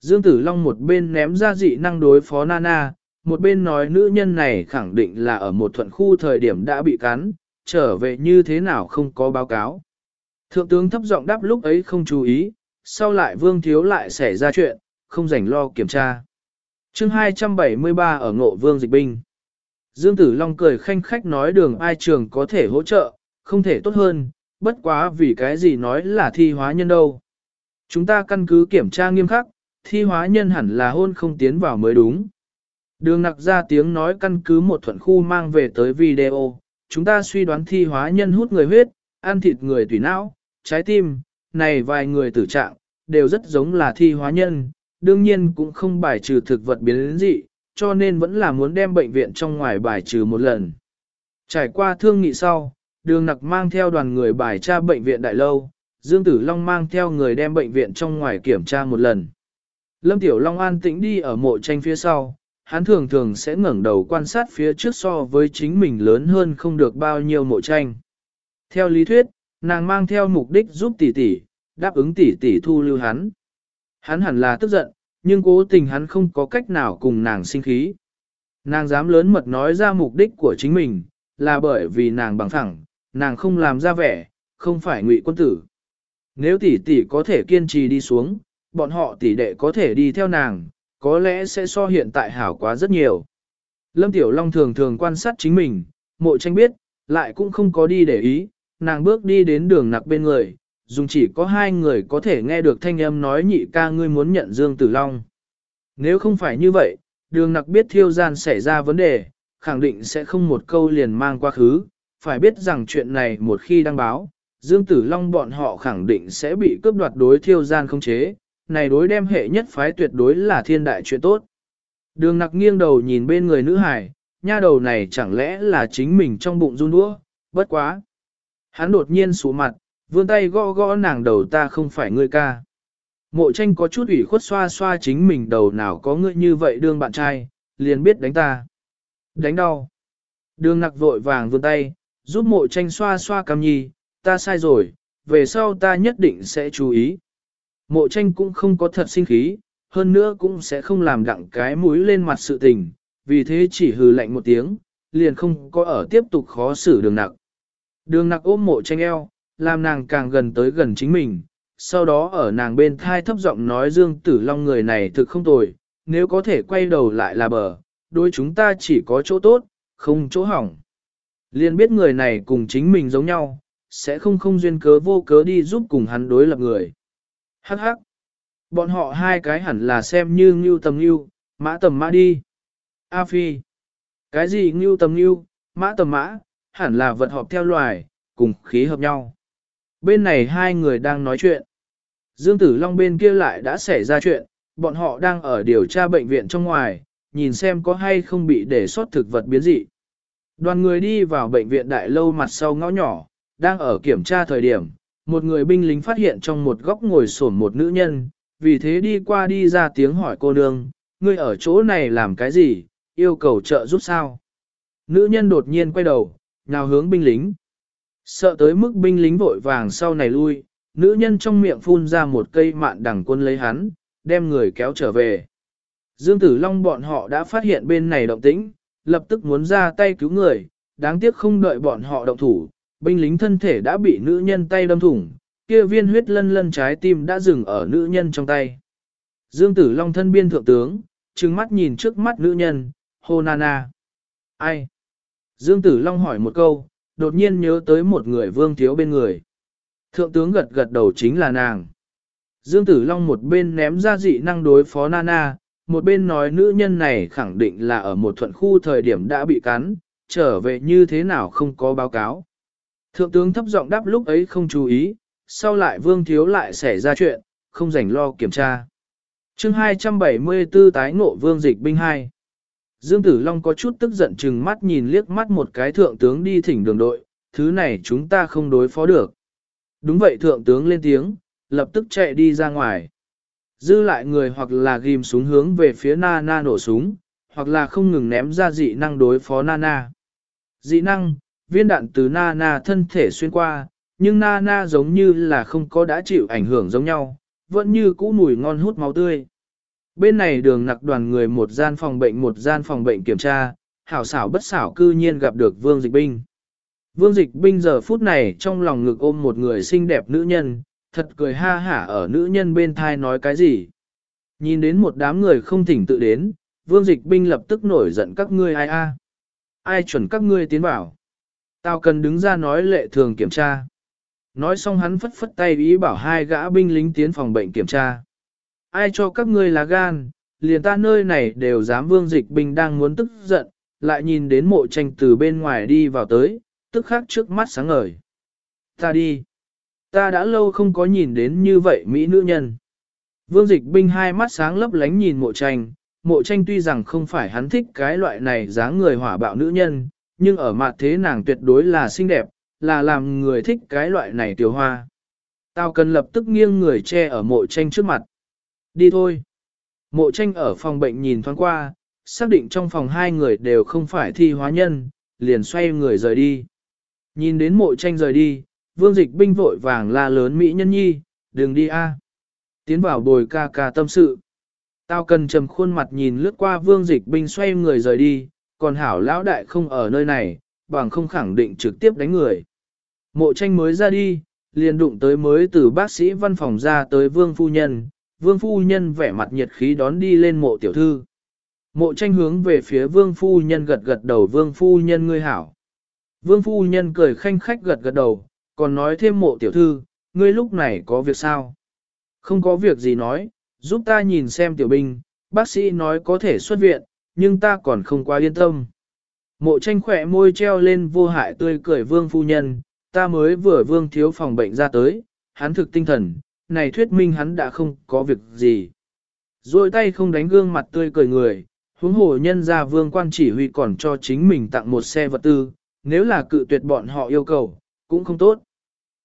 Dương Tử Long một bên ném ra dị năng đối phó Nana, một bên nói nữ nhân này khẳng định là ở một thuận khu thời điểm đã bị cắn, trở về như thế nào không có báo cáo. Thượng tướng thấp giọng đáp lúc ấy không chú ý, sau lại vương thiếu lại xảy ra chuyện, không rảnh lo kiểm tra. chương 273 ở ngộ vương dịch binh. Dương Tử Long cười khanh khách nói đường ai trường có thể hỗ trợ, không thể tốt hơn, bất quá vì cái gì nói là thi hóa nhân đâu. Chúng ta căn cứ kiểm tra nghiêm khắc, thi hóa nhân hẳn là hôn không tiến vào mới đúng. Đường nặc ra tiếng nói căn cứ một thuận khu mang về tới video, chúng ta suy đoán thi hóa nhân hút người huyết, ăn thịt người tùy não, trái tim, này vài người tử trạng, đều rất giống là thi hóa nhân, đương nhiên cũng không bài trừ thực vật biến dị, cho nên vẫn là muốn đem bệnh viện trong ngoài bài trừ một lần. Trải qua thương nghị sau, đường nặc mang theo đoàn người bài tra bệnh viện đại lâu, Dương Tử Long mang theo người đem bệnh viện trong ngoài kiểm tra một lần. Lâm Tiểu Long an tĩnh đi ở mộ tranh phía sau, hắn thường thường sẽ ngẩng đầu quan sát phía trước so với chính mình lớn hơn không được bao nhiêu mộ tranh. Theo lý thuyết, nàng mang theo mục đích giúp tỷ tỷ, đáp ứng tỷ tỷ thu lưu hắn. Hắn hẳn là tức giận, nhưng cố tình hắn không có cách nào cùng nàng sinh khí. Nàng dám lớn mật nói ra mục đích của chính mình, là bởi vì nàng bằng thẳng, nàng không làm ra vẻ, không phải ngụy quân tử. Nếu tỷ tỷ có thể kiên trì đi xuống, bọn họ tỷ đệ có thể đi theo nàng, có lẽ sẽ so hiện tại hảo quá rất nhiều. Lâm Tiểu Long thường thường quan sát chính mình, mộ tranh biết, lại cũng không có đi để ý, nàng bước đi đến đường nặc bên người, dùng chỉ có hai người có thể nghe được thanh âm nói nhị ca ngươi muốn nhận Dương Tử Long. Nếu không phải như vậy, đường nặc biết thiêu gian xảy ra vấn đề, khẳng định sẽ không một câu liền mang quá khứ, phải biết rằng chuyện này một khi đăng báo, Dương Tử Long bọn họ khẳng định sẽ bị cướp đoạt đối thiêu gian không chế, này đối đem hệ nhất phái tuyệt đối là thiên đại chuyện tốt. Đường nặc nghiêng đầu nhìn bên người nữ hải, nha đầu này chẳng lẽ là chính mình trong bụng run đũa, bất quá. Hắn đột nhiên sụ mặt, vươn tay gõ gõ nàng đầu ta không phải ngươi ca. Mộ tranh có chút ủy khuất xoa xoa chính mình đầu nào có ngươi như vậy đương bạn trai, liền biết đánh ta. Đánh đau. Đường nặc vội vàng vươn tay, giúp mộ tranh xoa xoa cam nhi, ta sai rồi, về sau ta nhất định sẽ chú ý. Mộ tranh cũng không có thật sinh khí, hơn nữa cũng sẽ không làm đặng cái mũi lên mặt sự tình, vì thế chỉ hừ lạnh một tiếng, liền không có ở tiếp tục khó xử đường nặc. Đường nặc ôm mộ tranh eo, làm nàng càng gần tới gần chính mình, sau đó ở nàng bên thai thấp giọng nói Dương Tử Long người này thực không tồi, nếu có thể quay đầu lại là bờ, đôi chúng ta chỉ có chỗ tốt, không chỗ hỏng. Liên biết người này cùng chính mình giống nhau, sẽ không không duyên cớ vô cớ đi giúp cùng hắn đối lập người. Hắc hắc. Bọn họ hai cái hẳn là xem như ngưu tầm ngưu, mã tầm mã đi. A phi. Cái gì ngưu tầm ngưu, mã tầm mã, hẳn là vật họp theo loài, cùng khí hợp nhau. Bên này hai người đang nói chuyện. Dương Tử Long bên kia lại đã xảy ra chuyện, bọn họ đang ở điều tra bệnh viện trong ngoài, nhìn xem có hay không bị để sót thực vật biến dị. Đoàn người đi vào bệnh viện đại lâu mặt sau ngõ nhỏ, đang ở kiểm tra thời điểm, một người binh lính phát hiện trong một góc ngồi sổn một nữ nhân, vì thế đi qua đi ra tiếng hỏi cô nương, ngươi ở chỗ này làm cái gì, yêu cầu trợ giúp sao. Nữ nhân đột nhiên quay đầu, nào hướng binh lính. Sợ tới mức binh lính vội vàng sau này lui, nữ nhân trong miệng phun ra một cây mạn đằng quân lấy hắn, đem người kéo trở về. Dương Tử Long bọn họ đã phát hiện bên này động tĩnh, lập tức muốn ra tay cứu người, đáng tiếc không đợi bọn họ động thủ, binh lính thân thể đã bị nữ nhân tay đâm thủng, kia viên huyết lân lân trái tim đã dừng ở nữ nhân trong tay. Dương Tử Long thân biên thượng tướng, trừng mắt nhìn trước mắt nữ nhân, hô nana. Ai? Dương Tử Long hỏi một câu, đột nhiên nhớ tới một người vương thiếu bên người. Thượng tướng gật gật đầu chính là nàng. Dương Tử Long một bên ném ra dị năng đối phó Nana, một bên nói nữ nhân này khẳng định là ở một thuận khu thời điểm đã bị cắn, trở về như thế nào không có báo cáo. Thượng tướng thấp giọng đáp lúc ấy không chú ý, sau lại vương thiếu lại xảy ra chuyện, không rảnh lo kiểm tra. chương 274 tái ngộ vương dịch binh 2. Dương Tử Long có chút tức giận chừng mắt nhìn liếc mắt một cái thượng tướng đi thỉnh đường đội, thứ này chúng ta không đối phó được. Đúng vậy thượng tướng lên tiếng, lập tức chạy đi ra ngoài. Dư lại người hoặc là ghim súng hướng về phía Nana nổ súng, hoặc là không ngừng ném ra dị năng đối phó Nana. Dị năng, viên đạn từ Nana thân thể xuyên qua, nhưng Nana giống như là không có đã chịu ảnh hưởng giống nhau, vẫn như cũ mùi ngon hút máu tươi. Bên này đường nặc đoàn người một gian phòng bệnh một gian phòng bệnh kiểm tra, hảo xảo bất xảo cư nhiên gặp được Vương Dịch Binh. Vương Dịch Binh giờ phút này trong lòng ngực ôm một người xinh đẹp nữ nhân, thật cười ha hả ở nữ nhân bên thai nói cái gì. Nhìn đến một đám người không thỉnh tự đến, Vương Dịch Binh lập tức nổi giận các ngươi ai a, Ai chuẩn các ngươi tiến vào. Tao cần đứng ra nói lệ thường kiểm tra. Nói xong hắn phất phất tay ý bảo hai gã binh lính tiến phòng bệnh kiểm tra. Ai cho các ngươi là gan, liền ta nơi này đều dám vương dịch binh đang muốn tức giận, lại nhìn đến mộ tranh từ bên ngoài đi vào tới, tức khắc trước mắt sáng ngời. Ta đi. Ta đã lâu không có nhìn đến như vậy Mỹ nữ nhân. Vương dịch binh hai mắt sáng lấp lánh nhìn mộ tranh, mộ tranh tuy rằng không phải hắn thích cái loại này dáng người hỏa bạo nữ nhân, nhưng ở mặt thế nàng tuyệt đối là xinh đẹp, là làm người thích cái loại này tiểu hoa. Tao cần lập tức nghiêng người che ở mộ tranh trước mặt. Đi thôi. Mộ tranh ở phòng bệnh nhìn thoáng qua, xác định trong phòng hai người đều không phải thi hóa nhân, liền xoay người rời đi. Nhìn đến mộ tranh rời đi, vương dịch binh vội vàng la lớn Mỹ nhân nhi, đừng đi a. Tiến vào bồi ca ca tâm sự. Tao cần trầm khuôn mặt nhìn lướt qua vương dịch binh xoay người rời đi, còn hảo lão đại không ở nơi này, bằng không khẳng định trực tiếp đánh người. Mộ tranh mới ra đi, liền đụng tới mới từ bác sĩ văn phòng ra tới vương phu nhân, vương phu nhân vẻ mặt nhiệt khí đón đi lên mộ tiểu thư. Mộ tranh hướng về phía vương phu nhân gật gật đầu vương phu nhân ngươi hảo. Vương phu nhân cười khanh khách gật gật đầu, còn nói thêm mộ tiểu thư, ngươi lúc này có việc sao? Không có việc gì nói, giúp ta nhìn xem tiểu binh, bác sĩ nói có thể xuất viện, nhưng ta còn không quá yên tâm. Mộ tranh khỏe môi treo lên vô hại tươi cười vương phu nhân, ta mới vừa vương thiếu phòng bệnh ra tới, hắn thực tinh thần, này thuyết minh hắn đã không có việc gì. Rồi tay không đánh gương mặt tươi cười người, huống hồ nhân ra vương quan chỉ huy còn cho chính mình tặng một xe vật tư, nếu là cự tuyệt bọn họ yêu cầu, cũng không tốt.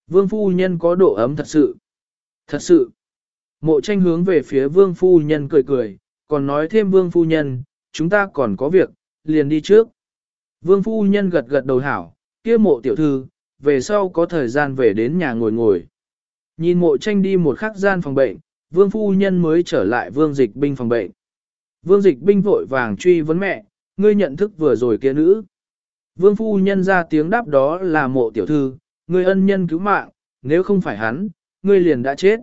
Vương phu nhân có độ ấm thật sự. Thật sự. Mộ tranh hướng về phía vương phu nhân cười cười, còn nói thêm vương phu nhân, chúng ta còn có việc, liền đi trước. Vương phu nhân gật gật đầu hảo, kia mộ tiểu thư, về sau có thời gian về đến nhà ngồi ngồi. Nhìn mộ tranh đi một khắc gian phòng bệnh, vương phu nhân mới trở lại vương dịch binh phòng bệnh. Vương dịch binh vội vàng truy vấn mẹ, ngươi nhận thức vừa rồi kia nữ. Vương phu nhân ra tiếng đáp đó là mộ tiểu thư, ngươi ân nhân cứu mạng, nếu không phải hắn, ngươi liền đã chết.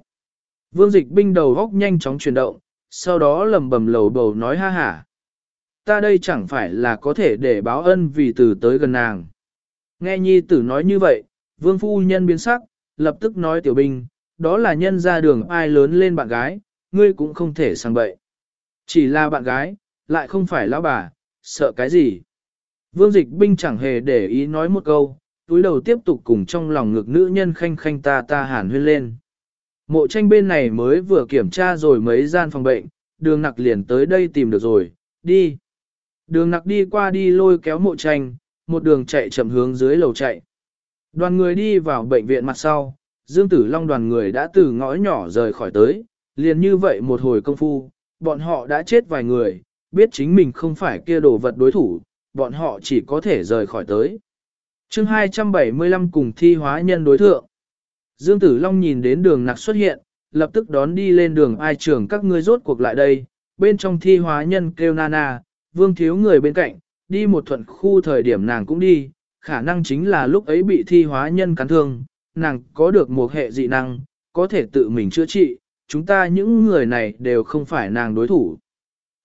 Vương dịch binh đầu góc nhanh chóng chuyển động, sau đó lầm bầm lầu bầu nói ha hả. Ta đây chẳng phải là có thể để báo ân vì từ tới gần nàng. Nghe nhi tử nói như vậy, vương phu nhân biến sắc, lập tức nói tiểu binh, đó là nhân ra đường ai lớn lên bạn gái, ngươi cũng không thể sang bậy. Chỉ là bạn gái, lại không phải lão bà, sợ cái gì. Vương dịch binh chẳng hề để ý nói một câu, túi đầu tiếp tục cùng trong lòng ngực nữ nhân khanh khanh ta ta hàn huyên lên. Mộ tranh bên này mới vừa kiểm tra rồi mấy gian phòng bệnh, đường nặc liền tới đây tìm được rồi, đi. Đường nặc đi qua đi lôi kéo mộ tranh, một đường chạy chậm hướng dưới lầu chạy. Đoàn người đi vào bệnh viện mặt sau, Dương Tử Long đoàn người đã từ ngõ nhỏ rời khỏi tới, liền như vậy một hồi công phu, bọn họ đã chết vài người, biết chính mình không phải kia đồ vật đối thủ, bọn họ chỉ có thể rời khỏi tới. chương 275 cùng thi hóa nhân đối thượng. Dương Tử Long nhìn đến đường nặc xuất hiện, lập tức đón đi lên đường ai trường các ngươi rốt cuộc lại đây, bên trong thi hóa nhân kêu Nana, vương thiếu người bên cạnh, đi một thuận khu thời điểm nàng cũng đi, khả năng chính là lúc ấy bị thi hóa nhân cắn thương, nàng có được một hệ dị năng, có thể tự mình chữa trị, chúng ta những người này đều không phải nàng đối thủ.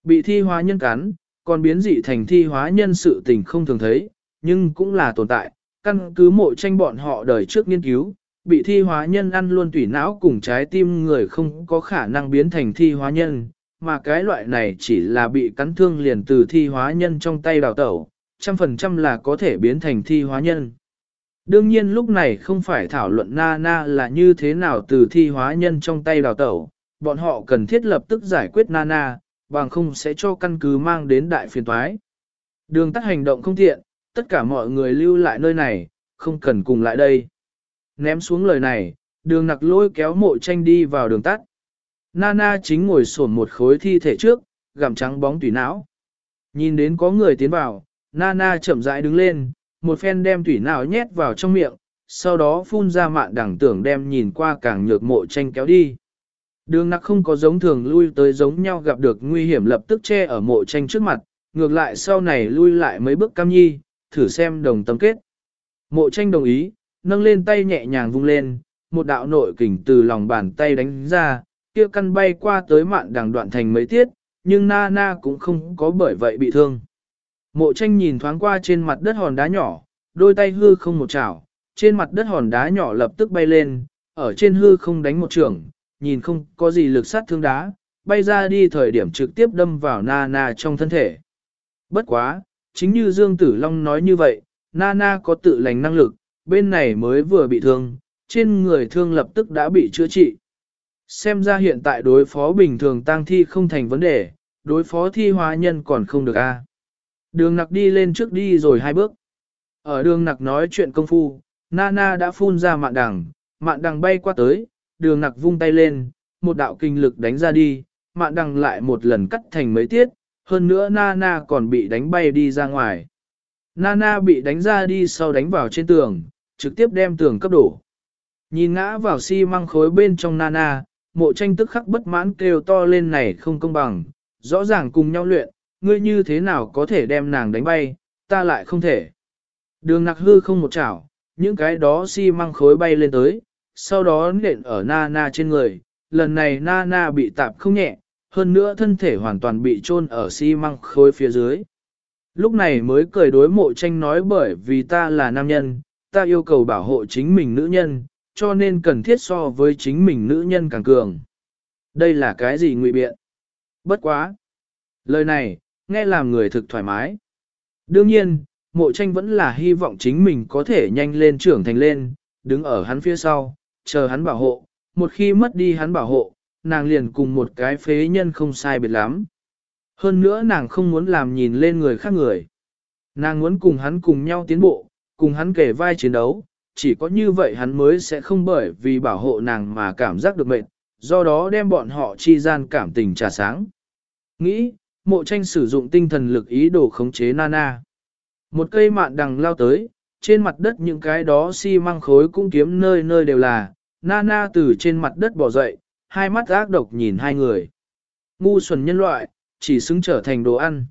Bị thi hóa nhân cắn, còn biến dị thành thi hóa nhân sự tình không thường thấy, nhưng cũng là tồn tại, căn cứ mộ tranh bọn họ đời trước nghiên cứu, bị thi hóa nhân ăn luôn tủy não cùng trái tim người không có khả năng biến thành thi hóa nhân, mà cái loại này chỉ là bị cắn thương liền từ thi hóa nhân trong tay đào tẩu, trăm phần trăm là có thể biến thành thi hóa nhân. Đương nhiên lúc này không phải thảo luận na na là như thế nào từ thi hóa nhân trong tay đào tẩu, bọn họ cần thiết lập tức giải quyết na na, bằng không sẽ cho căn cứ mang đến đại phiền toái. Đường tắt hành động không thiện, tất cả mọi người lưu lại nơi này, không cần cùng lại đây. Ném xuống lời này, đường nặc lôi kéo mộ tranh đi vào đường tắt. Nana chính ngồi sổn một khối thi thể trước, gặm trắng bóng tủy não. Nhìn đến có người tiến vào, Nana chậm rãi đứng lên, một phen đem tủy não nhét vào trong miệng, sau đó phun ra mạn đẳng tưởng đem nhìn qua càng nhược mộ tranh kéo đi. Đường nặc không có giống thường lui tới giống nhau gặp được nguy hiểm lập tức che ở mộ tranh trước mặt, ngược lại sau này lui lại mấy bước cam nhi, thử xem đồng tâm kết. Mộ tranh đồng ý, nâng lên tay nhẹ nhàng vung lên, một đạo nội kình từ lòng bàn tay đánh ra, kia căn bay qua tới mạn đằng đoạn thành mấy tiết, nhưng na na cũng không có bởi vậy bị thương. Mộ tranh nhìn thoáng qua trên mặt đất hòn đá nhỏ, đôi tay hư không một chảo, trên mặt đất hòn đá nhỏ lập tức bay lên, ở trên hư không đánh một trường, nhìn không có gì lực sát thương đá, bay ra đi thời điểm trực tiếp đâm vào na na trong thân thể. Bất quá, chính như Dương Tử Long nói như vậy, na na có tự lành năng lực, bên này mới vừa bị thương, trên người thương lập tức đã bị chữa trị. Xem ra hiện tại đối phó bình thường tang thi không thành vấn đề, đối phó thi hóa nhân còn không được a. Đường nặc đi lên trước đi rồi hai bước. Ở đường nặc nói chuyện công phu, Nana đã phun ra mạn đằng, mạn đằng bay qua tới, đường nặc vung tay lên, một đạo kinh lực đánh ra đi, mạn đằng lại một lần cắt thành mấy tiết, hơn nữa Nana còn bị đánh bay đi ra ngoài. Nana bị đánh ra đi sau đánh vào trên tường, trực tiếp đem tường cấp đổ. Nhìn ngã vào xi si măng khối bên trong Nana, mộ tranh tức khắc bất mãn kêu to lên này không công bằng, rõ ràng cùng nhau luyện, ngươi như thế nào có thể đem nàng đánh bay, ta lại không thể. Đường nặc hư không một chảo, những cái đó xi si măng khối bay lên tới, sau đó nện ở Na Na trên người, lần này Na Na bị tạp không nhẹ, hơn nữa thân thể hoàn toàn bị chôn ở xi si măng khối phía dưới. Lúc này mới cười đối mộ tranh nói bởi vì ta là nam nhân, ta yêu cầu bảo hộ chính mình nữ nhân, cho nên cần thiết so với chính mình nữ nhân càng cường. Đây là cái gì ngụy biện? Bất quá! Lời này, nghe làm người thực thoải mái. Đương nhiên, mộ tranh vẫn là hy vọng chính mình có thể nhanh lên trưởng thành lên, đứng ở hắn phía sau, chờ hắn bảo hộ, một khi mất đi hắn bảo hộ, nàng liền cùng một cái phế nhân không sai biệt lắm. Hơn nữa nàng không muốn làm nhìn lên người khác người. Nàng muốn cùng hắn cùng nhau tiến bộ, cùng hắn kể vai chiến đấu, chỉ có như vậy hắn mới sẽ không bởi vì bảo hộ nàng mà cảm giác được mệt, do đó đem bọn họ chi gian cảm tình trà sáng. Nghĩ, mộ tranh sử dụng tinh thần lực ý đồ khống chế Nana. Một cây mạn đằng lao tới, trên mặt đất những cái đó xi măng khối cũng kiếm nơi nơi đều là, Nana từ trên mặt đất bỏ dậy, hai mắt ác độc nhìn hai người. Ngu xuẩn nhân loại, chỉ xứng trở thành đồ ăn.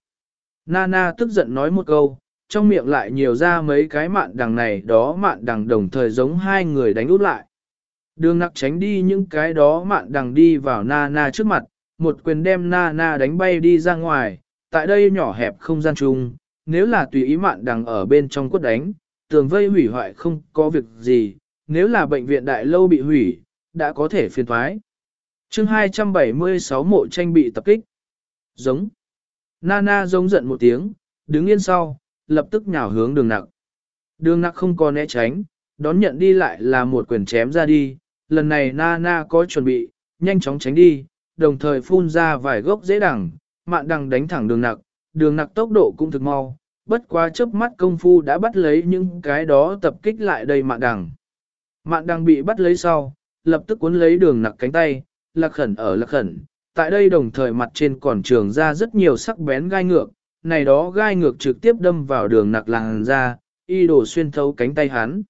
Nana tức giận nói một câu, trong miệng lại nhiều ra mấy cái mạn đằng này đó mạn đằng đồng thời giống hai người đánh út lại. Đường nặc tránh đi những cái đó mạn đằng đi vào Nana trước mặt, một quyền đem Nana đánh bay đi ra ngoài, tại đây nhỏ hẹp không gian chung, nếu là tùy ý mạn đằng ở bên trong quất đánh, tường vây hủy hoại không có việc gì, nếu là bệnh viện đại lâu bị hủy, đã có thể phiền thoái. chương 276 mộ tranh bị tập kích. Giống. Nana giống giận một tiếng, đứng yên sau, lập tức nhào hướng đường nặc. Đường nặc không có né tránh, đón nhận đi lại là một quyền chém ra đi, lần này Nana có chuẩn bị, nhanh chóng tránh đi, đồng thời phun ra vài gốc dễ đằng, mạn đằng đánh thẳng đường nặc, đường nặc tốc độ cũng thực mau, bất quá chớp mắt công phu đã bắt lấy những cái đó tập kích lại đây mạn đằng. Mạn đằng bị bắt lấy sau, lập tức cuốn lấy đường nặc cánh tay, lạc khẩn ở lạc khẩn, tại đây đồng thời mặt trên còn trường ra rất nhiều sắc bén gai ngược, này đó gai ngược trực tiếp đâm vào đường nặc làng ra, y đổ xuyên thấu cánh tay hắn.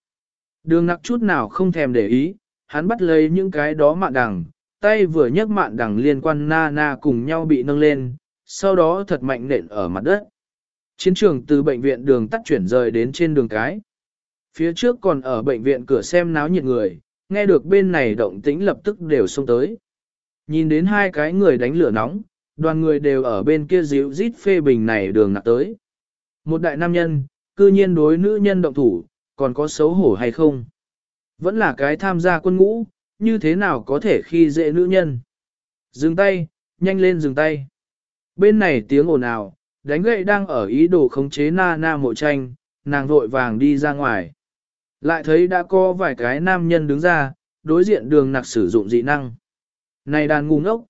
Đường nặc chút nào không thèm để ý, hắn bắt lấy những cái đó mạn đằng, tay vừa nhấc mạn đằng liên quan na na cùng nhau bị nâng lên, sau đó thật mạnh nện ở mặt đất. Chiến trường từ bệnh viện đường tắt chuyển rời đến trên đường cái. Phía trước còn ở bệnh viện cửa xem náo nhiệt người, nghe được bên này động tĩnh lập tức đều xông tới. Nhìn đến hai cái người đánh lửa nóng, đoàn người đều ở bên kia dịu rít phê bình này đường nặng tới. Một đại nam nhân, cư nhiên đối nữ nhân động thủ, còn có xấu hổ hay không? Vẫn là cái tham gia quân ngũ, như thế nào có thể khi dễ nữ nhân? Dừng tay, nhanh lên dừng tay. Bên này tiếng ồn ào, đánh gậy đang ở ý đồ khống chế na na mộ tranh, nàng vội vàng đi ra ngoài. Lại thấy đã có vài cái nam nhân đứng ra, đối diện đường nặc sử dụng dị năng. Này đàn ngu ngốc.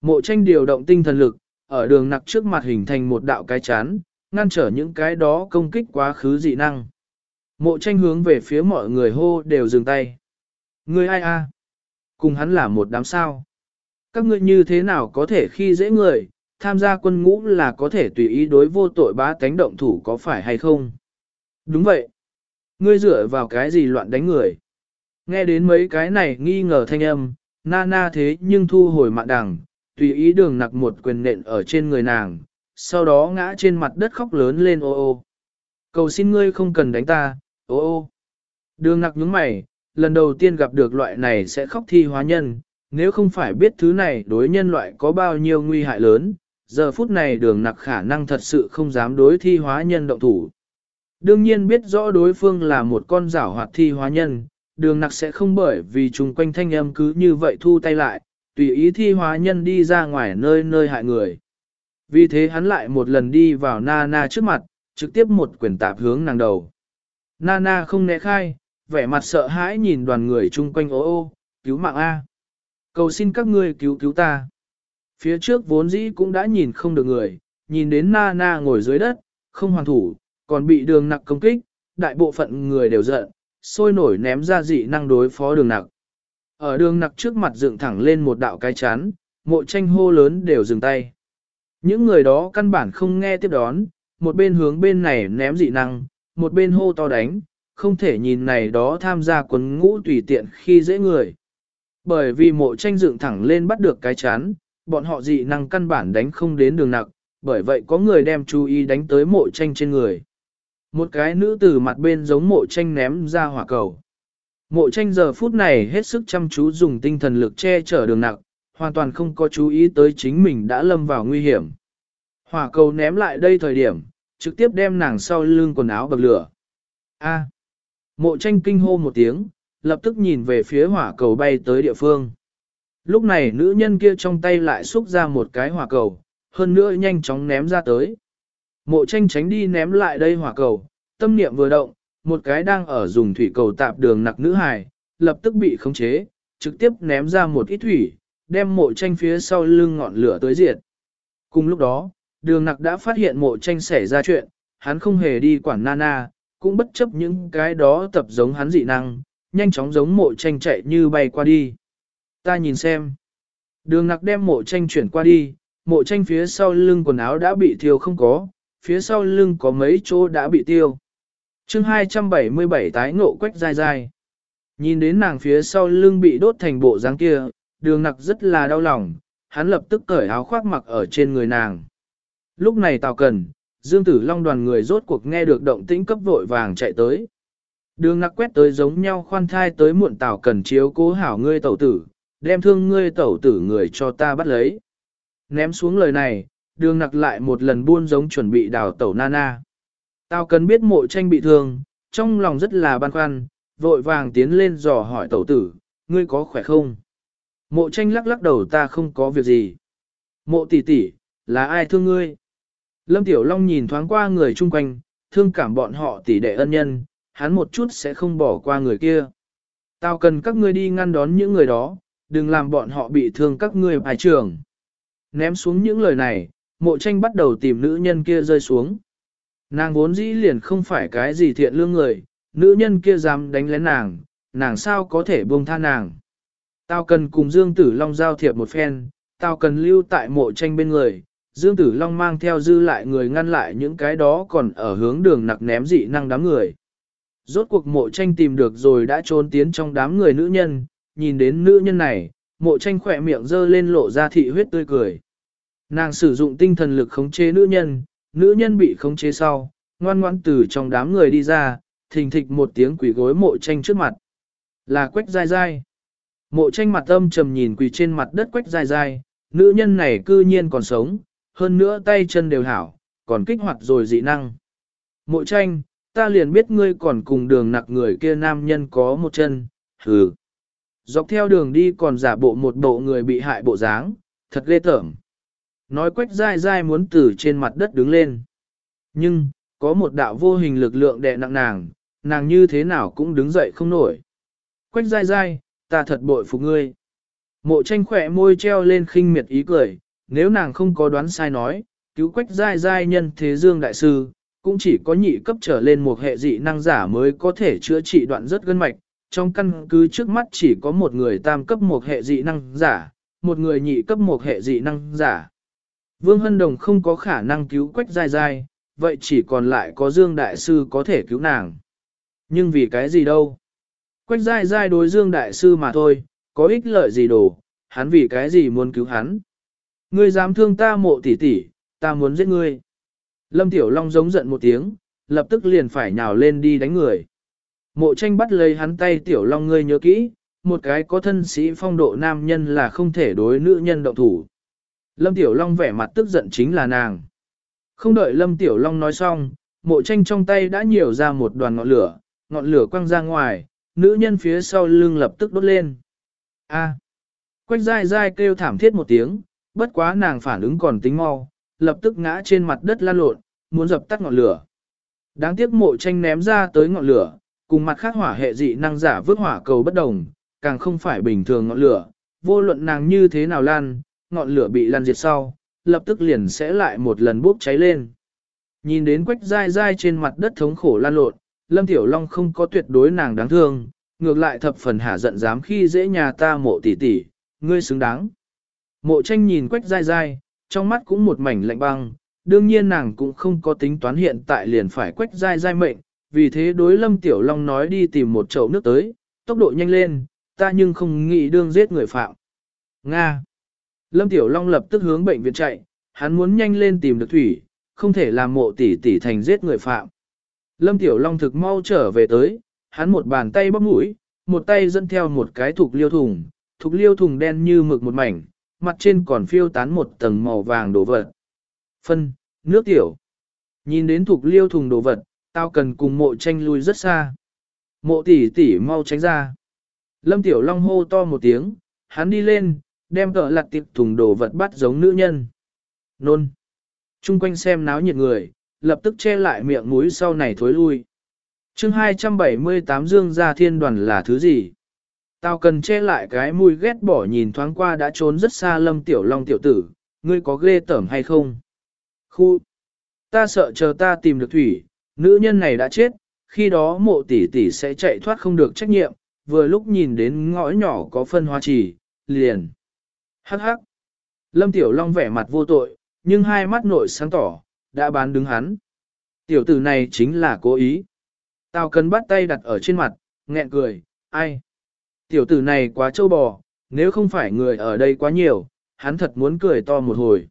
Mộ tranh điều động tinh thần lực, ở đường nặc trước mặt hình thành một đạo cái chán, ngăn trở những cái đó công kích quá khứ dị năng. Mộ tranh hướng về phía mọi người hô đều dừng tay. Người ai a? Cùng hắn là một đám sao. Các ngươi như thế nào có thể khi dễ người, tham gia quân ngũ là có thể tùy ý đối vô tội bá tánh động thủ có phải hay không? Đúng vậy. Ngươi dựa vào cái gì loạn đánh người? Nghe đến mấy cái này nghi ngờ thanh âm, Nana thế nhưng thu hồi mạng đằng, tùy ý đường nặc một quyền nện ở trên người nàng, sau đó ngã trên mặt đất khóc lớn lên ô ô. Cầu xin ngươi không cần đánh ta, ô ô. Đường nặc nhướng mày, lần đầu tiên gặp được loại này sẽ khóc thi hóa nhân, nếu không phải biết thứ này đối nhân loại có bao nhiêu nguy hại lớn, giờ phút này đường nặc khả năng thật sự không dám đối thi hóa nhân động thủ. Đương nhiên biết rõ đối phương là một con rảo hoạt thi hóa nhân, đường nặc sẽ không bởi vì chung quanh thanh âm cứ như vậy thu tay lại, tùy ý thi hóa nhân đi ra ngoài nơi nơi hại người. Vì thế hắn lại một lần đi vào Nana trước mặt, trực tiếp một quyền tạp hướng nàng đầu. Nana không né khai, vẻ mặt sợ hãi nhìn đoàn người chung quanh ô ô, cứu mạng A. Cầu xin các ngươi cứu cứu ta. Phía trước vốn dĩ cũng đã nhìn không được người, nhìn đến Nana ngồi dưới đất, không hoàn thủ, còn bị đường nặc công kích, đại bộ phận người đều giận, sôi nổi ném ra dị năng đối phó đường nặc. Ở đường nặc trước mặt dựng thẳng lên một đạo cái chán, mộ tranh hô lớn đều dừng tay. Những người đó căn bản không nghe tiếp đón, một bên hướng bên này ném dị năng, một bên hô to đánh, không thể nhìn này đó tham gia quấn ngũ tùy tiện khi dễ người. Bởi vì mộ tranh dựng thẳng lên bắt được cái chán, bọn họ dị năng căn bản đánh không đến đường nặc, bởi vậy có người đem chú ý đánh tới mộ tranh trên người. Một cái nữ từ mặt bên giống mộ tranh ném ra hỏa cầu. Mộ tranh giờ phút này hết sức chăm chú dùng tinh thần lực che chở đường nặng, hoàn toàn không có chú ý tới chính mình đã lâm vào nguy hiểm. Hỏa cầu ném lại đây thời điểm, trực tiếp đem nàng sau lưng quần áo bập lửa. A. Mộ tranh kinh hô một tiếng, lập tức nhìn về phía hỏa cầu bay tới địa phương. Lúc này nữ nhân kia trong tay lại xúc ra một cái hỏa cầu, hơn nữa nhanh chóng ném ra tới. Mộ tranh tránh đi ném lại đây hỏa cầu, tâm niệm vừa động, một cái đang ở dùng thủy cầu tạp đường nặc nữ hài, lập tức bị khống chế, trực tiếp ném ra một ít thủy, đem mộ tranh phía sau lưng ngọn lửa tới diệt. Cùng lúc đó, đường nặc đã phát hiện mộ tranh xảy ra chuyện, hắn không hề đi quản nana, cũng bất chấp những cái đó tập giống hắn dị năng, nhanh chóng giống mộ tranh chạy như bay qua đi. Ta nhìn xem. Đường nặc đem mộ tranh chuyển qua đi, mộ tranh phía sau lưng quần áo đã bị thiêu không có, phía sau lưng có mấy chỗ đã bị tiêu chương 277 tái ngộ quách dai dai. Nhìn đến nàng phía sau lưng bị đốt thành bộ dáng kia, đường nặc rất là đau lòng, hắn lập tức cởi áo khoác mặc ở trên người nàng. Lúc này Tào Cần, Dương Tử Long đoàn người rốt cuộc nghe được động tĩnh cấp vội vàng chạy tới. Đường nặc quét tới giống nhau khoan thai tới muộn Tào Cần chiếu cố hảo ngươi tẩu tử, đem thương ngươi tẩu tử người cho ta bắt lấy. Ném xuống lời này, đường nặc lại một lần buôn giống chuẩn bị đào tẩu Nana. Tao Cần biết mộ tranh bị thương, trong lòng rất là băn khoăn, vội vàng tiến lên dò hỏi tẩu tử, ngươi có khỏe không? Mộ tranh lắc lắc đầu ta không có việc gì. Mộ tỷ tỷ, là ai thương ngươi? Lâm Tiểu Long nhìn thoáng qua người chung quanh, thương cảm bọn họ tỷ đệ ân nhân, hắn một chút sẽ không bỏ qua người kia. Tao cần các ngươi đi ngăn đón những người đó, đừng làm bọn họ bị thương các ngươi bài trường. Ném xuống những lời này, mộ tranh bắt đầu tìm nữ nhân kia rơi xuống. Nàng vốn dĩ liền không phải cái gì thiện lương người, nữ nhân kia dám đánh lén nàng, nàng sao có thể buông tha nàng. Tao cần cùng Dương Tử Long giao thiệp một phen, tao cần lưu tại mộ tranh bên người, Dương Tử Long mang theo dư lại người ngăn lại những cái đó còn ở hướng đường nặc ném dị năng đám người. Rốt cuộc mộ tranh tìm được rồi đã trốn tiến trong đám người nữ nhân, nhìn đến nữ nhân này, mộ tranh khỏe miệng dơ lên lộ ra thị huyết tươi cười. Nàng sử dụng tinh thần lực khống chế nữ nhân, nữ nhân bị khống chế sau, ngoan ngoãn từ trong đám người đi ra, thình thịch một tiếng quỷ gối mộ tranh trước mặt. Là quách dai dai. Mộ tranh mặt âm trầm nhìn quỳ trên mặt đất quách dai dai, nữ nhân này cư nhiên còn sống, hơn nữa tay chân đều hảo, còn kích hoạt rồi dị năng. Mộ tranh, ta liền biết ngươi còn cùng đường nặc người kia nam nhân có một chân, hừ. Dọc theo đường đi còn giả bộ một bộ người bị hại bộ dáng, thật ghê tởm. Nói quách dai dai muốn từ trên mặt đất đứng lên. Nhưng, có một đạo vô hình lực lượng đè nặng nàng, nàng như thế nào cũng đứng dậy không nổi. Quách dai dai, ta thật bội phục ngươi. Mộ tranh khỏe môi treo lên khinh miệt ý cười, nếu nàng không có đoán sai nói, cứu quách giai giai nhân thế dương đại sư, cũng chỉ có nhị cấp trở lên một hệ dị năng giả mới có thể chữa trị đoạn rất gân mạch, trong căn cứ trước mắt chỉ có một người tam cấp một hệ dị năng giả, một người nhị cấp một hệ dị năng giả. Vương Hân Đồng không có khả năng cứu quách dai dai, vậy chỉ còn lại có Dương Đại Sư có thể cứu nàng. Nhưng vì cái gì đâu? Quách dai dai đối Dương Đại Sư mà thôi, có ích lợi gì đồ, hắn vì cái gì muốn cứu hắn. Ngươi dám thương ta mộ tỷ tỷ, ta muốn giết ngươi. Lâm Tiểu Long giống giận một tiếng, lập tức liền phải nhào lên đi đánh người. Mộ tranh bắt lấy hắn tay Tiểu Long ngươi nhớ kỹ, một cái có thân sĩ phong độ nam nhân là không thể đối nữ nhân động thủ. Lâm Tiểu Long vẻ mặt tức giận chính là nàng. Không đợi Lâm Tiểu Long nói xong, mộ tranh trong tay đã nhiều ra một đoàn ngọn lửa, ngọn lửa quăng ra ngoài, nữ nhân phía sau lưng lập tức đốt lên. A. À. Quách dai dai kêu thảm thiết một tiếng, bất quá nàng phản ứng còn tính mau, lập tức ngã trên mặt đất lan lộn, muốn dập tắt ngọn lửa. Đáng tiếc mộ tranh ném ra tới ngọn lửa, cùng mặt khác hỏa hệ dị năng giả vứt hỏa cầu bất đồng, càng không phải bình thường ngọn lửa, vô luận nàng như thế nào lan, ngọn lửa bị lan diệt sau, lập tức liền sẽ lại một lần bốc cháy lên. Nhìn đến quách dai dai trên mặt đất thống khổ lan lộn, Lâm Tiểu Long không có tuyệt đối nàng đáng thương, ngược lại thập phần hả giận dám khi dễ nhà ta mộ tỷ tỷ, ngươi xứng đáng. Mộ tranh nhìn quách dai dai, trong mắt cũng một mảnh lạnh băng, đương nhiên nàng cũng không có tính toán hiện tại liền phải quách dai dai mệnh, vì thế đối Lâm Tiểu Long nói đi tìm một chậu nước tới, tốc độ nhanh lên, ta nhưng không nghĩ đương giết người phạm. Nga. Lâm Tiểu Long lập tức hướng bệnh viện chạy, hắn muốn nhanh lên tìm được thủy, không thể làm mộ tỷ tỷ thành giết người phạm. Lâm Tiểu Long thực mau trở về tới, hắn một bàn tay bóp mũi, một tay dẫn theo một cái thục liêu thùng, thục liêu thùng đen như mực một mảnh, mặt trên còn phiêu tán một tầng màu vàng đồ vật. Phân, nước tiểu. Nhìn đến thục liêu thùng đồ vật, tao cần cùng mộ tranh lui rất xa. Mộ tỷ tỷ mau tránh ra. Lâm Tiểu Long hô to một tiếng, hắn đi lên, đem cỡ lặt tiệp thùng đồ vật bắt giống nữ nhân. Nôn. Trung quanh xem náo nhiệt người, lập tức che lại miệng mũi sau này thối lui. chương 278 dương gia thiên đoàn là thứ gì? Tao cần che lại cái mùi ghét bỏ nhìn thoáng qua đã trốn rất xa lâm tiểu long tiểu tử, ngươi có ghê tởm hay không? Khu! Ta sợ chờ ta tìm được thủy, nữ nhân này đã chết, khi đó mộ tỷ tỷ sẽ chạy thoát không được trách nhiệm, vừa lúc nhìn đến ngõ nhỏ có phân hoa trì, liền. Hắc hắc! Lâm Tiểu Long vẻ mặt vô tội, nhưng hai mắt nội sáng tỏ, đã bán đứng hắn. Tiểu tử này chính là cố ý. Tao cần bắt tay đặt ở trên mặt, nghẹn cười, ai? Tiểu tử này quá trâu bò, nếu không phải người ở đây quá nhiều, hắn thật muốn cười to một hồi.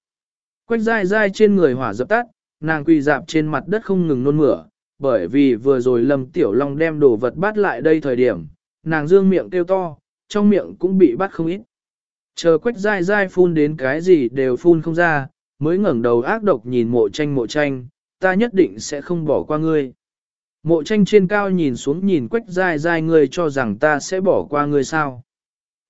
Quách dai dai trên người hỏa dập tắt, nàng quỳ dạp trên mặt đất không ngừng nôn mửa, bởi vì vừa rồi Lâm Tiểu Long đem đồ vật bắt lại đây thời điểm, nàng dương miệng kêu to, trong miệng cũng bị bắt không ít. Chờ quách dai dai phun đến cái gì đều phun không ra, mới ngẩng đầu ác độc nhìn mộ tranh mộ tranh, ta nhất định sẽ không bỏ qua ngươi. Mộ tranh trên cao nhìn xuống nhìn quách dai dai ngươi cho rằng ta sẽ bỏ qua ngươi sao.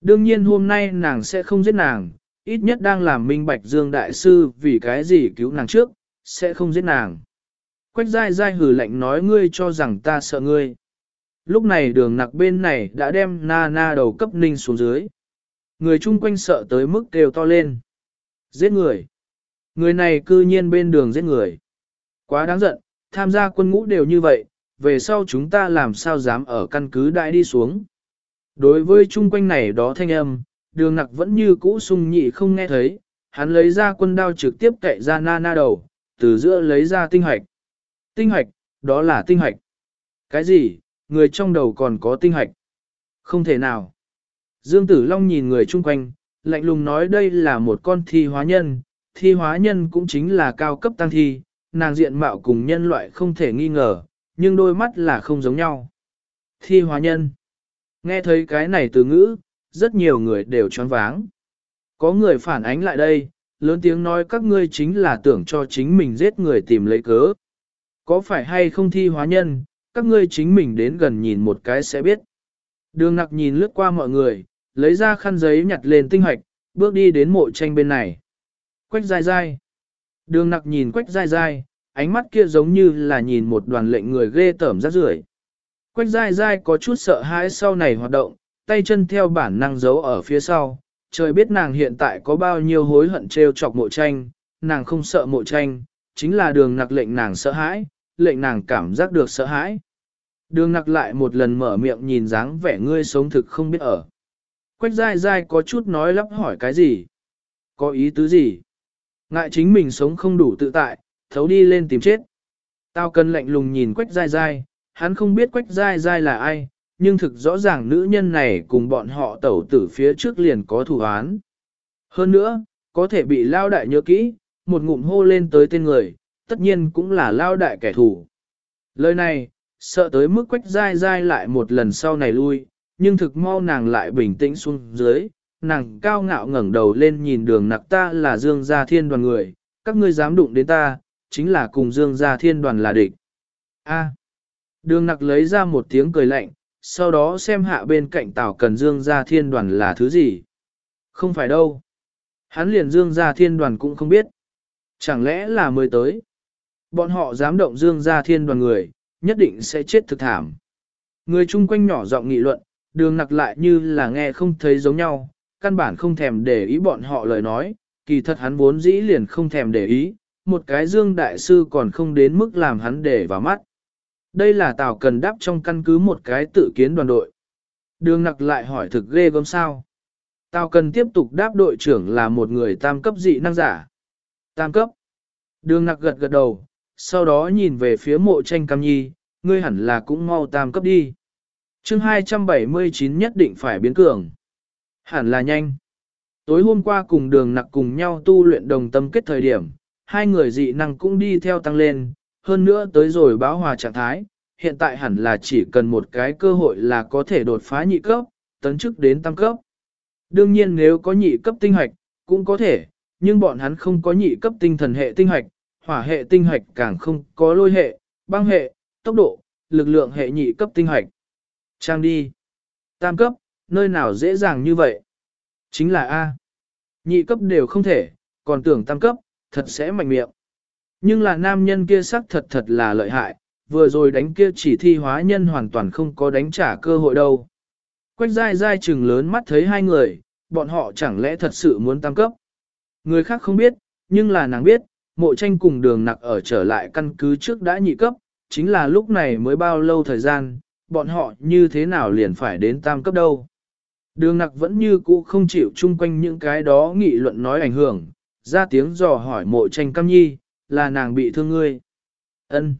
Đương nhiên hôm nay nàng sẽ không giết nàng, ít nhất đang làm minh bạch dương đại sư vì cái gì cứu nàng trước, sẽ không giết nàng. Quách dai dai hử lạnh nói ngươi cho rằng ta sợ ngươi. Lúc này đường nặc bên này đã đem na na đầu cấp ninh xuống dưới. Người chung quanh sợ tới mức kêu to lên. Giết người. Người này cư nhiên bên đường giết người. Quá đáng giận, tham gia quân ngũ đều như vậy, về sau chúng ta làm sao dám ở căn cứ đại đi xuống. Đối với chung quanh này đó thanh âm, đường nặc vẫn như cũ sung nhị không nghe thấy, hắn lấy ra quân đao trực tiếp cậy ra na na đầu, từ giữa lấy ra tinh hoạch. Tinh hoạch, đó là tinh hoạch. Cái gì, người trong đầu còn có tinh hoạch? Không thể nào. Dương Tử Long nhìn người chung quanh, lạnh lùng nói đây là một con thi hóa nhân, thi hóa nhân cũng chính là cao cấp tăng thi, nàng diện mạo cùng nhân loại không thể nghi ngờ, nhưng đôi mắt là không giống nhau. Thi hóa nhân. Nghe thấy cái này từ ngữ, rất nhiều người đều choáng váng. Có người phản ánh lại đây, lớn tiếng nói các ngươi chính là tưởng cho chính mình giết người tìm lấy cớ. Có phải hay không thi hóa nhân, các ngươi chính mình đến gần nhìn một cái sẽ biết. Đường nặc nhìn lướt qua mọi người, lấy ra khăn giấy nhặt lên tinh hoạch, bước đi đến mộ tranh bên này. Quách dai dai. Đường nặc nhìn quách dai dai, ánh mắt kia giống như là nhìn một đoàn lệnh người ghê tởm rát rưởi. Quách dai dai có chút sợ hãi sau này hoạt động, tay chân theo bản năng giấu ở phía sau. Trời biết nàng hiện tại có bao nhiêu hối hận trêu chọc mộ tranh, nàng không sợ mộ tranh, chính là đường nặc lệnh nàng sợ hãi, lệnh nàng cảm giác được sợ hãi. Đường nặc lại một lần mở miệng nhìn dáng vẻ ngươi sống thực không biết ở. Quách dai dai có chút nói lắp hỏi cái gì? Có ý tứ gì? Ngại chính mình sống không đủ tự tại, thấu đi lên tìm chết. Tao cần lạnh lùng nhìn quách dai dai, hắn không biết quách dai dai là ai, nhưng thực rõ ràng nữ nhân này cùng bọn họ tẩu tử phía trước liền có thủ án. Hơn nữa, có thể bị lao đại nhớ kỹ, một ngụm hô lên tới tên người, tất nhiên cũng là lao đại kẻ thù. Lời này, sợ tới mức quách dai dai lại một lần sau này lui, nhưng thực mau nàng lại bình tĩnh xuống dưới, nàng cao ngạo ngẩng đầu lên nhìn đường nặc ta là dương gia thiên đoàn người, các ngươi dám đụng đến ta, chính là cùng dương gia thiên đoàn là địch. A. đường nặc lấy ra một tiếng cười lạnh, sau đó xem hạ bên cạnh tảo cần dương gia thiên đoàn là thứ gì. Không phải đâu. Hắn liền dương gia thiên đoàn cũng không biết. Chẳng lẽ là mới tới. Bọn họ dám động dương gia thiên đoàn người, nhất định sẽ chết thực thảm. Người chung quanh nhỏ giọng nghị luận, đường nặc lại như là nghe không thấy giống nhau, căn bản không thèm để ý bọn họ lời nói, kỳ thật hắn vốn dĩ liền không thèm để ý, một cái dương đại sư còn không đến mức làm hắn để vào mắt. Đây là Tào cần đáp trong căn cứ một cái tự kiến đoàn đội. Đường nặc lại hỏi thực ghê gớm sao. Tào cần tiếp tục đáp đội trưởng là một người tam cấp dị năng giả. Tam cấp. Đường nặc gật gật đầu, sau đó nhìn về phía mộ tranh cam nhi, ngươi hẳn là cũng mau tam cấp đi. chương 279 nhất định phải biến cường. Hẳn là nhanh. Tối hôm qua cùng đường nặc cùng nhau tu luyện đồng tâm kết thời điểm, hai người dị năng cũng đi theo tăng lên, hơn nữa tới rồi báo hòa trạng thái, hiện tại hẳn là chỉ cần một cái cơ hội là có thể đột phá nhị cấp, tấn chức đến tam cấp. Đương nhiên nếu có nhị cấp tinh hoạch, cũng có thể, nhưng bọn hắn không có nhị cấp tinh thần hệ tinh hoạch, hỏa hệ tinh hoạch càng không có lôi hệ, băng hệ, tốc độ, lực lượng hệ nhị cấp tinh hoạch. Trang đi. Tam cấp, nơi nào dễ dàng như vậy? Chính là A. Nhị cấp đều không thể, còn tưởng tam cấp, thật sẽ mạnh miệng. Nhưng là nam nhân kia sắc thật thật là lợi hại, vừa rồi đánh kia chỉ thi hóa nhân hoàn toàn không có đánh trả cơ hội đâu. Quách dai dai chừng lớn mắt thấy hai người, bọn họ chẳng lẽ thật sự muốn tam cấp. Người khác không biết, nhưng là nàng biết, mộ tranh cùng đường nặc ở trở lại căn cứ trước đã nhị cấp, chính là lúc này mới bao lâu thời gian, bọn họ như thế nào liền phải đến tam cấp đâu. Đường nặc vẫn như cũ không chịu chung quanh những cái đó nghị luận nói ảnh hưởng, ra tiếng dò hỏi mộ tranh cam nhi, là nàng bị thương ngươi. ân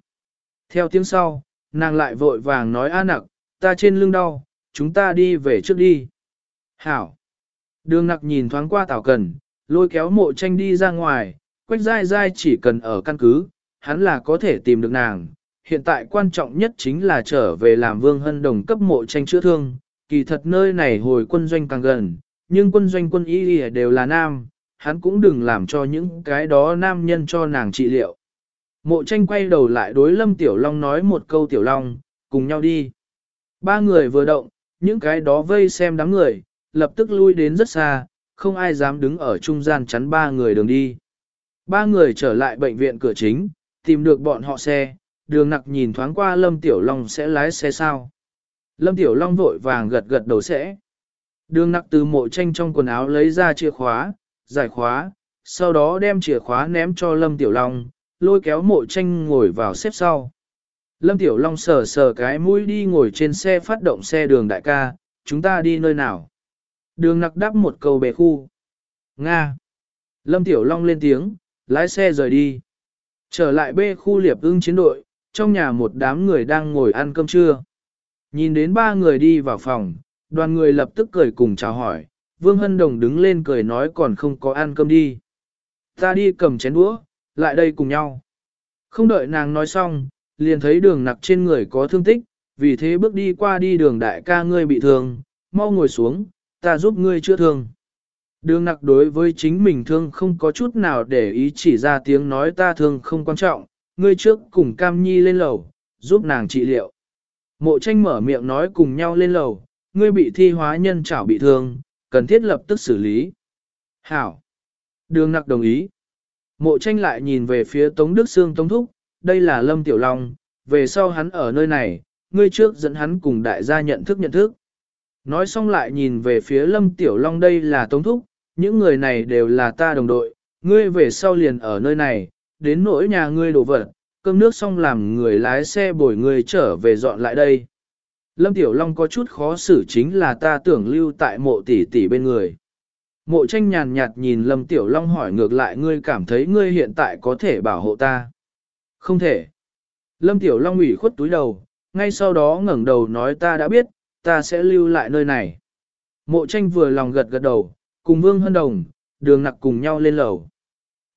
Theo tiếng sau, nàng lại vội vàng nói a nặc, ta trên lưng đau, chúng ta đi về trước đi. Hảo. Đường nặc nhìn thoáng qua tảo cần, lôi kéo mộ tranh đi ra ngoài, quách Giai Giai chỉ cần ở căn cứ, hắn là có thể tìm được nàng. Hiện tại quan trọng nhất chính là trở về làm vương hân đồng cấp mộ tranh chữa thương, kỳ thật nơi này hồi quân doanh càng gần, nhưng quân doanh quân y đều là nam, hắn cũng đừng làm cho những cái đó nam nhân cho nàng trị liệu. Mộ tranh quay đầu lại đối Lâm Tiểu Long nói một câu Tiểu Long, cùng nhau đi. Ba người vừa động, những cái đó vây xem đám người, lập tức lui đến rất xa, không ai dám đứng ở trung gian chắn ba người đường đi. Ba người trở lại bệnh viện cửa chính, tìm được bọn họ xe, đường nặc nhìn thoáng qua Lâm Tiểu Long sẽ lái xe sao. Lâm Tiểu Long vội vàng gật gật đầu sẽ. Đường nặc từ mộ tranh trong quần áo lấy ra chìa khóa, giải khóa, sau đó đem chìa khóa ném cho Lâm Tiểu Long, lôi kéo mộ tranh ngồi vào xếp sau. Lâm Tiểu Long sờ sờ cái mũi đi ngồi trên xe phát động xe đường đại ca, chúng ta đi nơi nào? Đường nặc đáp một câu bề khu. Nga. Lâm Tiểu Long lên tiếng, lái xe rời đi. Trở lại bê khu liệp ưng chiến đội, trong nhà một đám người đang ngồi ăn cơm trưa. Nhìn đến ba người đi vào phòng, đoàn người lập tức cười cùng chào hỏi, Vương Hân Đồng đứng lên cười nói còn không có ăn cơm đi. Ta đi cầm chén đũa, lại đây cùng nhau. Không đợi nàng nói xong, liền thấy đường nặc trên người có thương tích, vì thế bước đi qua đi đường đại ca ngươi bị thương, mau ngồi xuống, ta giúp ngươi chữa thương. Đường nặc đối với chính mình thương không có chút nào để ý chỉ ra tiếng nói ta thương không quan trọng, ngươi trước cùng Cam Nhi lên lầu, giúp nàng trị liệu. Mộ tranh mở miệng nói cùng nhau lên lầu, ngươi bị thi hóa nhân chảo bị thương, cần thiết lập tức xử lý. Hảo. Đường nặc đồng ý. Mộ tranh lại nhìn về phía Tống Đức Sương Tống Thúc, đây là Lâm Tiểu Long, về sau hắn ở nơi này, ngươi trước dẫn hắn cùng đại gia nhận thức nhận thức. Nói xong lại nhìn về phía Lâm Tiểu Long đây là Tống Thúc, những người này đều là ta đồng đội, ngươi về sau liền ở nơi này, đến nỗi nhà ngươi đổ vật, cơm nước xong làm người lái xe bồi người trở về dọn lại đây. Lâm Tiểu Long có chút khó xử chính là ta tưởng lưu tại mộ tỷ tỷ bên người. Mộ tranh nhàn nhạt nhìn Lâm Tiểu Long hỏi ngược lại ngươi cảm thấy ngươi hiện tại có thể bảo hộ ta. Không thể. Lâm Tiểu Long ủy khuất túi đầu, ngay sau đó ngẩng đầu nói ta đã biết, ta sẽ lưu lại nơi này. Mộ tranh vừa lòng gật gật đầu, cùng Vương Hân Đồng, đường nặc cùng nhau lên lầu.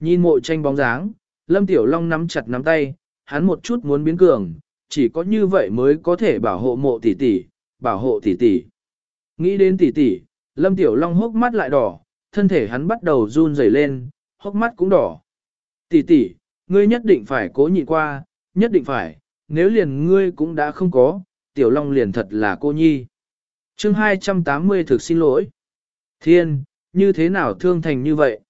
Nhìn mộ tranh bóng dáng, Lâm Tiểu Long nắm chặt nắm tay, hắn một chút muốn biến cường, chỉ có như vậy mới có thể bảo hộ mộ tỷ tỷ, bảo hộ tỷ tỷ. Nghĩ đến tỷ tỷ, Lâm Tiểu Long hốc mắt lại đỏ, thân thể hắn bắt đầu run rẩy lên, hốc mắt cũng đỏ. Tỷ tỷ, ngươi nhất định phải cố nhịn qua, nhất định phải, nếu liền ngươi cũng đã không có, Tiểu Long liền thật là cô nhi. chương 280 thực xin lỗi. Thiên, như thế nào thương thành như vậy?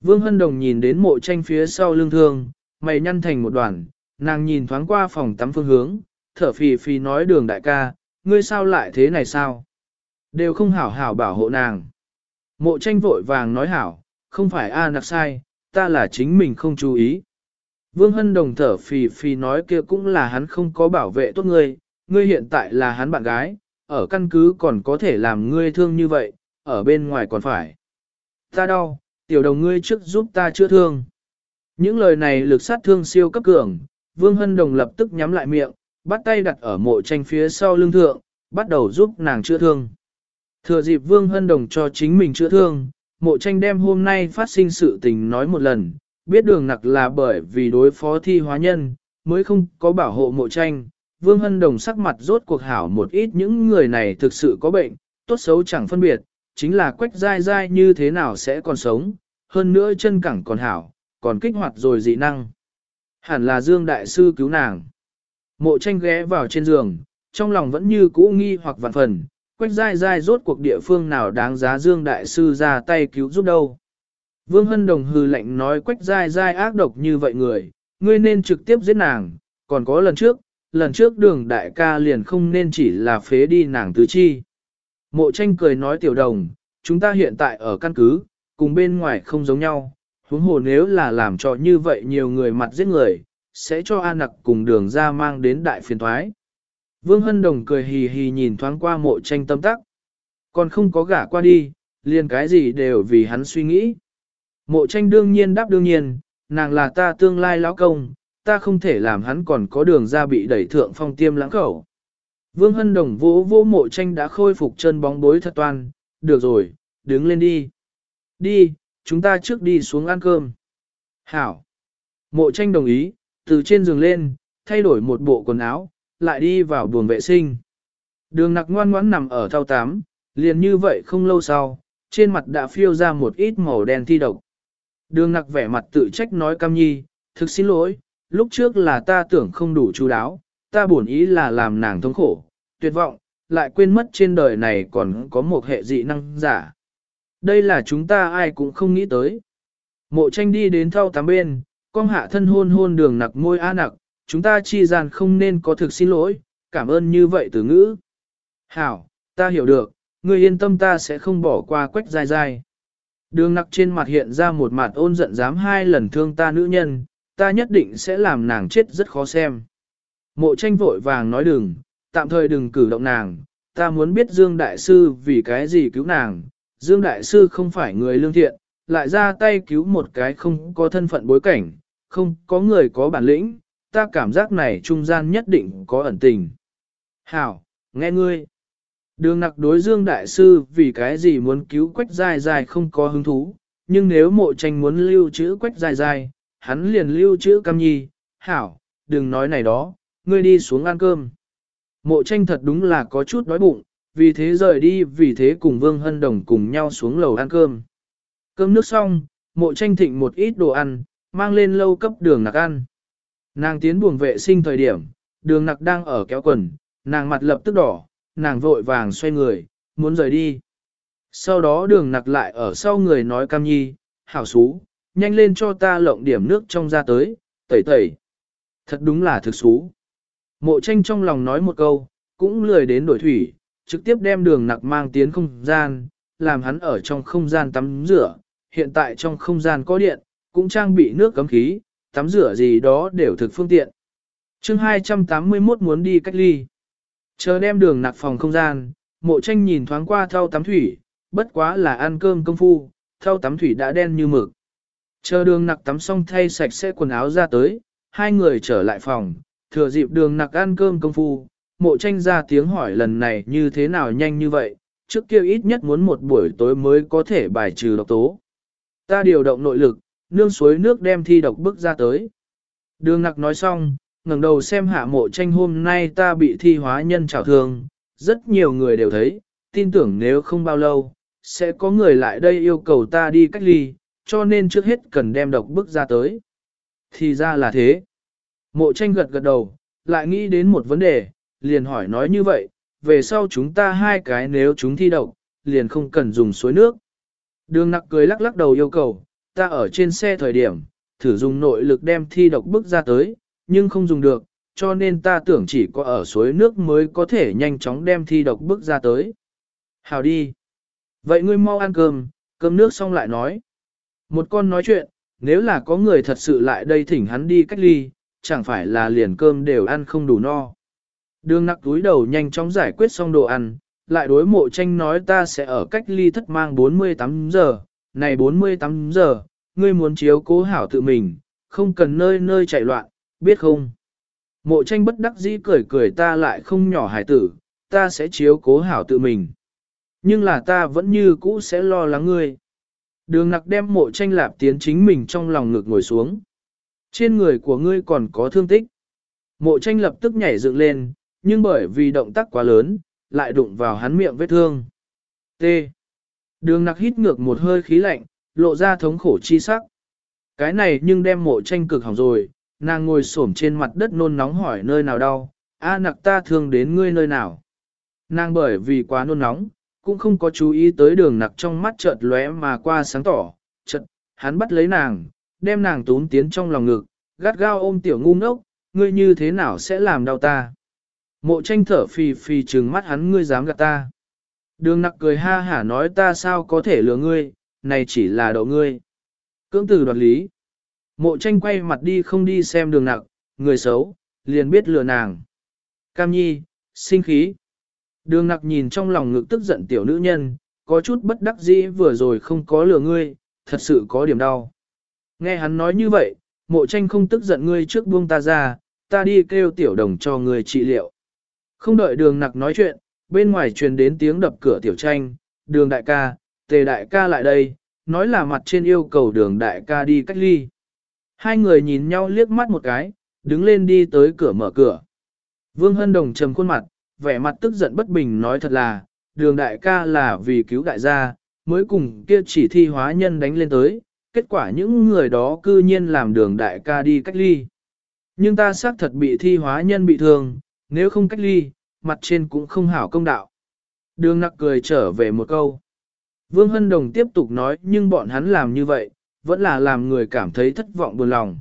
Vương Hân Đồng nhìn đến mộ tranh phía sau lưng thương, mày nhăn thành một đoàn, nàng nhìn thoáng qua phòng tắm phương hướng, thở phì phì nói đường đại ca, ngươi sao lại thế này sao? Đều không hảo hảo bảo hộ nàng. Mộ tranh vội vàng nói hảo, không phải A nặc sai, ta là chính mình không chú ý. Vương Hân Đồng thở phì phì nói kia cũng là hắn không có bảo vệ tốt ngươi, ngươi hiện tại là hắn bạn gái, ở căn cứ còn có thể làm ngươi thương như vậy, ở bên ngoài còn phải. Ta đau, tiểu đồng ngươi trước giúp ta chữa thương. Những lời này lực sát thương siêu cấp cường, Vương Hân Đồng lập tức nhắm lại miệng, bắt tay đặt ở mộ tranh phía sau lưng thượng, bắt đầu giúp nàng chữa thương. Thừa dịp Vương Hân Đồng cho chính mình chữa thương, mộ tranh đem hôm nay phát sinh sự tình nói một lần, biết đường nặc là bởi vì đối phó thi hóa nhân, mới không có bảo hộ mộ tranh. Vương Hân Đồng sắc mặt rốt cuộc hảo một ít những người này thực sự có bệnh, tốt xấu chẳng phân biệt, chính là quách dai dai như thế nào sẽ còn sống, hơn nữa chân cẳng còn hảo, còn kích hoạt rồi dị năng. Hẳn là Dương Đại Sư cứu nàng. Mộ tranh ghé vào trên giường, trong lòng vẫn như cũ nghi hoặc vạn phần, quách dai dai rốt cuộc địa phương nào đáng giá Dương Đại Sư ra tay cứu giúp đâu. Vương Hân Đồng hừ lạnh nói quách dai dai ác độc như vậy người, ngươi nên trực tiếp giết nàng, còn có lần trước, lần trước đường đại ca liền không nên chỉ là phế đi nàng tứ chi. Mộ tranh cười nói tiểu đồng, chúng ta hiện tại ở căn cứ, cùng bên ngoài không giống nhau, huống hồ nếu là làm cho như vậy nhiều người mặt giết người, sẽ cho An nặc cùng đường ra mang đến đại phiền thoái. Vương Hân Đồng cười hì hì nhìn thoáng qua mộ tranh tâm tắc. Còn không có gả qua đi, liền cái gì đều vì hắn suy nghĩ. Mộ tranh đương nhiên đáp đương nhiên, nàng là ta tương lai lão công, ta không thể làm hắn còn có đường ra bị đẩy thượng phong tiêm lãng khẩu. Vương Hân Đồng vỗ vỗ mộ tranh đã khôi phục chân bóng bối thật toàn. được rồi, đứng lên đi. Đi, chúng ta trước đi xuống ăn cơm. Hảo. Mộ tranh đồng ý, từ trên giường lên, thay đổi một bộ quần áo, lại đi vào buồng vệ sinh. Đường nặc ngoan ngoãn nằm ở thao tám, liền như vậy không lâu sau, trên mặt đã phiêu ra một ít màu đen thi độc. Đường nặc vẻ mặt tự trách nói cam nhi, thực xin lỗi, lúc trước là ta tưởng không đủ chú đáo, ta bổn ý là làm nàng thống khổ, tuyệt vọng, lại quên mất trên đời này còn có một hệ dị năng giả. Đây là chúng ta ai cũng không nghĩ tới. Mộ tranh đi đến thao tám bên, con hạ thân hôn hôn đường nặc môi a nặc, chúng ta chi gian không nên có thực xin lỗi, cảm ơn như vậy từ ngữ. Hảo, ta hiểu được, ngươi yên tâm ta sẽ không bỏ qua quách dài dài. Đường nặc trên mặt hiện ra một mặt ôn giận dám hai lần thương ta nữ nhân, ta nhất định sẽ làm nàng chết rất khó xem. Mộ tranh vội vàng nói đừng, tạm thời đừng cử động nàng, ta muốn biết Dương Đại Sư vì cái gì cứu nàng. Dương Đại Sư không phải người lương thiện, lại ra tay cứu một cái không có thân phận bối cảnh, không có người có bản lĩnh, ta cảm giác này trung gian nhất định có ẩn tình. Hảo, nghe ngươi. Đường nặc đối Dương Đại Sư vì cái gì muốn cứu quách dài dài không có hứng thú, nhưng nếu mộ tranh muốn lưu trữ quách dài dài, hắn liền lưu trữ cam nhi, hảo, đừng nói này đó, ngươi đi xuống ăn cơm. Mộ tranh thật đúng là có chút đói bụng, vì thế rời đi vì thế cùng Vương Hân Đồng cùng nhau xuống lầu ăn cơm. Cơm nước xong, mộ tranh thịnh một ít đồ ăn, mang lên lâu cấp đường nặc ăn. Nàng tiến buồng vệ sinh thời điểm, đường nặc đang ở kéo quần, nàng mặt lập tức đỏ, nàng vội vàng xoay người, muốn rời đi. Sau đó đường nặc lại ở sau người nói cam nhi, hảo xú, nhanh lên cho ta lộng điểm nước trong ra tới, tẩy tẩy. Thật đúng là thực xú. Mộ tranh trong lòng nói một câu, cũng lười đến đổi thủy, trực tiếp đem đường nặc mang tiến không gian, làm hắn ở trong không gian tắm rửa. Hiện tại trong không gian có điện, cũng trang bị nước cấm khí, tắm rửa gì đó đều thực phương tiện. chương 281 muốn đi cách ly. Chờ đem đường nặc phòng không gian, mộ tranh nhìn thoáng qua thau tắm thủy, bất quá là ăn cơm công phu, thau tắm thủy đã đen như mực. Chờ đường nặc tắm xong thay sạch sẽ quần áo ra tới, hai người trở lại phòng, thừa dịp đường nặc ăn cơm công phu, mộ tranh ra tiếng hỏi lần này như thế nào nhanh như vậy, trước kia ít nhất muốn một buổi tối mới có thể bài trừ độc tố. Ta điều động nội lực, nương suối nước đem thi độc bức ra tới. Đường nặc nói xong, ngẩng đầu xem hạ mộ tranh hôm nay ta bị thi hóa nhân trào thương, rất nhiều người đều thấy, tin tưởng nếu không bao lâu, sẽ có người lại đây yêu cầu ta đi cách ly, cho nên trước hết cần đem độc bức ra tới. Thì ra là thế. Mộ tranh gật gật đầu, lại nghĩ đến một vấn đề, liền hỏi nói như vậy, về sau chúng ta hai cái nếu chúng thi độc, liền không cần dùng suối nước. Đường nặc cười lắc lắc đầu yêu cầu, ta ở trên xe thời điểm, thử dùng nội lực đem thi độc bức ra tới, nhưng không dùng được, cho nên ta tưởng chỉ có ở suối nước mới có thể nhanh chóng đem thi độc bức ra tới. Hào đi. Vậy ngươi mau ăn cơm, cơm nước xong lại nói. Một con nói chuyện, nếu là có người thật sự lại đây thỉnh hắn đi cách ly, chẳng phải là liền cơm đều ăn không đủ no. Đường nặc túi đầu nhanh chóng giải quyết xong đồ ăn, lại đối mộ tranh nói ta sẽ ở cách ly thất mang 48 giờ, này 48 giờ, ngươi muốn chiếu cố hảo tự mình, không cần nơi nơi chạy loạn, biết không? Mộ tranh bất đắc dĩ cười cười ta lại không nhỏ hải tử, ta sẽ chiếu cố hảo tự mình. Nhưng là ta vẫn như cũ sẽ lo lắng ngươi. Đường nặc đem mộ tranh lạp tiến chính mình trong lòng ngực ngồi xuống. Trên người của ngươi còn có thương tích. Mộ tranh lập tức nhảy dựng lên, nhưng bởi vì động tác quá lớn, lại đụng vào hắn miệng vết thương. T. Đường nặc hít ngược một hơi khí lạnh, lộ ra thống khổ chi sắc. Cái này nhưng đem mộ tranh cực hỏng rồi, nàng ngồi xổm trên mặt đất nôn nóng hỏi nơi nào đau, a nặc ta thương đến ngươi nơi nào. Nàng bởi vì quá nôn nóng, cũng không có chú ý tới đường nặc trong mắt chợt lóe mà qua sáng tỏ, chợt, hắn bắt lấy nàng, đem nàng tún tiến trong lòng ngực, gắt gao ôm tiểu ngu ngốc, ngươi như thế nào sẽ làm đau ta. Mộ tranh thở phì phì trừng mắt hắn ngươi dám gạt ta. Đường nặc cười ha hả nói ta sao có thể lừa ngươi, này chỉ là đậu ngươi. Cưỡng tử đoạt lý. Mộ tranh quay mặt đi không đi xem đường nặc, người xấu, liền biết lừa nàng. Cam nhi, sinh khí. Đường nặc nhìn trong lòng ngực tức giận tiểu nữ nhân, có chút bất đắc dĩ vừa rồi không có lừa ngươi, thật sự có điểm đau. Nghe hắn nói như vậy, mộ tranh không tức giận ngươi trước buông ta ra, ta đi kêu tiểu đồng cho ngươi trị liệu. Không đợi đường nặc nói chuyện, bên ngoài truyền đến tiếng đập cửa tiểu tranh, đường đại ca, tề đại ca lại đây, nói là mặt trên yêu cầu đường đại ca đi cách ly. Hai người nhìn nhau liếc mắt một cái, đứng lên đi tới cửa mở cửa. Vương Hân Đồng trầm khuôn mặt, vẻ mặt tức giận bất bình nói thật là, đường đại ca là vì cứu đại gia, mới cùng kia chỉ thi hóa nhân đánh lên tới, kết quả những người đó cư nhiên làm đường đại ca đi cách ly. Nhưng ta xác thật bị thi hóa nhân bị thương, nếu không cách ly, mặt trên cũng không hảo công đạo. Đường nặc cười trở về một câu. Vương Hân Đồng tiếp tục nói nhưng bọn hắn làm như vậy, vẫn là làm người cảm thấy thất vọng buồn lòng.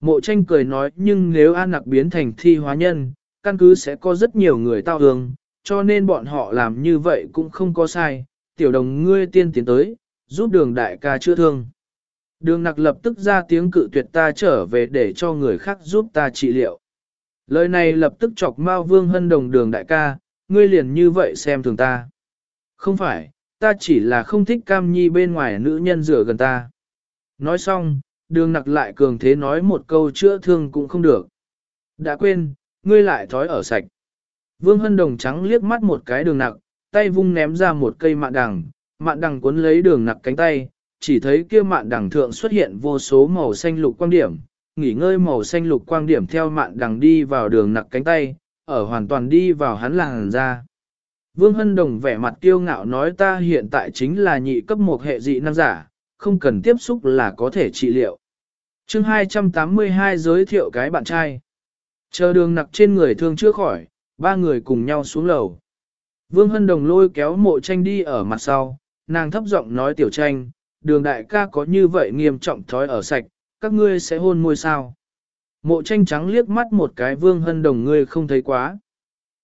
Mộ tranh cười nói nhưng nếu an nặc biến thành thi hóa nhân, căn cứ sẽ có rất nhiều người tao hương, cho nên bọn họ làm như vậy cũng không có sai, tiểu đồng ngươi tiên tiến tới, giúp đường đại ca chữa thương. Đường nặc lập tức ra tiếng cự tuyệt ta trở về để cho người khác giúp ta trị liệu. Lời này lập tức chọc Mao Vương Hân Đồng đường đại ca, ngươi liền như vậy xem thường ta. Không phải, ta chỉ là không thích cam nhi bên ngoài nữ nhân rửa gần ta. Nói xong, đường nặc lại cường thế nói một câu chữa thương cũng không được. Đã quên, ngươi lại thói ở sạch. Vương Hân Đồng trắng liếc mắt một cái đường nặc, tay vung ném ra một cây mạn đằng, mạn đằng cuốn lấy đường nặc cánh tay, chỉ thấy kia mạn đằng thượng xuất hiện vô số màu xanh lục quang điểm, nghỉ ngơi màu xanh lục quang điểm theo mạn đằng đi vào đường nặc cánh tay, ở hoàn toàn đi vào hắn làng ra. Vương Hân Đồng vẻ mặt kiêu ngạo nói ta hiện tại chính là nhị cấp một hệ dị năng giả, không cần tiếp xúc là có thể trị liệu. chương 282 giới thiệu cái bạn trai. Chờ đường nặc trên người thương chưa khỏi, ba người cùng nhau xuống lầu. Vương Hân Đồng lôi kéo mộ tranh đi ở mặt sau, nàng thấp giọng nói tiểu tranh, đường đại ca có như vậy nghiêm trọng thói ở sạch, các ngươi sẽ hôn môi sao. Mộ tranh trắng liếc mắt một cái Vương Hân Đồng ngươi không thấy quá.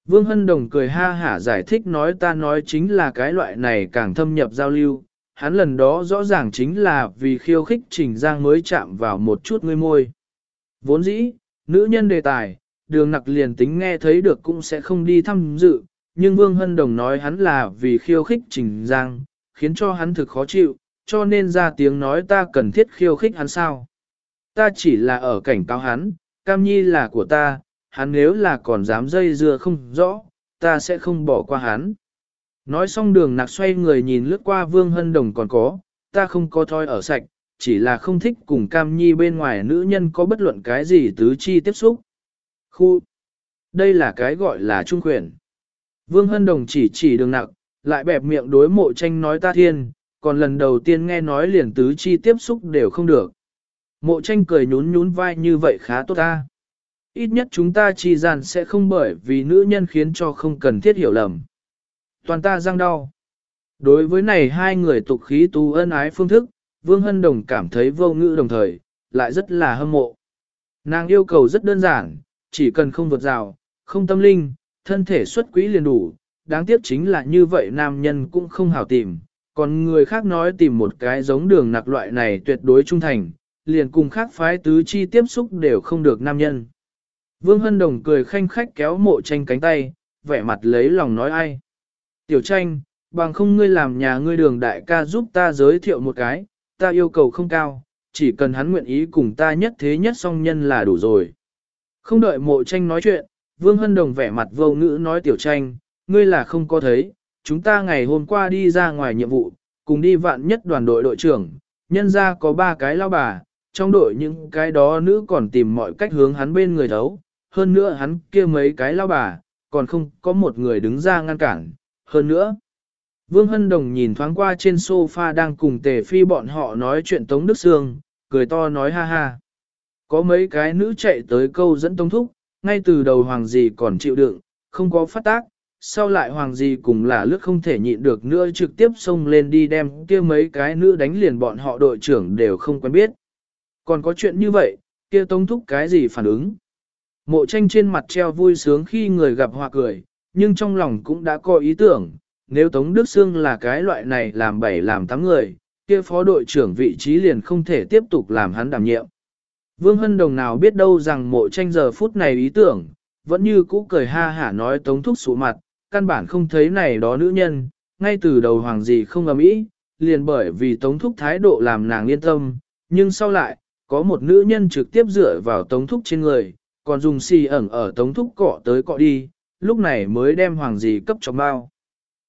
Vương Hân Đồng cười ha hả giải thích nói ta nói chính là cái loại này càng thâm nhập giao lưu, hắn lần đó rõ ràng chính là vì khiêu khích Trình Giang mới chạm vào một chút ngươi môi. Vốn dĩ, nữ nhân đề tài, đường nặc liền tính nghe thấy được cũng sẽ không đi thăm dự, nhưng Vương Hân Đồng nói hắn là vì khiêu khích Trình Giang, khiến cho hắn thực khó chịu, cho nên ra tiếng nói ta cần thiết khiêu khích hắn sao. Ta chỉ là ở cảnh cáo hắn, Cam Nhi là của ta, hắn nếu là còn dám dây dưa không rõ, ta sẽ không bỏ qua hắn. Nói xong đường nặc xoay người nhìn lướt qua vương hân đồng còn có, ta không có thoi ở sạch, chỉ là không thích cùng cam nhi bên ngoài nữ nhân có bất luận cái gì tứ chi tiếp xúc. Khu! Đây là cái gọi là trung quyền. Vương hân đồng chỉ chỉ đường nặc, lại bẹp miệng đối mộ tranh nói ta thiên, còn lần đầu tiên nghe nói liền tứ chi tiếp xúc đều không được. Mộ tranh cười nhún nhún vai như vậy khá tốt ta. Ít nhất chúng ta chi gian sẽ không bởi vì nữ nhân khiến cho không cần thiết hiểu lầm. Toàn ta răng đau. Đối với này hai người tục khí tu ân ái phương thức, Vương Hân Đồng cảm thấy vô ngữ đồng thời, lại rất là hâm mộ. Nàng yêu cầu rất đơn giản, chỉ cần không vượt rào, không tâm linh, thân thể xuất quỹ liền đủ, đáng tiếc chính là như vậy nam nhân cũng không hảo tìm, còn người khác nói tìm một cái giống đường nặc loại này tuyệt đối trung thành, liền cùng khác phái tứ chi tiếp xúc đều không được nam nhân. Vương Hân Đồng cười khanh khách kéo mộ tranh cánh tay, vẻ mặt lấy lòng nói ai. Tiểu tranh, bằng không ngươi làm nhà ngươi đường đại ca giúp ta giới thiệu một cái, ta yêu cầu không cao, chỉ cần hắn nguyện ý cùng ta nhất thế nhất song nhân là đủ rồi. Không đợi mộ tranh nói chuyện, Vương Hân Đồng vẻ mặt vô ngữ nói tiểu tranh, ngươi là không có thấy, chúng ta ngày hôm qua đi ra ngoài nhiệm vụ, cùng đi vạn nhất đoàn đội đội trưởng, nhân ra có ba cái lao bà, trong đội những cái đó nữ còn tìm mọi cách hướng hắn bên người thấu, hơn nữa hắn kia mấy cái lao bà, còn không có một người đứng ra ngăn cản, hơn nữa. Vương Hân Đồng nhìn thoáng qua trên sofa đang cùng tề phi bọn họ nói chuyện Tống Đức Sương, cười to nói ha ha. Có mấy cái nữ chạy tới câu dẫn Tống Thúc, ngay từ đầu hoàng gì còn chịu đựng, không có phát tác, sau lại hoàng gì cùng là lướt không thể nhịn được nữa trực tiếp xông lên đi đem kia mấy cái nữ đánh liền bọn họ đội trưởng đều không quen biết. Còn có chuyện như vậy, kia Tống Thúc cái gì phản ứng? Mộ tranh trên mặt treo vui sướng khi người gặp hoa cười, nhưng trong lòng cũng đã có ý tưởng, nếu Tống Đức Sương là cái loại này làm bảy làm tám người, kia phó đội trưởng vị trí liền không thể tiếp tục làm hắn đảm nhiệm. Vương Hân Đồng nào biết đâu rằng mộ tranh giờ phút này ý tưởng, vẫn như cũ cười ha hả nói Tống Thúc sụ mặt, căn bản không thấy này đó nữ nhân, ngay từ đầu hoàng gì không ầm ĩ, liền bởi vì Tống Thúc thái độ làm nàng yên tâm, nhưng sau lại, có một nữ nhân trực tiếp dựa vào Tống Thúc trên người, còn dùng xì ẩn ở Tống Thúc cọ tới cọ đi, lúc này mới đem hoàng gì cấp cho bao.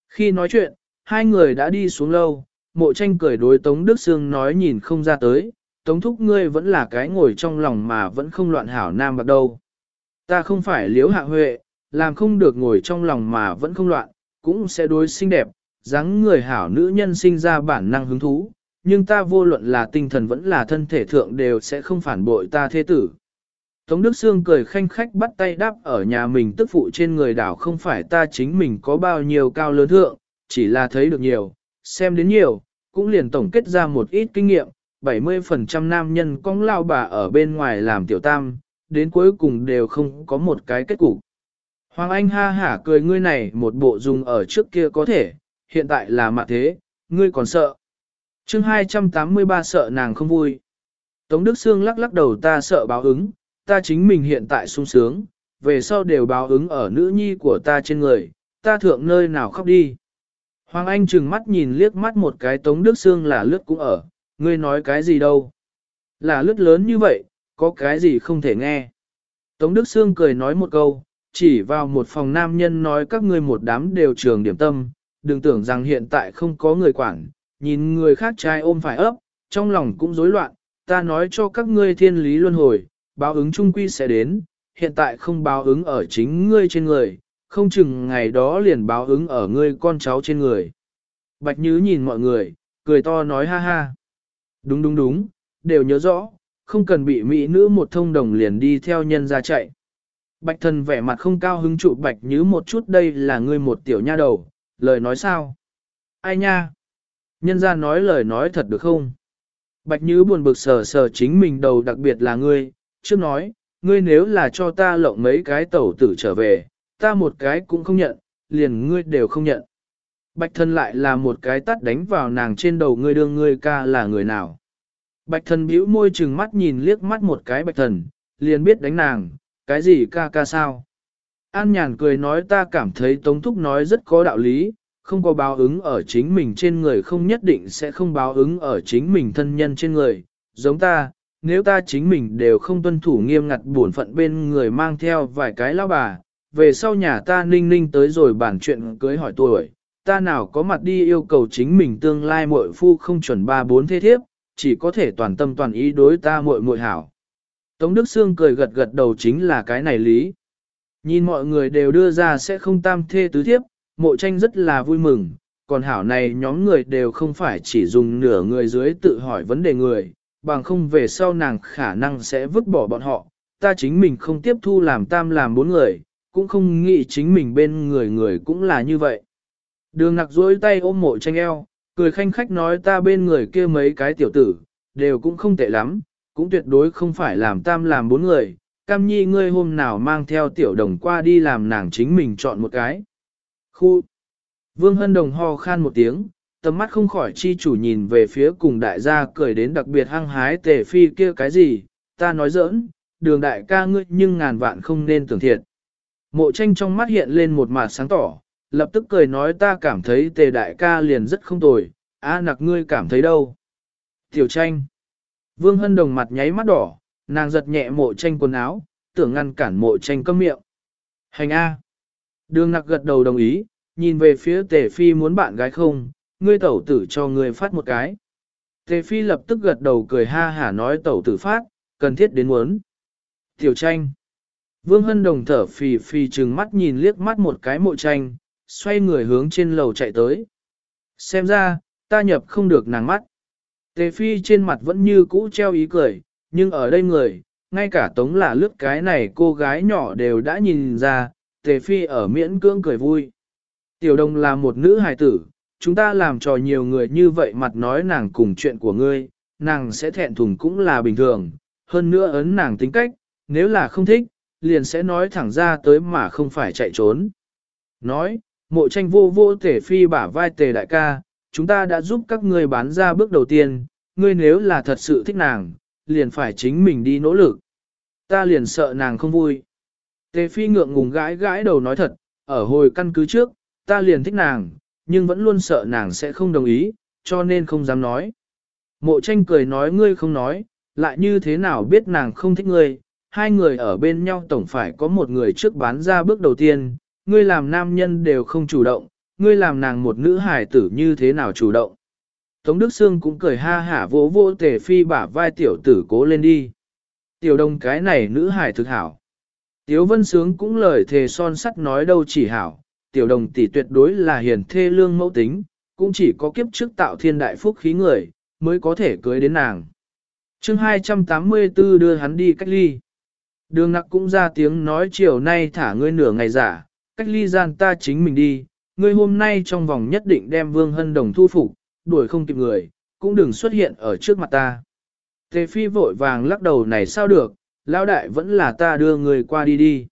Khi nói chuyện, hai người đã đi xuống lâu, mộ tranh cười đối Tống Đức Sương nói nhìn không ra tới, Tống Thúc ngươi vẫn là cái ngồi trong lòng mà vẫn không loạn hảo nam bạc đâu. Ta không phải liếu hạ huệ, làm không được ngồi trong lòng mà vẫn không loạn, cũng sẽ đối xinh đẹp, dáng người hảo nữ nhân sinh ra bản năng hứng thú, nhưng ta vô luận là tinh thần vẫn là thân thể thượng đều sẽ không phản bội ta thế tử. Tống Đức Sương cười khanh khách bắt tay đáp ở nhà mình tức phụ trên người đảo không phải ta chính mình có bao nhiêu cao lớn thượng, chỉ là thấy được nhiều, xem đến nhiều, cũng liền tổng kết ra một ít kinh nghiệm, 70% nam nhân cong lao bà ở bên ngoài làm tiểu tam, đến cuối cùng đều không có một cái kết cục. Hoàng Anh ha hả cười ngươi này một bộ dùng ở trước kia có thể, hiện tại là mạ thế, ngươi còn sợ. chương 283 sợ nàng không vui. Tống Đức Sương lắc lắc đầu ta sợ báo ứng, ta chính mình hiện tại sung sướng, về sau đều báo ứng ở nữ nhi của ta trên người, ta thượng nơi nào khóc đi. Hoàng Anh trừng mắt nhìn liếc mắt một cái Tống Đức Sương là lướt cũng ở, ngươi nói cái gì đâu. Là lướt lớn như vậy, có cái gì không thể nghe. Tống Đức Sương cười nói một câu, chỉ vào một phòng nam nhân nói các ngươi một đám đều trường điểm tâm, đừng tưởng rằng hiện tại không có người quản, nhìn người khác trai ôm phải ấp, trong lòng cũng rối loạn, ta nói cho các ngươi thiên lý luân hồi, báo ứng trung quy sẽ đến, hiện tại không báo ứng ở chính ngươi trên người, không chừng ngày đó liền báo ứng ở ngươi con cháu trên người. Bạch Nhứ nhìn mọi người, cười to nói ha ha. Đúng đúng đúng, đều nhớ rõ, không cần bị mỹ nữ một thông đồng liền đi theo nhân ra chạy. Bạch thần vẻ mặt không cao hứng trụ bạch như một chút đây là ngươi một tiểu nha đầu, lời nói sao? Ai nha? Nhân ra nói lời nói thật được không? Bạch như buồn bực sờ sờ chính mình đầu đặc biệt là ngươi, trước nói, ngươi nếu là cho ta lộng mấy cái tẩu tử trở về, ta một cái cũng không nhận, liền ngươi đều không nhận. Bạch thần lại là một cái tắt đánh vào nàng trên đầu ngươi đương ngươi ca là người nào. Bạch thần bĩu môi chừng mắt nhìn liếc mắt một cái bạch thần, liền biết đánh nàng, cái gì ca ca sao. An nhàn cười nói ta cảm thấy Tống Thúc nói rất có đạo lý, không có báo ứng ở chính mình trên người không nhất định sẽ không báo ứng ở chính mình thân nhân trên người, giống ta, nếu ta chính mình đều không tuân thủ nghiêm ngặt bổn phận bên người mang theo vài cái lao bà, về sau nhà ta ninh ninh tới rồi bản chuyện cưới hỏi tuổi, ta nào có mặt đi yêu cầu chính mình tương lai muội phu không chuẩn ba bốn thế thiếp, chỉ có thể toàn tâm toàn ý đối ta muội muội hảo. Tống Đức Sương cười gật gật đầu chính là cái này lý. Nhìn mọi người đều đưa ra sẽ không tam thê tứ thiếp, mộ tranh rất là vui mừng, còn hảo này nhóm người đều không phải chỉ dùng nửa người dưới tự hỏi vấn đề người, bằng không về sau nàng khả năng sẽ vứt bỏ bọn họ, ta chính mình không tiếp thu làm tam làm bốn người, cũng không nghĩ chính mình bên người người cũng là như vậy. Đường nặc dối tay ôm mộ tranh eo, cười khanh khách nói ta bên người kia mấy cái tiểu tử, đều cũng không tệ lắm, cũng tuyệt đối không phải làm tam làm bốn người, cam nhi ngươi hôm nào mang theo tiểu đồng qua đi làm nàng chính mình chọn một cái. Khu Vương Hân Đồng ho khan một tiếng, tầm mắt không khỏi chi chủ nhìn về phía cùng đại gia cười đến đặc biệt hăng hái tề phi kia cái gì, ta nói giỡn, đường đại ca ngươi nhưng ngàn vạn không nên tưởng thiệt. Mộ tranh trong mắt hiện lên một mặt sáng tỏ, lập tức cười nói ta cảm thấy tề đại ca liền rất không tồi, a nặc ngươi cảm thấy đâu. Tiểu tranh. Vương Hân Đồng mặt nháy mắt đỏ, nàng giật nhẹ mộ tranh quần áo, tưởng ngăn cản mộ tranh câm miệng. Hành A. Đường nặc gật đầu đồng ý, nhìn về phía tề phi muốn bạn gái không, ngươi tẩu tử cho ngươi phát một cái. Tề phi lập tức gật đầu cười ha hả nói tẩu tử phát, cần thiết đến muốn. Tiểu tranh. Vương Hân Đồng thở phì phì trừng mắt nhìn liếc mắt một cái mộ tranh, xoay người hướng trên lầu chạy tới. Xem ra, ta nhập không được nàng mắt. Tề phi trên mặt vẫn như cũ treo ý cười, nhưng ở đây người, ngay cả tống là lướt cái này cô gái nhỏ đều đã nhìn ra, tề phi ở miễn cưỡng cười vui. Tiểu đồng là một nữ hài tử, chúng ta làm trò nhiều người như vậy mặt nói nàng cùng chuyện của ngươi, nàng sẽ thẹn thùng cũng là bình thường, hơn nữa ấn nàng tính cách, nếu là không thích, liền sẽ nói thẳng ra tới mà không phải chạy trốn. Nói, mộ tranh vô vô Tề phi bả vai tề đại ca, chúng ta đã giúp các ngươi bán ra bước đầu tiên, ngươi nếu là thật sự thích nàng, liền phải chính mình đi nỗ lực. Ta liền sợ nàng không vui. Tề phi ngượng ngùng gãi gãi đầu nói thật, ở hồi căn cứ trước, ta liền thích nàng, nhưng vẫn luôn sợ nàng sẽ không đồng ý, cho nên không dám nói. Mộ tranh cười nói ngươi không nói, lại như thế nào biết nàng không thích ngươi, hai người ở bên nhau tổng phải có một người trước bán ra bước đầu tiên, ngươi làm nam nhân đều không chủ động, ngươi làm nàng một nữ hài tử như thế nào chủ động. Tống Đức Sương cũng cười ha hả vỗ vỗ tề phi bả vai tiểu tử cố lên đi. Tiểu đông cái này nữ hài thực hảo. Tiếu Vân Sướng cũng lời thề son sắt nói đâu chỉ hảo, tiểu đồng tỷ tuyệt đối là hiền thê lương mẫu tính, cũng chỉ có kiếp trước tạo thiên đại phúc khí người, mới có thể cưới đến nàng. chương 284 đưa hắn đi cách ly. Đường nặc cũng ra tiếng nói chiều nay thả ngươi nửa ngày giả, cách ly gian ta chính mình đi, ngươi hôm nay trong vòng nhất định đem Vương Hân Đồng thu phục, đuổi không kịp người, cũng đừng xuất hiện ở trước mặt ta. Tề phi vội vàng lắc đầu này sao được, lão đại vẫn là ta đưa người qua đi đi.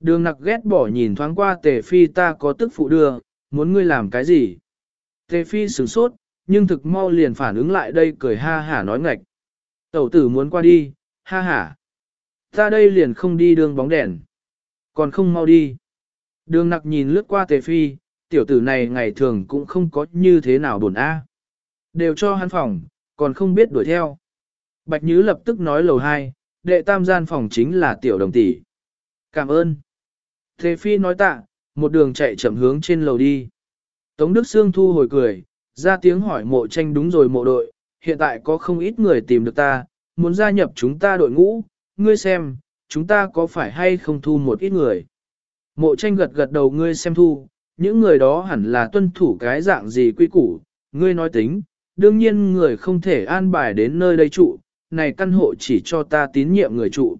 Đường nặc ghét bỏ nhìn thoáng qua tề phi ta có tức phụ đưa, muốn ngươi làm cái gì? Tề phi sửng sốt, nhưng thực mau liền phản ứng lại đây cười ha hả nói ngạch. Tẩu tử muốn qua đi, ha hả. Ta đây liền không đi đường bóng đèn. Còn không mau đi. Đường nặc nhìn lướt qua tề phi, tiểu tử này ngày thường cũng không có như thế nào buồn a. Đều cho hắn phòng, còn không biết đuổi theo. Bạch Nhứ lập tức nói lầu hai, đệ tam gian phòng chính là tiểu đồng tỷ. Cảm ơn. Thế Phi nói tạ, một đường chạy chậm hướng trên lầu đi. Tống Đức Sương thu hồi cười, ra tiếng hỏi mộ tranh đúng rồi mộ đội, hiện tại có không ít người tìm được ta, muốn gia nhập chúng ta đội ngũ, ngươi xem, chúng ta có phải hay không thu một ít người. Mộ tranh gật gật đầu ngươi xem thu, những người đó hẳn là tuân thủ cái dạng gì quy củ, ngươi nói tính, đương nhiên người không thể an bài đến nơi đây trụ, này căn hộ chỉ cho ta tín nhiệm người trụ.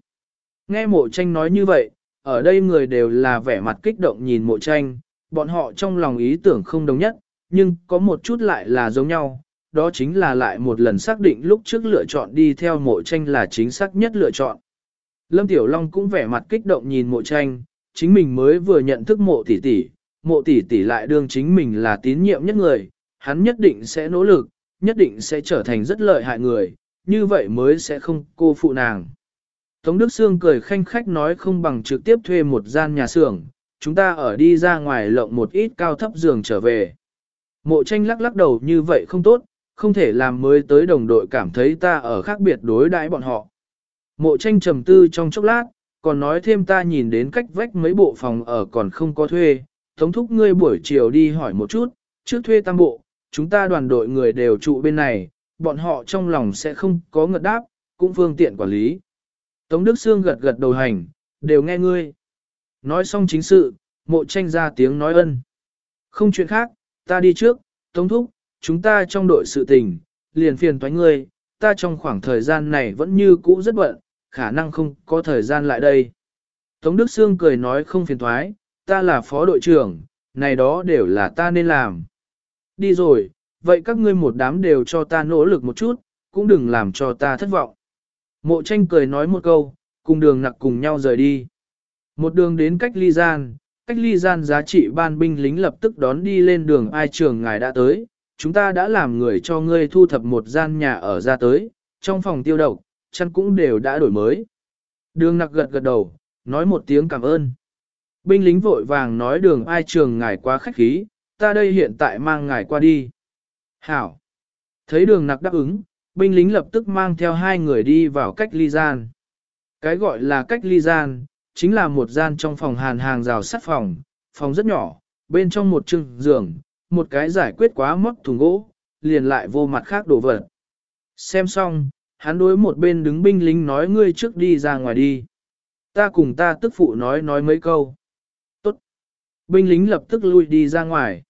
Nghe mộ tranh nói như vậy, ở đây người đều là vẻ mặt kích động nhìn mộ tranh, bọn họ trong lòng ý tưởng không đồng nhất, nhưng có một chút lại là giống nhau, đó chính là lại một lần xác định lúc trước lựa chọn đi theo mộ tranh là chính xác nhất lựa chọn. Lâm Tiểu Long cũng vẻ mặt kích động nhìn mộ tranh, chính mình mới vừa nhận thức mộ tỷ tỷ, mộ tỷ tỷ lại đương chính mình là tín nhiệm nhất người, hắn nhất định sẽ nỗ lực, nhất định sẽ trở thành rất lợi hại người, như vậy mới sẽ không cô phụ nàng. Tống Đức Sương cười khanh khách nói không bằng trực tiếp thuê một gian nhà xưởng, chúng ta ở đi ra ngoài lộng một ít cao thấp giường trở về. Mộ tranh lắc lắc đầu như vậy không tốt, không thể làm mới tới đồng đội cảm thấy ta ở khác biệt đối đãi bọn họ. Mộ tranh trầm tư trong chốc lát, còn nói thêm ta nhìn đến cách vách mấy bộ phòng ở còn không có thuê, Tống thúc ngươi buổi chiều đi hỏi một chút, trước thuê tam bộ, chúng ta đoàn đội người đều trụ bên này, bọn họ trong lòng sẽ không có ngật đáp, cũng phương tiện quản lý. Tống Đức Sương gật gật đầu hành, đều nghe ngươi. Nói xong chính sự, mộ tranh ra tiếng nói ân. Không chuyện khác, ta đi trước, Tống Thúc, chúng ta trong đội sự tình, liền phiền toái ngươi, ta trong khoảng thời gian này vẫn như cũ rất bận, khả năng không có thời gian lại đây. Tống Đức Sương cười nói không phiền thoái, ta là phó đội trưởng, này đó đều là ta nên làm. Đi rồi, vậy các ngươi một đám đều cho ta nỗ lực một chút, cũng đừng làm cho ta thất vọng. Mộ tranh cười nói một câu, cùng đường nặc cùng nhau rời đi. Một đường đến cách ly gian, cách ly gian giá trị ban binh lính lập tức đón đi lên đường ai trường ngài đã tới, chúng ta đã làm người cho ngươi thu thập một gian nhà ở ra tới, trong phòng tiêu độc, chăn cũng đều đã đổi mới. Đường nặc gật gật đầu, nói một tiếng cảm ơn. Binh lính vội vàng nói đường ai trường ngài quá khách khí, ta đây hiện tại mang ngài qua đi. Hảo. Thấy đường nặc đáp ứng, binh lính lập tức mang theo hai người đi vào cách ly gian. Cái gọi là cách ly gian, chính là một gian trong phòng hàn hàng rào sắt phòng, phòng rất nhỏ, bên trong một chừng giường, một cái giải quyết quá mất thùng gỗ, liền lại vô mặt khác đổ vật. Xem xong, hắn đối một bên đứng binh lính nói ngươi trước đi ra ngoài đi. Ta cùng ta tức phụ nói nói mấy câu. Binh lính lập tức lui đi ra ngoài.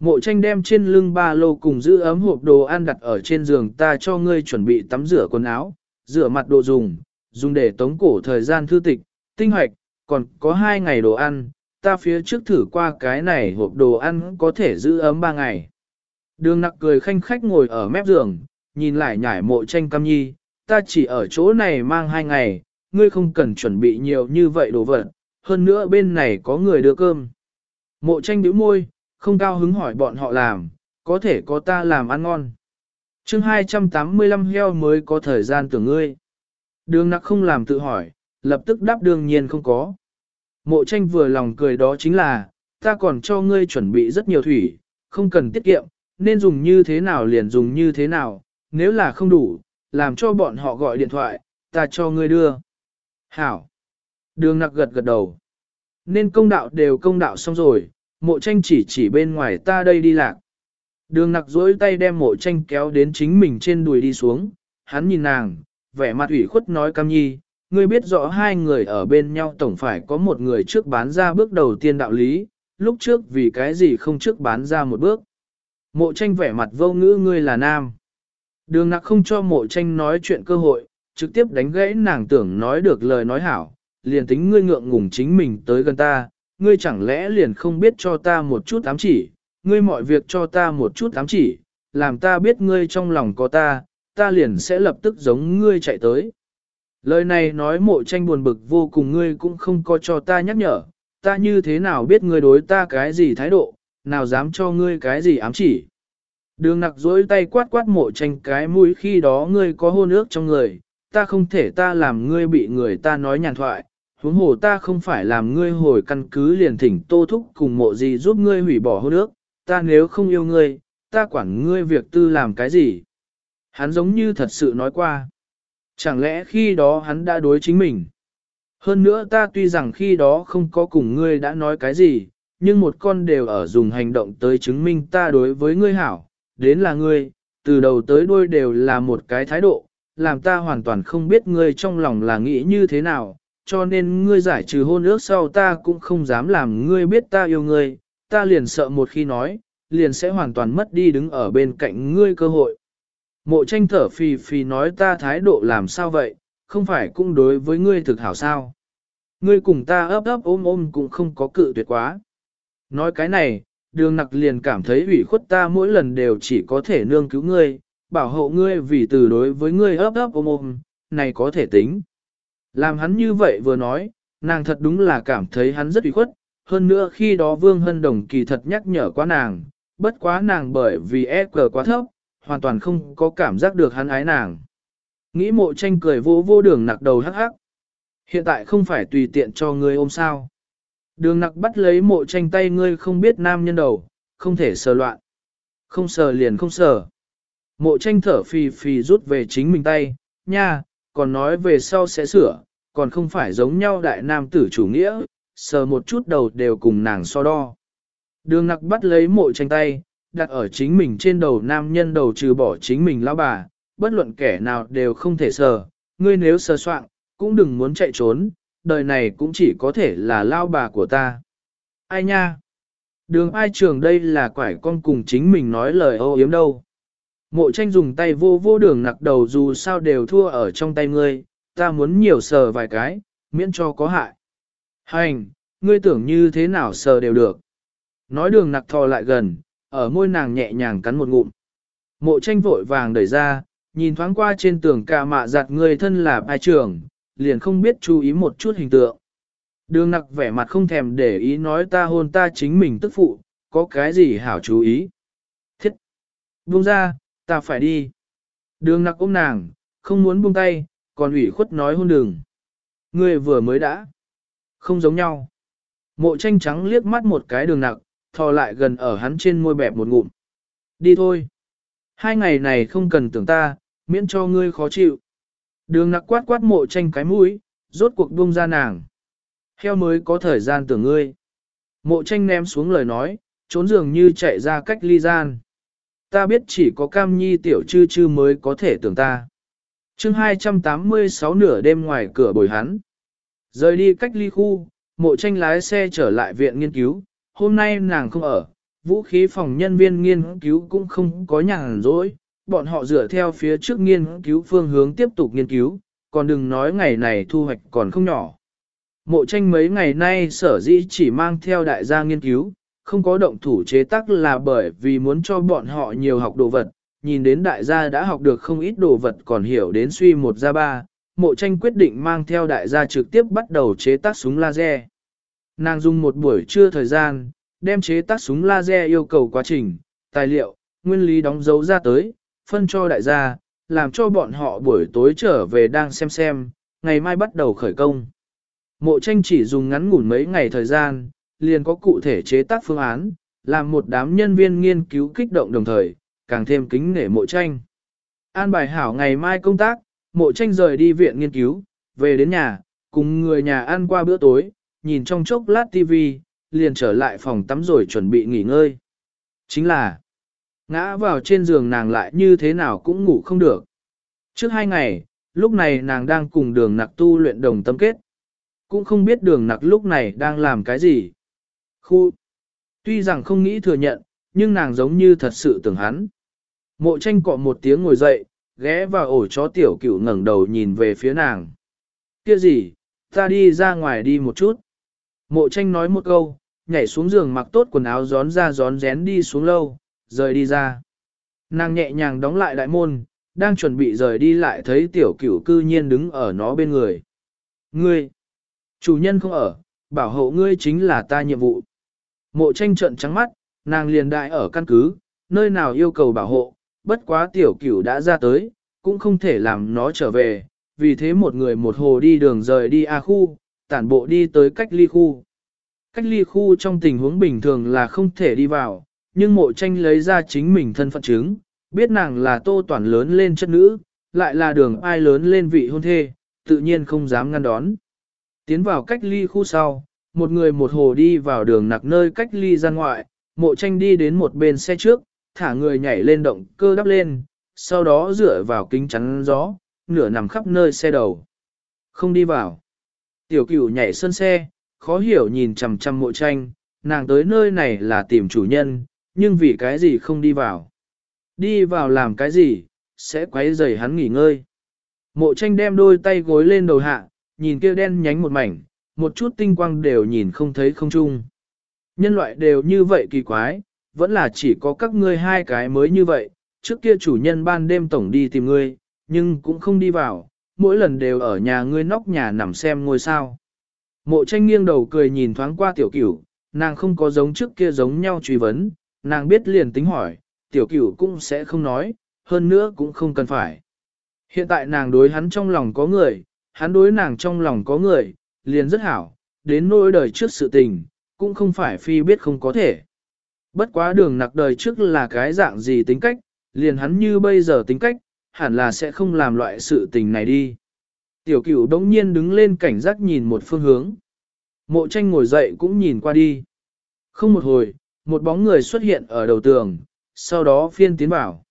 Mộ tranh đem trên lưng ba lô cùng giữ ấm hộp đồ ăn đặt ở trên giường ta cho ngươi chuẩn bị tắm rửa quần áo, rửa mặt đồ dùng, dùng để tống cổ thời gian thư tịch, tinh hoạch, còn có hai ngày đồ ăn, ta phía trước thử qua cái này hộp đồ ăn có thể giữ ấm ba ngày. Đường nặc cười khanh khách ngồi ở mép giường, nhìn lại nhải mộ tranh cam nhi, ta chỉ ở chỗ này mang hai ngày, ngươi không cần chuẩn bị nhiều như vậy đồ vật, hơn nữa bên này có người đưa cơm. Mộ tranh bĩu môi, không cao hứng hỏi bọn họ làm, có thể có ta làm ăn ngon. chương 285 heo mới có thời gian tưởng ngươi. Đường nặc không làm tự hỏi, lập tức đáp đương nhiên không có. Mộ tranh vừa lòng cười đó chính là, ta còn cho ngươi chuẩn bị rất nhiều thủy, không cần tiết kiệm, nên dùng như thế nào liền dùng như thế nào, nếu là không đủ, làm cho bọn họ gọi điện thoại, ta cho ngươi đưa. Hảo. Đường nặc gật gật đầu. Nên công đạo đều công đạo xong rồi, mộ tranh chỉ chỉ bên ngoài ta đây đi lạc. Đường nặc dối tay đem mộ tranh kéo đến chính mình trên đùi đi xuống, hắn nhìn nàng, vẻ mặt ủy khuất nói cam nhi, ngươi biết rõ hai người ở bên nhau tổng phải có một người trước bán ra bước đầu tiên đạo lý, lúc trước vì cái gì không trước bán ra một bước. Mộ tranh vẻ mặt vô ngữ ngươi là nam. Đường nặc không cho mộ tranh nói chuyện cơ hội, trực tiếp đánh gãy nàng tưởng nói được lời nói hảo, liền tính ngươi ngượng ngùng chính mình tới gần ta, ngươi chẳng lẽ liền không biết cho ta một chút ám chỉ, ngươi mọi việc cho ta một chút ám chỉ, làm ta biết ngươi trong lòng có ta, ta liền sẽ lập tức giống ngươi chạy tới. Lời này nói mộ tranh buồn bực vô cùng ngươi cũng không có cho ta nhắc nhở, ta như thế nào biết ngươi đối ta cái gì thái độ, nào dám cho ngươi cái gì ám chỉ. Đường nặc dối tay quát quát mộ tranh cái mũi khi đó ngươi có hôn ước trong người, ta không thể ta làm ngươi bị người ta nói nhàn thoại, huống hồ ta không phải làm ngươi hồi căn cứ liền thỉnh tô thúc cùng mộ gì giúp ngươi hủy bỏ hôn ước, ta nếu không yêu ngươi, ta quản ngươi việc tư làm cái gì. Hắn giống như thật sự nói qua. Chẳng lẽ khi đó hắn đã đối chính mình? Hơn nữa ta tuy rằng khi đó không có cùng ngươi đã nói cái gì, nhưng một con đều ở dùng hành động tới chứng minh ta đối với ngươi hảo, đến là ngươi, từ đầu tới đuôi đều là một cái thái độ, làm ta hoàn toàn không biết ngươi trong lòng là nghĩ như thế nào, cho nên ngươi giải trừ hôn ước sau ta cũng không dám làm ngươi biết ta yêu ngươi, ta liền sợ một khi nói, liền sẽ hoàn toàn mất đi đứng ở bên cạnh ngươi cơ hội. Mộ tranh thở phì phì nói ta thái độ làm sao vậy, không phải cũng đối với ngươi thực hảo sao. Ngươi cùng ta ấp ấp ôm ôm cũng không có cự tuyệt quá. Nói cái này, đường nặc liền cảm thấy ủy khuất ta mỗi lần đều chỉ có thể nương cứu ngươi, bảo hộ ngươi vì từ đối với ngươi ấp ấp ôm ôm, này có thể tính. Làm hắn như vậy vừa nói, nàng thật đúng là cảm thấy hắn rất ủy khuất, hơn nữa khi đó Vương Hân Đồng kỳ thật nhắc nhở quá nàng, bất quá nàng bởi vì EQ quá thấp, hoàn toàn không có cảm giác được hắn ái nàng. Nghĩ mộ tranh cười vô vô đường nặc đầu hắc hắc. Hiện tại không phải tùy tiện cho ngươi ôm sao. Đường nặc bắt lấy mộ tranh tay ngươi không biết nam nhân đầu, không thể sờ loạn. Không sờ liền không sờ. Mộ tranh thở phì phì rút về chính mình tay, nha, còn nói về sau sẽ sửa, còn không phải giống nhau đại nam tử chủ nghĩa, sờ một chút đầu đều cùng nàng so đo. Đường nặc bắt lấy mộ tranh tay, đặt ở chính mình trên đầu nam nhân đầu trừ bỏ chính mình lão bà, bất luận kẻ nào đều không thể sờ, ngươi nếu sờ soạn, cũng đừng muốn chạy trốn, đời này cũng chỉ có thể là lao bà của ta. Ai nha? Đường ai trường đây là quải con cùng chính mình nói lời ô yếm đâu. Mộ tranh dùng tay vô vô đường nặc đầu dù sao đều thua ở trong tay ngươi, ta muốn nhiều sờ vài cái, miễn cho có hại. Hành, ngươi tưởng như thế nào sờ đều được. Nói đường nặc thò lại gần, ở môi nàng nhẹ nhàng cắn một ngụm. Mộ tranh vội vàng đẩy ra, nhìn thoáng qua trên tường cả mạ giặt người thân là ai trưởng, liền không biết chú ý một chút hình tượng. Đường nặc vẻ mặt không thèm để ý nói ta hôn ta chính mình tức phụ, có cái gì hảo chú ý. Thiết! Buông ra, ta phải đi. Đường nặc ôm nàng, không muốn buông tay, còn ủy khuất nói hôn đường. Ngươi vừa mới đã. Không giống nhau. Mộ tranh trắng liếc mắt một cái đường nặc, thò lại gần ở hắn trên môi bẹp một ngụm. Đi thôi. Hai ngày này không cần tưởng ta, miễn cho ngươi khó chịu. Đường nặc quát quát mộ tranh cái mũi, rốt cuộc buông ra nàng. Heo mới có thời gian tưởng ngươi. Mộ tranh ném xuống lời nói, trốn dường như chạy ra cách ly gian. Ta biết chỉ có cam nhi tiểu chư chư mới có thể tưởng ta chương 286 nửa đêm ngoài cửa bồi hắn. Rời đi cách ly khu, mộ tranh lái xe trở lại viện nghiên cứu. Hôm nay nàng không ở, vũ khí phòng nhân viên nghiên cứu cũng không có nhàn rỗi. Bọn họ dựa theo phía trước nghiên cứu phương hướng tiếp tục nghiên cứu, còn đừng nói ngày này thu hoạch còn không nhỏ. Mộ tranh mấy ngày nay sở dĩ chỉ mang theo đại gia nghiên cứu, không có động thủ chế tác là bởi vì muốn cho bọn họ nhiều học đồ vật, nhìn đến đại gia đã học được không ít đồ vật còn hiểu đến suy một ra ba, mộ tranh quyết định mang theo đại gia trực tiếp bắt đầu chế tác súng laser. Nàng dùng một buổi trưa thời gian, đem chế tác súng laser yêu cầu quá trình, tài liệu, nguyên lý đóng dấu ra tới, phân cho đại gia, làm cho bọn họ buổi tối trở về đang xem xem, ngày mai bắt đầu khởi công. Mộ tranh chỉ dùng ngắn ngủn mấy ngày thời gian, liền có cụ thể chế tác phương án, làm một đám nhân viên nghiên cứu kích động đồng thời, càng thêm kính nể mộ tranh. An bài hảo ngày mai công tác, mộ tranh rời đi viện nghiên cứu, về đến nhà, cùng người nhà ăn qua bữa tối, nhìn trong chốc lát TV, liền trở lại phòng tắm rồi chuẩn bị nghỉ ngơi. Chính là, ngã vào trên giường nàng lại như thế nào cũng ngủ không được. Trước hai ngày, lúc này nàng đang cùng đường nặc tu luyện đồng tâm kết. Cũng không biết đường nặc lúc này đang làm cái gì. Khu. Tuy rằng không nghĩ thừa nhận, nhưng nàng giống như thật sự tưởng hắn. Mộ tranh cọ một tiếng ngồi dậy, ghé vào ổ chó tiểu cửu ngẩng đầu nhìn về phía nàng. Kia gì, ta đi ra ngoài đi một chút. Mộ tranh nói một câu, nhảy xuống giường mặc tốt quần áo gión ra gión rén đi xuống lâu, rời đi ra. Nàng nhẹ nhàng đóng lại đại môn, đang chuẩn bị rời đi lại thấy tiểu cửu cư nhiên đứng ở nó bên người. Ngươi, chủ nhân không ở, bảo hộ ngươi chính là ta nhiệm vụ. Mộ tranh trận trắng mắt, nàng liền đại ở căn cứ, nơi nào yêu cầu bảo hộ, bất quá tiểu cửu đã ra tới, cũng không thể làm nó trở về, vì thế một người một hồ đi đường rời đi A khu, tản bộ đi tới cách ly khu. Cách ly khu trong tình huống bình thường là không thể đi vào, nhưng mộ tranh lấy ra chính mình thân phận chứng, biết nàng là tô toàn lớn lên chất nữ, lại là đường ai lớn lên vị hôn thê, tự nhiên không dám ngăn đón. Tiến vào cách ly khu sau, một người một hồ đi vào đường nặc nơi cách ly ra ngoại, mộ tranh đi đến một bên xe trước, thả người nhảy lên động cơ đắp lên, sau đó dựa vào kính chắn gió, nửa nằm khắp nơi xe đầu. Không đi vào. Tiểu cửu nhảy sân xe, khó hiểu nhìn chằm chằm mộ tranh, nàng tới nơi này là tìm chủ nhân, nhưng vì cái gì không đi vào. Đi vào làm cái gì, sẽ quấy rầy hắn nghỉ ngơi. Mộ tranh đem đôi tay gối lên đầu hạ, nhìn kia đen nhánh một mảnh, một chút tinh quang đều nhìn không thấy không chung. Nhân loại đều như vậy kỳ quái, vẫn là chỉ có các ngươi hai cái mới như vậy, trước kia chủ nhân ban đêm tổng đi tìm ngươi, nhưng cũng không đi vào, mỗi lần đều ở nhà ngươi nóc nhà nằm xem ngôi sao. Mộ tranh nghiêng đầu cười nhìn thoáng qua tiểu cửu, nàng không có giống trước kia giống nhau truy vấn, nàng biết liền tính hỏi, tiểu cửu cũng sẽ không nói, hơn nữa cũng không cần phải. Hiện tại nàng đối hắn trong lòng có người, hắn đối nàng trong lòng có người, liền rất hảo, đến nỗi đời trước sự tình, cũng không phải phi biết không có thể. Bất quá đường nặc đời trước là cái dạng gì tính cách, liền hắn như bây giờ tính cách, hẳn là sẽ không làm loại sự tình này đi. Tiểu cửu đống nhiên đứng lên cảnh giác nhìn một phương hướng. Mộ tranh ngồi dậy cũng nhìn qua đi. Không một hồi, một bóng người xuất hiện ở đầu tường, sau đó phiên tiến bảo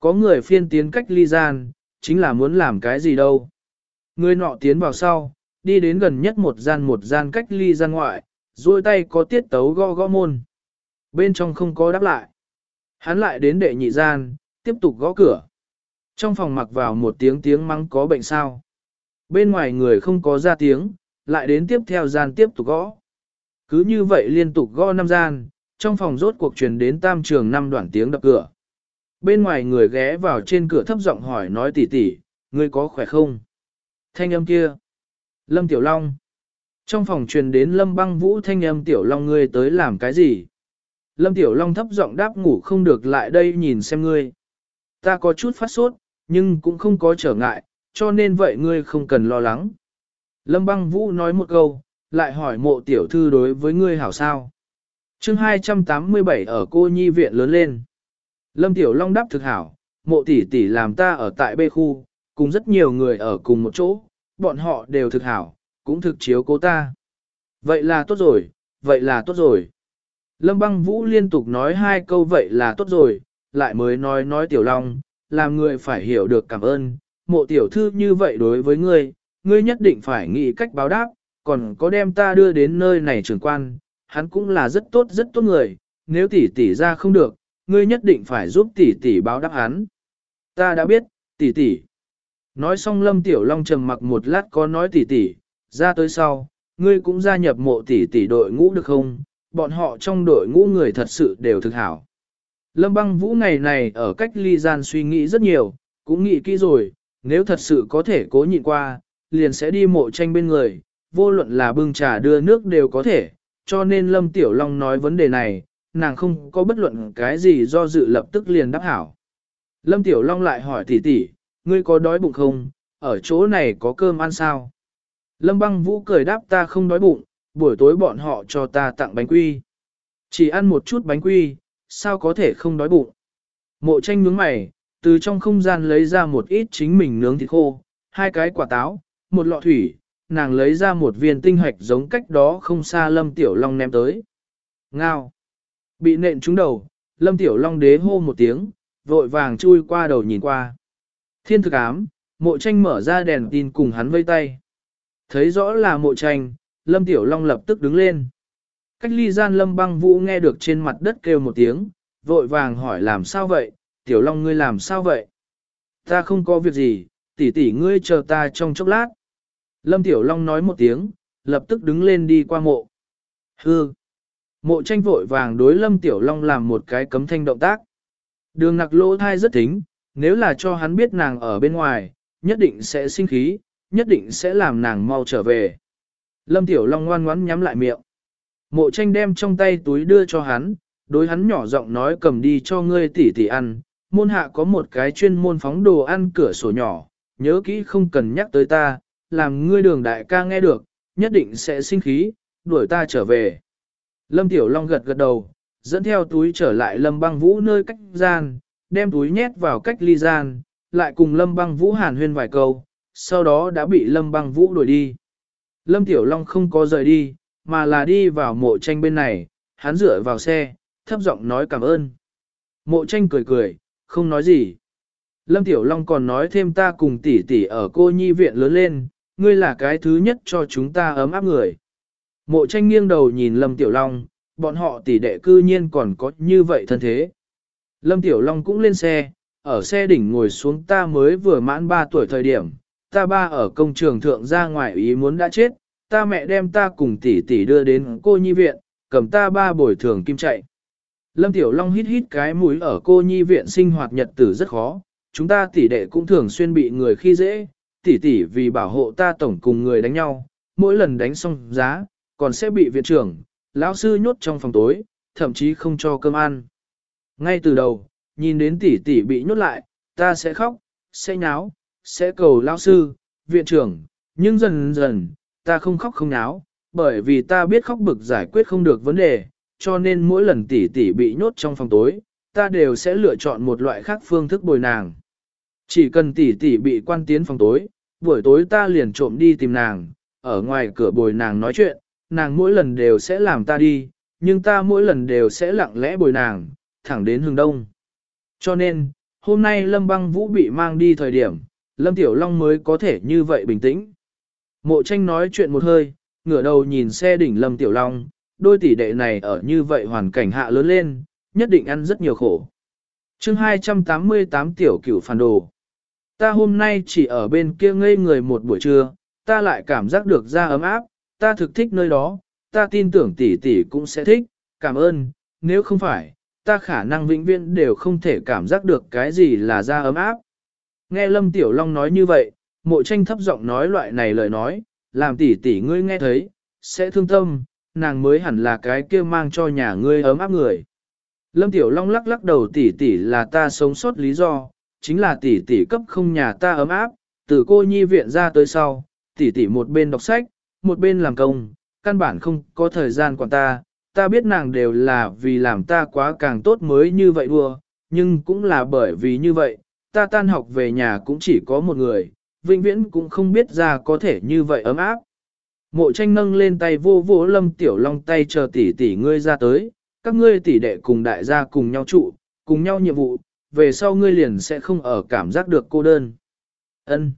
Có người phiên tiến cách ly gian, chính là muốn làm cái gì đâu. Người nọ tiến vào sau, đi đến gần nhất một gian một gian cách ly gian ngoại, duỗi tay có tiết tấu gõ gõ môn. Bên trong không có đáp lại. Hắn lại đến đệ nhị gian, tiếp tục gõ cửa. Trong phòng mặc vào một tiếng tiếng mắng có bệnh sao. Bên ngoài người không có ra tiếng, lại đến tiếp theo gian tiếp tục gõ. Cứ như vậy liên tục gõ năm gian, trong phòng rốt cuộc truyền đến tam trường năm đoạn tiếng đập cửa. Bên ngoài người ghé vào trên cửa thấp giọng hỏi nói tỉ tỉ, ngươi có khỏe không? Thanh âm kia. Lâm Tiểu Long. Trong phòng truyền đến Lâm băng vũ thanh âm Tiểu Long ngươi tới làm cái gì? Lâm Tiểu Long thấp giọng đáp ngủ không được lại đây nhìn xem ngươi. Ta có chút phát sốt, nhưng cũng không có trở ngại, cho nên vậy ngươi không cần lo lắng. Lâm băng vũ nói một câu, lại hỏi mộ tiểu thư đối với ngươi hảo sao. chương 287 ở cô nhi viện lớn lên. Lâm Tiểu Long đáp thực hảo, mộ tỷ tỷ làm ta ở tại bê khu, cùng rất nhiều người ở cùng một chỗ, bọn họ đều thực hảo, cũng thực chiếu cố ta. Vậy là tốt rồi, vậy là tốt rồi. Lâm băng vũ liên tục nói hai câu vậy là tốt rồi, lại mới nói nói Tiểu Long, làm người phải hiểu được cảm ơn, mộ tiểu thư như vậy đối với ngươi, ngươi nhất định phải nghĩ cách báo đáp, còn có đem ta đưa đến nơi này trưởng quan, hắn cũng là rất tốt rất tốt người, nếu tỷ tỷ ra không được, ngươi nhất định phải giúp tỷ tỷ báo đáp hắn. Ta đã biết, tỷ tỷ. Nói xong Lâm Tiểu Long trầm mặc một lát có nói tỷ tỷ, ra tới sau, ngươi cũng gia nhập mộ tỷ tỷ đội ngũ được không? Bọn họ trong đội ngũ người thật sự đều thực hảo. Lâm băng vũ ngày này ở cách ly gian suy nghĩ rất nhiều, cũng nghĩ kỹ rồi, nếu thật sự có thể cố nhịn qua, liền sẽ đi mộ tranh bên người, vô luận là bưng trà đưa nước đều có thể, cho nên Lâm Tiểu Long nói vấn đề này, nàng không có bất luận cái gì do dự lập tức liền đáp hảo. Lâm Tiểu Long lại hỏi tỷ tỷ, ngươi có đói bụng không, ở chỗ này có cơm ăn sao? Lâm băng vũ cười đáp ta không đói bụng, buổi tối bọn họ cho ta tặng bánh quy. Chỉ ăn một chút bánh quy, sao có thể không đói bụng? Mộ tranh nhướng mày, từ trong không gian lấy ra một ít chính mình nướng thịt khô, hai cái quả táo, một lọ thủy, nàng lấy ra một viên tinh hoạch giống cách đó không xa Lâm Tiểu Long ném tới. Ngao! Bị nện trúng đầu, Lâm Tiểu Long đế hô một tiếng, vội vàng chui qua đầu nhìn qua. Thiên thực ám, mộ tranh mở ra đèn tin cùng hắn vây tay. Thấy rõ là mộ tranh, Lâm Tiểu Long lập tức đứng lên. Cách ly gian Lâm băng vũ nghe được trên mặt đất kêu một tiếng, vội vàng hỏi làm sao vậy, Tiểu Long ngươi làm sao vậy? Ta không có việc gì, tỷ tỷ ngươi chờ ta trong chốc lát. Lâm Tiểu Long nói một tiếng, lập tức đứng lên đi qua mộ. Hư! Mộ tranh vội vàng đối Lâm Tiểu Long làm một cái cấm thanh động tác. Đường nặc lỗ thai rất thính, nếu là cho hắn biết nàng ở bên ngoài, nhất định sẽ sinh khí, nhất định sẽ làm nàng mau trở về. Lâm Tiểu Long ngoan ngoãn nhắm lại miệng. Mộ tranh đem trong tay túi đưa cho hắn, đối hắn nhỏ giọng nói cầm đi cho ngươi tỷ tỷ ăn. Môn hạ có một cái chuyên môn phóng đồ ăn cửa sổ nhỏ, nhớ kỹ không cần nhắc tới ta, làm ngươi đường đại ca nghe được, nhất định sẽ sinh khí, đuổi ta trở về. Lâm Tiểu Long gật gật đầu, dẫn theo túi trở lại Lâm băng vũ nơi cách gian, đem túi nhét vào cách ly gian, lại cùng Lâm băng vũ hàn huyên vài câu, sau đó đã bị Lâm băng vũ đuổi đi. Lâm Tiểu Long không có rời đi, mà là đi vào mộ tranh bên này, hắn dựa vào xe, thấp giọng nói cảm ơn. Mộ tranh cười cười, không nói gì. Lâm Tiểu Long còn nói thêm ta cùng tỷ tỷ ở cô nhi viện lớn lên, ngươi là cái thứ nhất cho chúng ta ấm áp người. Mộ tranh nghiêng đầu nhìn Lâm Tiểu Long, bọn họ tỷ đệ cư nhiên còn có như vậy thân thế. Lâm Tiểu Long cũng lên xe, ở xe đỉnh ngồi xuống ta mới vừa mãn 3 tuổi thời điểm, ta ba ở công trường thượng ra ngoài ý muốn đã chết, ta mẹ đem ta cùng tỷ tỷ đưa đến cô nhi viện, cầm ta ba bồi thường kim chạy. Lâm Tiểu Long hít hít cái mũi ở cô nhi viện sinh hoạt nhật tử rất khó, chúng ta tỷ đệ cũng thường xuyên bị người khi dễ, tỷ tỷ vì bảo hộ ta tổng cùng người đánh nhau, mỗi lần đánh xong giá, còn sẽ bị viện trưởng, lão sư nhốt trong phòng tối, thậm chí không cho cơm ăn. Ngay từ đầu, nhìn đến tỷ tỷ bị nhốt lại, ta sẽ khóc, sẽ nháo, sẽ cầu lão sư, viện trưởng, nhưng dần dần, ta không khóc không náo, bởi vì ta biết khóc bực giải quyết không được vấn đề, cho nên mỗi lần tỷ tỷ bị nhốt trong phòng tối, ta đều sẽ lựa chọn một loại khác phương thức bồi nàng. Chỉ cần tỷ tỷ bị quan tiến phòng tối, buổi tối ta liền trộm đi tìm nàng, ở ngoài cửa bồi nàng nói chuyện, nàng mỗi lần đều sẽ làm ta đi, nhưng ta mỗi lần đều sẽ lặng lẽ bồi nàng, thẳng đến hướng đông. Cho nên, hôm nay Lâm Băng Vũ bị mang đi thời điểm, Lâm Tiểu Long mới có thể như vậy bình tĩnh. Mộ tranh nói chuyện một hơi, ngửa đầu nhìn xe đỉnh Lâm Tiểu Long, đôi tỷ đệ này ở như vậy hoàn cảnh hạ lớn lên, nhất định ăn rất nhiều khổ. chương 288 Tiểu Cửu Phản Đồ Ta hôm nay chỉ ở bên kia ngây người một buổi trưa, ta lại cảm giác được da ấm áp, ta thực thích nơi đó, ta tin tưởng tỷ tỷ cũng sẽ thích, cảm ơn, nếu không phải, ta khả năng vĩnh viễn đều không thể cảm giác được cái gì là da ấm áp. Nghe Lâm Tiểu Long nói như vậy, mộ tranh thấp giọng nói loại này lời nói, làm tỷ tỷ ngươi nghe thấy, sẽ thương tâm, nàng mới hẳn là cái kia mang cho nhà ngươi ấm áp người. Lâm Tiểu Long lắc lắc đầu tỷ tỷ là ta sống sót lý do, chính là tỷ tỷ cấp không nhà ta ấm áp, từ cô nhi viện ra tới sau, tỷ tỷ một bên đọc sách, một bên làm công, căn bản không có thời gian quản ta, ta biết nàng đều là vì làm ta quá càng tốt mới như vậy đua, nhưng cũng là bởi vì như vậy, ta tan học về nhà cũng chỉ có một người, vĩnh viễn cũng không biết ra có thể như vậy ấm áp. Mộ tranh nâng lên tay vô vô lâm tiểu long tay chờ tỷ tỷ ngươi ra tới, các ngươi tỷ đệ cùng đại gia cùng nhau trụ, cùng nhau nhiệm vụ, về sau ngươi liền sẽ không ở cảm giác được cô đơn. Ân.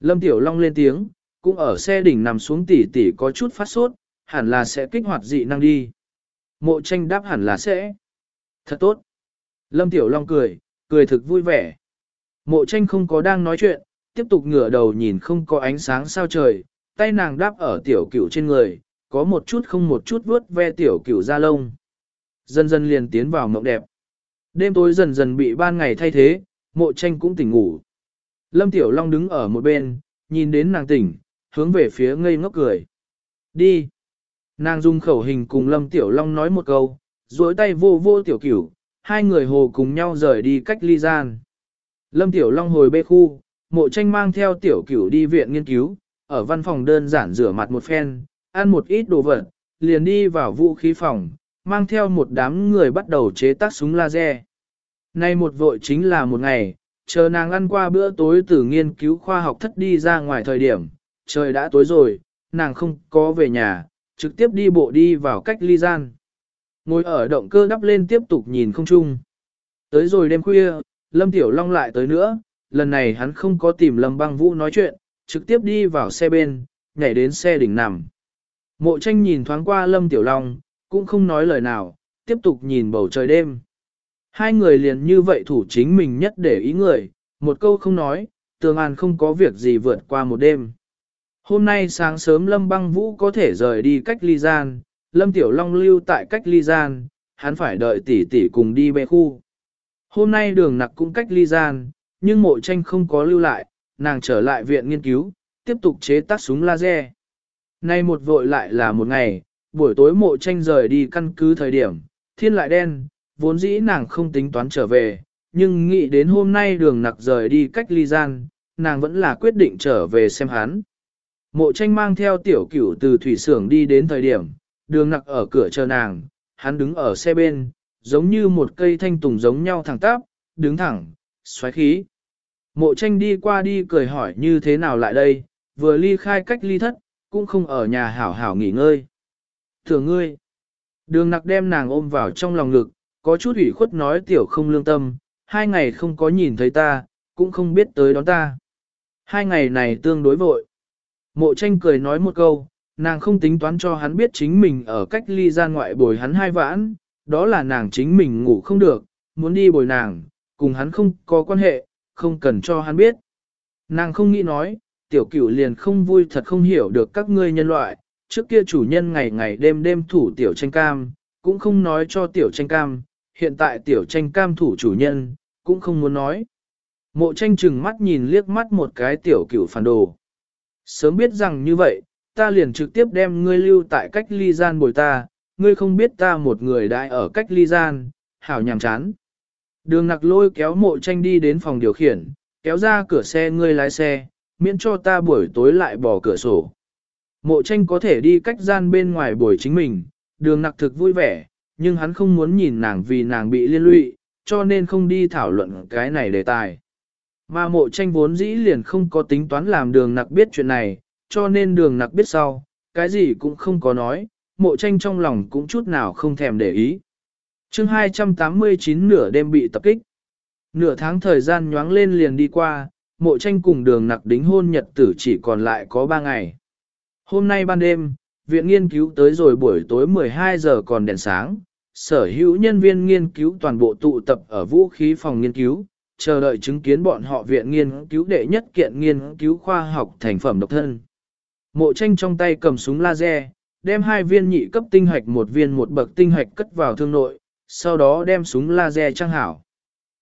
Lâm tiểu long lên tiếng, cũng ở xe đỉnh nằm xuống tỷ tỷ có chút phát sốt, hẳn là sẽ kích hoạt dị năng đi. Mộ tranh đáp hẳn là sẽ. Thật tốt. Lâm Tiểu Long cười, cười thực vui vẻ. Mộ tranh không có đang nói chuyện, tiếp tục ngửa đầu nhìn không có ánh sáng sao trời, tay nàng đáp ở tiểu cửu trên người, có một chút không một chút vuốt ve tiểu cửu da lông. Dần dần liền tiến vào mộng đẹp. Đêm tối dần dần bị ban ngày thay thế, mộ tranh cũng tỉnh ngủ. Lâm Tiểu Long đứng ở một bên, nhìn đến nàng tỉnh, hướng về phía ngây ngốc cười. Đi. Nàng dùng khẩu hình cùng Lâm Tiểu Long nói một câu, duỗi tay vô vô tiểu cửu, hai người hồ cùng nhau rời đi cách ly gian. Lâm Tiểu Long hồi bê khu, mộ tranh mang theo tiểu cửu đi viện nghiên cứu, ở văn phòng đơn giản rửa mặt một phen, ăn một ít đồ vật, liền đi vào vũ khí phòng, mang theo một đám người bắt đầu chế tác súng laser. Nay một vội chính là một ngày, chờ nàng ăn qua bữa tối từ nghiên cứu khoa học thất đi ra ngoài thời điểm, trời đã tối rồi, nàng không có về nhà, trực tiếp đi bộ đi vào cách ly gian. Ngồi ở động cơ đắp lên tiếp tục nhìn không chung. Tới rồi đêm khuya, Lâm Tiểu Long lại tới nữa, lần này hắn không có tìm Lâm Băng Vũ nói chuyện, trực tiếp đi vào xe bên, nhảy đến xe đỉnh nằm. Mộ tranh nhìn thoáng qua Lâm Tiểu Long, cũng không nói lời nào, tiếp tục nhìn bầu trời đêm. Hai người liền như vậy thủ chính mình nhất để ý người, một câu không nói, tường an không có việc gì vượt qua một đêm. Hôm nay sáng sớm Lâm Băng Vũ có thể rời đi cách ly gian, Lâm Tiểu Long lưu tại cách ly gian, hắn phải đợi tỷ tỷ cùng đi bê khu. Hôm nay đường nặc cũng cách ly gian, nhưng mộ tranh không có lưu lại, nàng trở lại viện nghiên cứu, tiếp tục chế tác súng laser. Nay một vội lại là một ngày, buổi tối mộ tranh rời đi căn cứ thời điểm, thiên lại đen, vốn dĩ nàng không tính toán trở về, nhưng nghĩ đến hôm nay đường nặc rời đi cách ly gian, nàng vẫn là quyết định trở về xem hắn. Mộ tranh mang theo tiểu cửu từ thủy xưởng đi đến thời điểm, đường nặc ở cửa chờ nàng, hắn đứng ở xe bên, giống như một cây thanh tùng giống nhau thẳng tắp, đứng thẳng, xoáy khí. Mộ tranh đi qua đi cười hỏi như thế nào lại đây, vừa ly khai cách ly thất, cũng không ở nhà hảo hảo nghỉ ngơi. Thưa ngươi, đường nặc đem nàng ôm vào trong lòng ngực, có chút ủy khuất nói tiểu không lương tâm, hai ngày không có nhìn thấy ta, cũng không biết tới đón ta. Hai ngày này tương đối vội. Mộ tranh cười nói một câu, nàng không tính toán cho hắn biết chính mình ở cách ly ra ngoại bồi hắn hai vãn, đó là nàng chính mình ngủ không được, muốn đi bồi nàng, cùng hắn không có quan hệ, không cần cho hắn biết. Nàng không nghĩ nói, tiểu cửu liền không vui thật không hiểu được các ngươi nhân loại, trước kia chủ nhân ngày ngày đêm đêm thủ tiểu tranh cam, cũng không nói cho tiểu tranh cam, hiện tại tiểu tranh cam thủ chủ nhân, cũng không muốn nói. Mộ tranh chừng mắt nhìn liếc mắt một cái tiểu cửu phản đồ. Sớm biết rằng như vậy, ta liền trực tiếp đem ngươi lưu tại cách ly gian bồi ta, ngươi không biết ta một người đại ở cách ly gian, hảo nhàm chán. Đường nặc lôi kéo mộ tranh đi đến phòng điều khiển, kéo ra cửa xe ngươi lái xe, miễn cho ta buổi tối lại bỏ cửa sổ. Mộ tranh có thể đi cách gian bên ngoài buổi chính mình, đường nặc thực vui vẻ, nhưng hắn không muốn nhìn nàng vì nàng bị liên lụy, cho nên không đi thảo luận cái này đề tài. Mà mộ tranh vốn dĩ liền không có tính toán làm đường nặc biết chuyện này, cho nên đường nặc biết sau, cái gì cũng không có nói, mộ tranh trong lòng cũng chút nào không thèm để ý. chương 289 nửa đêm bị tập kích. Nửa tháng thời gian nhoáng lên liền đi qua, mộ tranh cùng đường nặc đính hôn nhật tử chỉ còn lại có 3 ngày. Hôm nay ban đêm, viện nghiên cứu tới rồi buổi tối 12 giờ còn đèn sáng, sở hữu nhân viên nghiên cứu toàn bộ tụ tập ở vũ khí phòng nghiên cứu, chờ đợi chứng kiến bọn họ viện nghiên cứu đệ nhất kiện nghiên cứu khoa học thành phẩm độc thân. Mộ tranh trong tay cầm súng laser, đem hai viên nhị cấp tinh hạch một viên một bậc tinh hạch cất vào thương nội, sau đó đem súng laser trang hảo.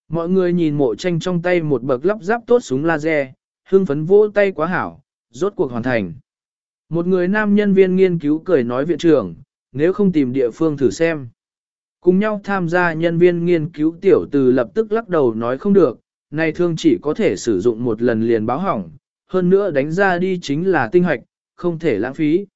Mọi người nhìn mộ tranh trong tay một bậc lắp ráp tốt súng laser, hưng phấn vỗ tay quá hảo, rốt cuộc hoàn thành. Một người nam nhân viên nghiên cứu cười nói viện trưởng, nếu không tìm địa phương thử xem. Cùng nhau tham gia nhân viên nghiên cứu tiểu từ lập tức lắc đầu nói không được, này thương chỉ có thể sử dụng một lần liền báo hỏng, hơn nữa đánh ra đi chính là tinh hoạch, không thể lãng phí.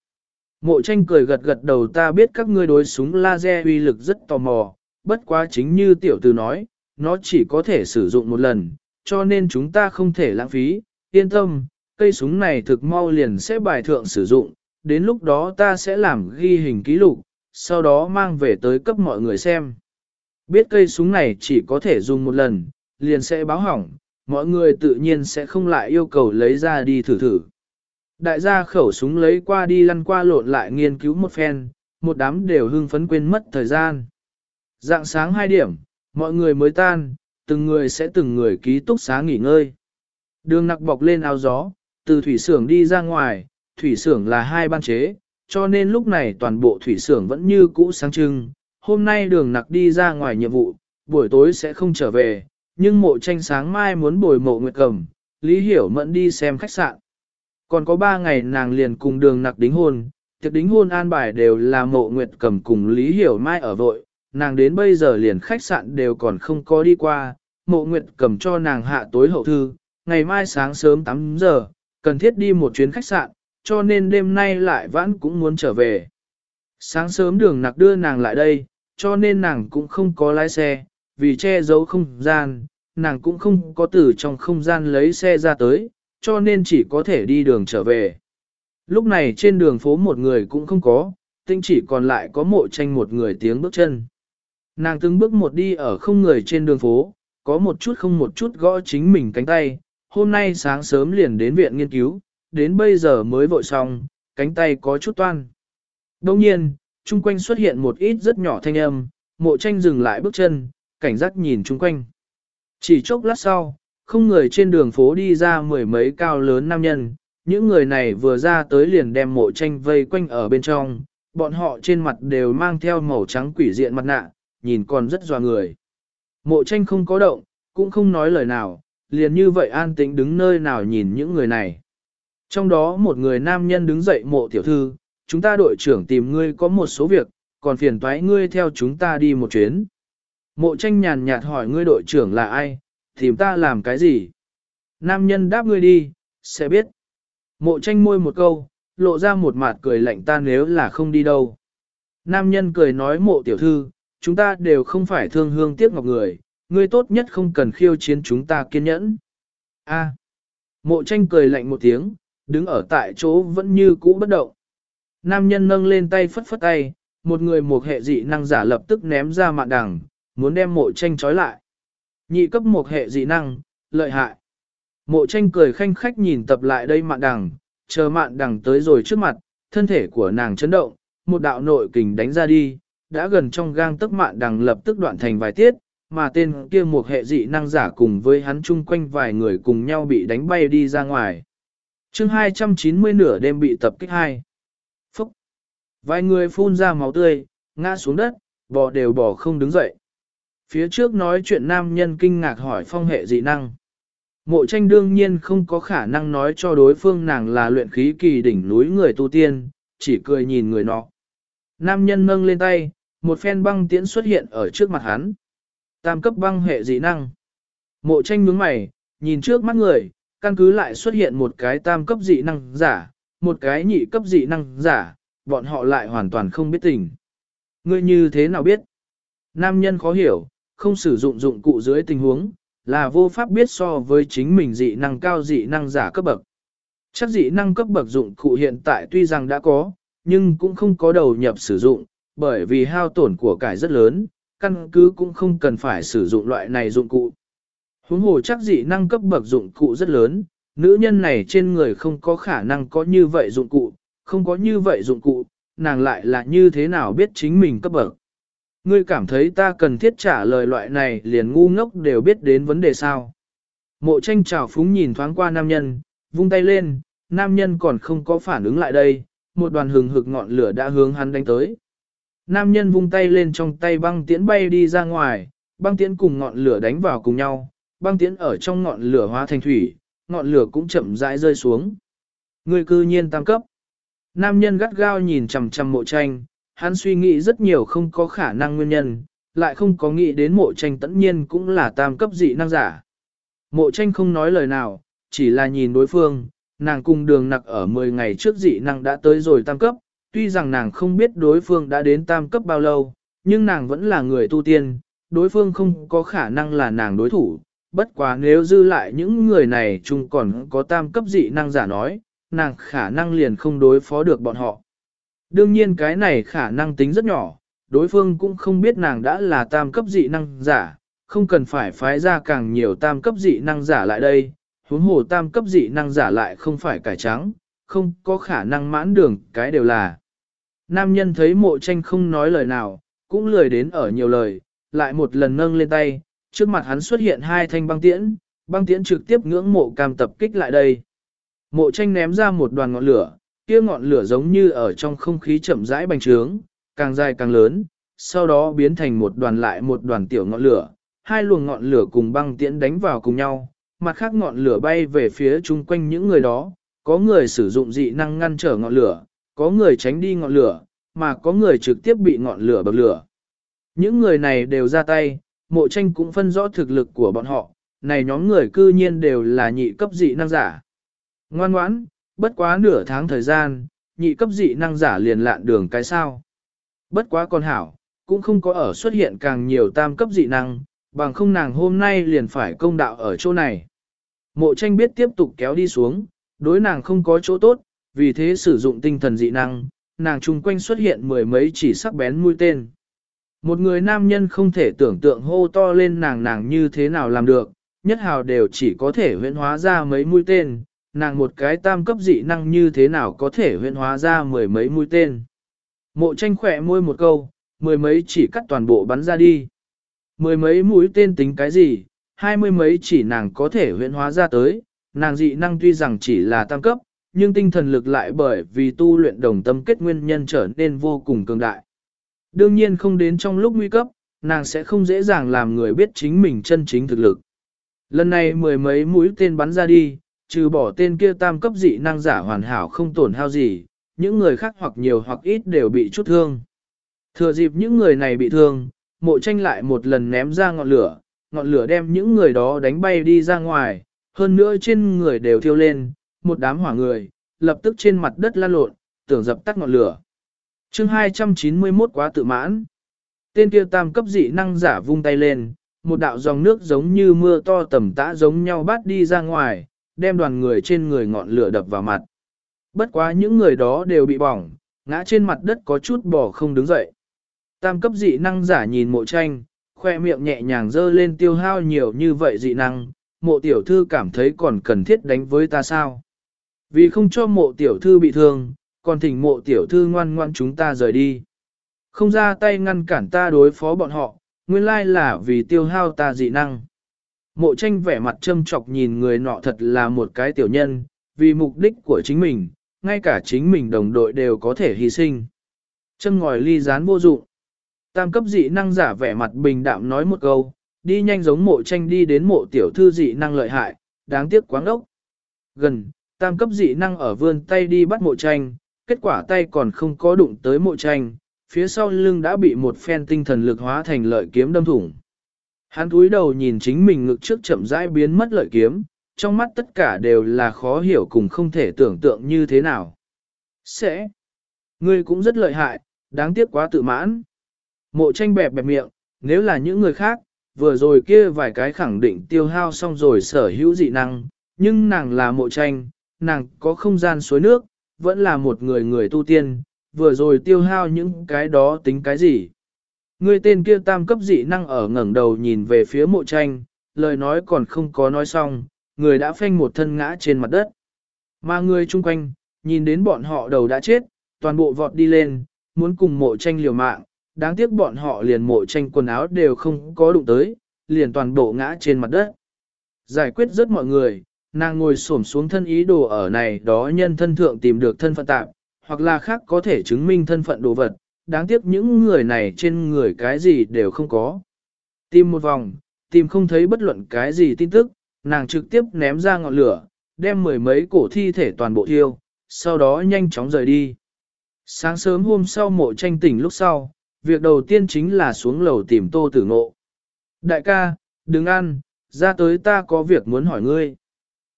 Mộ tranh cười gật gật đầu ta biết các ngươi đối súng laser uy lực rất tò mò, bất quá chính như tiểu từ nói, nó chỉ có thể sử dụng một lần, cho nên chúng ta không thể lãng phí, yên tâm, cây súng này thực mau liền sẽ bài thượng sử dụng, đến lúc đó ta sẽ làm ghi hình ký lục, sau đó mang về tới cấp mọi người xem. Biết cây súng này chỉ có thể dùng một lần, liền sẽ báo hỏng, mọi người tự nhiên sẽ không lại yêu cầu lấy ra đi thử thử. Đại gia khẩu súng lấy qua đi lăn qua lộn lại nghiên cứu một phen, một đám đều hưng phấn quên mất thời gian. Dạng sáng 2 điểm, mọi người mới tan, từng người sẽ từng người ký túc xá nghỉ ngơi. Đường nặc bọc lên áo gió, từ thủy xưởng đi ra ngoài, thủy xưởng là hai ban chế, cho nên lúc này toàn bộ thủy xưởng vẫn như cũ sáng trưng. Hôm nay đường nặc đi ra ngoài nhiệm vụ, buổi tối sẽ không trở về, nhưng mộ tranh sáng mai muốn bồi mộ nguyệt cầm, Lý Hiểu Mẫn đi xem khách sạn. Còn có ba ngày nàng liền cùng đường nặc đính hôn, tiệc đính hôn an bài đều là mộ nguyệt cầm cùng Lý Hiểu Mai ở vội, nàng đến bây giờ liền khách sạn đều còn không có đi qua, mộ nguyệt cầm cho nàng hạ tối hậu thư, ngày mai sáng sớm 8 giờ, cần thiết đi một chuyến khách sạn, cho nên đêm nay lại vãn cũng muốn trở về. Sáng sớm đường nặc đưa nàng lại đây, cho nên nàng cũng không có lái xe, vì che giấu không gian, nàng cũng không có từ trong không gian lấy xe ra tới, cho nên chỉ có thể đi đường trở về. Lúc này trên đường phố một người cũng không có, tinh chỉ còn lại có mộ tranh một người tiếng bước chân. Nàng từng bước một đi ở không người trên đường phố, có một chút không một chút gõ chính mình cánh tay, hôm nay sáng sớm liền đến viện nghiên cứu, đến bây giờ mới vội xong, cánh tay có chút toan. Đồng nhiên, chung quanh xuất hiện một ít rất nhỏ thanh âm, mộ tranh dừng lại bước chân, cảnh giác nhìn chung quanh. Chỉ chốc lát sau, không người trên đường phố đi ra mười mấy cao lớn nam nhân, những người này vừa ra tới liền đem mộ tranh vây quanh ở bên trong, bọn họ trên mặt đều mang theo màu trắng quỷ diện mặt nạ, nhìn còn rất dò người. Mộ tranh không có động, cũng không nói lời nào, liền như vậy an tĩnh đứng nơi nào nhìn những người này. Trong đó một người nam nhân đứng dậy mộ tiểu thư, chúng ta đội trưởng tìm ngươi có một số việc, còn phiền toái ngươi theo chúng ta đi một chuyến. Mộ tranh nhàn nhạt hỏi ngươi đội trưởng là ai, tìm ta làm cái gì? Nam nhân đáp ngươi đi, sẽ biết. Mộ tranh môi một câu, lộ ra một mặt cười lạnh ta nếu là không đi đâu. Nam nhân cười nói mộ tiểu thư, chúng ta đều không phải thương hương tiếc ngọc người, ngươi tốt nhất không cần khiêu chiến chúng ta kiên nhẫn. A. Mộ tranh cười lạnh một tiếng, đứng ở tại chỗ vẫn như cũ bất động. Nam nhân nâng lên tay phất phất tay, một người một hệ dị năng giả lập tức ném ra mạng đằng, muốn đem mộ tranh trói lại. Nhị cấp một hệ dị năng, lợi hại. Mộ tranh cười khanh khách nhìn tập lại đây mạn đằng, chờ mạn đằng tới rồi trước mặt, thân thể của nàng chấn động, một đạo nội kình đánh ra đi, đã gần trong gang tức mạn đằng lập tức đoạn thành vài tiết, mà tên kia một hệ dị năng giả cùng với hắn chung quanh vài người cùng nhau bị đánh bay đi ra ngoài. chương 290 nửa đêm bị tập kích hai. Phúc! Vài người phun ra máu tươi, ngã xuống đất, bò đều bò không đứng dậy. Phía trước nói chuyện nam nhân kinh ngạc hỏi phong hệ dị năng. Mộ tranh đương nhiên không có khả năng nói cho đối phương nàng là luyện khí kỳ đỉnh núi người tu tiên, chỉ cười nhìn người nọ. Nam nhân nâng lên tay, một phen băng tiễn xuất hiện ở trước mặt hắn. Tam cấp băng hệ dị năng. Mộ tranh nhướng mày, nhìn trước mắt người, căn cứ lại xuất hiện một cái tam cấp dị năng giả, một cái nhị cấp dị năng giả, bọn họ lại hoàn toàn không biết tình. Ngươi như thế nào biết? Nam nhân khó hiểu, không sử dụng dụng cụ dưới tình huống, là vô pháp biết so với chính mình dị năng cao dị năng giả cấp bậc. Chắc dị năng cấp bậc dụng cụ hiện tại tuy rằng đã có, nhưng cũng không có đầu nhập sử dụng, bởi vì hao tổn của cải rất lớn, căn cứ cũng không cần phải sử dụng loại này dụng cụ. Huống hồ chắc dị năng cấp bậc dụng cụ rất lớn, nữ nhân này trên người không có khả năng có như vậy dụng cụ, không có như vậy dụng cụ, nàng lại là như thế nào biết chính mình cấp bậc. Ngươi cảm thấy ta cần thiết trả lời loại này liền ngu ngốc đều biết đến vấn đề sao. Mộ tranh trào phúng nhìn thoáng qua nam nhân, vung tay lên, nam nhân còn không có phản ứng lại đây, một đoàn hừng hực ngọn lửa đã hướng hắn đánh tới. Nam nhân vung tay lên trong tay băng tiễn bay đi ra ngoài, băng tiễn cùng ngọn lửa đánh vào cùng nhau, băng tiễn ở trong ngọn lửa hóa thành thủy, ngọn lửa cũng chậm rãi rơi xuống. Người cư nhiên tam cấp. Nam nhân gắt gao nhìn chằm chằm mộ tranh, hắn suy nghĩ rất nhiều không có khả năng nguyên nhân, lại không có nghĩ đến mộ tranh tất nhiên cũng là tam cấp dị năng giả. Mộ tranh không nói lời nào, chỉ là nhìn đối phương, nàng cùng đường nặc ở 10 ngày trước dị năng đã tới rồi tam cấp, tuy rằng nàng không biết đối phương đã đến tam cấp bao lâu, nhưng nàng vẫn là người tu tiên, đối phương không có khả năng là nàng đối thủ. Bất quá nếu dư lại những người này chung còn có tam cấp dị năng giả nói, nàng khả năng liền không đối phó được bọn họ. Đương nhiên cái này khả năng tính rất nhỏ, đối phương cũng không biết nàng đã là tam cấp dị năng giả, không cần phải phái ra càng nhiều tam cấp dị năng giả lại đây, huống hồ tam cấp dị năng giả lại không phải cải trắng, không có khả năng mãn đường, cái đều là. Nam nhân thấy mộ tranh không nói lời nào, cũng lười đến ở nhiều lời, lại một lần nâng lên tay, trước mặt hắn xuất hiện hai thanh băng tiễn, băng tiễn trực tiếp ngưỡng mộ cam tập kích lại đây. Mộ tranh ném ra một đoàn ngọn lửa, kia ngọn lửa giống như ở trong không khí chậm rãi bành trướng, càng dài càng lớn, sau đó biến thành một đoàn lại một đoàn tiểu ngọn lửa, hai luồng ngọn lửa cùng băng tiễn đánh vào cùng nhau, mặt khác ngọn lửa bay về phía chung quanh những người đó, có người sử dụng dị năng ngăn trở ngọn lửa, có người tránh đi ngọn lửa, mà có người trực tiếp bị ngọn lửa bậc lửa. Những người này đều ra tay, mộ tranh cũng phân rõ thực lực của bọn họ, này nhóm người cư nhiên đều là nhị cấp dị năng giả. Ngoan ngoãn, bất quá nửa tháng thời gian, nhị cấp dị năng giả liền lạn đường cái sao. Bất quá con hảo, cũng không có ở xuất hiện càng nhiều tam cấp dị năng, bằng không nàng hôm nay liền phải công đạo ở chỗ này. Mộ tranh biết tiếp tục kéo đi xuống, đối nàng không có chỗ tốt, vì thế sử dụng tinh thần dị năng, nàng chung quanh xuất hiện mười mấy chỉ sắc bén mũi tên. Một người nam nhân không thể tưởng tượng hô to lên nàng nàng như thế nào làm được, nhất hào đều chỉ có thể huyễn hóa ra mấy mũi tên, nàng một cái tam cấp dị năng như thế nào có thể huyễn hóa ra mười mấy mũi tên. Mộ tranh khỏe môi một câu, mười mấy chỉ cắt toàn bộ bắn ra đi. Mười mấy mũi tên tính cái gì, hai mươi mấy chỉ nàng có thể huyễn hóa ra tới, nàng dị năng tuy rằng chỉ là tam cấp, nhưng tinh thần lực lại bởi vì tu luyện đồng tâm kết nguyên nhân trở nên vô cùng cường đại. Đương nhiên không đến trong lúc nguy cấp, nàng sẽ không dễ dàng làm người biết chính mình chân chính thực lực. Lần này mười mấy mũi tên bắn ra đi, trừ bỏ tên kia tam cấp dị năng giả hoàn hảo không tổn hao gì, những người khác hoặc nhiều hoặc ít đều bị chút thương. Thừa dịp những người này bị thương, mộ tranh lại một lần ném ra ngọn lửa, ngọn lửa đem những người đó đánh bay đi ra ngoài, hơn nữa trên người đều thiêu lên, một đám hỏa người, lập tức trên mặt đất lan lộn, tưởng dập tắt ngọn lửa. chương 291 quá tự mãn. Tên kia tam cấp dị năng giả vung tay lên, một đạo dòng nước giống như mưa to tầm tã giống nhau bát đi ra ngoài, đem đoàn người trên người ngọn lửa đập vào mặt. Bất quá những người đó đều bị bỏng, ngã trên mặt đất có chút bỏ không đứng dậy. Tam cấp dị năng giả nhìn mộ tranh, khoe miệng nhẹ nhàng dơ lên tiêu hao nhiều như vậy dị năng, mộ tiểu thư cảm thấy còn cần thiết đánh với ta sao. Vì không cho mộ tiểu thư bị thương, còn thỉnh mộ tiểu thư ngoan ngoan chúng ta rời đi. Không ra tay ngăn cản ta đối phó bọn họ, nguyên lai là vì tiêu hao ta dị năng. Mộ tranh vẻ mặt châm chọc nhìn người nọ thật là một cái tiểu nhân, vì mục đích của chính mình, ngay cả chính mình đồng đội đều có thể hy sinh. Châm ngòi ly gián vô dụng. Tam cấp dị năng giả vẻ mặt bình đạm nói một câu, đi nhanh giống mộ tranh đi đến mộ tiểu thư dị năng lợi hại, đáng tiếc quáng đốc. Gần, tam cấp dị năng ở vươn tay đi bắt mộ tranh, kết quả tay còn không có đụng tới mộ tranh, phía sau lưng đã bị một phen tinh thần lực hóa thành lợi kiếm đâm thủng. Hắn cúi đầu nhìn chính mình ngực trước chậm rãi biến mất lợi kiếm, trong mắt tất cả đều là khó hiểu cùng không thể tưởng tượng như thế nào. Sẽ, ngươi cũng rất lợi hại, đáng tiếc quá tự mãn. Mộ tranh bẹp bẹp miệng, nếu là những người khác, vừa rồi kia vài cái khẳng định tiêu hao xong rồi sở hữu dị năng, nhưng nàng là mộ tranh, nàng có không gian suối nước, vẫn là một người người tu tiên, vừa rồi tiêu hao những cái đó tính cái gì. Người tên kia tam cấp dị năng ở ngẩng đầu nhìn về phía mộ tranh, lời nói còn không có nói xong, người đã phanh một thân ngã trên mặt đất. Mà người chung quanh, nhìn đến bọn họ đầu đã chết, toàn bộ vọt đi lên, muốn cùng mộ tranh liều mạng, đáng tiếc bọn họ liền mộ tranh quần áo đều không có đụng tới, liền toàn bộ ngã trên mặt đất. Giải quyết rất mọi người, nàng ngồi xổm xuống thân ý đồ ở này đó nhân thân thượng tìm được thân phận tạm, hoặc là khác có thể chứng minh thân phận đồ vật, đáng tiếc những người này trên người cái gì đều không có. Tìm một vòng, tìm không thấy bất luận cái gì tin tức, nàng trực tiếp ném ra ngọn lửa, đem mười mấy cổ thi thể toàn bộ thiêu, sau đó nhanh chóng rời đi. Sáng sớm hôm sau mộ tranh tỉnh lúc sau, việc đầu tiên chính là xuống lầu tìm tô tử ngộ. Đại ca, đừng ăn, ra tới ta có việc muốn hỏi ngươi.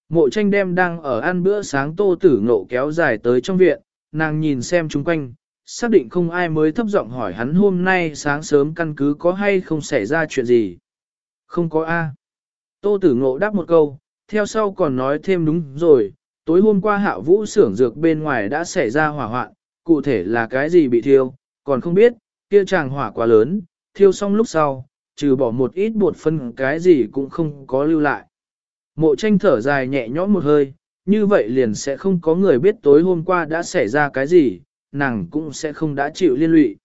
Mộ tranh đem đang ở ăn bữa sáng tô tử ngộ kéo dài tới trong viện, nàng nhìn xem chung quanh, xác định không ai mới thấp giọng hỏi hắn hôm nay sáng sớm căn cứ có hay không xảy ra chuyện gì. Không có A. Tô tử ngộ đáp một câu, theo sau còn nói thêm đúng rồi, tối hôm qua hạ vũ xưởng dược bên ngoài đã xảy ra hỏa hoạn, cụ thể là cái gì bị thiêu, còn không biết, kia chàng hỏa quá lớn, thiêu xong lúc sau, trừ bỏ một ít bột phân cái gì cũng không có lưu lại. Mộ tranh thở dài nhẹ nhõm một hơi, như vậy liền sẽ không có người biết tối hôm qua đã xảy ra cái gì, nàng cũng sẽ không đã chịu liên lụy.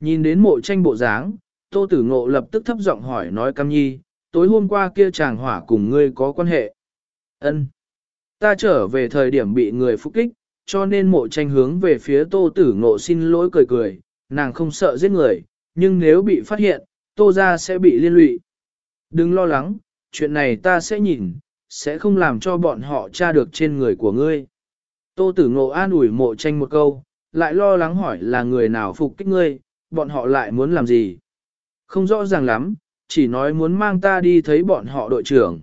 Nhìn đến mộ tranh bộ dáng, tô tử ngộ lập tức thấp giọng hỏi nói cam nhi, tối hôm qua kia chàng hỏa cùng ngươi có quan hệ. ân Ta trở về thời điểm bị người phục kích, cho nên mộ tranh hướng về phía tô tử ngộ xin lỗi cười cười, nàng không sợ giết người, nhưng nếu bị phát hiện, tô ra sẽ bị liên lụy. Đừng lo lắng, chuyện này ta sẽ nhìn, sẽ không làm cho bọn họ tra được trên người của ngươi. Tô tử ngộ an ủi mộ tranh một câu, lại lo lắng hỏi là người nào phục kích ngươi, bọn họ lại muốn làm gì. Không rõ ràng lắm, chỉ nói muốn mang ta đi thấy bọn họ đội trưởng.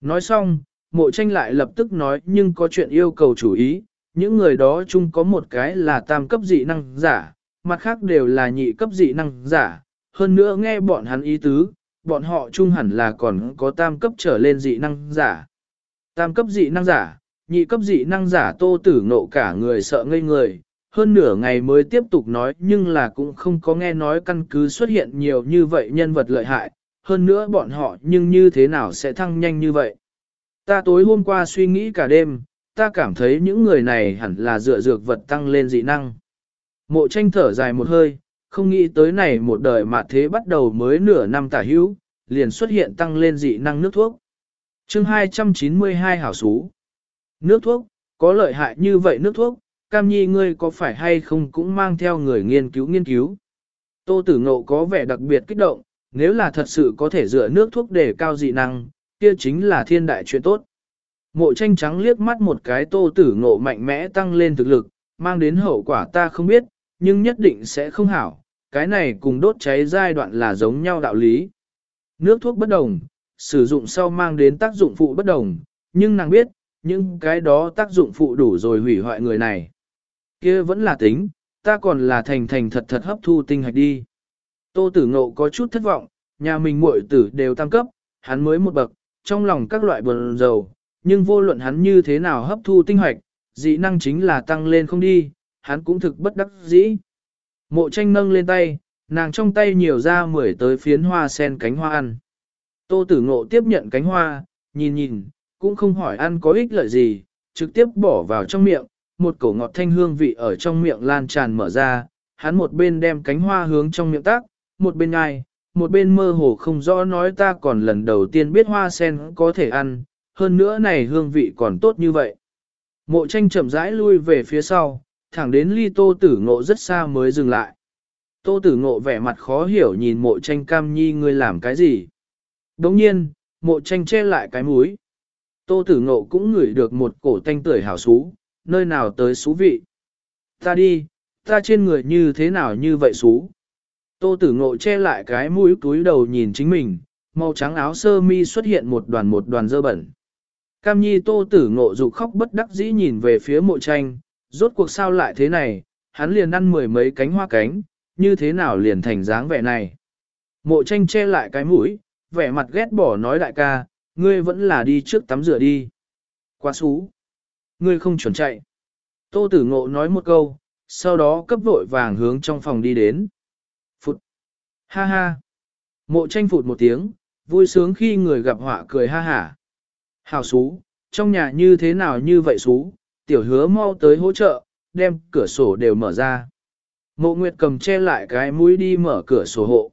Nói xong, mộ tranh lại lập tức nói nhưng có chuyện yêu cầu chủ ý, những người đó chung có một cái là tam cấp dị năng giả, mặt khác đều là nhị cấp dị năng giả, hơn nữa nghe bọn hắn ý tứ, bọn họ chung hẳn là còn có tam cấp trở lên dị năng giả. Tam cấp dị năng giả, nhị cấp dị năng giả tô tử nộ cả người sợ ngây người, hơn nửa ngày mới tiếp tục nói nhưng là cũng không có nghe nói căn cứ xuất hiện nhiều như vậy nhân vật lợi hại, hơn nữa bọn họ nhưng như thế nào sẽ thăng nhanh như vậy. Ta tối hôm qua suy nghĩ cả đêm, ta cảm thấy những người này hẳn là dựa dược vật tăng lên dị năng. Mộ tranh thở dài một hơi, không nghĩ tới này một đời mà thế bắt đầu mới nửa năm tả hữu, liền xuất hiện tăng lên dị năng nước thuốc. chương 292 hảo xú. Nước thuốc, có lợi hại như vậy nước thuốc, cam nhi ngươi có phải hay không cũng mang theo người nghiên cứu nghiên cứu. Tô tử ngộ có vẻ đặc biệt kích động, nếu là thật sự có thể dựa nước thuốc để cao dị năng, kia chính là thiên đại chuyện tốt. Mộ tranh trắng liếc mắt một cái tô tử ngộ mạnh mẽ tăng lên thực lực, mang đến hậu quả ta không biết, nhưng nhất định sẽ không hảo, cái này cùng đốt cháy giai đoạn là giống nhau đạo lý. Nước thuốc bất đồng, sử dụng sau mang đến tác dụng phụ bất đồng, nhưng nàng biết, những cái đó tác dụng phụ đủ rồi hủy hoại người này kia vẫn là tính, ta còn là thành thành thật thật hấp thu tinh hạch đi. Tô tử ngộ có chút thất vọng, nhà mình muội tử đều tăng cấp, hắn mới một bậc, trong lòng các loại buồn dầu, nhưng vô luận hắn như thế nào hấp thu tinh hoạch, dị năng chính là tăng lên không đi, hắn cũng thực bất đắc dĩ. Mộ tranh nâng lên tay, nàng trong tay nhiều ra mười tới phiến hoa sen cánh hoa ăn. Tô tử ngộ tiếp nhận cánh hoa, nhìn nhìn, cũng không hỏi ăn có ích lợi gì, trực tiếp bỏ vào trong miệng, một cổ ngọt thanh hương vị ở trong miệng lan tràn mở ra, hắn một bên đem cánh hoa hướng trong miệng tác, một bên ngai, một bên mơ hồ không rõ nói ta còn lần đầu tiên biết hoa sen có thể ăn, hơn nữa này hương vị còn tốt như vậy. Mộ tranh chậm rãi lui về phía sau, thẳng đến ly tô tử ngộ rất xa mới dừng lại. Tô tử ngộ vẻ mặt khó hiểu nhìn mộ tranh cam nhi ngươi làm cái gì. Đồng nhiên, mộ tranh che lại cái mũi. Tô tử ngộ cũng ngửi được một cổ tanh tưởi hảo xú, nơi nào tới xú vị. Ta đi, ta trên người như thế nào như vậy xú. Tô tử ngộ che lại cái mũi túi đầu nhìn chính mình, màu trắng áo sơ mi xuất hiện một đoàn một đoàn dơ bẩn. Cam nhi tô tử ngộ dục khóc bất đắc dĩ nhìn về phía mộ tranh, rốt cuộc sao lại thế này, hắn liền ăn mười mấy cánh hoa cánh, như thế nào liền thành dáng vẻ này. Mộ tranh che lại cái mũi, vẻ mặt ghét bỏ nói đại ca, ngươi vẫn là đi trước tắm rửa đi. Quá xú. Ngươi không chuẩn chạy. Tô tử ngộ nói một câu, sau đó cấp vội vàng hướng trong phòng đi đến. Phụt. Ha ha. Mộ tranh phụt một tiếng, vui sướng khi người gặp họa cười ha hả. Hào xú, trong nhà như thế nào như vậy xú, tiểu hứa mau tới hỗ trợ, đem cửa sổ đều mở ra. Mộ Nguyệt cầm che lại cái mũi đi mở cửa sổ hộ.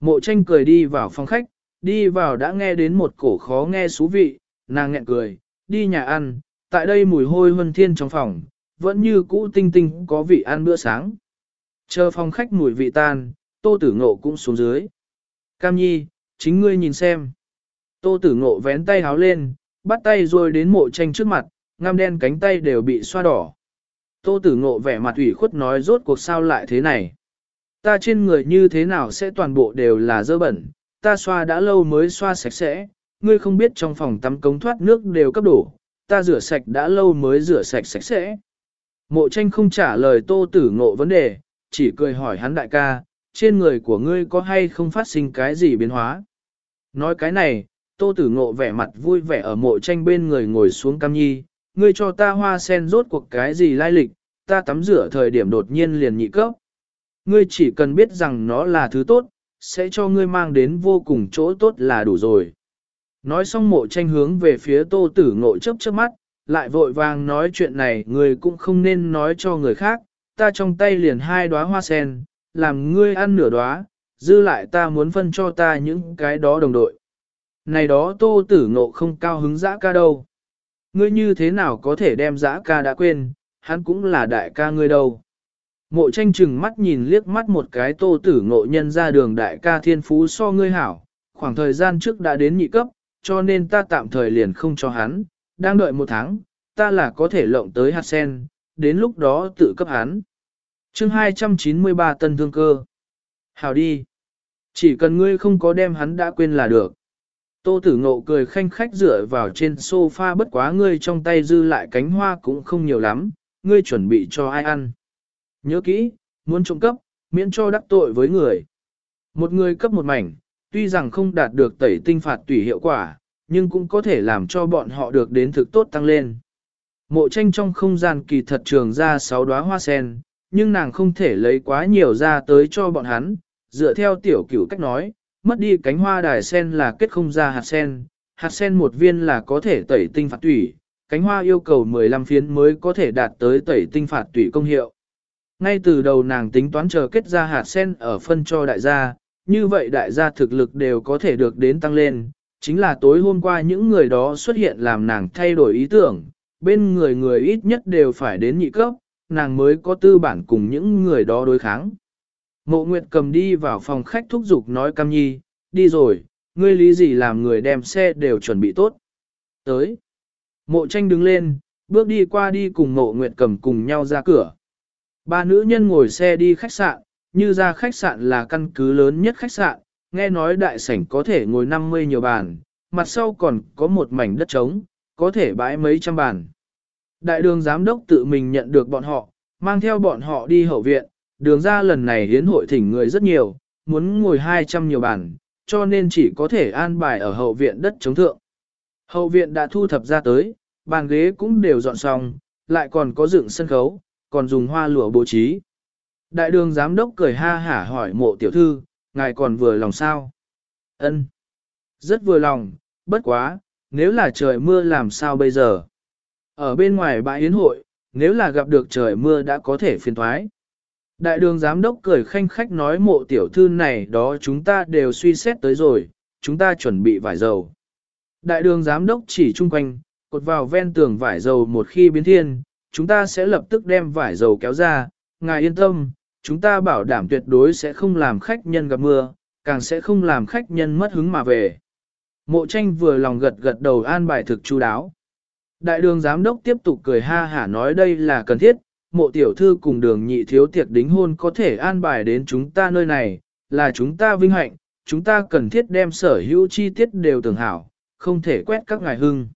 Mộ tranh cười đi vào phòng khách, đi vào đã nghe đến một cổ khó nghe xú vị, nàng nghẹn cười, đi nhà ăn, tại đây mùi hôi huân thiên trong phòng, vẫn như cũ tinh tinh có vị ăn bữa sáng. Chờ phòng khách mùi vị tan, tô tử ngộ cũng xuống dưới. Cam nhi, chính ngươi nhìn xem. Tô tử ngộ vén tay háo lên, bắt tay rồi đến mộ tranh trước mặt, ngăm đen cánh tay đều bị xoa đỏ. Tô tử ngộ vẻ mặt ủy khuất nói rốt cuộc sao lại thế này. Ta trên người như thế nào sẽ toàn bộ đều là dơ bẩn, ta xoa đã lâu mới xoa sạch sẽ, ngươi không biết trong phòng tắm cống thoát nước đều cấp đổ, ta rửa sạch đã lâu mới rửa sạch sạch sẽ. Mộ tranh không trả lời tô tử ngộ vấn đề, chỉ cười hỏi hắn đại ca, trên người của ngươi có hay không phát sinh cái gì biến hóa. Nói cái này, tô tử ngộ vẻ mặt vui vẻ ở mộ tranh bên người ngồi xuống cam nhi, ngươi cho ta hoa sen rốt cuộc cái gì lai lịch, ta tắm rửa thời điểm đột nhiên liền nhị cấp. Ngươi chỉ cần biết rằng nó là thứ tốt, sẽ cho ngươi mang đến vô cùng chỗ tốt là đủ rồi. Nói xong mộ tranh hướng về phía tô tử ngộ chấp chớp mắt, lại vội vàng nói chuyện này người cũng không nên nói cho người khác, ta trong tay liền hai đóa hoa sen, làm ngươi ăn nửa đóa, dư lại ta muốn phân cho ta những cái đó đồng đội. Này đó tô tử ngộ không cao hứng dã ca đâu. Ngươi như thế nào có thể đem dã ca đã quên, hắn cũng là đại ca ngươi đâu. Mộ tranh chừng mắt nhìn liếc mắt một cái tô tử ngộ nhân ra đường đại ca thiên phú so ngươi hảo, khoảng thời gian trước đã đến nhị cấp, cho nên ta tạm thời liền không cho hắn, đang đợi một tháng, ta là có thể lộng tới hạt sen, đến lúc đó tự cấp hắn. chương 293 tân thương cơ. Hảo đi. Chỉ cần ngươi không có đem hắn đã quên là được. Tô tử ngộ cười khanh khách dựa vào trên sofa bất quá ngươi trong tay dư lại cánh hoa cũng không nhiều lắm, ngươi chuẩn bị cho ai ăn. Nhớ kỹ, muốn trộm cấp, miễn cho đắc tội với người. Một người cấp một mảnh, tuy rằng không đạt được tẩy tinh phạt tùy hiệu quả, nhưng cũng có thể làm cho bọn họ được đến thực tốt tăng lên. Mộ tranh trong không gian kỳ thật trường ra sáu đóa hoa sen, nhưng nàng không thể lấy quá nhiều ra tới cho bọn hắn, dựa theo tiểu cửu cách nói, mất đi cánh hoa đài sen là kết không ra hạt sen, hạt sen một viên là có thể tẩy tinh phạt tủy, cánh hoa yêu cầu 15 phiến mới có thể đạt tới tẩy tinh phạt tủy công hiệu. Ngay từ đầu nàng tính toán chờ kết ra hạt sen ở phân cho đại gia, như vậy đại gia thực lực đều có thể được đến tăng lên, chính là tối hôm qua những người đó xuất hiện làm nàng thay đổi ý tưởng, bên người người ít nhất đều phải đến nhị cấp, nàng mới có tư bản cùng những người đó đối kháng. Mộ Nguyệt cầm đi vào phòng khách thúc giục nói Cam Nhi, đi rồi, ngươi lý gì làm người đem xe đều chuẩn bị tốt. Tới. Mộ tranh đứng lên, bước đi qua đi cùng mộ Nguyệt cầm cùng nhau ra cửa. Ba nữ nhân ngồi xe đi khách sạn, như ra khách sạn là căn cứ lớn nhất khách sạn, nghe nói đại sảnh có thể ngồi 50 nhiều bàn, mặt sau còn có một mảnh đất trống, có thể bãi mấy trăm bàn. Đại đường giám đốc tự mình nhận được bọn họ, mang theo bọn họ đi hậu viện, đường ra lần này hiến hội thỉnh người rất nhiều, muốn ngồi 200 nhiều bàn, cho nên chỉ có thể an bài ở hậu viện đất chống thượng. Hậu viện đã thu thập ra tới, bàn ghế cũng đều dọn xong, lại còn có dựng sân khấu, còn dùng hoa lụa bố trí. Đại đường giám đốc cười ha hả hỏi mộ tiểu thư, ngài còn vừa lòng sao? Ân, Rất vừa lòng, bất quá, nếu là trời mưa làm sao bây giờ? Ở bên ngoài bãi yến hội, nếu là gặp được trời mưa đã có thể phiền thoái. Đại đường giám đốc cười khanh khách nói mộ tiểu thư này đó chúng ta đều suy xét tới rồi, chúng ta chuẩn bị vải dầu. Đại đường giám đốc chỉ chung quanh, cột vào ven tường vải dầu một khi biến thiên, chúng ta sẽ lập tức đem vải dầu kéo ra, ngài yên tâm, chúng ta bảo đảm tuyệt đối sẽ không làm khách nhân gặp mưa, càng sẽ không làm khách nhân mất hứng mà về. Mộ tranh vừa lòng gật gật đầu an bài thực chu đáo. Đại đường giám đốc tiếp tục cười ha hả nói đây là cần thiết, mộ tiểu thư cùng đường nhị thiếu tiệc đính hôn có thể an bài đến chúng ta nơi này, là chúng ta vinh hạnh, chúng ta cần thiết đem sở hữu chi tiết đều tưởng hảo, không thể quét các ngài hưng.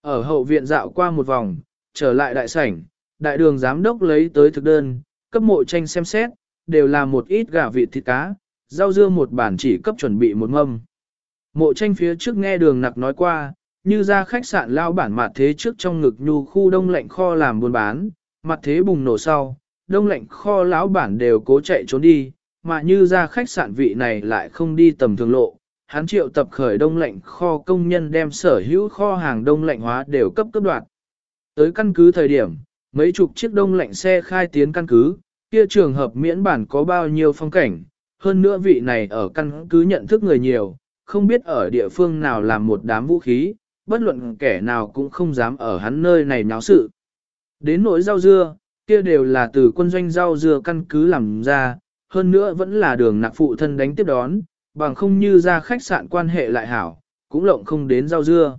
Ở hậu viện dạo qua một vòng, trở lại đại sảnh, đại đường giám đốc lấy tới thực đơn, cấp mộ tranh xem xét, đều là một ít gà vịt thịt cá, rau dưa một bản chỉ cấp chuẩn bị một mâm. Mộ tranh phía trước nghe đường nặc nói qua, như ra khách sạn lao bản mặt thế trước trong ngực nhu khu đông lạnh kho làm buôn bán, mặt thế bùng nổ sau, đông lạnh kho lão bản đều cố chạy trốn đi, mà như ra khách sạn vị này lại không đi tầm thường lộ. Hắn triệu tập khởi đông lạnh kho công nhân đem sở hữu kho hàng đông lạnh hóa đều cấp cấp đoạt. Tới căn cứ thời điểm, mấy chục chiếc đông lạnh xe khai tiến căn cứ, kia trường hợp miễn bản có bao nhiêu phong cảnh, hơn nữa vị này ở căn cứ nhận thức người nhiều, không biết ở địa phương nào làm một đám vũ khí, bất luận kẻ nào cũng không dám ở hắn nơi này náo sự. Đến nỗi rau dưa, kia đều là từ quân doanh rau dưa căn cứ làm ra, hơn nữa vẫn là đường nạc phụ thân đánh tiếp đón, bằng không như ra khách sạn quan hệ lại hảo, cũng lộng không đến rau dưa.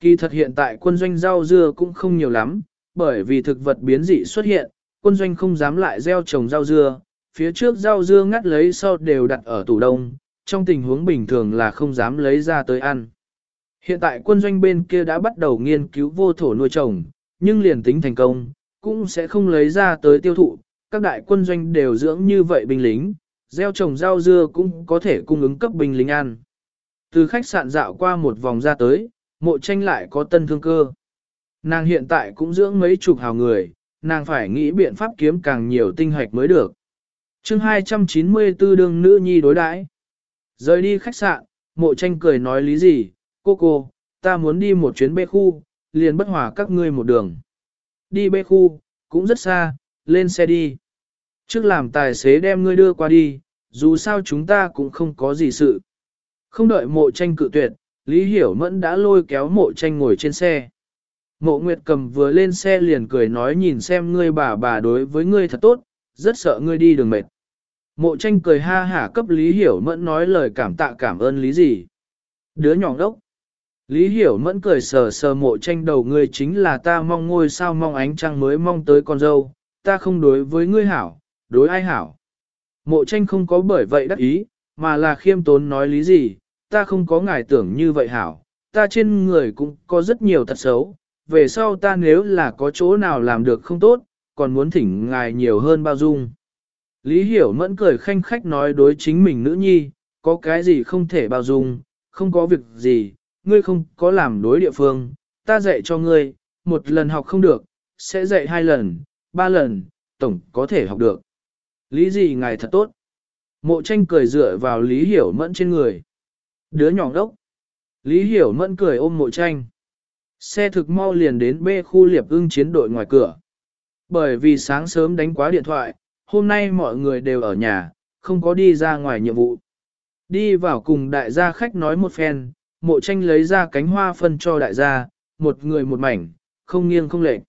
Kỳ thật hiện tại quân doanh rau dưa cũng không nhiều lắm, bởi vì thực vật biến dị xuất hiện, quân doanh không dám lại gieo trồng rau dưa, phía trước rau dưa ngắt lấy sau đều đặt ở tủ đông, trong tình huống bình thường là không dám lấy ra tới ăn. Hiện tại quân doanh bên kia đã bắt đầu nghiên cứu vô thổ nuôi trồng, nhưng liền tính thành công, cũng sẽ không lấy ra tới tiêu thụ, các đại quân doanh đều dưỡng như vậy binh lính, gieo trồng rau dưa cũng có thể cung ứng cấp binh lính ăn. Từ khách sạn dạo qua một vòng ra tới, mộ tranh lại có tân thương cơ. Nàng hiện tại cũng dưỡng mấy chục hào người, nàng phải nghĩ biện pháp kiếm càng nhiều tinh hoạch mới được. chương 294 đương nữ nhi đối đãi Rời đi khách sạn, mộ tranh cười nói lý gì, cô cô, ta muốn đi một chuyến bê khu, liền bất hòa các ngươi một đường. Đi bê khu, cũng rất xa, lên xe đi. Trước làm tài xế đem ngươi đưa qua đi, dù sao chúng ta cũng không có gì sự. Không đợi mộ tranh cự tuyệt, Lý Hiểu Mẫn đã lôi kéo mộ tranh ngồi trên xe. Mộ Nguyệt cầm vừa lên xe liền cười nói nhìn xem ngươi bà bà đối với ngươi thật tốt, rất sợ ngươi đi đường mệt. Mộ tranh cười ha hả cấp Lý Hiểu Mẫn nói lời cảm tạ cảm ơn Lý gì. Đứa nhỏ đốc. Lý Hiểu Mẫn cười sờ sờ mộ tranh đầu ngươi chính là ta mong ngôi sao mong ánh trăng mới mong tới con dâu, ta không đối với ngươi hảo, đối ai hảo. Mộ tranh không có bởi vậy đắc ý, mà là khiêm tốn nói lý gì, ta không có ngài tưởng như vậy hảo, ta trên người cũng có rất nhiều thật xấu, về sau ta nếu là có chỗ nào làm được không tốt, còn muốn thỉnh ngài nhiều hơn bao dung. Lý Hiểu Mẫn cười khanh khách nói đối chính mình nữ nhi, có cái gì không thể bao dung, không có việc gì, ngươi không có làm đối địa phương, ta dạy cho ngươi, một lần học không được, sẽ dạy hai lần, ba lần, tổng có thể học được. Lý gì ngài thật tốt. Mộ tranh cười dựa vào Lý Hiểu Mẫn trên người. Đứa nhỏ đốc. Lý Hiểu Mẫn cười ôm mộ tranh. Xe thực mau liền đến bê khu liệp ưng chiến đội ngoài cửa. Bởi vì sáng sớm đánh quá điện thoại, hôm nay mọi người đều ở nhà, không có đi ra ngoài nhiệm vụ. Đi vào cùng đại gia khách nói một phen, mộ tranh lấy ra cánh hoa phân cho đại gia, một người một mảnh, không nghiêng không lệch.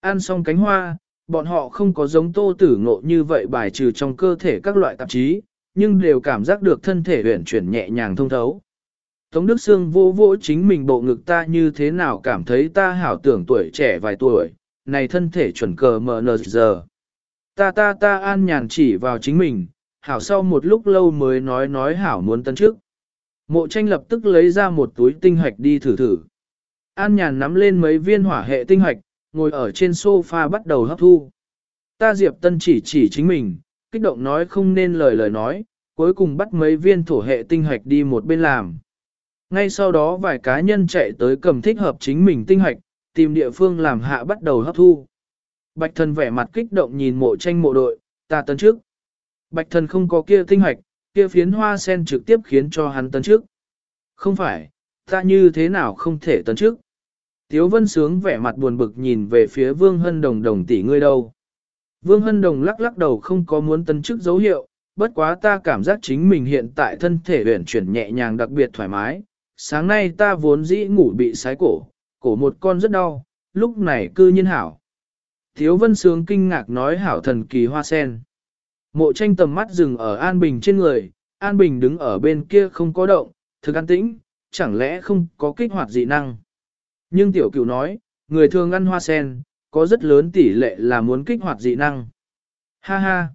Ăn xong cánh hoa, bọn họ không có giống tô tử ngộ như vậy bài trừ trong cơ thể các loại tạp chí, nhưng đều cảm giác được thân thể huyển chuyển nhẹ nhàng thông thấu. Tống Đức Sương vô vỗ chính mình bộ ngực ta như thế nào cảm thấy ta hảo tưởng tuổi trẻ vài tuổi, này thân thể chuẩn cờ mờ nờ giờ. Ta ta ta an nhàn chỉ vào chính mình, hảo sau một lúc lâu mới nói nói hảo muốn tân trước. Mộ tranh lập tức lấy ra một túi tinh hạch đi thử thử. An nhàn nắm lên mấy viên hỏa hệ tinh hạch, ngồi ở trên sofa bắt đầu hấp thu. Ta Diệp Tân chỉ chỉ chính mình, kích động nói không nên lời lời nói, cuối cùng bắt mấy viên thổ hệ tinh hạch đi một bên làm. Ngay sau đó vài cá nhân chạy tới cầm thích hợp chính mình tinh hạch, tìm địa phương làm hạ bắt đầu hấp thu. Bạch thần vẻ mặt kích động nhìn mộ tranh mộ đội, ta tấn trước. Bạch thần không có kia tinh hạch, kia phiến hoa sen trực tiếp khiến cho hắn tấn trước. Không phải, ta như thế nào không thể tấn trước. Tiếu vân sướng vẻ mặt buồn bực nhìn về phía vương hân đồng đồng tỷ ngươi đâu. Vương hân đồng lắc lắc đầu không có muốn tấn chức dấu hiệu, bất quá ta cảm giác chính mình hiện tại thân thể huyển chuyển nhẹ nhàng đặc biệt thoải mái. Sáng nay ta vốn dĩ ngủ bị sái cổ, cổ một con rất đau, lúc này cư nhiên hảo. Thiếu vân sướng kinh ngạc nói hảo thần kỳ hoa sen. Mộ tranh tầm mắt dừng ở An Bình trên người, An Bình đứng ở bên kia không có động, thực an tĩnh, chẳng lẽ không có kích hoạt dị năng. Nhưng tiểu cửu nói, người thường ăn hoa sen, có rất lớn tỷ lệ là muốn kích hoạt dị năng. Ha ha!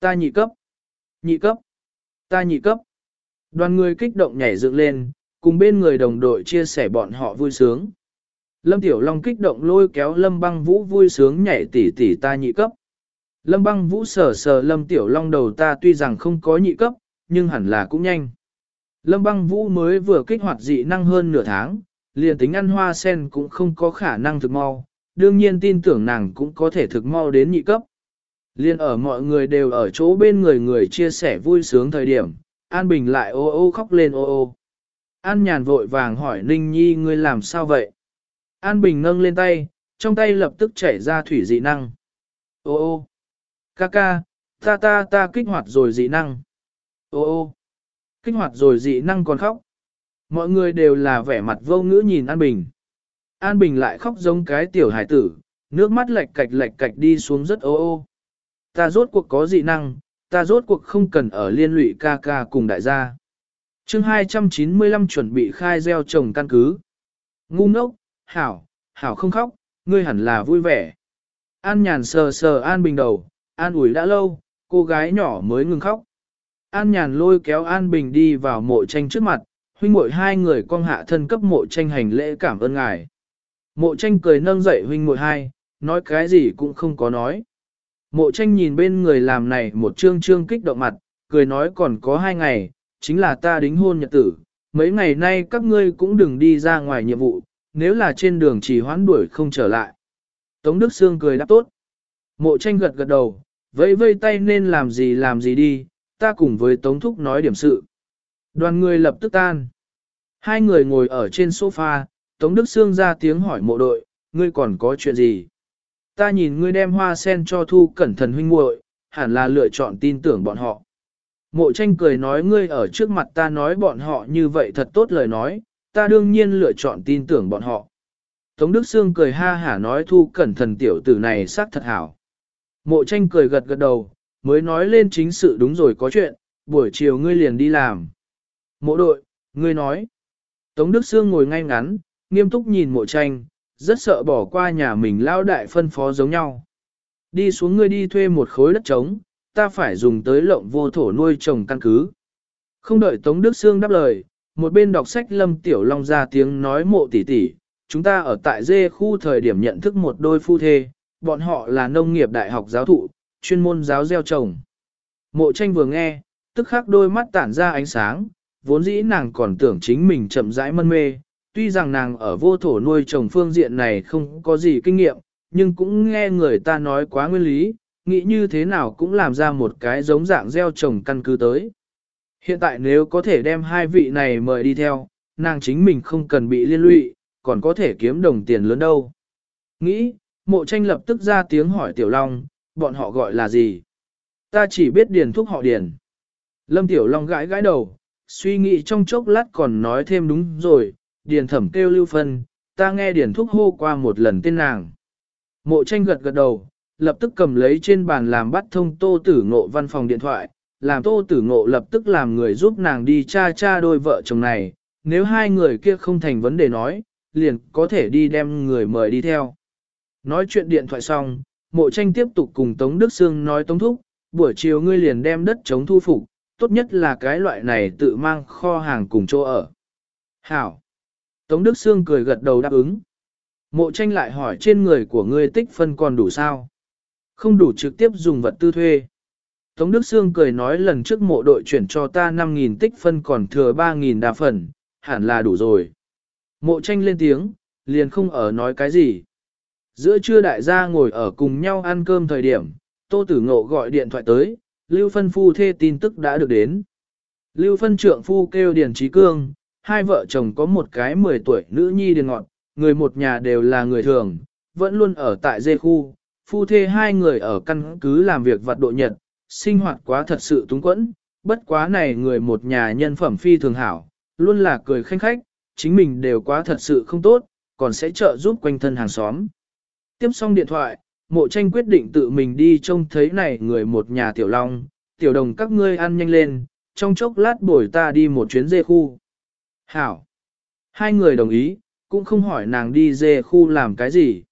Ta nhị cấp! Nhị cấp! Ta nhị cấp! Đoàn người kích động nhảy dựng lên, cùng bên người đồng đội chia sẻ bọn họ vui sướng. Lâm Tiểu Long kích động lôi kéo Lâm Băng Vũ vui sướng nhảy tỉ tỉ ta nhị cấp. Lâm Băng Vũ sờ sờ Lâm Tiểu Long đầu ta tuy rằng không có nhị cấp, nhưng hẳn là cũng nhanh. Lâm băng vũ mới vừa kích hoạt dị năng hơn nửa tháng, liền tính ăn hoa sen cũng không có khả năng thực mau, đương nhiên tin tưởng nàng cũng có thể thực mau đến nhị cấp. Liên ở mọi người đều ở chỗ bên người người chia sẻ vui sướng thời điểm, An Bình lại ô ô khóc lên ô ô. An nhàn vội vàng hỏi Ninh Nhi ngươi làm sao vậy? An Bình nâng lên tay, trong tay lập tức chảy ra thủy dị năng. Ô ô, ca ca, ta ta ta kích hoạt rồi dị năng. Ô ô, kích hoạt rồi dị năng còn khóc. Mọi người đều là vẻ mặt vô ngữ nhìn An Bình. An Bình lại khóc giống cái tiểu hải tử, nước mắt lệch cạch lệch cạch đi xuống rất ô ô. Ta rốt cuộc có dị năng, ta rốt cuộc không cần ở liên lụy ca ca cùng đại gia chương 295 chuẩn bị khai gieo trồng căn cứ. Ngu ngốc, hảo, hảo không khóc, ngươi hẳn là vui vẻ. An nhàn sờ sờ An Bình đầu, An ủi đã lâu, cô gái nhỏ mới ngừng khóc. An nhàn lôi kéo An Bình đi vào mộ tranh trước mặt, huynh muội hai người con hạ thân cấp mộ tranh hành lễ cảm ơn ngài. Mộ tranh cười nâng dậy huynh muội hai, nói cái gì cũng không có nói. Mộ tranh nhìn bên người làm này một trương trương kích động mặt, cười nói còn có hai ngày, chính là ta đính hôn nhật tử. Mấy ngày nay các ngươi cũng đừng đi ra ngoài nhiệm vụ, nếu là trên đường chỉ hoãn đuổi không trở lại. Tống Đức Sương cười đáp tốt. Mộ tranh gật gật đầu, vẫy vây tay nên làm gì làm gì đi, ta cùng với Tống Thúc nói điểm sự. Đoàn người lập tức tan. Hai người ngồi ở trên sofa, Tống Đức Sương ra tiếng hỏi mộ đội, ngươi còn có chuyện gì? Ta nhìn ngươi đem hoa sen cho thu cẩn thận huynh muội, hẳn là lựa chọn tin tưởng bọn họ. Mộ tranh cười nói ngươi ở trước mặt ta nói bọn họ như vậy thật tốt lời nói, ta đương nhiên lựa chọn tin tưởng bọn họ. Tống Đức Sương cười ha hả nói thu cẩn thận tiểu tử này xác thật hảo. Mộ tranh cười gật gật đầu, mới nói lên chính sự đúng rồi có chuyện, buổi chiều ngươi liền đi làm. Mộ đội, ngươi nói. Tống Đức Sương ngồi ngay ngắn, nghiêm túc nhìn mộ tranh, rất sợ bỏ qua nhà mình lao đại phân phó giống nhau. Đi xuống ngươi đi thuê một khối đất trống, ta phải dùng tới lộng vô thổ nuôi trồng căn cứ. Không đợi Tống Đức Sương đáp lời, một bên đọc sách Lâm Tiểu Long ra tiếng nói mộ tỷ tỷ, chúng ta ở tại dê khu thời điểm nhận thức một đôi phu thê, bọn họ là nông nghiệp đại học giáo thụ, chuyên môn giáo gieo trồng. Mộ tranh vừa nghe, tức khắc đôi mắt tản ra ánh sáng, vốn dĩ nàng còn tưởng chính mình chậm rãi mân mê, tuy rằng nàng ở vô thổ nuôi trồng phương diện này không có gì kinh nghiệm, nhưng cũng nghe người ta nói quá nguyên lý, nghĩ như thế nào cũng làm ra một cái giống dạng gieo trồng căn cứ tới. Hiện tại nếu có thể đem hai vị này mời đi theo, nàng chính mình không cần bị liên lụy, còn có thể kiếm đồng tiền lớn đâu. Nghĩ, mộ tranh lập tức ra tiếng hỏi Tiểu Long, bọn họ gọi là gì? Ta chỉ biết điền thuốc họ điền. Lâm Tiểu Long gãi gãi đầu, suy nghĩ trong chốc lát còn nói thêm đúng rồi, điền thẩm kêu lưu phân, ta nghe điền thuốc hô qua một lần tên nàng. Mộ tranh gật gật đầu, lập tức cầm lấy trên bàn làm bắt thông tô tử ngộ văn phòng điện thoại, làm tô tử ngộ lập tức làm người giúp nàng đi cha cha đôi vợ chồng này, nếu hai người kia không thành vấn đề nói, liền có thể đi đem người mời đi theo. Nói chuyện điện thoại xong, mộ tranh tiếp tục cùng Tống Đức Sương nói Tống Thúc, buổi chiều ngươi liền đem đất chống thu phục, tốt nhất là cái loại này tự mang kho hàng cùng chỗ ở. Hảo! Tống Đức Sương cười gật đầu đáp ứng. Mộ tranh lại hỏi trên người của ngươi tích phân còn đủ sao? Không đủ trực tiếp dùng vật tư thuê. Tống Đức Sương cười nói lần trước mộ đội chuyển cho ta 5.000 tích phân còn thừa 3.000 đa phần, hẳn là đủ rồi. Mộ tranh lên tiếng, liền không ở nói cái gì. Giữa trưa đại gia ngồi ở cùng nhau ăn cơm thời điểm, Tô Tử Ngộ gọi điện thoại tới, Lưu Phân Phu thê tin tức đã được đến. Lưu Phân trượng phu kêu Điền Trí Cương, hai vợ chồng có một cái 10 tuổi nữ nhi điền ngọn, người một nhà đều là người thường, vẫn luôn ở tại dê khu, phu thê hai người ở căn cứ làm việc vặt độ nhật, sinh hoạt quá thật sự túng quẫn, bất quá này người một nhà nhân phẩm phi thường hảo, luôn là cười khanh khách, chính mình đều quá thật sự không tốt, còn sẽ trợ giúp quanh thân hàng xóm. Tiếp xong điện thoại, mộ tranh quyết định tự mình đi trông thấy này người một nhà tiểu long, tiểu đồng các ngươi ăn nhanh lên, trong chốc lát bổi ta đi một chuyến dê khu. Hảo. Hai người đồng ý, cũng không hỏi nàng đi dê khu làm cái gì.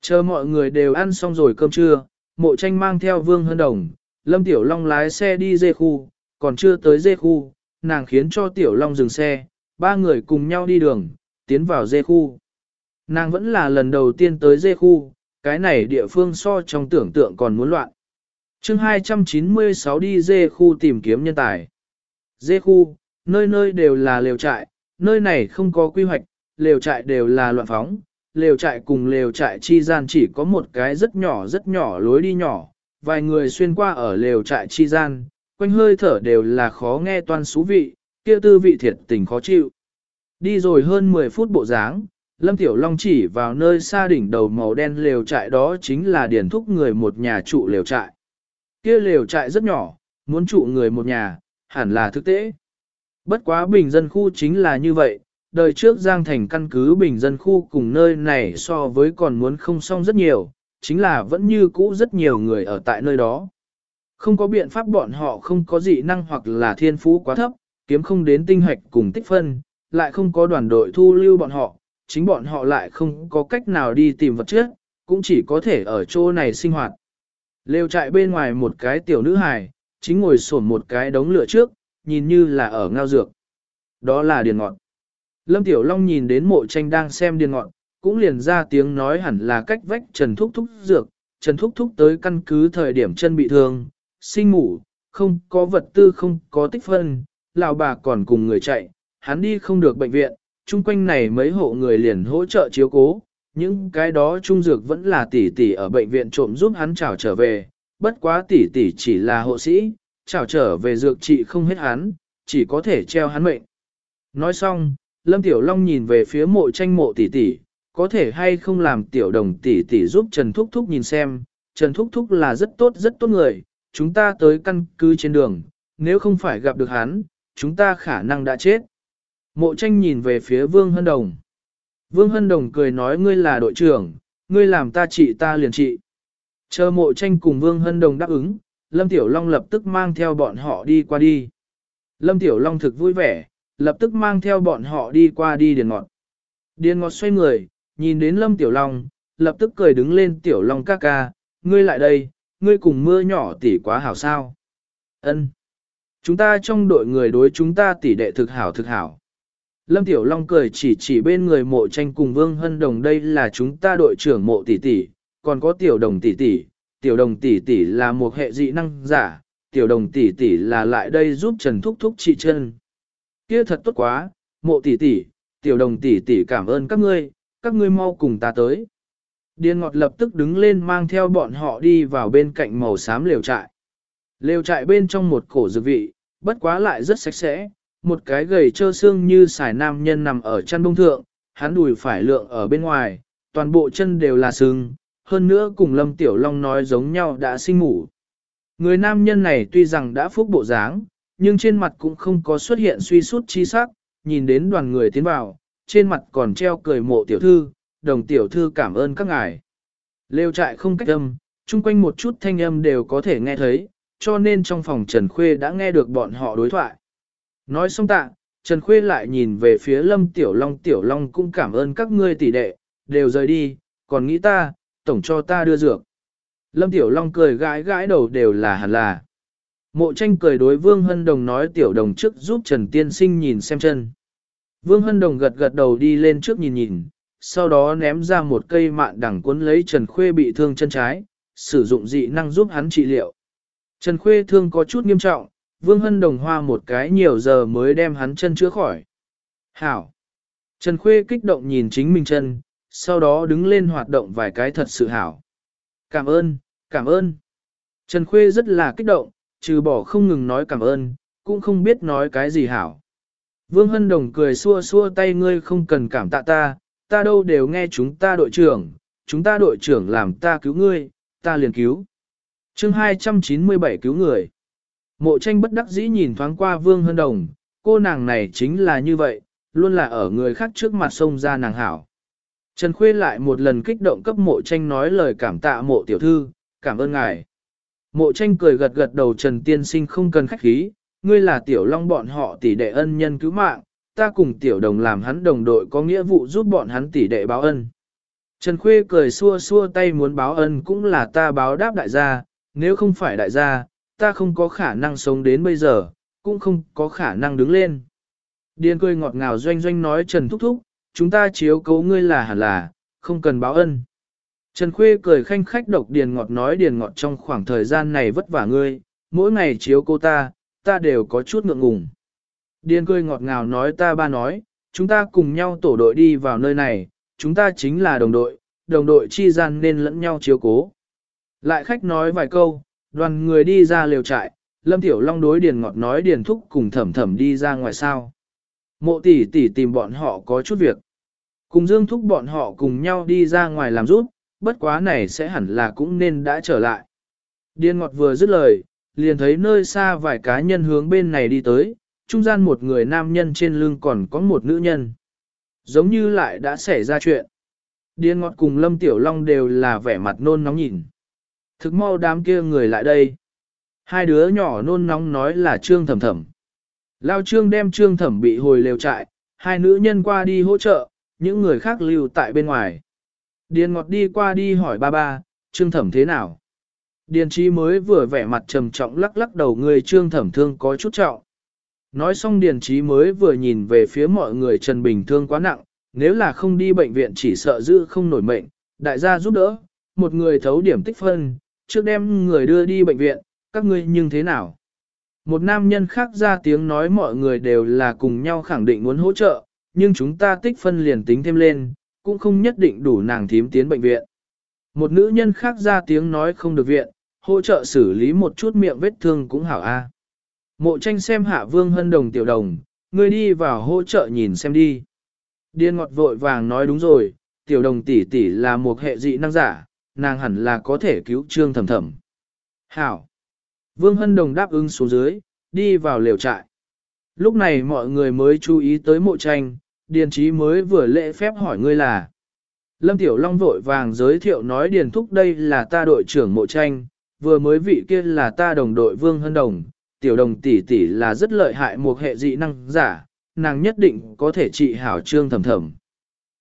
Chờ mọi người đều ăn xong rồi cơm trưa, mộ tranh mang theo vương hơn đồng, lâm tiểu long lái xe đi dê khu, còn chưa tới dê khu, nàng khiến cho tiểu long dừng xe, ba người cùng nhau đi đường, tiến vào dê khu. Nàng vẫn là lần đầu tiên tới dê khu, cái này địa phương so trong tưởng tượng còn muốn loạn. chương 296 đi dê khu tìm kiếm nhân tài. Dê khu, Nơi nơi đều là lều trại, nơi này không có quy hoạch, lều trại đều là loạn phóng, lều trại cùng lều trại chi gian chỉ có một cái rất nhỏ rất nhỏ lối đi nhỏ, vài người xuyên qua ở lều trại chi gian, quanh hơi thở đều là khó nghe toan xú vị, kia tư vị thiệt tình khó chịu. Đi rồi hơn 10 phút bộ dáng, Lâm Tiểu Long chỉ vào nơi xa đỉnh đầu màu đen lều trại đó chính là điển thúc người một nhà trụ lều trại. Kia lều trại rất nhỏ, muốn trụ người một nhà, hẳn là thực tế. Bất quá bình dân khu chính là như vậy, đời trước Giang Thành căn cứ bình dân khu cùng nơi này so với còn muốn không xong rất nhiều, chính là vẫn như cũ rất nhiều người ở tại nơi đó. Không có biện pháp bọn họ không có dị năng hoặc là thiên phú quá thấp, kiếm không đến tinh hoạch cùng tích phân, lại không có đoàn đội thu lưu bọn họ, chính bọn họ lại không có cách nào đi tìm vật chất, cũng chỉ có thể ở chỗ này sinh hoạt. Lêu trại bên ngoài một cái tiểu nữ hài, chính ngồi sổn một cái đống lửa trước, nhìn như là ở ngao dược. Đó là điền ngọn. Lâm Tiểu Long nhìn đến mộ tranh đang xem điền ngọn, cũng liền ra tiếng nói hẳn là cách vách Trần Thúc Thúc dược. Trần Thúc Thúc tới căn cứ thời điểm chân bị thương, sinh ngủ, không có vật tư không có tích phân, lão bà còn cùng người chạy, hắn đi không được bệnh viện, chung quanh này mấy hộ người liền hỗ trợ chiếu cố, những cái đó trung dược vẫn là tỷ tỷ ở bệnh viện trộm giúp hắn trảo trở về, bất quá tỷ tỷ chỉ là hộ sĩ, trảo trở về dược trị không hết hắn, chỉ có thể treo hắn mệnh. Nói xong, Lâm Tiểu Long nhìn về phía mộ tranh mộ tỷ tỷ, có thể hay không làm tiểu đồng tỷ tỷ giúp Trần Thúc Thúc nhìn xem, Trần Thúc Thúc là rất tốt rất tốt người, chúng ta tới căn cứ trên đường, nếu không phải gặp được hắn, chúng ta khả năng đã chết. Mộ tranh nhìn về phía Vương Hân Đồng. Vương Hân Đồng cười nói ngươi là đội trưởng, ngươi làm ta trị ta liền trị. Chờ mộ tranh cùng Vương Hân Đồng đáp ứng, Lâm Tiểu Long lập tức mang theo bọn họ đi qua đi. Lâm Tiểu Long thực vui vẻ, lập tức mang theo bọn họ đi qua đi điền ngọt. Điền ngọt xoay người, nhìn đến Lâm Tiểu Long, lập tức cười đứng lên Tiểu Long ca ca, ngươi lại đây, ngươi cùng mưa nhỏ tỷ quá hảo sao. Ân, Chúng ta trong đội người đối chúng ta tỷ đệ thực hảo thực hảo. Lâm Tiểu Long cười chỉ chỉ bên người mộ tranh cùng Vương Hân Đồng đây là chúng ta đội trưởng mộ tỷ tỷ, còn có Tiểu Đồng tỷ tỷ, Tiểu Đồng tỷ tỷ là một hệ dị năng giả, Tiểu Đồng tỷ tỷ là lại đây giúp Trần Thúc Thúc trị chân. Kia thật tốt quá, mộ tỷ tỷ, Tiểu Đồng tỷ tỷ cảm ơn các ngươi, các ngươi mau cùng ta tới. Điền Ngọt lập tức đứng lên mang theo bọn họ đi vào bên cạnh màu xám lều trại. Lều trại bên trong một cổ dược vị, bất quá lại rất sạch sẽ, một cái gầy trơ xương như xài nam nhân nằm ở chân bông thượng, hắn đùi phải lượng ở bên ngoài, toàn bộ chân đều là sưng, hơn nữa cùng Lâm Tiểu Long nói giống nhau đã sinh ngủ. Người nam nhân này tuy rằng đã phúc bộ dáng, nhưng trên mặt cũng không có xuất hiện suy sút chi sắc, nhìn đến đoàn người tiến vào, trên mặt còn treo cười mộ tiểu thư, đồng tiểu thư cảm ơn các ngài. Lêu trại không cách âm, chung quanh một chút thanh âm đều có thể nghe thấy, cho nên trong phòng Trần Khuê đã nghe được bọn họ đối thoại. Nói xong tạ, Trần Khuê lại nhìn về phía Lâm Tiểu Long Tiểu Long cũng cảm ơn các ngươi tỷ đệ, đều rời đi, còn nghĩ ta, tổng cho ta đưa dược. Lâm Tiểu Long cười gãi gãi đầu đều là hẳn là. Mộ tranh cười đối Vương Hân Đồng nói Tiểu Đồng trước giúp Trần Tiên Sinh nhìn xem chân. Vương Hân Đồng gật gật đầu đi lên trước nhìn nhìn, sau đó ném ra một cây mạn đẳng cuốn lấy Trần Khuê bị thương chân trái, sử dụng dị năng giúp hắn trị liệu. Trần Khuê thương có chút nghiêm trọng, Vương Hân Đồng hoa một cái nhiều giờ mới đem hắn chân chữa khỏi. Hảo! Trần Khuê kích động nhìn chính mình chân, sau đó đứng lên hoạt động vài cái thật sự hảo. Cảm ơn, cảm ơn. Trần Khuê rất là kích động, trừ bỏ không ngừng nói cảm ơn, cũng không biết nói cái gì hảo. Vương Hân Đồng cười xua xua tay ngươi không cần cảm tạ ta, ta đâu đều nghe chúng ta đội trưởng, chúng ta đội trưởng làm ta cứu ngươi, ta liền cứu. chương 297 cứu người. Mộ tranh bất đắc dĩ nhìn thoáng qua Vương Hân Đồng, cô nàng này chính là như vậy, luôn là ở người khác trước mặt sông ra nàng hảo. Trần Khuê lại một lần kích động cấp mộ tranh nói lời cảm tạ mộ tiểu thư, cảm ơn ngài. Mộ tranh cười gật gật đầu Trần Tiên Sinh không cần khách khí, ngươi là tiểu long bọn họ tỷ đệ ân nhân cứu mạng, ta cùng tiểu đồng làm hắn đồng đội có nghĩa vụ giúp bọn hắn tỷ đệ báo ân. Trần Khuê cười xua xua tay muốn báo ân cũng là ta báo đáp đại gia, nếu không phải đại gia, ta không có khả năng sống đến bây giờ, cũng không có khả năng đứng lên. Điền cười ngọt ngào doanh doanh nói Trần Thúc Thúc, chúng ta chiếu cấu ngươi là hẳn là, không cần báo ân. Trần Khuê cười khanh khách độc Điền ngọt nói Điền ngọt trong khoảng thời gian này vất vả ngươi, mỗi ngày chiếu cô ta, ta đều có chút ngượng ngùng. Điền cười ngọt ngào nói ta ba nói, chúng ta cùng nhau tổ đội đi vào nơi này, chúng ta chính là đồng đội, đồng đội chi gian nên lẫn nhau chiếu cố. Lại khách nói vài câu, đoàn người đi ra liều trại, Lâm Tiểu Long đối Điền Ngọt nói Điền Thúc cùng thẩm thẩm đi ra ngoài sao. Mộ tỷ tỷ tìm bọn họ có chút việc. Cùng Dương Thúc bọn họ cùng nhau đi ra ngoài làm rút, bất quá này sẽ hẳn là cũng nên đã trở lại. Điên Ngọt vừa dứt lời, liền thấy nơi xa vài cá nhân hướng bên này đi tới, trung gian một người nam nhân trên lưng còn có một nữ nhân. Giống như lại đã xảy ra chuyện. Điên Ngọt cùng Lâm Tiểu Long đều là vẻ mặt nôn nóng nhìn. Thực mau đám kia người lại đây. Hai đứa nhỏ nôn nóng nói là trương thẩm thẩm. Lao trương đem trương thẩm bị hồi lều trại, hai nữ nhân qua đi hỗ trợ, những người khác lưu tại bên ngoài. Điền ngọt đi qua đi hỏi ba ba, trương thẩm thế nào? Điền trí mới vừa vẻ mặt trầm trọng lắc lắc đầu người trương thẩm thương có chút trọng. Nói xong điền trí mới vừa nhìn về phía mọi người Trần Bình thương quá nặng, nếu là không đi bệnh viện chỉ sợ giữ không nổi mệnh, đại gia giúp đỡ, một người thấu điểm tích phân, trước đem người đưa đi bệnh viện, các ngươi nhưng thế nào? Một nam nhân khác ra tiếng nói mọi người đều là cùng nhau khẳng định muốn hỗ trợ, nhưng chúng ta tích phân liền tính thêm lên, cũng không nhất định đủ nàng thím tiến bệnh viện. Một nữ nhân khác ra tiếng nói không được viện, hỗ trợ xử lý một chút miệng vết thương cũng hảo a. Mộ tranh xem hạ vương hân đồng tiểu đồng, ngươi đi vào hỗ trợ nhìn xem đi. Điên ngọt vội vàng nói đúng rồi, tiểu đồng tỷ tỷ là một hệ dị năng giả, nàng hẳn là có thể cứu trương thầm thầm. Hảo. Vương Hân Đồng đáp ứng xuống dưới, đi vào lều trại. Lúc này mọi người mới chú ý tới mộ tranh, Điền Trí mới vừa lễ phép hỏi ngươi là. Lâm Tiểu Long vội vàng giới thiệu nói Điền Thúc đây là ta đội trưởng mộ tranh, vừa mới vị kia là ta đồng đội Vương Hân Đồng, Tiểu Đồng tỷ tỷ là rất lợi hại một hệ dị năng giả, nàng nhất định có thể trị hảo trương thầm thầm.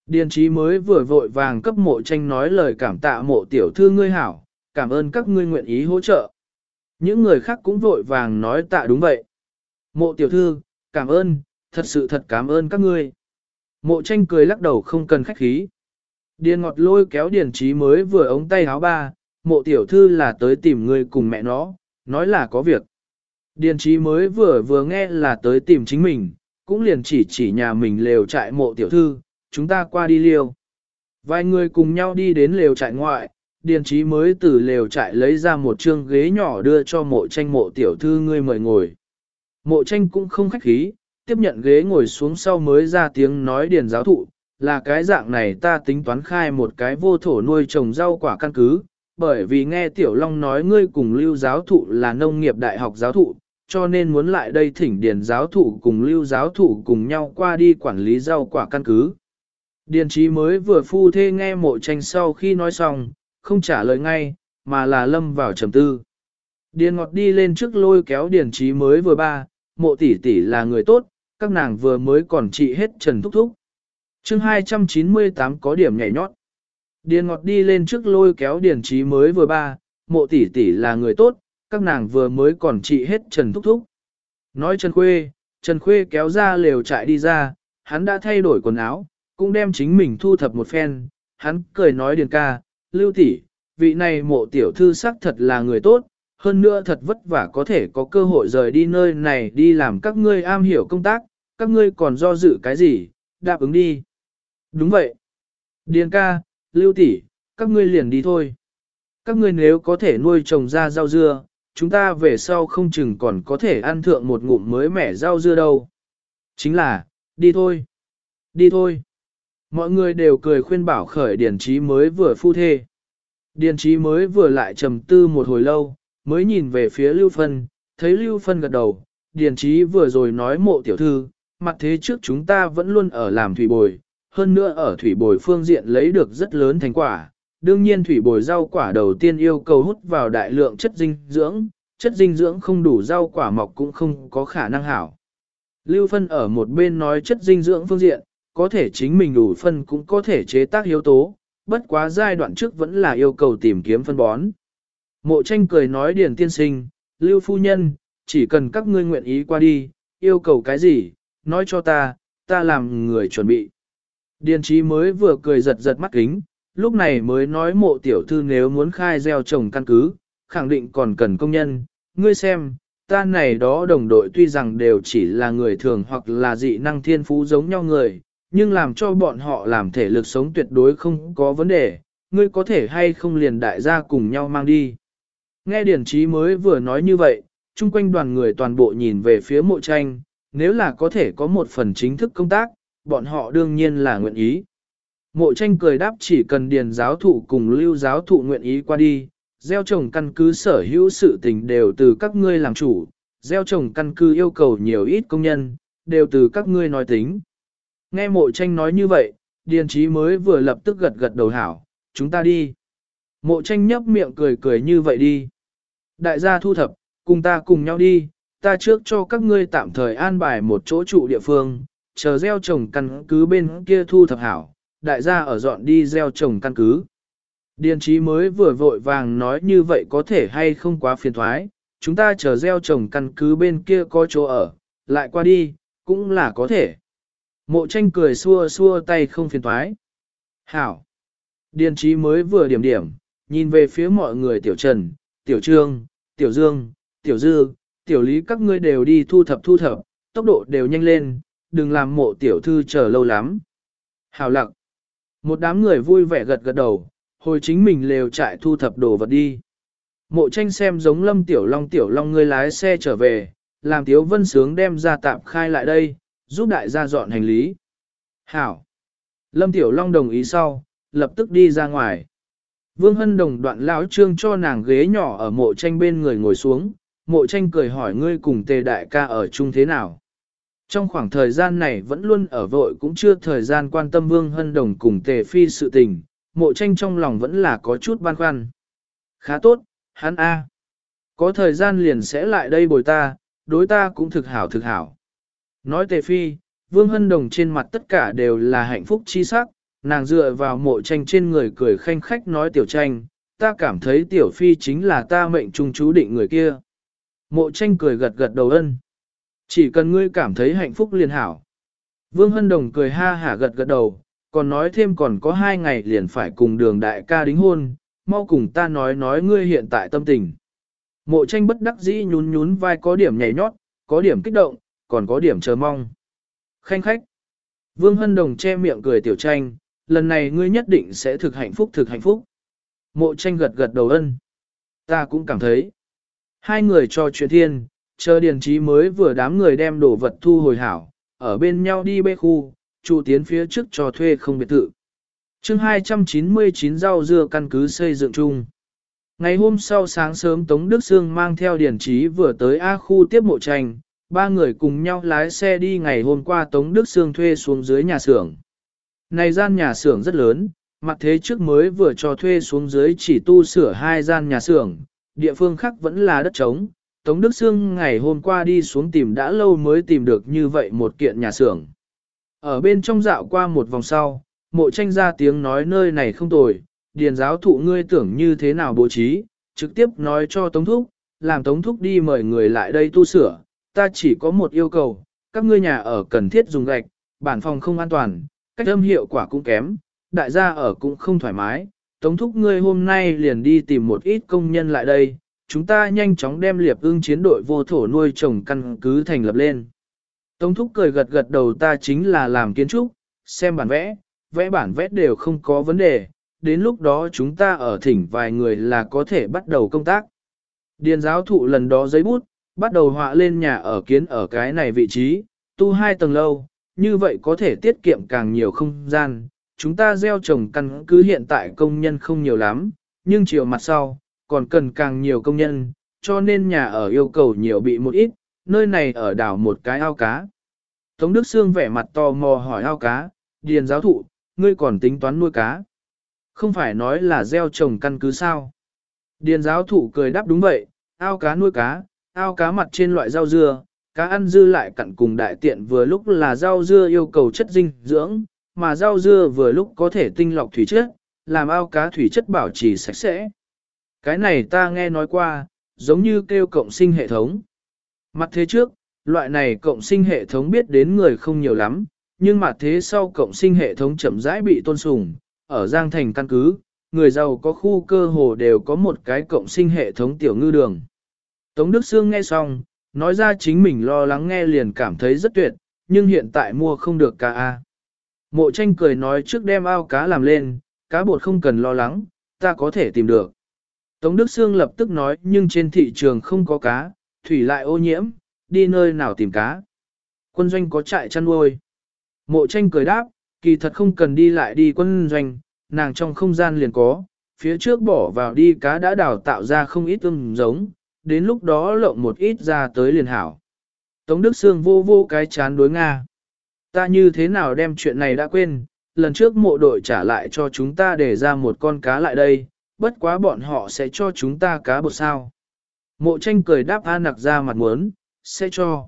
Điền Trí mới vừa vội vàng cấp mộ tranh nói lời cảm tạ mộ tiểu thư ngươi hảo, cảm ơn các ngươi nguyện ý hỗ trợ. Những người khác cũng vội vàng nói tạ đúng vậy. Mộ tiểu thư, cảm ơn, thật sự thật cảm ơn các ngươi. Mộ tranh cười lắc đầu không cần khách khí. Điền ngọt lôi kéo điền trí mới vừa ống tay áo ba, mộ tiểu thư là tới tìm người cùng mẹ nó, nói là có việc. Điền trí mới vừa vừa nghe là tới tìm chính mình, cũng liền chỉ chỉ nhà mình lều trại mộ tiểu thư, chúng ta qua đi liêu. Vài người cùng nhau đi đến lều trại ngoại, Điền trí mới từ lều trại lấy ra một chương ghế nhỏ đưa cho mộ tranh mộ tiểu thư ngươi mời ngồi. Mộ tranh cũng không khách khí, tiếp nhận ghế ngồi xuống sau mới ra tiếng nói điền giáo thụ, là cái dạng này ta tính toán khai một cái vô thổ nuôi trồng rau quả căn cứ, bởi vì nghe Tiểu Long nói ngươi cùng lưu giáo thụ là nông nghiệp đại học giáo thụ, cho nên muốn lại đây thỉnh điền giáo thụ cùng lưu giáo thụ cùng nhau qua đi quản lý rau quả căn cứ. Điền trí mới vừa phu thê nghe mộ tranh sau khi nói xong, không trả lời ngay, mà là lâm vào trầm tư. Điền ngọt đi lên trước lôi kéo điền trí mới vừa ba, mộ tỷ tỷ là người tốt, các nàng vừa mới còn trị hết trần thúc thúc. chương 298 có điểm nhảy nhót. Điền ngọt đi lên trước lôi kéo điền trí mới vừa ba, mộ tỷ tỷ là người tốt, các nàng vừa mới còn trị hết trần thúc thúc. Nói Trần Khuê, Trần Khuê kéo ra lều trại đi ra, hắn đã thay đổi quần áo, cũng đem chính mình thu thập một phen, hắn cười nói điền ca, lưu tỷ, vị này mộ tiểu thư sắc thật là người tốt, hơn nữa thật vất vả có thể có cơ hội rời đi nơi này đi làm các ngươi am hiểu công tác, các ngươi còn do dự cái gì, đáp ứng đi. Đúng vậy. Điền ca, lưu tỷ, các ngươi liền đi thôi. Các ngươi nếu có thể nuôi trồng ra rau dưa, chúng ta về sau không chừng còn có thể ăn thượng một ngụm mới mẻ rau dưa đâu. Chính là, đi thôi. Đi thôi. Mọi người đều cười khuyên bảo khởi điển trí mới vừa phu thê. Điền trí mới vừa lại trầm tư một hồi lâu, mới nhìn về phía Lưu Phân, thấy Lưu Phân gật đầu, Điền trí vừa rồi nói mộ tiểu thư, mặt thế trước chúng ta vẫn luôn ở làm thủy bồi, hơn nữa ở thủy bồi phương diện lấy được rất lớn thành quả. Đương nhiên thủy bồi rau quả đầu tiên yêu cầu hút vào đại lượng chất dinh dưỡng, chất dinh dưỡng không đủ rau quả mọc cũng không có khả năng hảo. Lưu Phân ở một bên nói chất dinh dưỡng phương diện, có thể chính mình đủ phân cũng có thể chế tác yếu tố, bất quá giai đoạn trước vẫn là yêu cầu tìm kiếm phân bón. Mộ tranh cười nói điền tiên sinh, lưu phu nhân, chỉ cần các ngươi nguyện ý qua đi, yêu cầu cái gì, nói cho ta, ta làm người chuẩn bị. Điền trí mới vừa cười giật giật mắt kính, lúc này mới nói mộ tiểu thư nếu muốn khai gieo trồng căn cứ, khẳng định còn cần công nhân, ngươi xem, ta này đó đồng đội tuy rằng đều chỉ là người thường hoặc là dị năng thiên phú giống nhau người, nhưng làm cho bọn họ làm thể lực sống tuyệt đối không có vấn đề, ngươi có thể hay không liền đại gia cùng nhau mang đi. Nghe điển trí mới vừa nói như vậy, chung quanh đoàn người toàn bộ nhìn về phía mộ tranh, nếu là có thể có một phần chính thức công tác, bọn họ đương nhiên là nguyện ý. Mộ tranh cười đáp chỉ cần điền giáo thụ cùng lưu giáo thụ nguyện ý qua đi, gieo trồng căn cứ sở hữu sự tình đều từ các ngươi làm chủ, gieo trồng căn cứ yêu cầu nhiều ít công nhân, đều từ các ngươi nói tính. Nghe mộ tranh nói như vậy, điền trí mới vừa lập tức gật gật đầu hảo, chúng ta đi. Mộ tranh nhấp miệng cười cười như vậy đi. Đại gia thu thập, cùng ta cùng nhau đi, ta trước cho các ngươi tạm thời an bài một chỗ trụ địa phương, chờ gieo trồng căn cứ bên kia thu thập hảo, đại gia ở dọn đi gieo trồng căn cứ. Điền trí mới vừa vội vàng nói như vậy có thể hay không quá phiền thoái, chúng ta chờ gieo trồng căn cứ bên kia có chỗ ở, lại qua đi, cũng là có thể. Mộ tranh cười xua xua tay không phiền thoái. Hảo. Điền trí mới vừa điểm điểm, nhìn về phía mọi người tiểu trần, tiểu trương, tiểu dương, tiểu dư, tiểu lý các ngươi đều đi thu thập thu thập, tốc độ đều nhanh lên, đừng làm mộ tiểu thư chờ lâu lắm. Hảo lặng. Một đám người vui vẻ gật gật đầu, hồi chính mình lều trại thu thập đồ vật đi. Mộ tranh xem giống lâm tiểu long tiểu long ngươi lái xe trở về, làm tiếu vân sướng đem ra tạm khai lại đây, giúp đại gia dọn hành lý. Hảo. Lâm tiểu long đồng ý sau, lập tức đi ra ngoài. Vương Hân Đồng đoạn lão trương cho nàng ghế nhỏ ở mộ tranh bên người ngồi xuống, mộ tranh cười hỏi ngươi cùng tề đại ca ở chung thế nào. Trong khoảng thời gian này vẫn luôn ở vội cũng chưa thời gian quan tâm Vương Hân Đồng cùng tề phi sự tình, mộ tranh trong lòng vẫn là có chút băn khoăn. Khá tốt, hắn A. Có thời gian liền sẽ lại đây bồi ta, đối ta cũng thực hảo thực hảo. Nói tề phi, Vương Hân Đồng trên mặt tất cả đều là hạnh phúc chi sắc, nàng dựa vào mộ tranh trên người cười khanh khách nói tiểu tranh, ta cảm thấy tiểu phi chính là ta mệnh trung chú định người kia. Mộ tranh cười gật gật đầu ân. Chỉ cần ngươi cảm thấy hạnh phúc liền hảo. Vương Hân Đồng cười ha hả gật gật đầu, còn nói thêm còn có hai ngày liền phải cùng đường đại ca đính hôn, mau cùng ta nói nói ngươi hiện tại tâm tình. Mộ tranh bất đắc dĩ nhún nhún vai có điểm nhảy nhót, có điểm kích động, còn có điểm chờ mong. Khanh khách. Vương Hân Đồng che miệng cười tiểu tranh, lần này ngươi nhất định sẽ thực hạnh phúc thực hạnh phúc. Mộ tranh gật gật đầu ân. Ta cũng cảm thấy. Hai người cho chuyện thiên, chờ điền trí mới vừa đám người đem đồ vật thu hồi hảo, ở bên nhau đi bê khu, trụ tiến phía trước cho thuê không biệt thự. chương 299 rau dưa căn cứ xây dựng chung. Ngày hôm sau sáng sớm Tống Đức Sương mang theo điển trí vừa tới A khu tiếp mộ tranh, ba người cùng nhau lái xe đi ngày hôm qua Tống Đức Sương thuê xuống dưới nhà xưởng. Này gian nhà xưởng rất lớn, mặt thế trước mới vừa cho thuê xuống dưới chỉ tu sửa hai gian nhà xưởng, địa phương khác vẫn là đất trống. Tống Đức Sương ngày hôm qua đi xuống tìm đã lâu mới tìm được như vậy một kiện nhà xưởng. Ở bên trong dạo qua một vòng sau, mộ tranh ra tiếng nói nơi này không tồi, điền giáo thụ ngươi tưởng như thế nào bố trí, trực tiếp nói cho Tống Thúc, làm Tống Thúc đi mời người lại đây tu sửa, ta chỉ có một yêu cầu, các ngươi nhà ở cần thiết dùng gạch, bản phòng không an toàn, cách âm hiệu quả cũng kém, đại gia ở cũng không thoải mái. Tống thúc ngươi hôm nay liền đi tìm một ít công nhân lại đây, chúng ta nhanh chóng đem liệp ưng chiến đội vô thổ nuôi trồng căn cứ thành lập lên. Tống thúc cười gật gật đầu ta chính là làm kiến trúc, xem bản vẽ, vẽ bản vẽ đều không có vấn đề, đến lúc đó chúng ta ở thỉnh vài người là có thể bắt đầu công tác. Điền giáo thụ lần đó giấy bút, bắt đầu họa lên nhà ở kiến ở cái này vị trí, tu hai tầng lâu, như vậy có thể tiết kiệm càng nhiều không gian. Chúng ta gieo trồng căn cứ hiện tại công nhân không nhiều lắm, nhưng chiều mặt sau, còn cần càng nhiều công nhân, cho nên nhà ở yêu cầu nhiều bị một ít, nơi này ở đảo một cái ao cá. Tống Đức Sương vẻ mặt tò mò hỏi ao cá, điền giáo thụ, ngươi còn tính toán nuôi cá. Không phải nói là gieo trồng căn cứ sao. Điền giáo thụ cười đáp đúng vậy, ao cá nuôi cá, ao cá mặt trên loại rau dưa, cá ăn dư lại cặn cùng đại tiện vừa lúc là rau dưa yêu cầu chất dinh dưỡng, mà rau dưa vừa lúc có thể tinh lọc thủy chất, làm ao cá thủy chất bảo trì sạch sẽ. Cái này ta nghe nói qua, giống như kêu cộng sinh hệ thống. Mặt thế trước, loại này cộng sinh hệ thống biết đến người không nhiều lắm, nhưng mặt thế sau cộng sinh hệ thống chậm rãi bị tôn sùng, ở Giang Thành căn cứ, người giàu có khu cơ hồ đều có một cái cộng sinh hệ thống tiểu ngư đường. Tống Đức Sương nghe xong, nói ra chính mình lo lắng nghe liền cảm thấy rất tuyệt, nhưng hiện tại mua không được cá A. Mộ tranh cười nói trước đem ao cá làm lên, cá bột không cần lo lắng, ta có thể tìm được. Tống Đức Sương lập tức nói nhưng trên thị trường không có cá, thủy lại ô nhiễm, đi nơi nào tìm cá. Quân doanh có trại chăn nuôi. Mộ tranh cười đáp, kỳ thật không cần đi lại đi quân doanh, nàng trong không gian liền có, phía trước bỏ vào đi cá đã đào tạo ra không ít tương giống, đến lúc đó lộng một ít ra tới liền hảo. Tống Đức Sương vô vô cái chán đối Nga. Ta như thế nào đem chuyện này đã quên, lần trước mộ đội trả lại cho chúng ta để ra một con cá lại đây, bất quá bọn họ sẽ cho chúng ta cá bột sao. Mộ tranh cười đáp A nặc ra mặt muốn, sẽ cho.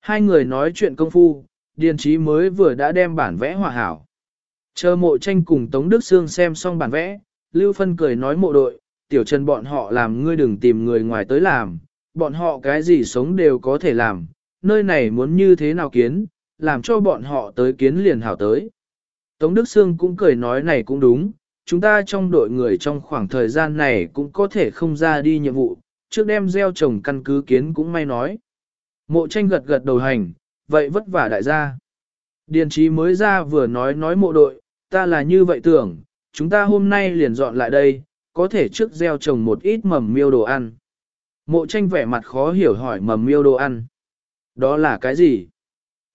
Hai người nói chuyện công phu, điền trí mới vừa đã đem bản vẽ hòa hảo. Chờ mộ tranh cùng Tống Đức Sương xem xong bản vẽ, Lưu Phân cười nói mộ đội, tiểu trần bọn họ làm ngươi đừng tìm người ngoài tới làm, bọn họ cái gì sống đều có thể làm, nơi này muốn như thế nào kiến, làm cho bọn họ tới kiến liền hảo tới. Tống Đức Sương cũng cười nói này cũng đúng, chúng ta trong đội người trong khoảng thời gian này cũng có thể không ra đi nhiệm vụ, trước đem gieo trồng căn cứ kiến cũng may nói. Mộ tranh gật gật đầu hành, vậy vất vả đại gia. Điền trí mới ra vừa nói nói mộ đội, ta là như vậy tưởng, chúng ta hôm nay liền dọn lại đây, có thể trước gieo trồng một ít mầm miêu đồ ăn. Mộ tranh vẻ mặt khó hiểu hỏi mầm miêu đồ ăn. Đó là cái gì?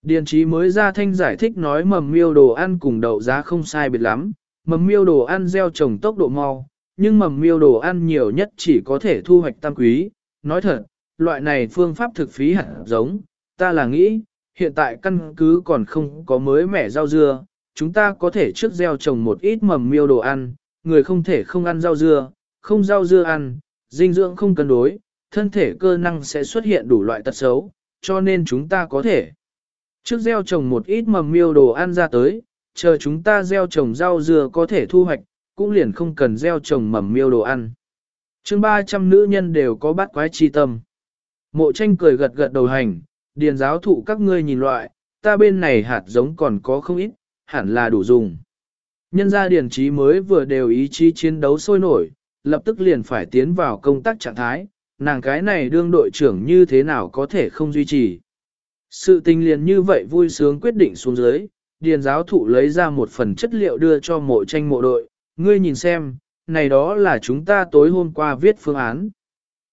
Điền trí mới ra thanh giải thích nói mầm miêu đồ ăn cùng đậu giá không sai biệt lắm, mầm miêu đồ ăn gieo trồng tốc độ mau, nhưng mầm miêu đồ ăn nhiều nhất chỉ có thể thu hoạch tam quý. Nói thật, loại này phương pháp thực phí hẳn giống, ta là nghĩ, hiện tại căn cứ còn không có mới mẻ rau dưa, chúng ta có thể trước gieo trồng một ít mầm miêu đồ ăn, người không thể không ăn rau dưa, không rau dưa ăn, dinh dưỡng không cân đối, thân thể cơ năng sẽ xuất hiện đủ loại tật xấu, cho nên chúng ta có thể trước gieo trồng một ít mầm miêu đồ ăn ra tới, chờ chúng ta gieo trồng rau dưa có thể thu hoạch, cũng liền không cần gieo trồng mầm miêu đồ ăn. chương 300 nữ nhân đều có bát quái chi tâm. Mộ tranh cười gật gật đầu hành, điền giáo thụ các ngươi nhìn loại, ta bên này hạt giống còn có không ít, hẳn là đủ dùng. Nhân gia điền trí mới vừa đều ý chí chiến đấu sôi nổi, lập tức liền phải tiến vào công tác trạng thái, nàng cái này đương đội trưởng như thế nào có thể không duy trì. Sự tình liền như vậy vui sướng quyết định xuống dưới, điền giáo thụ lấy ra một phần chất liệu đưa cho mộ tranh mộ đội, ngươi nhìn xem, này đó là chúng ta tối hôm qua viết phương án.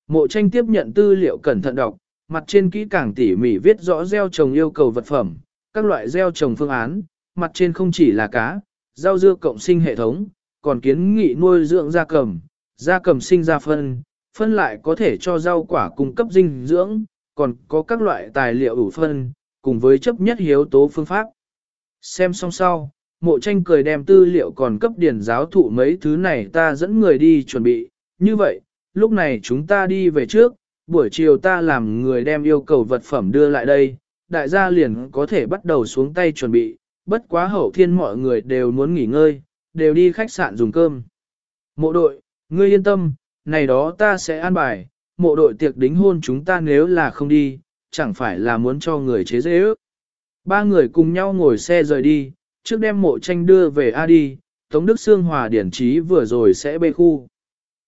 Mộ tranh tiếp nhận tư liệu cẩn thận đọc, mặt trên kỹ càng tỉ mỉ viết rõ gieo trồng yêu cầu vật phẩm, các loại gieo trồng phương án, mặt trên không chỉ là cá, rau dưa cộng sinh hệ thống, còn kiến nghị nuôi dưỡng gia cầm, gia cầm sinh ra phân, phân lại có thể cho rau quả cung cấp dinh dưỡng, còn có các loại tài liệu ủ phân, cùng với chấp nhất hiếu tố phương pháp. Xem xong sau, mộ tranh cười đem tư liệu còn cấp điển giáo thụ mấy thứ này ta dẫn người đi chuẩn bị, như vậy, lúc này chúng ta đi về trước, buổi chiều ta làm người đem yêu cầu vật phẩm đưa lại đây, đại gia liền có thể bắt đầu xuống tay chuẩn bị, bất quá hậu thiên mọi người đều muốn nghỉ ngơi, đều đi khách sạn dùng cơm. Mộ đội, ngươi yên tâm, này đó ta sẽ an bài, mộ đội tiệc đính hôn chúng ta nếu là không đi, chẳng phải là muốn cho người chế dễ ước. Ba người cùng nhau ngồi xe rời đi, trước đem mộ tranh đưa về A đi, Tống Đức Sương Hòa điển trí vừa rồi sẽ bê khu.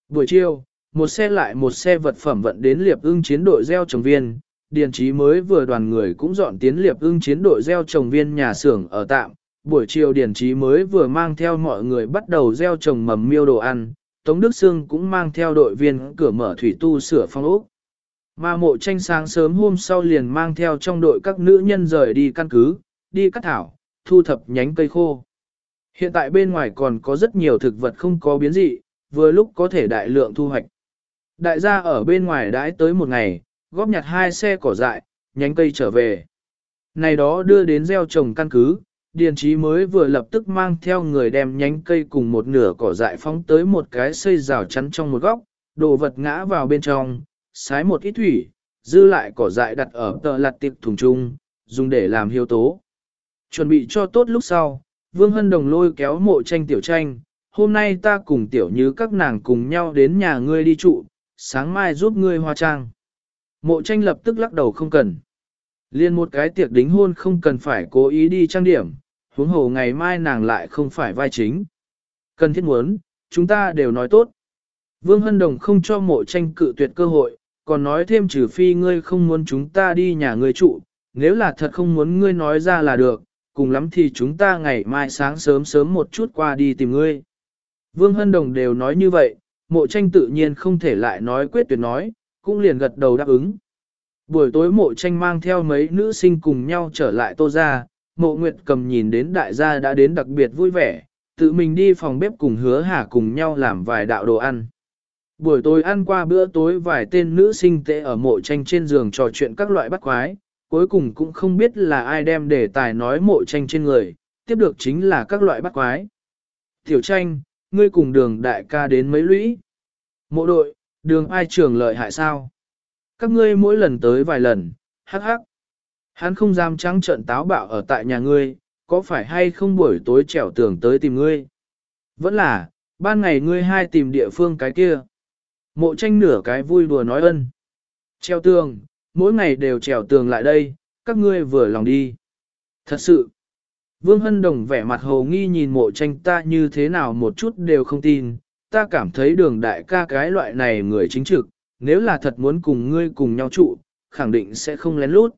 Buổi chiều, một xe lại một xe vật phẩm vận đến liệp ưng chiến đội gieo trồng viên, Điền trí mới vừa đoàn người cũng dọn tiến liệp ưng chiến đội gieo trồng viên nhà xưởng ở tạm. Buổi chiều Điền trí mới vừa mang theo mọi người bắt đầu gieo trồng mầm miêu đồ ăn, Tống Đức Sương cũng mang theo đội viên cửa mở thủy tu sửa phong ốc. Mà mộ tranh sáng sớm hôm sau liền mang theo trong đội các nữ nhân rời đi căn cứ, đi cắt thảo, thu thập nhánh cây khô. Hiện tại bên ngoài còn có rất nhiều thực vật không có biến dị, vừa lúc có thể đại lượng thu hoạch. Đại gia ở bên ngoài đãi tới một ngày, góp nhặt hai xe cỏ dại, nhánh cây trở về. Này đó đưa đến gieo trồng căn cứ, Điền trí mới vừa lập tức mang theo người đem nhánh cây cùng một nửa cỏ dại phóng tới một cái xây rào chắn trong một góc, đồ vật ngã vào bên trong, sái một ít thủy, dư lại cỏ dại đặt ở tờ lặt tiệp thùng chung, dùng để làm hiếu tố. Chuẩn bị cho tốt lúc sau, Vương Hân Đồng lôi kéo mộ tranh tiểu tranh, hôm nay ta cùng tiểu như các nàng cùng nhau đến nhà ngươi đi trụ, sáng mai giúp ngươi hoa trang. Mộ tranh lập tức lắc đầu không cần. Liên một cái tiệc đính hôn không cần phải cố ý đi trang điểm, huống hồ ngày mai nàng lại không phải vai chính. Cần thiết muốn, chúng ta đều nói tốt. Vương Hân Đồng không cho mộ tranh cự tuyệt cơ hội, còn nói thêm trừ phi ngươi không muốn chúng ta đi nhà ngươi trụ, nếu là thật không muốn ngươi nói ra là được, cùng lắm thì chúng ta ngày mai sáng sớm sớm một chút qua đi tìm ngươi. Vương Hân Đồng đều nói như vậy, mộ tranh tự nhiên không thể lại nói quyết tuyệt nói, cũng liền gật đầu đáp ứng. Buổi tối mộ tranh mang theo mấy nữ sinh cùng nhau trở lại tô ra, mộ nguyệt cầm nhìn đến đại gia đã đến đặc biệt vui vẻ, tự mình đi phòng bếp cùng hứa hà cùng nhau làm vài đạo đồ ăn. Buổi tối ăn qua bữa tối vài tên nữ sinh tệ ở mộ tranh trên giường trò chuyện các loại bắt quái, cuối cùng cũng không biết là ai đem đề tài nói mộ tranh trên người, tiếp được chính là các loại bắt quái. Tiểu tranh, ngươi cùng đường đại ca đến mấy lũy. Mộ đội, đường ai trường lợi hại sao? Các ngươi mỗi lần tới vài lần, hắc hắc. Hắn không dám trắng trợn táo bạo ở tại nhà ngươi, có phải hay không buổi tối trèo tường tới tìm ngươi? Vẫn là, ban ngày ngươi hai tìm địa phương cái kia. Mộ tranh nửa cái vui đùa nói ân. Treo tường, mỗi ngày đều trèo tường lại đây, các ngươi vừa lòng đi. Thật sự, Vương Hân Đồng vẻ mặt hồ nghi nhìn mộ tranh ta như thế nào một chút đều không tin, ta cảm thấy đường đại ca cái loại này người chính trực, nếu là thật muốn cùng ngươi cùng nhau trụ, khẳng định sẽ không lén lút.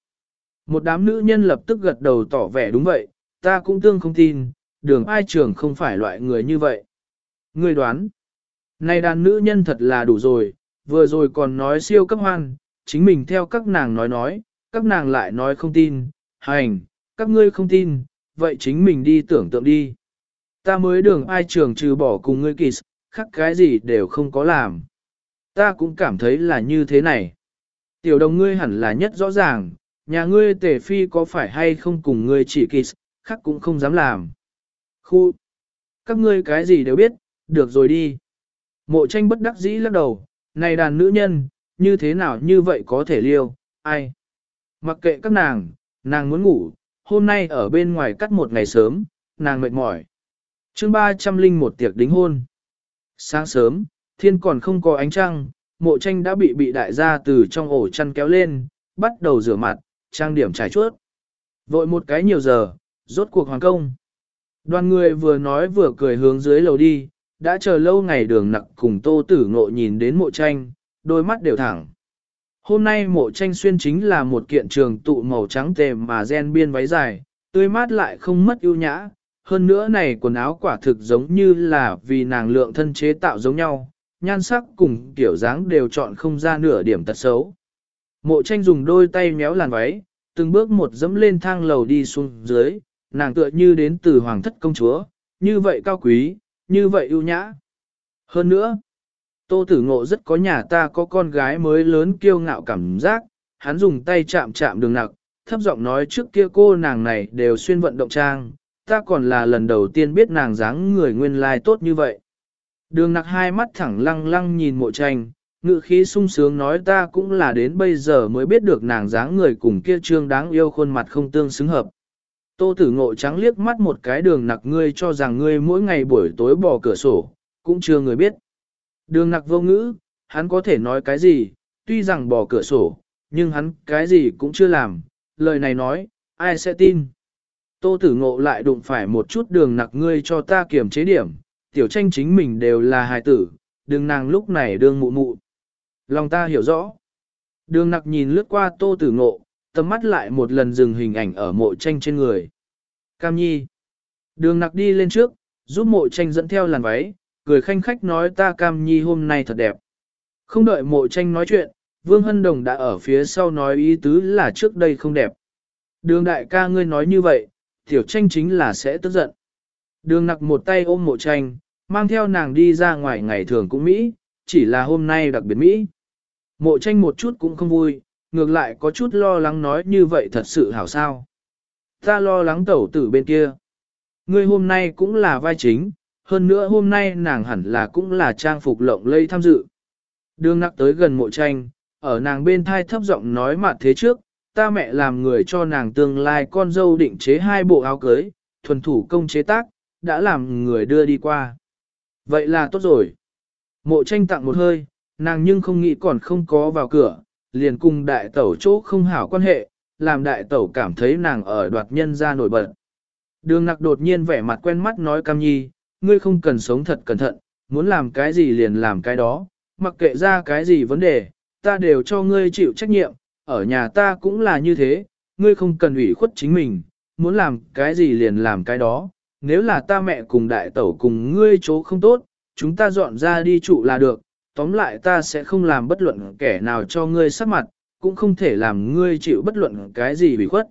Một đám nữ nhân lập tức gật đầu tỏ vẻ đúng vậy, ta cũng tương không tin, đường ai trường không phải loại người như vậy. Ngươi đoán, này đàn nữ nhân thật là đủ rồi, vừa rồi còn nói siêu cấp hoan, chính mình theo các nàng nói nói, các nàng lại nói không tin, hành, các ngươi không tin, vậy chính mình đi tưởng tượng đi. Ta mới đường ai trường trừ bỏ cùng ngươi kỳ khác cái gì đều không có làm. Ta cũng cảm thấy là như thế này. Tiểu đồng ngươi hẳn là nhất rõ ràng, nhà ngươi tể phi có phải hay không cùng ngươi chỉ kỳ khác cũng không dám làm. Khu, các ngươi cái gì đều biết, được rồi đi. Mộ tranh bất đắc dĩ lắc đầu, này đàn nữ nhân, như thế nào như vậy có thể liêu, ai? Mặc kệ các nàng, nàng muốn ngủ, hôm nay ở bên ngoài cắt một ngày sớm, nàng mệt mỏi. chương 301 tiệc đính hôn. Sáng sớm, thiên còn không có ánh trăng, mộ tranh đã bị bị đại gia từ trong ổ chăn kéo lên, bắt đầu rửa mặt, trang điểm trải chuốt. Vội một cái nhiều giờ, rốt cuộc hoàn công. Đoàn người vừa nói vừa cười hướng dưới lầu đi, đã chờ lâu ngày đường nặc cùng tô tử ngộ nhìn đến mộ tranh, đôi mắt đều thẳng. Hôm nay mộ tranh xuyên chính là một kiện trường tụ màu trắng tề mà gen biên váy dài, tươi mát lại không mất ưu nhã. Hơn nữa này quần áo quả thực giống như là vì nàng lượng thân chế tạo giống nhau, nhan sắc cùng kiểu dáng đều chọn không ra nửa điểm tật xấu. Mộ tranh dùng đôi tay méo làn váy, từng bước một dẫm lên thang lầu đi xuống dưới, nàng tựa như đến từ hoàng thất công chúa, như vậy cao quý, như vậy ưu nhã. Hơn nữa, Tô Tử Ngộ rất có nhà ta có con gái mới lớn kiêu ngạo cảm giác, hắn dùng tay chạm chạm đường nặc, thấp giọng nói trước kia cô nàng này đều xuyên vận động trang, ta còn là lần đầu tiên biết nàng dáng người nguyên lai tốt như vậy. Đường nặc hai mắt thẳng lăng lăng nhìn mộ tranh, ngự khí sung sướng nói ta cũng là đến bây giờ mới biết được nàng dáng người cùng kia trương đáng yêu khuôn mặt không tương xứng hợp. Tô tử ngộ trắng liếc mắt một cái đường nặc ngươi cho rằng ngươi mỗi ngày buổi tối bỏ cửa sổ, cũng chưa người biết. Đường nặc vô ngữ, hắn có thể nói cái gì, tuy rằng bỏ cửa sổ, nhưng hắn cái gì cũng chưa làm, lời này nói, ai sẽ tin. Tô tử ngộ lại đụng phải một chút đường nặc ngươi cho ta kiểm chế điểm, tiểu tranh chính mình đều là hài tử, đừng nàng lúc này đương mụ mụ. Lòng ta hiểu rõ. Đường nặc nhìn lướt qua tô tử ngộ, tầm mắt lại một lần dừng hình ảnh ở mộ tranh trên người. Cam nhi. Đường nặc đi lên trước, giúp mộ tranh dẫn theo làn váy, cười khanh khách nói ta cam nhi hôm nay thật đẹp. Không đợi mộ tranh nói chuyện, Vương Hân Đồng đã ở phía sau nói ý tứ là trước đây không đẹp. Đường đại ca ngươi nói như vậy, tiểu tranh chính là sẽ tức giận. Đường nặc một tay ôm mộ tranh, mang theo nàng đi ra ngoài ngày thường cũng Mỹ, chỉ là hôm nay đặc biệt Mỹ. Mộ tranh một chút cũng không vui, ngược lại có chút lo lắng nói như vậy thật sự hảo sao. Ta lo lắng tẩu tử bên kia. Ngươi hôm nay cũng là vai chính, hơn nữa hôm nay nàng hẳn là cũng là trang phục lộng lây tham dự. Đường nặc tới gần mộ tranh, ở nàng bên thai thấp giọng nói mặt thế trước, ta mẹ làm người cho nàng tương lai con dâu định chế hai bộ áo cưới, thuần thủ công chế tác, đã làm người đưa đi qua. Vậy là tốt rồi. Mộ tranh tặng một hơi, nàng nhưng không nghĩ còn không có vào cửa, liền cùng đại tẩu chỗ không hảo quan hệ, làm đại tẩu cảm thấy nàng ở đoạt nhân ra nổi bật. Đường nặc đột nhiên vẻ mặt quen mắt nói cam nhi, ngươi không cần sống thật cẩn thận, muốn làm cái gì liền làm cái đó, mặc kệ ra cái gì vấn đề, ta đều cho ngươi chịu trách nhiệm, ở nhà ta cũng là như thế, ngươi không cần ủy khuất chính mình, muốn làm cái gì liền làm cái đó, nếu là ta mẹ cùng đại tẩu cùng ngươi chỗ không tốt, chúng ta dọn ra đi trụ là được, tóm lại ta sẽ không làm bất luận kẻ nào cho ngươi sắc mặt, cũng không thể làm ngươi chịu bất luận cái gì bị khuất.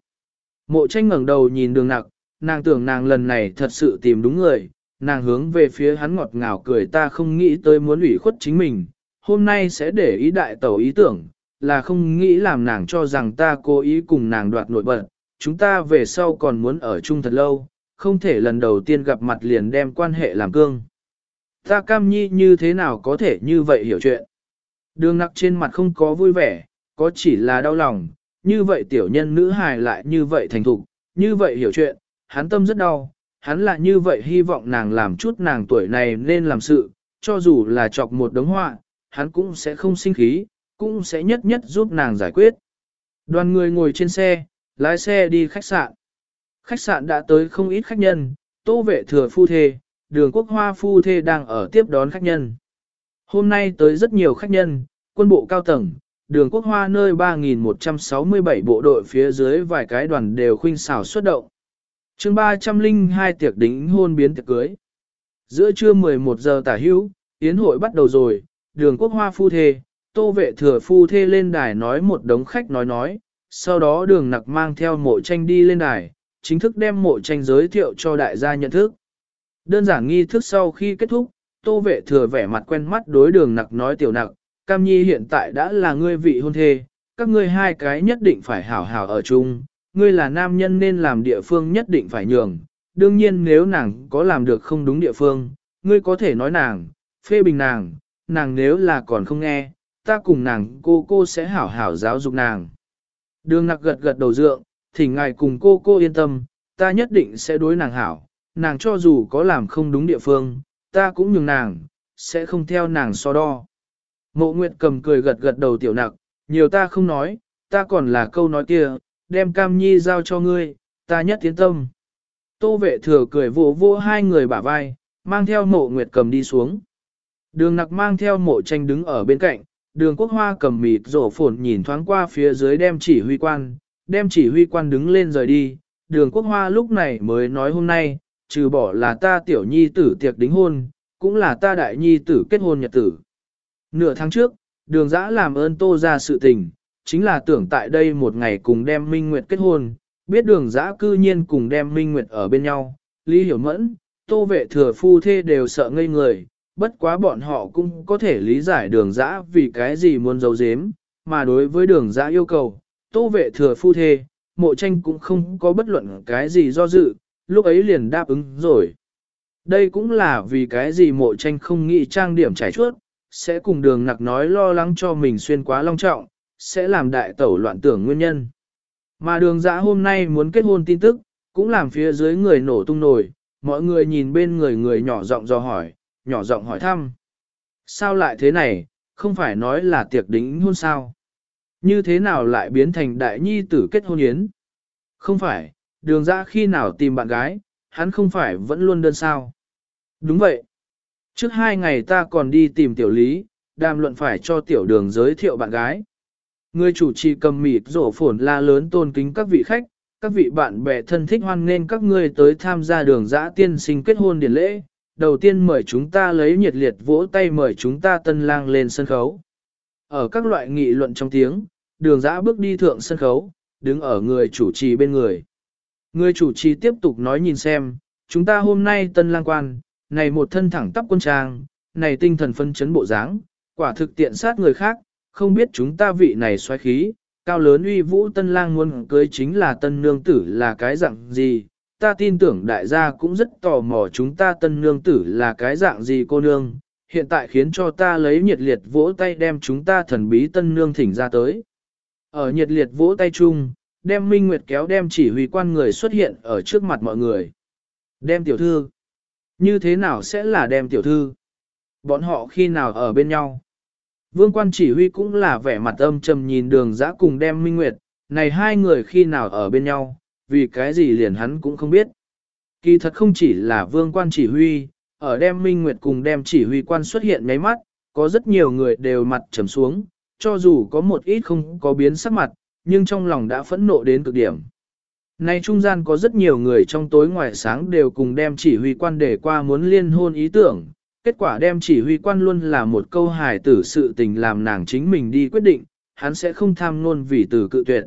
Mộ tranh ngẩng đầu nhìn đường nặc, nàng tưởng nàng lần này thật sự tìm đúng người, nàng hướng về phía hắn ngọt ngào cười ta không nghĩ tới muốn ủy khuất chính mình, hôm nay sẽ để ý đại tẩu ý tưởng, là không nghĩ làm nàng cho rằng ta cố ý cùng nàng đoạt nội bật, chúng ta về sau còn muốn ở chung thật lâu, không thể lần đầu tiên gặp mặt liền đem quan hệ làm cương. Ta cam nhi như thế nào có thể như vậy hiểu chuyện. Đường nặc trên mặt không có vui vẻ, có chỉ là đau lòng, như vậy tiểu nhân nữ hài lại như vậy thành thục, như vậy hiểu chuyện, hắn tâm rất đau, hắn là như vậy hy vọng nàng làm chút nàng tuổi này nên làm sự, cho dù là chọc một đống họa, hắn cũng sẽ không sinh khí, cũng sẽ nhất nhất giúp nàng giải quyết. Đoàn người ngồi trên xe, lái xe đi khách sạn. Khách sạn đã tới không ít khách nhân, tô vệ thừa phu thê, đường quốc hoa phu thê đang ở tiếp đón khách nhân. Hôm nay tới rất nhiều khách nhân, quân bộ cao tầng, đường quốc hoa nơi 3.167 bộ đội phía dưới vài cái đoàn đều khuynh xảo xuất động. chương 302 tiệc đính hôn biến tiệc cưới. Giữa trưa 11 giờ tả hữu, yến hội bắt đầu rồi, đường quốc hoa phu thê, tô vệ thừa phu thê lên đài nói một đống khách nói nói, sau đó đường nặc mang theo mộ tranh đi lên đài, chính thức đem mộ tranh giới thiệu cho đại gia nhận thức. Đơn giản nghi thức sau khi kết thúc, tô vệ thừa vẻ mặt quen mắt đối đường nặc nói tiểu nặc, cam nhi hiện tại đã là ngươi vị hôn thê, các ngươi hai cái nhất định phải hảo hảo ở chung, ngươi là nam nhân nên làm địa phương nhất định phải nhường, đương nhiên nếu nàng có làm được không đúng địa phương, ngươi có thể nói nàng, phê bình nàng, nàng nếu là còn không nghe, ta cùng nàng cô cô sẽ hảo hảo giáo dục nàng. Đường nặc gật gật đầu dượng, thỉnh ngài cùng cô cô yên tâm, ta nhất định sẽ đối nàng hảo, nàng cho dù có làm không đúng địa phương, ta cũng nhường nàng, sẽ không theo nàng so đo. Mộ Nguyệt cầm cười gật gật đầu tiểu nặc, nhiều ta không nói, ta còn là câu nói kia, đem cam nhi giao cho ngươi, ta nhất tiến tâm. Tô vệ thừa cười vỗ vỗ hai người bả vai, mang theo mộ Nguyệt cầm đi xuống. Đường nặc mang theo mộ tranh đứng ở bên cạnh, đường quốc hoa cầm mịt rổ phồn nhìn thoáng qua phía dưới đem chỉ huy quan, đem chỉ huy quan đứng lên rời đi. Đường quốc hoa lúc này mới nói hôm nay, trừ bỏ là ta tiểu nhi tử tiệc đính hôn, cũng là ta đại nhi tử kết hôn nhật tử. Nửa tháng trước, đường giã làm ơn tô ra sự tình, chính là tưởng tại đây một ngày cùng đem Minh Nguyệt kết hôn, biết đường giã cư nhiên cùng đem Minh Nguyệt ở bên nhau, Lý Hiểu Mẫn, tô vệ thừa phu thê đều sợ ngây người, bất quá bọn họ cũng có thể lý giải đường giã vì cái gì muốn giấu giếm, mà đối với đường giã yêu cầu, tô vệ thừa phu thê, mộ tranh cũng không có bất luận cái gì do dự, lúc ấy liền đáp ứng rồi. Đây cũng là vì cái gì mộ tranh không nghĩ trang điểm trải chuốt, sẽ cùng đường nặc nói lo lắng cho mình xuyên quá long trọng, sẽ làm đại tẩu loạn tưởng nguyên nhân. Mà đường giã hôm nay muốn kết hôn tin tức, cũng làm phía dưới người nổ tung nổi, mọi người nhìn bên người người nhỏ giọng do hỏi, nhỏ giọng hỏi thăm. Sao lại thế này, không phải nói là tiệc đính hôn sao? Như thế nào lại biến thành đại nhi tử kết hôn yến? Không phải, đường ra khi nào tìm bạn gái, hắn không phải vẫn luôn đơn sao? Đúng vậy. Trước hai ngày ta còn đi tìm tiểu lý, đàm luận phải cho tiểu đường giới thiệu bạn gái. Người chủ trì cầm mịt rổ phổn la lớn tôn kính các vị khách, các vị bạn bè thân thích hoan nghênh các ngươi tới tham gia đường Dã tiên sinh kết hôn điển lễ, đầu tiên mời chúng ta lấy nhiệt liệt vỗ tay mời chúng ta tân lang lên sân khấu. Ở các loại nghị luận trong tiếng, đường giã bước đi thượng sân khấu, đứng ở người chủ trì bên người. Người chủ trì tiếp tục nói nhìn xem, chúng ta hôm nay tân lang quan, này một thân thẳng tắp quân trang, này tinh thần phân chấn bộ dáng, quả thực tiện sát người khác, không biết chúng ta vị này xoáy khí, cao lớn uy vũ tân lang muốn cưới chính là tân nương tử là cái dạng gì, ta tin tưởng đại gia cũng rất tò mò chúng ta tân nương tử là cái dạng gì cô nương, hiện tại khiến cho ta lấy nhiệt liệt vỗ tay đem chúng ta thần bí tân nương thỉnh ra tới. Ở nhiệt liệt vỗ tay chung, đem Minh Nguyệt kéo đem chỉ huy quan người xuất hiện ở trước mặt mọi người. Đem tiểu thư. Như thế nào sẽ là đem tiểu thư? Bọn họ khi nào ở bên nhau? Vương quan chỉ huy cũng là vẻ mặt âm trầm nhìn đường dã cùng đem Minh Nguyệt, này hai người khi nào ở bên nhau, vì cái gì liền hắn cũng không biết. Kỳ thật không chỉ là vương quan chỉ huy, ở đem Minh Nguyệt cùng đem chỉ huy quan xuất hiện nháy mắt, có rất nhiều người đều mặt trầm xuống, cho dù có một ít không có biến sắc mặt, nhưng trong lòng đã phẫn nộ đến cực điểm. Nay trung gian có rất nhiều người trong tối ngoài sáng đều cùng đem chỉ huy quan để qua muốn liên hôn ý tưởng, kết quả đem chỉ huy quan luôn là một câu hài tử sự tình làm nàng chính mình đi quyết định, hắn sẽ không tham luôn vì từ cự tuyệt.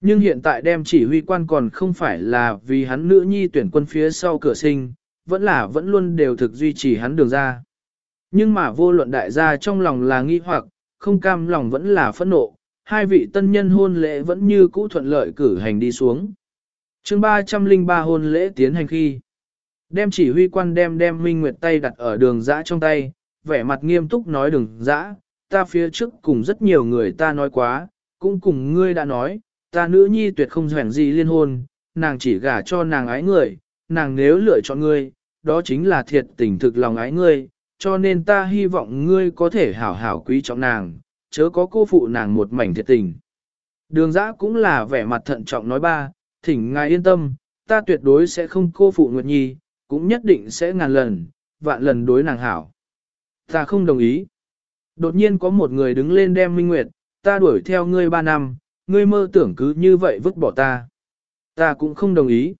Nhưng hiện tại đem chỉ huy quan còn không phải là vì hắn nữ nhi tuyển quân phía sau cửa sinh, vẫn là vẫn luôn đều thực duy trì hắn đường ra. Nhưng mà vô luận đại gia trong lòng là nghi hoặc, không cam lòng vẫn là phẫn nộ, hai vị tân nhân hôn lễ vẫn như cũ thuận lợi cử hành đi xuống. chương 303 hôn lễ tiến hành khi, đem chỉ huy quan đem đem Minh Nguyệt tay đặt ở đường dã trong tay, vẻ mặt nghiêm túc nói đường dã, ta phía trước cùng rất nhiều người ta nói quá, cũng cùng ngươi đã nói, ta nữ nhi tuyệt không hoảng gì liên hôn, nàng chỉ gả cho nàng ái người, nàng nếu lựa chọn ngươi, đó chính là thiệt tình thực lòng ái ngươi, cho nên ta hy vọng ngươi có thể hảo hảo quý trọng nàng, chớ có cô phụ nàng một mảnh thiệt tình. Đường giã cũng là vẻ mặt thận trọng nói ba, thỉnh ngài yên tâm, ta tuyệt đối sẽ không cô phụ Nguyệt Nhi, cũng nhất định sẽ ngàn lần, vạn lần đối nàng hảo. Ta không đồng ý. Đột nhiên có một người đứng lên đem Minh Nguyệt, ta đuổi theo ngươi ba năm, ngươi mơ tưởng cứ như vậy vứt bỏ ta. Ta cũng không đồng ý.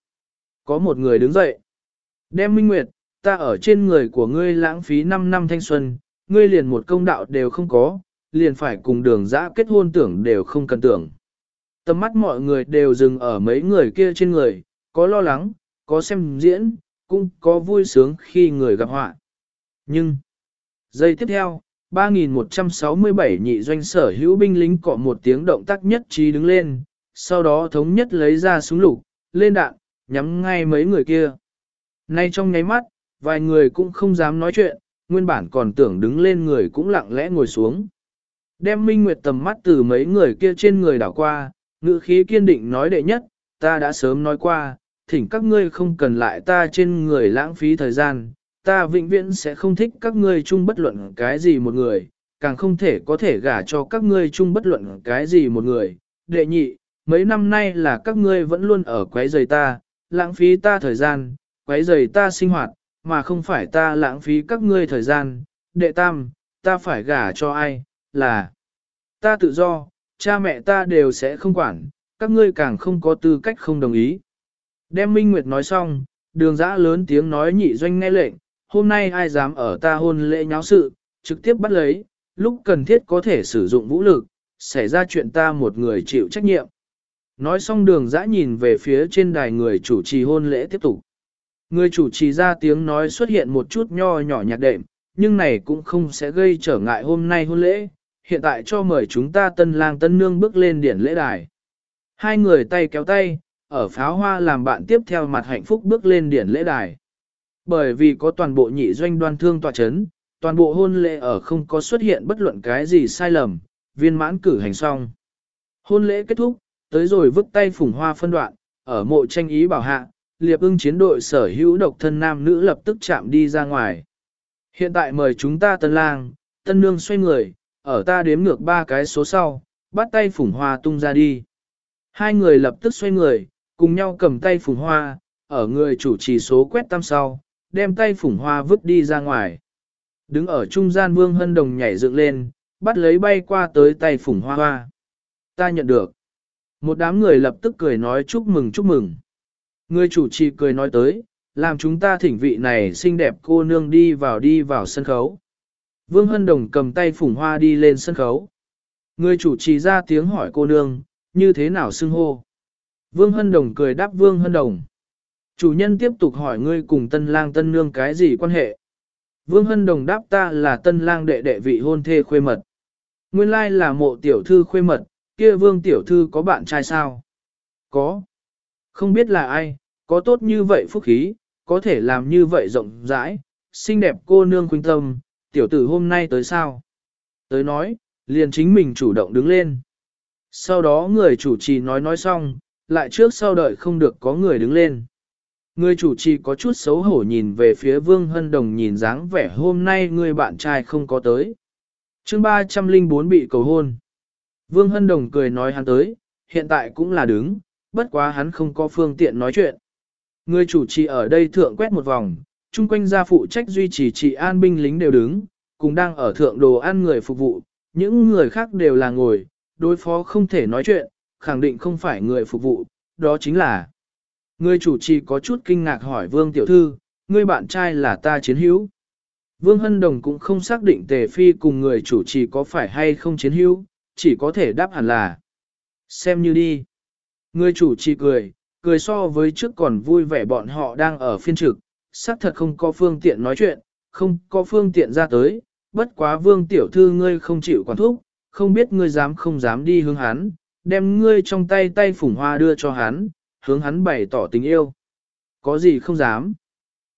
Có một người đứng dậy. Đem Minh Nguyệt, ta ở trên người của ngươi lãng phí 5 năm thanh xuân, ngươi liền một công đạo đều không có, liền phải cùng đường dã kết hôn tưởng đều không cần tưởng. Tầm mắt mọi người đều dừng ở mấy người kia trên người, có lo lắng, có xem diễn, cũng có vui sướng khi người gặp họa. Nhưng, giây tiếp theo, 3167 nhị doanh sở hữu binh lính cọ một tiếng động tác nhất trí đứng lên, sau đó thống nhất lấy ra súng lục, lên đạn, nhắm ngay mấy người kia. Nay trong nháy mắt, vài người cũng không dám nói chuyện, nguyên bản còn tưởng đứng lên người cũng lặng lẽ ngồi xuống. Đem Minh Nguyệt tầm mắt từ mấy người kia trên người đảo qua, ngữ khí kiên định nói đệ nhất, ta đã sớm nói qua, thỉnh các ngươi không cần lại ta trên người lãng phí thời gian, ta vĩnh viễn sẽ không thích các ngươi chung bất luận cái gì một người, càng không thể có thể gả cho các ngươi chung bất luận cái gì một người. Đệ nhị, mấy năm nay là các ngươi vẫn luôn ở quấy rầy ta, lãng phí ta thời gian, quấy rầy ta sinh hoạt, mà không phải ta lãng phí các ngươi thời gian. Đệ tam, ta phải gả cho ai, là ta tự do, cha mẹ ta đều sẽ không quản, các ngươi càng không có tư cách không đồng ý. Đem Minh Nguyệt nói xong, đường giã lớn tiếng nói nhị doanh nghe lệnh, hôm nay ai dám ở ta hôn lễ nháo sự, trực tiếp bắt lấy, lúc cần thiết có thể sử dụng vũ lực, xảy ra chuyện ta một người chịu trách nhiệm. Nói xong đường dã nhìn về phía trên đài người chủ trì hôn lễ tiếp tục. Người chủ trì ra tiếng nói xuất hiện một chút nho nhỏ nhạc đệm, nhưng này cũng không sẽ gây trở ngại hôm nay hôn lễ. Hiện tại cho mời chúng ta tân lang tân nương bước lên điển lễ đài. Hai người tay kéo tay, ở pháo hoa làm bạn tiếp theo mặt hạnh phúc bước lên điển lễ đài. Bởi vì có toàn bộ nhị doanh đoan thương tòa chấn, toàn bộ hôn lễ ở không có xuất hiện bất luận cái gì sai lầm, viên mãn cử hành xong. Hôn lễ kết thúc, tới rồi vứt tay phủng hoa phân đoạn, ở mộ tranh ý bảo hạ, liệp ưng chiến đội sở hữu độc thân nam nữ lập tức chạm đi ra ngoài. Hiện tại mời chúng ta tân lang, tân nương xoay người, ở ta đếm ngược ba cái số sau, bắt tay phủng hoa tung ra đi. Hai người lập tức xoay người, cùng nhau cầm tay phủng hoa, ở người chủ trì số quét tam sau, đem tay phủng hoa vứt đi ra ngoài. Đứng ở trung gian Vương Hân Đồng nhảy dựng lên, bắt lấy bay qua tới tay phủng hoa hoa. Ta nhận được. Một đám người lập tức cười nói chúc mừng chúc mừng. Người chủ trì cười nói tới, làm chúng ta thỉnh vị này xinh đẹp cô nương đi vào đi vào sân khấu. Vương Hân Đồng cầm tay phủng hoa đi lên sân khấu. Người chủ trì ra tiếng hỏi cô nương, như thế nào xưng hô? Vương Hân Đồng cười đáp Vương Hân Đồng. Chủ nhân tiếp tục hỏi ngươi cùng tân lang tân nương cái gì quan hệ? Vương Hân Đồng đáp ta là tân lang đệ đệ vị hôn thê khuê mật. Nguyên lai là mộ tiểu thư khuê mật, kia vương tiểu thư có bạn trai sao? Có. Không biết là ai, có tốt như vậy phúc khí, có thể làm như vậy rộng rãi, xinh đẹp cô nương khuynh tâm, tiểu tử hôm nay tới sao? Tới nói, liền chính mình chủ động đứng lên. Sau đó người chủ trì nói nói xong, lại trước sau đợi không được có người đứng lên. Người chủ trì có chút xấu hổ nhìn về phía Vương Hân Đồng nhìn dáng vẻ hôm nay người bạn trai không có tới. chương 304 bị cầu hôn. Vương Hân Đồng cười nói hắn tới, hiện tại cũng là đứng, bất quá hắn không có phương tiện nói chuyện. Người chủ trì ở đây thượng quét một vòng, chung quanh gia phụ trách duy trì trị an binh lính đều đứng, cùng đang ở thượng đồ ăn người phục vụ, những người khác đều là ngồi, đối phó không thể nói chuyện, khẳng định không phải người phục vụ, đó chính là. Người chủ trì có chút kinh ngạc hỏi Vương Tiểu Thư, người bạn trai là ta chiến hữu. Vương Hân Đồng cũng không xác định Tề Phi cùng người chủ trì có phải hay không chiến hữu, chỉ có thể đáp hẳn là. Xem như đi. Người chủ trì cười, cười so với trước còn vui vẻ bọn họ đang ở phiên trực, xác thật không có phương tiện nói chuyện, không có phương tiện ra tới, bất quá vương tiểu thư ngươi không chịu quản thúc, không biết ngươi dám không dám đi hướng hắn, đem ngươi trong tay tay phủng hoa đưa cho hắn, hướng hắn bày tỏ tình yêu. Có gì không dám.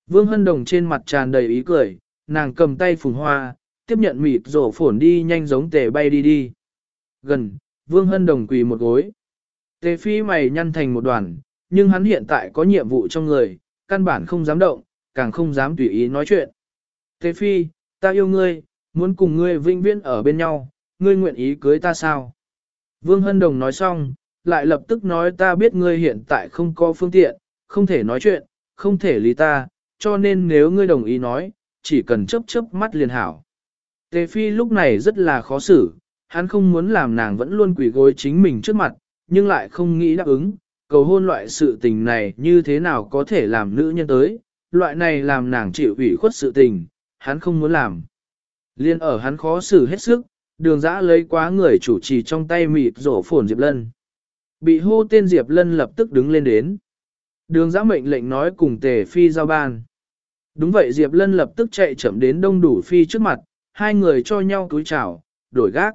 Vương Hân Đồng trên mặt tràn đầy ý cười, nàng cầm tay phùng hoa, tiếp nhận mịt rổ phổn đi nhanh giống tề bay đi đi. Gần, Vương Hân Đồng quỳ một gối. Tề phi mày nhăn thành một đoàn, nhưng hắn hiện tại có nhiệm vụ trong người, căn bản không dám động, càng không dám tùy ý nói chuyện. Tề phi, ta yêu ngươi, muốn cùng ngươi vinh viễn ở bên nhau, ngươi nguyện ý cưới ta sao? Vương Hân Đồng nói xong, lại lập tức nói ta biết ngươi hiện tại không có phương tiện, không thể nói chuyện, không thể lý ta, cho nên nếu ngươi đồng ý nói, chỉ cần chớp chớp mắt liền hảo. Tề Phi lúc này rất là khó xử, hắn không muốn làm nàng vẫn luôn quỳ gối chính mình trước mặt, nhưng lại không nghĩ đáp ứng, cầu hôn loại sự tình này như thế nào có thể làm nữ nhân tới, loại này làm nàng chịu ủy khuất sự tình, hắn không muốn làm. Liên ở hắn khó xử hết sức, đường Dã lấy quá người chủ trì trong tay mịt rổ phồn Diệp Lân. Bị hô tên Diệp Lân lập tức đứng lên đến. Đường giã mệnh lệnh nói cùng tề phi giao ban. Đúng vậy Diệp Lân lập tức chạy chậm đến đông đủ phi trước mặt, hai người cho nhau túi chào, đổi gác.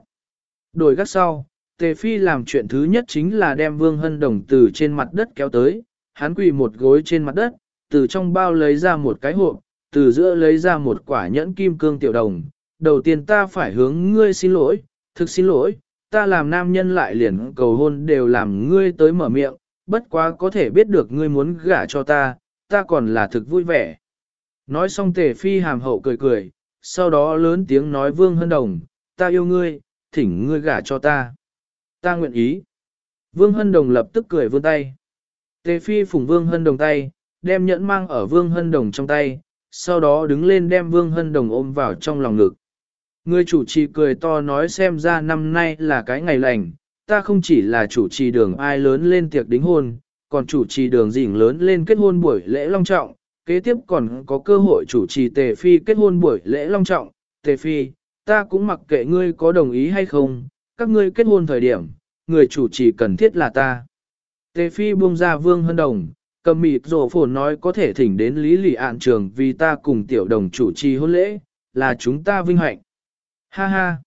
Đổi gác sau, tề phi làm chuyện thứ nhất chính là đem vương hân đồng từ trên mặt đất kéo tới, hắn quỳ một gối trên mặt đất, từ trong bao lấy ra một cái hộp, từ giữa lấy ra một quả nhẫn kim cương tiểu đồng. Đầu tiên ta phải hướng ngươi xin lỗi, thực xin lỗi, ta làm nam nhân lại liền cầu hôn đều làm ngươi tới mở miệng, bất quá có thể biết được ngươi muốn gả cho ta, ta còn là thực vui vẻ. Nói xong tề phi hàm hậu cười cười, sau đó lớn tiếng nói vương hân đồng, ta yêu ngươi, thỉnh ngươi gả cho ta. Ta nguyện ý. Vương hân đồng lập tức cười vươn tay. Tề phi phủng vương hân đồng tay, đem nhẫn mang ở vương hân đồng trong tay, sau đó đứng lên đem vương hân đồng ôm vào trong lòng ngực. Người chủ trì cười to nói xem ra năm nay là cái ngày lành, ta không chỉ là chủ trì đường ai lớn lên tiệc đính hôn, còn chủ trì đường dỉnh lớn lên kết hôn buổi lễ long trọng, kế tiếp còn có cơ hội chủ trì tề phi kết hôn buổi lễ long trọng, tề phi, ta cũng mặc kệ ngươi có đồng ý hay không, các ngươi kết hôn thời điểm, người chủ trì cần thiết là ta. Tề phi buông ra vương hân đồng, cầm mịt rổ phồn nói có thể thỉnh đến lý lì ạn trường vì ta cùng tiểu đồng chủ trì hôn lễ, là chúng ta vinh hạnh. Ha ha!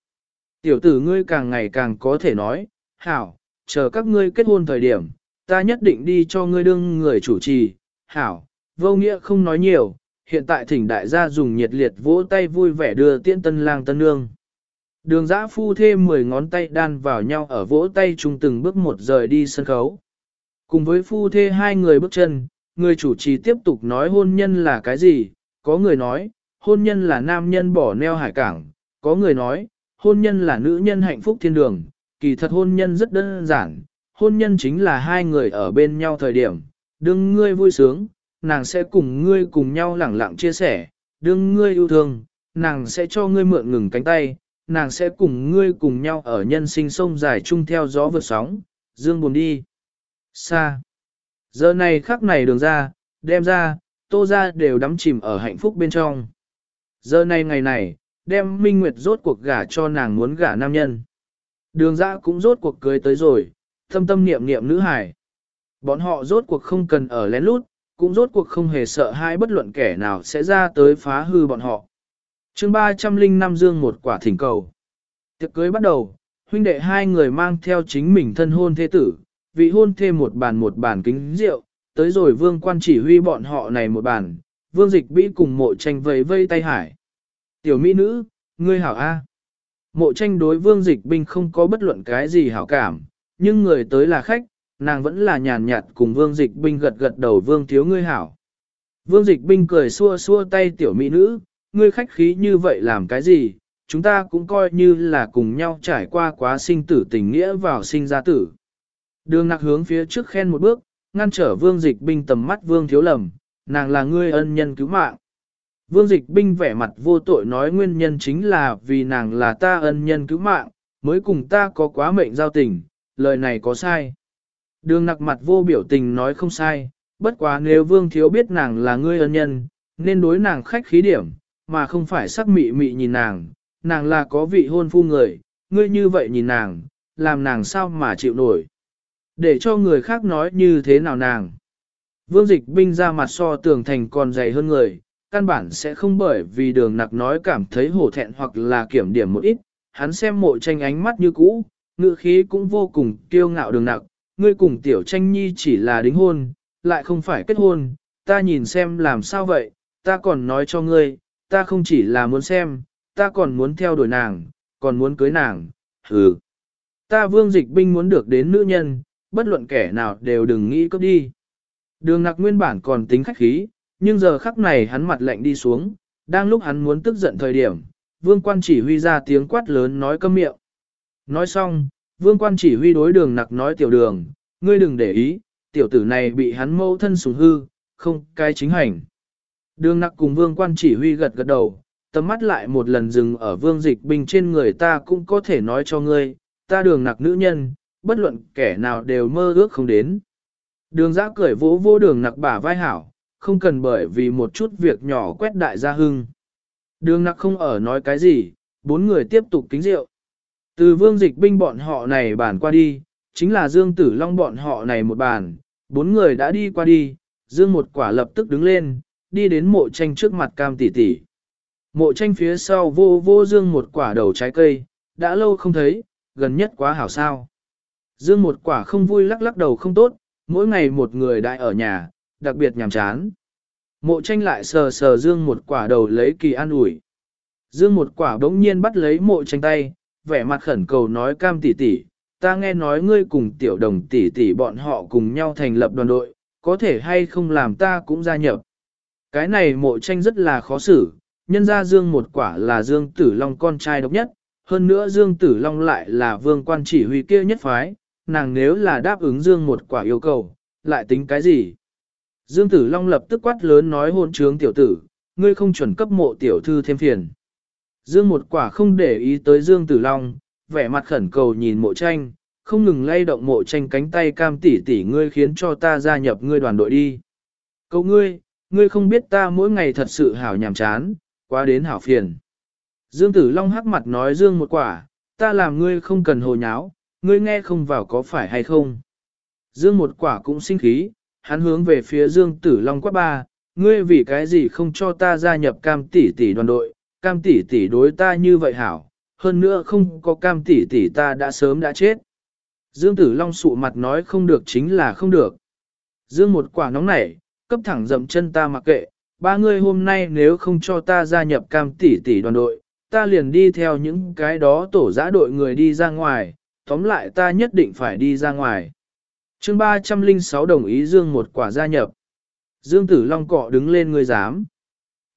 Tiểu tử ngươi càng ngày càng có thể nói, hảo, chờ các ngươi kết hôn thời điểm, ta nhất định đi cho ngươi đương người chủ trì, hảo, vô nghĩa không nói nhiều, hiện tại thỉnh đại gia dùng nhiệt liệt vỗ tay vui vẻ đưa tiễn tân lang tân nương. Đường giã phu thêm 10 ngón tay đan vào nhau ở vỗ tay chung từng bước một rời đi sân khấu. Cùng với phu thê hai người bước chân, người chủ trì tiếp tục nói hôn nhân là cái gì, có người nói, hôn nhân là nam nhân bỏ neo hải cảng, có người nói, hôn nhân là nữ nhân hạnh phúc thiên đường, kỳ thật hôn nhân rất đơn giản, hôn nhân chính là hai người ở bên nhau thời điểm, đừng ngươi vui sướng, nàng sẽ cùng ngươi cùng nhau lẳng lặng chia sẻ, đừng ngươi yêu thương, nàng sẽ cho ngươi mượn ngừng cánh tay, nàng sẽ cùng ngươi cùng nhau ở nhân sinh sông dài chung theo gió vượt sóng, dương buồn đi. Xa. Giờ này khắc này đường ra, đem ra, tô ra đều đắm chìm ở hạnh phúc bên trong. Giờ này ngày này, đem Minh Nguyệt rốt cuộc gả cho nàng muốn gả nam nhân. Đường dã cũng rốt cuộc cưới tới rồi, thâm tâm niệm niệm nữ hải. Bọn họ rốt cuộc không cần ở lén lút, cũng rốt cuộc không hề sợ hai bất luận kẻ nào sẽ ra tới phá hư bọn họ. chương 305 dương một quả thỉnh cầu. Tiệc cưới bắt đầu, huynh đệ hai người mang theo chính mình thân hôn thế tử, vị hôn thêm một bàn một bàn kính rượu, tới rồi vương quan chỉ huy bọn họ này một bàn, vương dịch bĩ cùng mộ tranh vây vây tay hải. Tiểu mỹ nữ, ngươi hảo A. Mộ tranh đối vương dịch binh không có bất luận cái gì hảo cảm, nhưng người tới là khách, nàng vẫn là nhàn nhạt cùng vương dịch binh gật gật đầu vương thiếu ngươi hảo. Vương dịch binh cười xua xua tay tiểu mỹ nữ, ngươi khách khí như vậy làm cái gì, chúng ta cũng coi như là cùng nhau trải qua quá sinh tử tình nghĩa vào sinh ra tử. Đường nặc hướng phía trước khen một bước, ngăn trở vương dịch binh tầm mắt vương thiếu lầm, nàng là ngươi ân nhân cứu mạng. Vương dịch binh vẻ mặt vô tội nói nguyên nhân chính là vì nàng là ta ân nhân cứu mạng, mới cùng ta có quá mệnh giao tình, lời này có sai. Đường nặc mặt vô biểu tình nói không sai, bất quá nếu vương thiếu biết nàng là ngươi ân nhân, nên đối nàng khách khí điểm, mà không phải sắc mị mị nhìn nàng, nàng là có vị hôn phu người, ngươi như vậy nhìn nàng, làm nàng sao mà chịu nổi. Để cho người khác nói như thế nào nàng. Vương dịch binh ra mặt so tường thành còn dày hơn người, căn bản sẽ không bởi vì đường nặc nói cảm thấy hổ thẹn hoặc là kiểm điểm một ít, hắn xem mộ tranh ánh mắt như cũ, ngự khí cũng vô cùng kiêu ngạo đường nặc, ngươi cùng tiểu tranh nhi chỉ là đính hôn, lại không phải kết hôn, ta nhìn xem làm sao vậy, ta còn nói cho ngươi, ta không chỉ là muốn xem, ta còn muốn theo đuổi nàng, còn muốn cưới nàng, hừ. Ta vương dịch binh muốn được đến nữ nhân, bất luận kẻ nào đều đừng nghĩ cướp đi. Đường nặc nguyên bản còn tính khách khí, nhưng giờ khắc này hắn mặt lạnh đi xuống, đang lúc hắn muốn tức giận thời điểm, vương quan chỉ huy ra tiếng quát lớn nói câm miệng. Nói xong, vương quan chỉ huy đối đường nặc nói tiểu đường, ngươi đừng để ý, tiểu tử này bị hắn mâu thân sủng hư, không cái chính hành. Đường nặc cùng vương quan chỉ huy gật gật đầu, tầm mắt lại một lần dừng ở vương dịch bình trên người ta cũng có thể nói cho ngươi, ta đường nặc nữ nhân, bất luận kẻ nào đều mơ ước không đến. Đường giã cười vỗ vô đường nặc bả vai hảo, không cần bởi vì một chút việc nhỏ quét đại gia hưng. Đường nặc không ở nói cái gì, bốn người tiếp tục kính rượu. Từ vương dịch binh bọn họ này bàn qua đi, chính là Dương Tử Long bọn họ này một bàn, bốn người đã đi qua đi, Dương một quả lập tức đứng lên, đi đến mộ tranh trước mặt cam tỷ tỷ. Mộ tranh phía sau vô vô Dương một quả đầu trái cây, đã lâu không thấy, gần nhất quá hảo sao. Dương một quả không vui lắc lắc đầu không tốt, mỗi ngày một người đại ở nhà, đặc biệt nhàm chán. Mộ tranh lại sờ sờ Dương một quả đầu lấy kỳ an ủi. Dương một quả đống nhiên bắt lấy mộ tranh tay, vẻ mặt khẩn cầu nói cam tỷ tỷ, ta nghe nói ngươi cùng tiểu đồng tỷ tỷ bọn họ cùng nhau thành lập đoàn đội, có thể hay không làm ta cũng gia nhập. Cái này mộ tranh rất là khó xử, nhân ra Dương một quả là Dương Tử Long con trai độc nhất, hơn nữa Dương Tử Long lại là vương quan chỉ huy kia nhất phái, nàng nếu là đáp ứng Dương một quả yêu cầu, lại tính cái gì? Dương Tử Long lập tức quát lớn nói hôn trướng tiểu tử, ngươi không chuẩn cấp mộ tiểu thư thêm phiền. Dương một quả không để ý tới Dương Tử Long, vẻ mặt khẩn cầu nhìn mộ tranh, không ngừng lay động mộ tranh cánh tay cam tỉ tỉ ngươi khiến cho ta gia nhập ngươi đoàn đội đi. Cậu ngươi, ngươi không biết ta mỗi ngày thật sự hảo nhàm chán, quá đến hảo phiền. Dương Tử Long hắc mặt nói Dương một quả, ta làm ngươi không cần hồ nháo, ngươi nghe không vào có phải hay không. Dương một quả cũng sinh khí, hắn hướng về phía Dương Tử Long quát ba, ngươi vì cái gì không cho ta gia nhập cam tỷ tỷ đoàn đội, cam tỷ tỷ đối ta như vậy hảo, hơn nữa không có cam tỷ tỷ ta đã sớm đã chết. Dương Tử Long sụ mặt nói không được chính là không được. Dương một quả nóng nảy, cấp thẳng dậm chân ta mặc kệ, ba người hôm nay nếu không cho ta gia nhập cam tỷ tỷ đoàn đội, ta liền đi theo những cái đó tổ giã đội người đi ra ngoài, tóm lại ta nhất định phải đi ra ngoài chương 306 đồng ý Dương một quả gia nhập. Dương Tử Long cọ đứng lên người dám.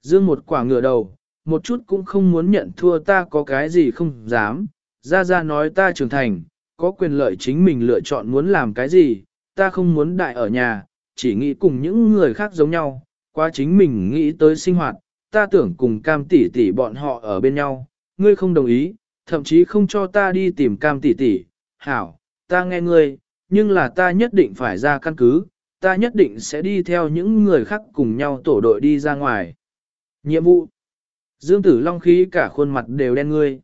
Dương một quả ngửa đầu, một chút cũng không muốn nhận thua ta có cái gì không dám. Gia Gia nói ta trưởng thành, có quyền lợi chính mình lựa chọn muốn làm cái gì, ta không muốn đại ở nhà, chỉ nghĩ cùng những người khác giống nhau, qua chính mình nghĩ tới sinh hoạt, ta tưởng cùng cam tỷ tỷ bọn họ ở bên nhau, ngươi không đồng ý, thậm chí không cho ta đi tìm cam tỷ tỷ, hảo, ta nghe ngươi, nhưng là ta nhất định phải ra căn cứ, ta nhất định sẽ đi theo những người khác cùng nhau tổ đội đi ra ngoài. Nhiệm vụ Dương Tử Long khí cả khuôn mặt đều đen ngươi.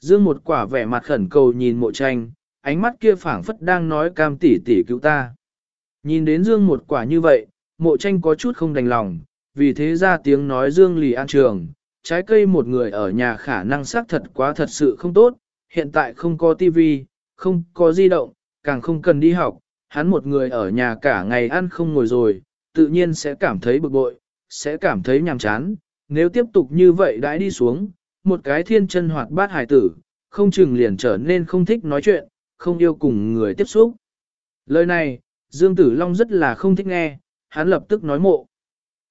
Dương một quả vẻ mặt khẩn cầu nhìn mộ tranh, ánh mắt kia phảng phất đang nói cam tỷ tỷ cứu ta. Nhìn đến Dương một quả như vậy, mộ tranh có chút không đành lòng, vì thế ra tiếng nói Dương lì an trường, trái cây một người ở nhà khả năng xác thật quá thật sự không tốt, hiện tại không có tivi, không có di động, càng không cần đi học, hắn một người ở nhà cả ngày ăn không ngồi rồi, tự nhiên sẽ cảm thấy bực bội, sẽ cảm thấy nhàm chán, nếu tiếp tục như vậy đãi đi xuống, một cái thiên chân hoạt bát hải tử, không chừng liền trở nên không thích nói chuyện, không yêu cùng người tiếp xúc. Lời này, Dương Tử Long rất là không thích nghe, hắn lập tức nói mộ.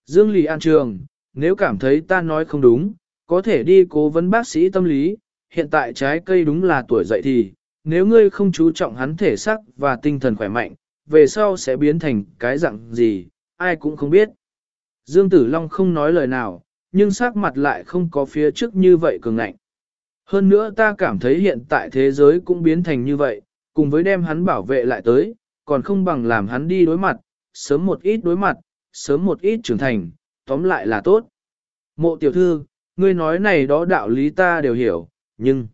Dương Lì An Trường, nếu cảm thấy ta nói không đúng, có thể đi cố vấn bác sĩ tâm lý, hiện tại trái cây đúng là tuổi dậy thì, nếu ngươi không chú trọng hắn thể sắc và tinh thần khỏe mạnh, về sau sẽ biến thành cái dạng gì, ai cũng không biết. Dương Tử Long không nói lời nào, nhưng sắc mặt lại không có phía trước như vậy cường ngạnh. Hơn nữa ta cảm thấy hiện tại thế giới cũng biến thành như vậy, cùng với đem hắn bảo vệ lại tới, còn không bằng làm hắn đi đối mặt, sớm một ít đối mặt, sớm một ít trưởng thành, tóm lại là tốt. Mộ tiểu thư, ngươi nói này đó đạo lý ta đều hiểu, nhưng...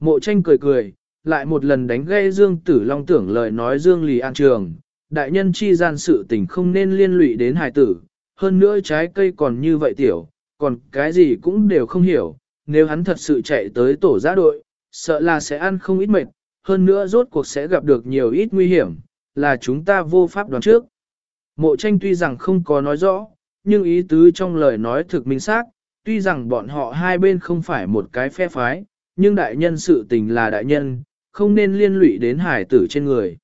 Mộ tranh cười cười, lại một lần đánh gây Dương Tử Long tưởng lời nói Dương Lì An Trường, đại nhân chi gian sự tình không nên liên lụy đến hài tử, hơn nữa trái cây còn như vậy tiểu, còn cái gì cũng đều không hiểu, nếu hắn thật sự chạy tới tổ giã đội, sợ là sẽ ăn không ít mệt, hơn nữa rốt cuộc sẽ gặp được nhiều ít nguy hiểm, là chúng ta vô pháp đoán trước. Mộ tranh tuy rằng không có nói rõ, nhưng ý tứ trong lời nói thực minh xác, tuy rằng bọn họ hai bên không phải một cái phe phái, nhưng đại nhân sự tình là đại nhân, không nên liên lụy đến hải tử trên người.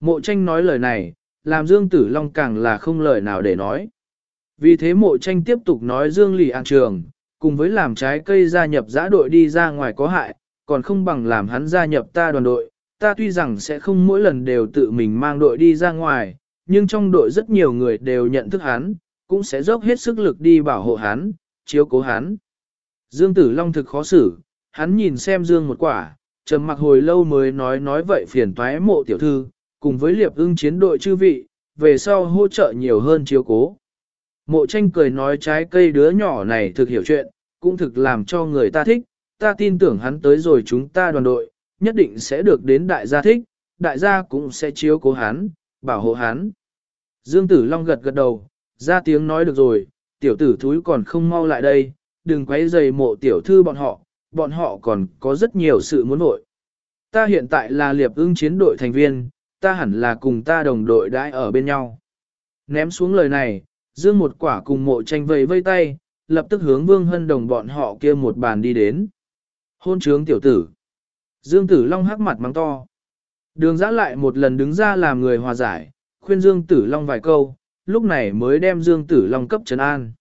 Mộ tranh nói lời này, làm Dương Tử Long càng là không lời nào để nói. Vì thế mộ tranh tiếp tục nói Dương Lì An Trường, cùng với làm trái cây gia nhập giã đội đi ra ngoài có hại, còn không bằng làm hắn gia nhập ta đoàn đội. Ta tuy rằng sẽ không mỗi lần đều tự mình mang đội đi ra ngoài, nhưng trong đội rất nhiều người đều nhận thức hắn, cũng sẽ dốc hết sức lực đi bảo hộ hắn, chiếu cố hắn. Dương Tử Long thực khó xử, hắn nhìn xem Dương một quả, trầm mặc hồi lâu mới nói nói vậy phiền toái mộ tiểu thư, cùng với liệp ưng chiến đội chư vị, về sau hỗ trợ nhiều hơn chiếu cố. Mộ tranh cười nói trái cây đứa nhỏ này thực hiểu chuyện, cũng thực làm cho người ta thích, ta tin tưởng hắn tới rồi chúng ta đoàn đội, nhất định sẽ được đến đại gia thích, đại gia cũng sẽ chiếu cố hắn, bảo hộ hắn. Dương Tử Long gật gật đầu, ra tiếng nói được rồi, tiểu tử thúi còn không mau lại đây, đừng quấy rầy mộ tiểu thư bọn họ, bọn họ còn có rất nhiều sự muốn vội. Ta hiện tại là liệp ưng chiến đội thành viên, ta hẳn là cùng ta đồng đội đãi ở bên nhau. Ném xuống lời này, dương một quả cùng mộ tranh vây vây tay, lập tức hướng vương hân đồng bọn họ kia một bàn đi đến. Hôn trướng tiểu tử. Dương tử long hắc mặt mắng to. Đường giã lại một lần đứng ra làm người hòa giải, khuyên Dương tử long vài câu, lúc này mới đem Dương tử long cấp trấn an.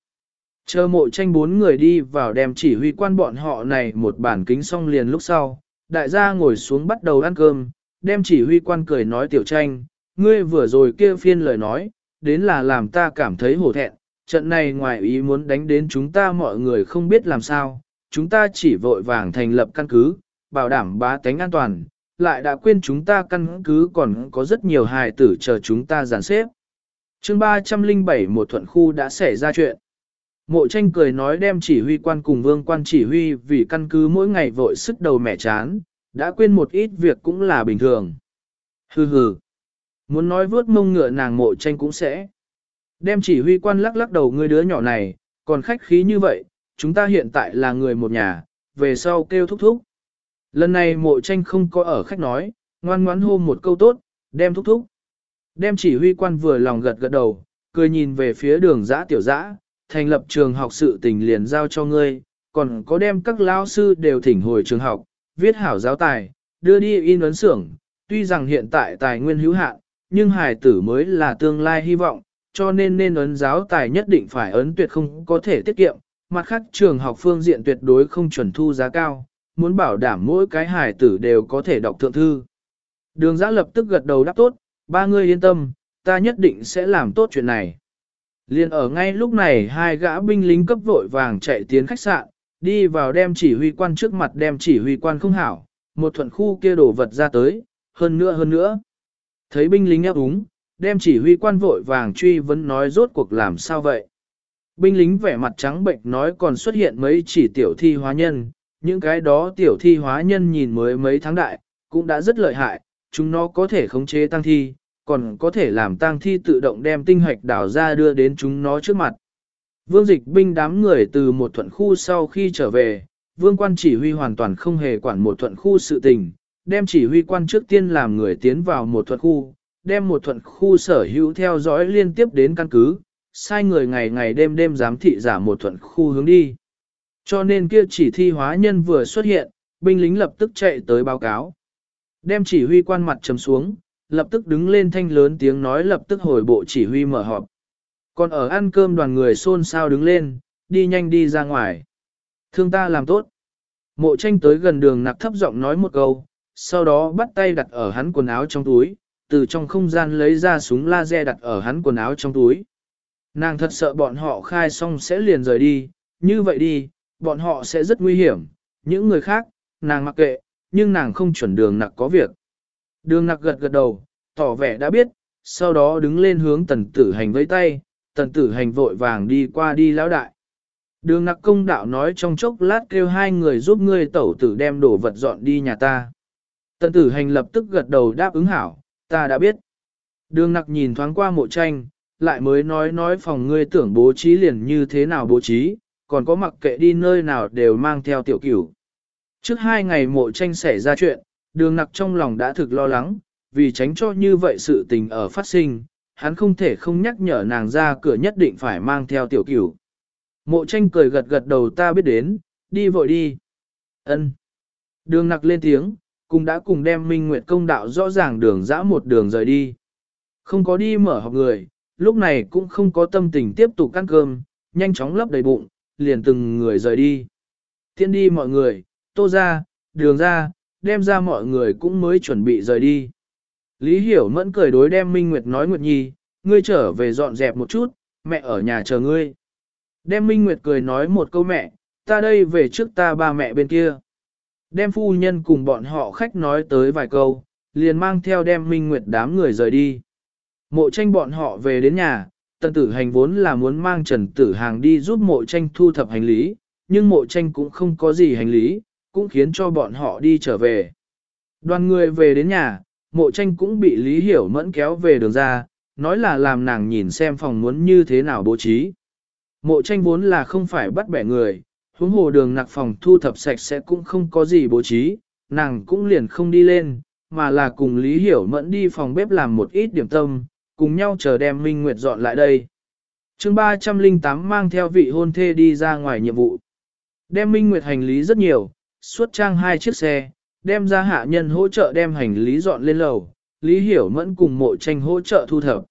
Chờ mộ tranh bốn người đi vào đem chỉ huy quan bọn họ này một bản kính xong liền lúc sau, đại gia ngồi xuống bắt đầu ăn cơm, đem chỉ huy quan cười nói tiểu tranh, ngươi vừa rồi kia phiên lời nói, đến là làm ta cảm thấy hổ thẹn, trận này ngoài ý muốn đánh đến chúng ta mọi người không biết làm sao, chúng ta chỉ vội vàng thành lập căn cứ, bảo đảm bá tánh an toàn, lại đã quên chúng ta căn cứ còn có rất nhiều hài tử chờ chúng ta giàn xếp. chương 307 một thuận khu đã xảy ra chuyện. Mộ tranh cười nói đem chỉ huy quan cùng vương quan chỉ huy vì căn cứ mỗi ngày vội sức đầu mẻ chán, đã quên một ít việc cũng là bình thường. Hừ hừ. Muốn nói vớt mông ngựa nàng mộ tranh cũng sẽ. Đem chỉ huy quan lắc lắc đầu người đứa nhỏ này, còn khách khí như vậy, chúng ta hiện tại là người một nhà, về sau kêu thúc thúc. Lần này mộ tranh không có ở khách nói, ngoan ngoãn hô một câu tốt, đem thúc thúc. Đem chỉ huy quan vừa lòng gật gật đầu, cười nhìn về phía đường giã tiểu giã, thành lập trường học sự tình liền giao cho ngươi, còn có đem các lao sư đều thỉnh hồi trường học, viết hảo giáo tài, đưa đi in ấn xưởng. Tuy rằng hiện tại tài nguyên hữu hạn, nhưng hài tử mới là tương lai hy vọng, cho nên nên ấn giáo tài nhất định phải ấn tuyệt không có thể tiết kiệm, mặt khác trường học phương diện tuyệt đối không chuẩn thu giá cao, muốn bảo đảm mỗi cái hài tử đều có thể đọc thượng thư. Đường giã lập tức gật đầu đáp tốt, ba người yên tâm, ta nhất định sẽ làm tốt chuyện này. Liên ở ngay lúc này hai gã binh lính cấp vội vàng chạy tiến khách sạn, đi vào đem chỉ huy quan trước mặt đem chỉ huy quan không hảo, một thuận khu kia đổ vật ra tới, hơn nữa hơn nữa. Thấy binh lính ép úng, đem chỉ huy quan vội vàng truy vấn nói rốt cuộc làm sao vậy. Binh lính vẻ mặt trắng bệnh nói còn xuất hiện mấy chỉ tiểu thi hóa nhân, những cái đó tiểu thi hóa nhân nhìn mới mấy tháng đại, cũng đã rất lợi hại, chúng nó có thể khống chế tăng thi, còn có thể làm tang thi tự động đem tinh hoạch đảo ra đưa đến chúng nó trước mặt. Vương dịch binh đám người từ một thuận khu sau khi trở về, vương quan chỉ huy hoàn toàn không hề quản một thuận khu sự tình, đem chỉ huy quan trước tiên làm người tiến vào một thuận khu, đem một thuận khu sở hữu theo dõi liên tiếp đến căn cứ, sai người ngày ngày đêm đêm giám thị giả một thuận khu hướng đi. Cho nên kia chỉ thi hóa nhân vừa xuất hiện, binh lính lập tức chạy tới báo cáo. Đem chỉ huy quan mặt trầm xuống, lập tức đứng lên thanh lớn tiếng nói lập tức hồi bộ chỉ huy mở họp. Còn ở ăn cơm đoàn người xôn xao đứng lên, đi nhanh đi ra ngoài. Thương ta làm tốt. Mộ tranh tới gần đường nặc thấp giọng nói một câu, sau đó bắt tay đặt ở hắn quần áo trong túi, từ trong không gian lấy ra súng laser đặt ở hắn quần áo trong túi. Nàng thật sợ bọn họ khai xong sẽ liền rời đi, như vậy đi, bọn họ sẽ rất nguy hiểm, những người khác, nàng mặc kệ, nhưng nàng không chuẩn đường nặc có việc. Đường nặc gật gật đầu, tỏ vẻ đã biết, sau đó đứng lên hướng tần tử hành với tay, tần tử hành vội vàng đi qua đi lão đại. Đường nặc công đạo nói trong chốc lát kêu hai người giúp ngươi tẩu tử đem đồ vật dọn đi nhà ta. Tần tử hành lập tức gật đầu đáp ứng hảo, ta đã biết. Đường nặc nhìn thoáng qua mộ tranh, lại mới nói nói phòng ngươi tưởng bố trí liền như thế nào bố trí, còn có mặc kệ đi nơi nào đều mang theo tiểu cửu. Trước hai ngày mộ tranh xảy ra chuyện, đường nặc trong lòng đã thực lo lắng, vì tránh cho như vậy sự tình ở phát sinh, hắn không thể không nhắc nhở nàng ra cửa nhất định phải mang theo tiểu cửu. Mộ tranh cười gật gật đầu ta biết đến, đi vội đi. ân Đường nặc lên tiếng, cùng đã cùng đem Minh Nguyệt công đạo rõ ràng đường dã một đường rời đi. Không có đi mở học người, lúc này cũng không có tâm tình tiếp tục ăn cơm, nhanh chóng lấp đầy bụng, liền từng người rời đi. Thiên đi mọi người, tô ra, đường ra, đem ra mọi người cũng mới chuẩn bị rời đi. Lý Hiểu mẫn cười đối đem Minh Nguyệt nói Nguyệt Nhi, ngươi trở về dọn dẹp một chút, mẹ ở nhà chờ ngươi. Đem Minh Nguyệt cười nói một câu mẹ, ta đây về trước ta ba mẹ bên kia. Đem phu nhân cùng bọn họ khách nói tới vài câu, liền mang theo đem Minh Nguyệt đám người rời đi. Mộ tranh bọn họ về đến nhà, tần tử hành vốn là muốn mang trần tử hàng đi giúp mộ tranh thu thập hành lý, nhưng mộ tranh cũng không có gì hành lý, cũng khiến cho bọn họ đi trở về. Đoàn người về đến nhà, mộ tranh cũng bị Lý Hiểu Mẫn kéo về đường ra, nói là làm nàng nhìn xem phòng muốn như thế nào bố trí. Mộ tranh vốn là không phải bắt bẻ người, huống hồ đường nặc phòng thu thập sạch sẽ cũng không có gì bố trí, nàng cũng liền không đi lên, mà là cùng Lý Hiểu Mẫn đi phòng bếp làm một ít điểm tâm, cùng nhau chờ đem Minh Nguyệt dọn lại đây. chương 308 mang theo vị hôn thê đi ra ngoài nhiệm vụ. Đem Minh Nguyệt hành lý rất nhiều, suốt trang hai chiếc xe, đem ra hạ nhân hỗ trợ đem hành lý dọn lên lầu, Lý Hiểu Mẫn cùng mộ tranh hỗ trợ thu thập.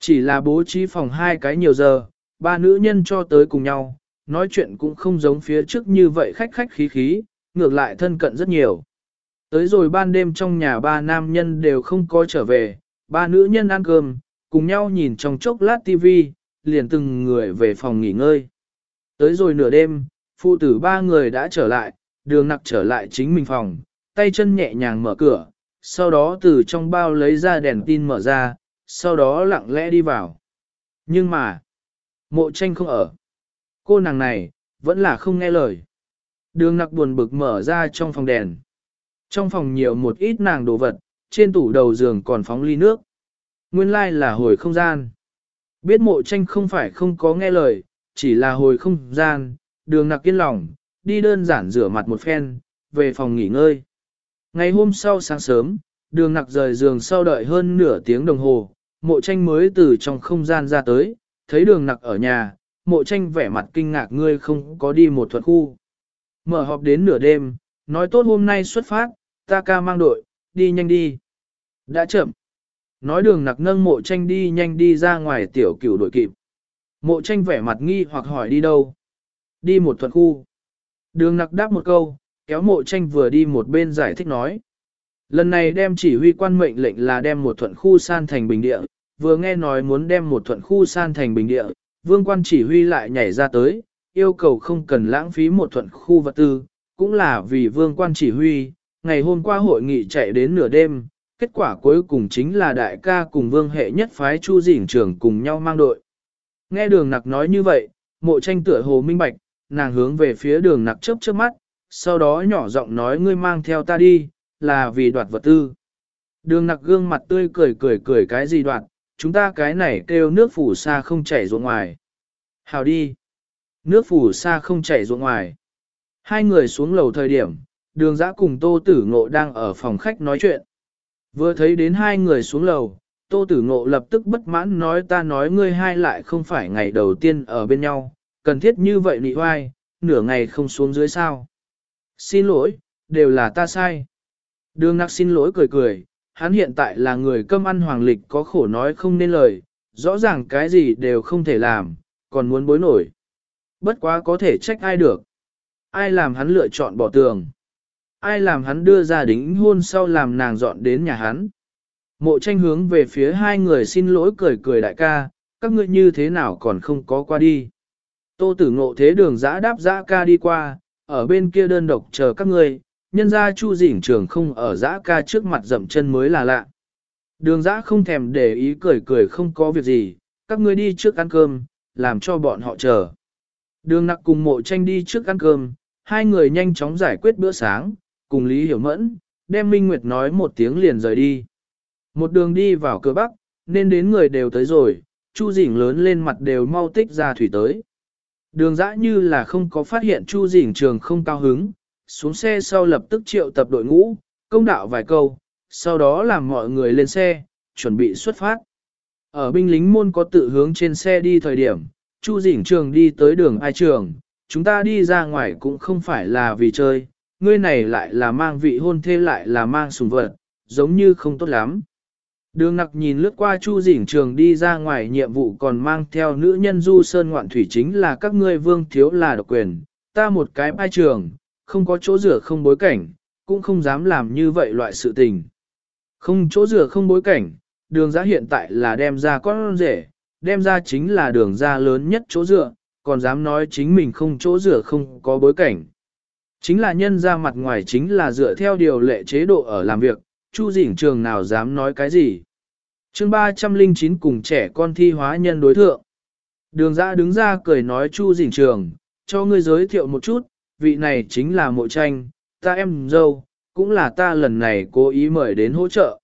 Chỉ là bố trí phòng hai cái nhiều giờ, ba nữ nhân cho tới cùng nhau, nói chuyện cũng không giống phía trước như vậy khách khách khí khí, ngược lại thân cận rất nhiều. Tới rồi ban đêm trong nhà ba nam nhân đều không có trở về, ba nữ nhân ăn cơm, cùng nhau nhìn trong chốc lát tivi, liền từng người về phòng nghỉ ngơi. Tới rồi nửa đêm, phụ tử ba người đã trở lại, đường nặc trở lại chính mình phòng, tay chân nhẹ nhàng mở cửa, sau đó từ trong bao lấy ra đèn tin mở ra, sau đó lặng lẽ đi vào. Nhưng mà, mộ tranh không ở. Cô nàng này, vẫn là không nghe lời. Đường nặc buồn bực mở ra trong phòng đèn. Trong phòng nhiều một ít nàng đồ vật, trên tủ đầu giường còn phóng ly nước. Nguyên lai like là hồi không gian. Biết mộ tranh không phải không có nghe lời, chỉ là hồi không gian, đường nặc yên lòng, đi đơn giản rửa mặt một phen, về phòng nghỉ ngơi. Ngày hôm sau sáng sớm, đường nặc rời giường sau đợi hơn nửa tiếng đồng hồ, mộ tranh mới từ trong không gian ra tới, thấy đường nặc ở nhà, mộ tranh vẻ mặt kinh ngạc ngươi không có đi một thuật khu. Mở họp đến nửa đêm, nói tốt hôm nay xuất phát, ta ca mang đội, đi nhanh đi. Đã chậm. Nói đường nặc nâng mộ tranh đi nhanh đi ra ngoài tiểu cửu đội kịp. Mộ tranh vẻ mặt nghi hoặc hỏi đi đâu. Đi một thuật khu. Đường nặc đáp một câu, kéo mộ tranh vừa đi một bên giải thích nói. Lần này đem chỉ huy quan mệnh lệnh là đem một thuận khu san thành bình địa, vừa nghe nói muốn đem một thuận khu san thành bình địa, vương quan chỉ huy lại nhảy ra tới, yêu cầu không cần lãng phí một thuận khu vật tư, cũng là vì vương quan chỉ huy, ngày hôm qua hội nghị chạy đến nửa đêm, kết quả cuối cùng chính là đại ca cùng vương hệ nhất phái chu dĩnh trưởng cùng nhau mang đội. Nghe đường nặc nói như vậy, mộ tranh tựa hồ minh bạch, nàng hướng về phía đường nặc chớp trước mắt, sau đó nhỏ giọng nói ngươi mang theo ta đi, là vì đoạt vật tư. Đường nặc gương mặt tươi cười cười cười cái gì đoạt, chúng ta cái này kêu nước phủ xa không chảy ruộng ngoài. Hào đi. Nước phủ xa không chảy ruộng ngoài. Hai người xuống lầu thời điểm, đường giã cùng tô tử ngộ đang ở phòng khách nói chuyện. Vừa thấy đến hai người xuống lầu, tô tử ngộ lập tức bất mãn nói ta nói ngươi hai lại không phải ngày đầu tiên ở bên nhau, cần thiết như vậy nị hoai, nửa ngày không xuống dưới sao. Xin lỗi, đều là ta sai. Đường nặc xin lỗi cười cười, hắn hiện tại là người câm ăn hoàng lịch có khổ nói không nên lời, rõ ràng cái gì đều không thể làm, còn muốn bối nổi. Bất quá có thể trách ai được. Ai làm hắn lựa chọn bỏ tường. Ai làm hắn đưa ra đính hôn sau làm nàng dọn đến nhà hắn. Mộ tranh hướng về phía hai người xin lỗi cười cười đại ca, các ngươi như thế nào còn không có qua đi. Tô tử ngộ thế đường giã đáp giã ca đi qua, ở bên kia đơn độc chờ các ngươi, nhân ra chu dĩnh trường không ở giã ca trước mặt dậm chân mới là lạ. Đường giã không thèm để ý cười cười không có việc gì, các ngươi đi trước ăn cơm, làm cho bọn họ chờ. Đường nặc cùng mộ tranh đi trước ăn cơm, hai người nhanh chóng giải quyết bữa sáng, cùng Lý Hiểu Mẫn, đem Minh Nguyệt nói một tiếng liền rời đi. Một đường đi vào cửa bắc, nên đến người đều tới rồi, Chu Dĩnh lớn lên mặt đều mau tích ra thủy tới. Đường dã như là không có phát hiện Chu Dĩnh trường không cao hứng, xuống xe sau lập tức triệu tập đội ngũ, công đạo vài câu, sau đó làm mọi người lên xe, chuẩn bị xuất phát. Ở binh lính môn có tự hướng trên xe đi thời điểm, Chu Dĩnh Trường đi tới đường ai trường, chúng ta đi ra ngoài cũng không phải là vì chơi, ngươi này lại là mang vị hôn thê lại là mang sùng vật, giống như không tốt lắm. Đường nặc nhìn lướt qua Chu Dĩnh Trường đi ra ngoài nhiệm vụ còn mang theo nữ nhân du sơn ngoạn thủy chính là các ngươi vương thiếu là độc quyền, ta một cái mai trường, không có chỗ rửa không bối cảnh, cũng không dám làm như vậy loại sự tình. Không chỗ rửa không bối cảnh, đường giá hiện tại là đem ra con rể, đem ra chính là đường ra lớn nhất chỗ dựa, còn dám nói chính mình không chỗ rửa không có bối cảnh. Chính là nhân ra mặt ngoài chính là dựa theo điều lệ chế độ ở làm việc, Chu Dĩnh Trường nào dám nói cái gì chương 309 cùng trẻ con thi hóa nhân đối thượng. Đường ra đứng ra cười nói Chu Dĩnh Trường, cho ngươi giới thiệu một chút, vị này chính là mộ tranh, ta em dâu, cũng là ta lần này cố ý mời đến hỗ trợ.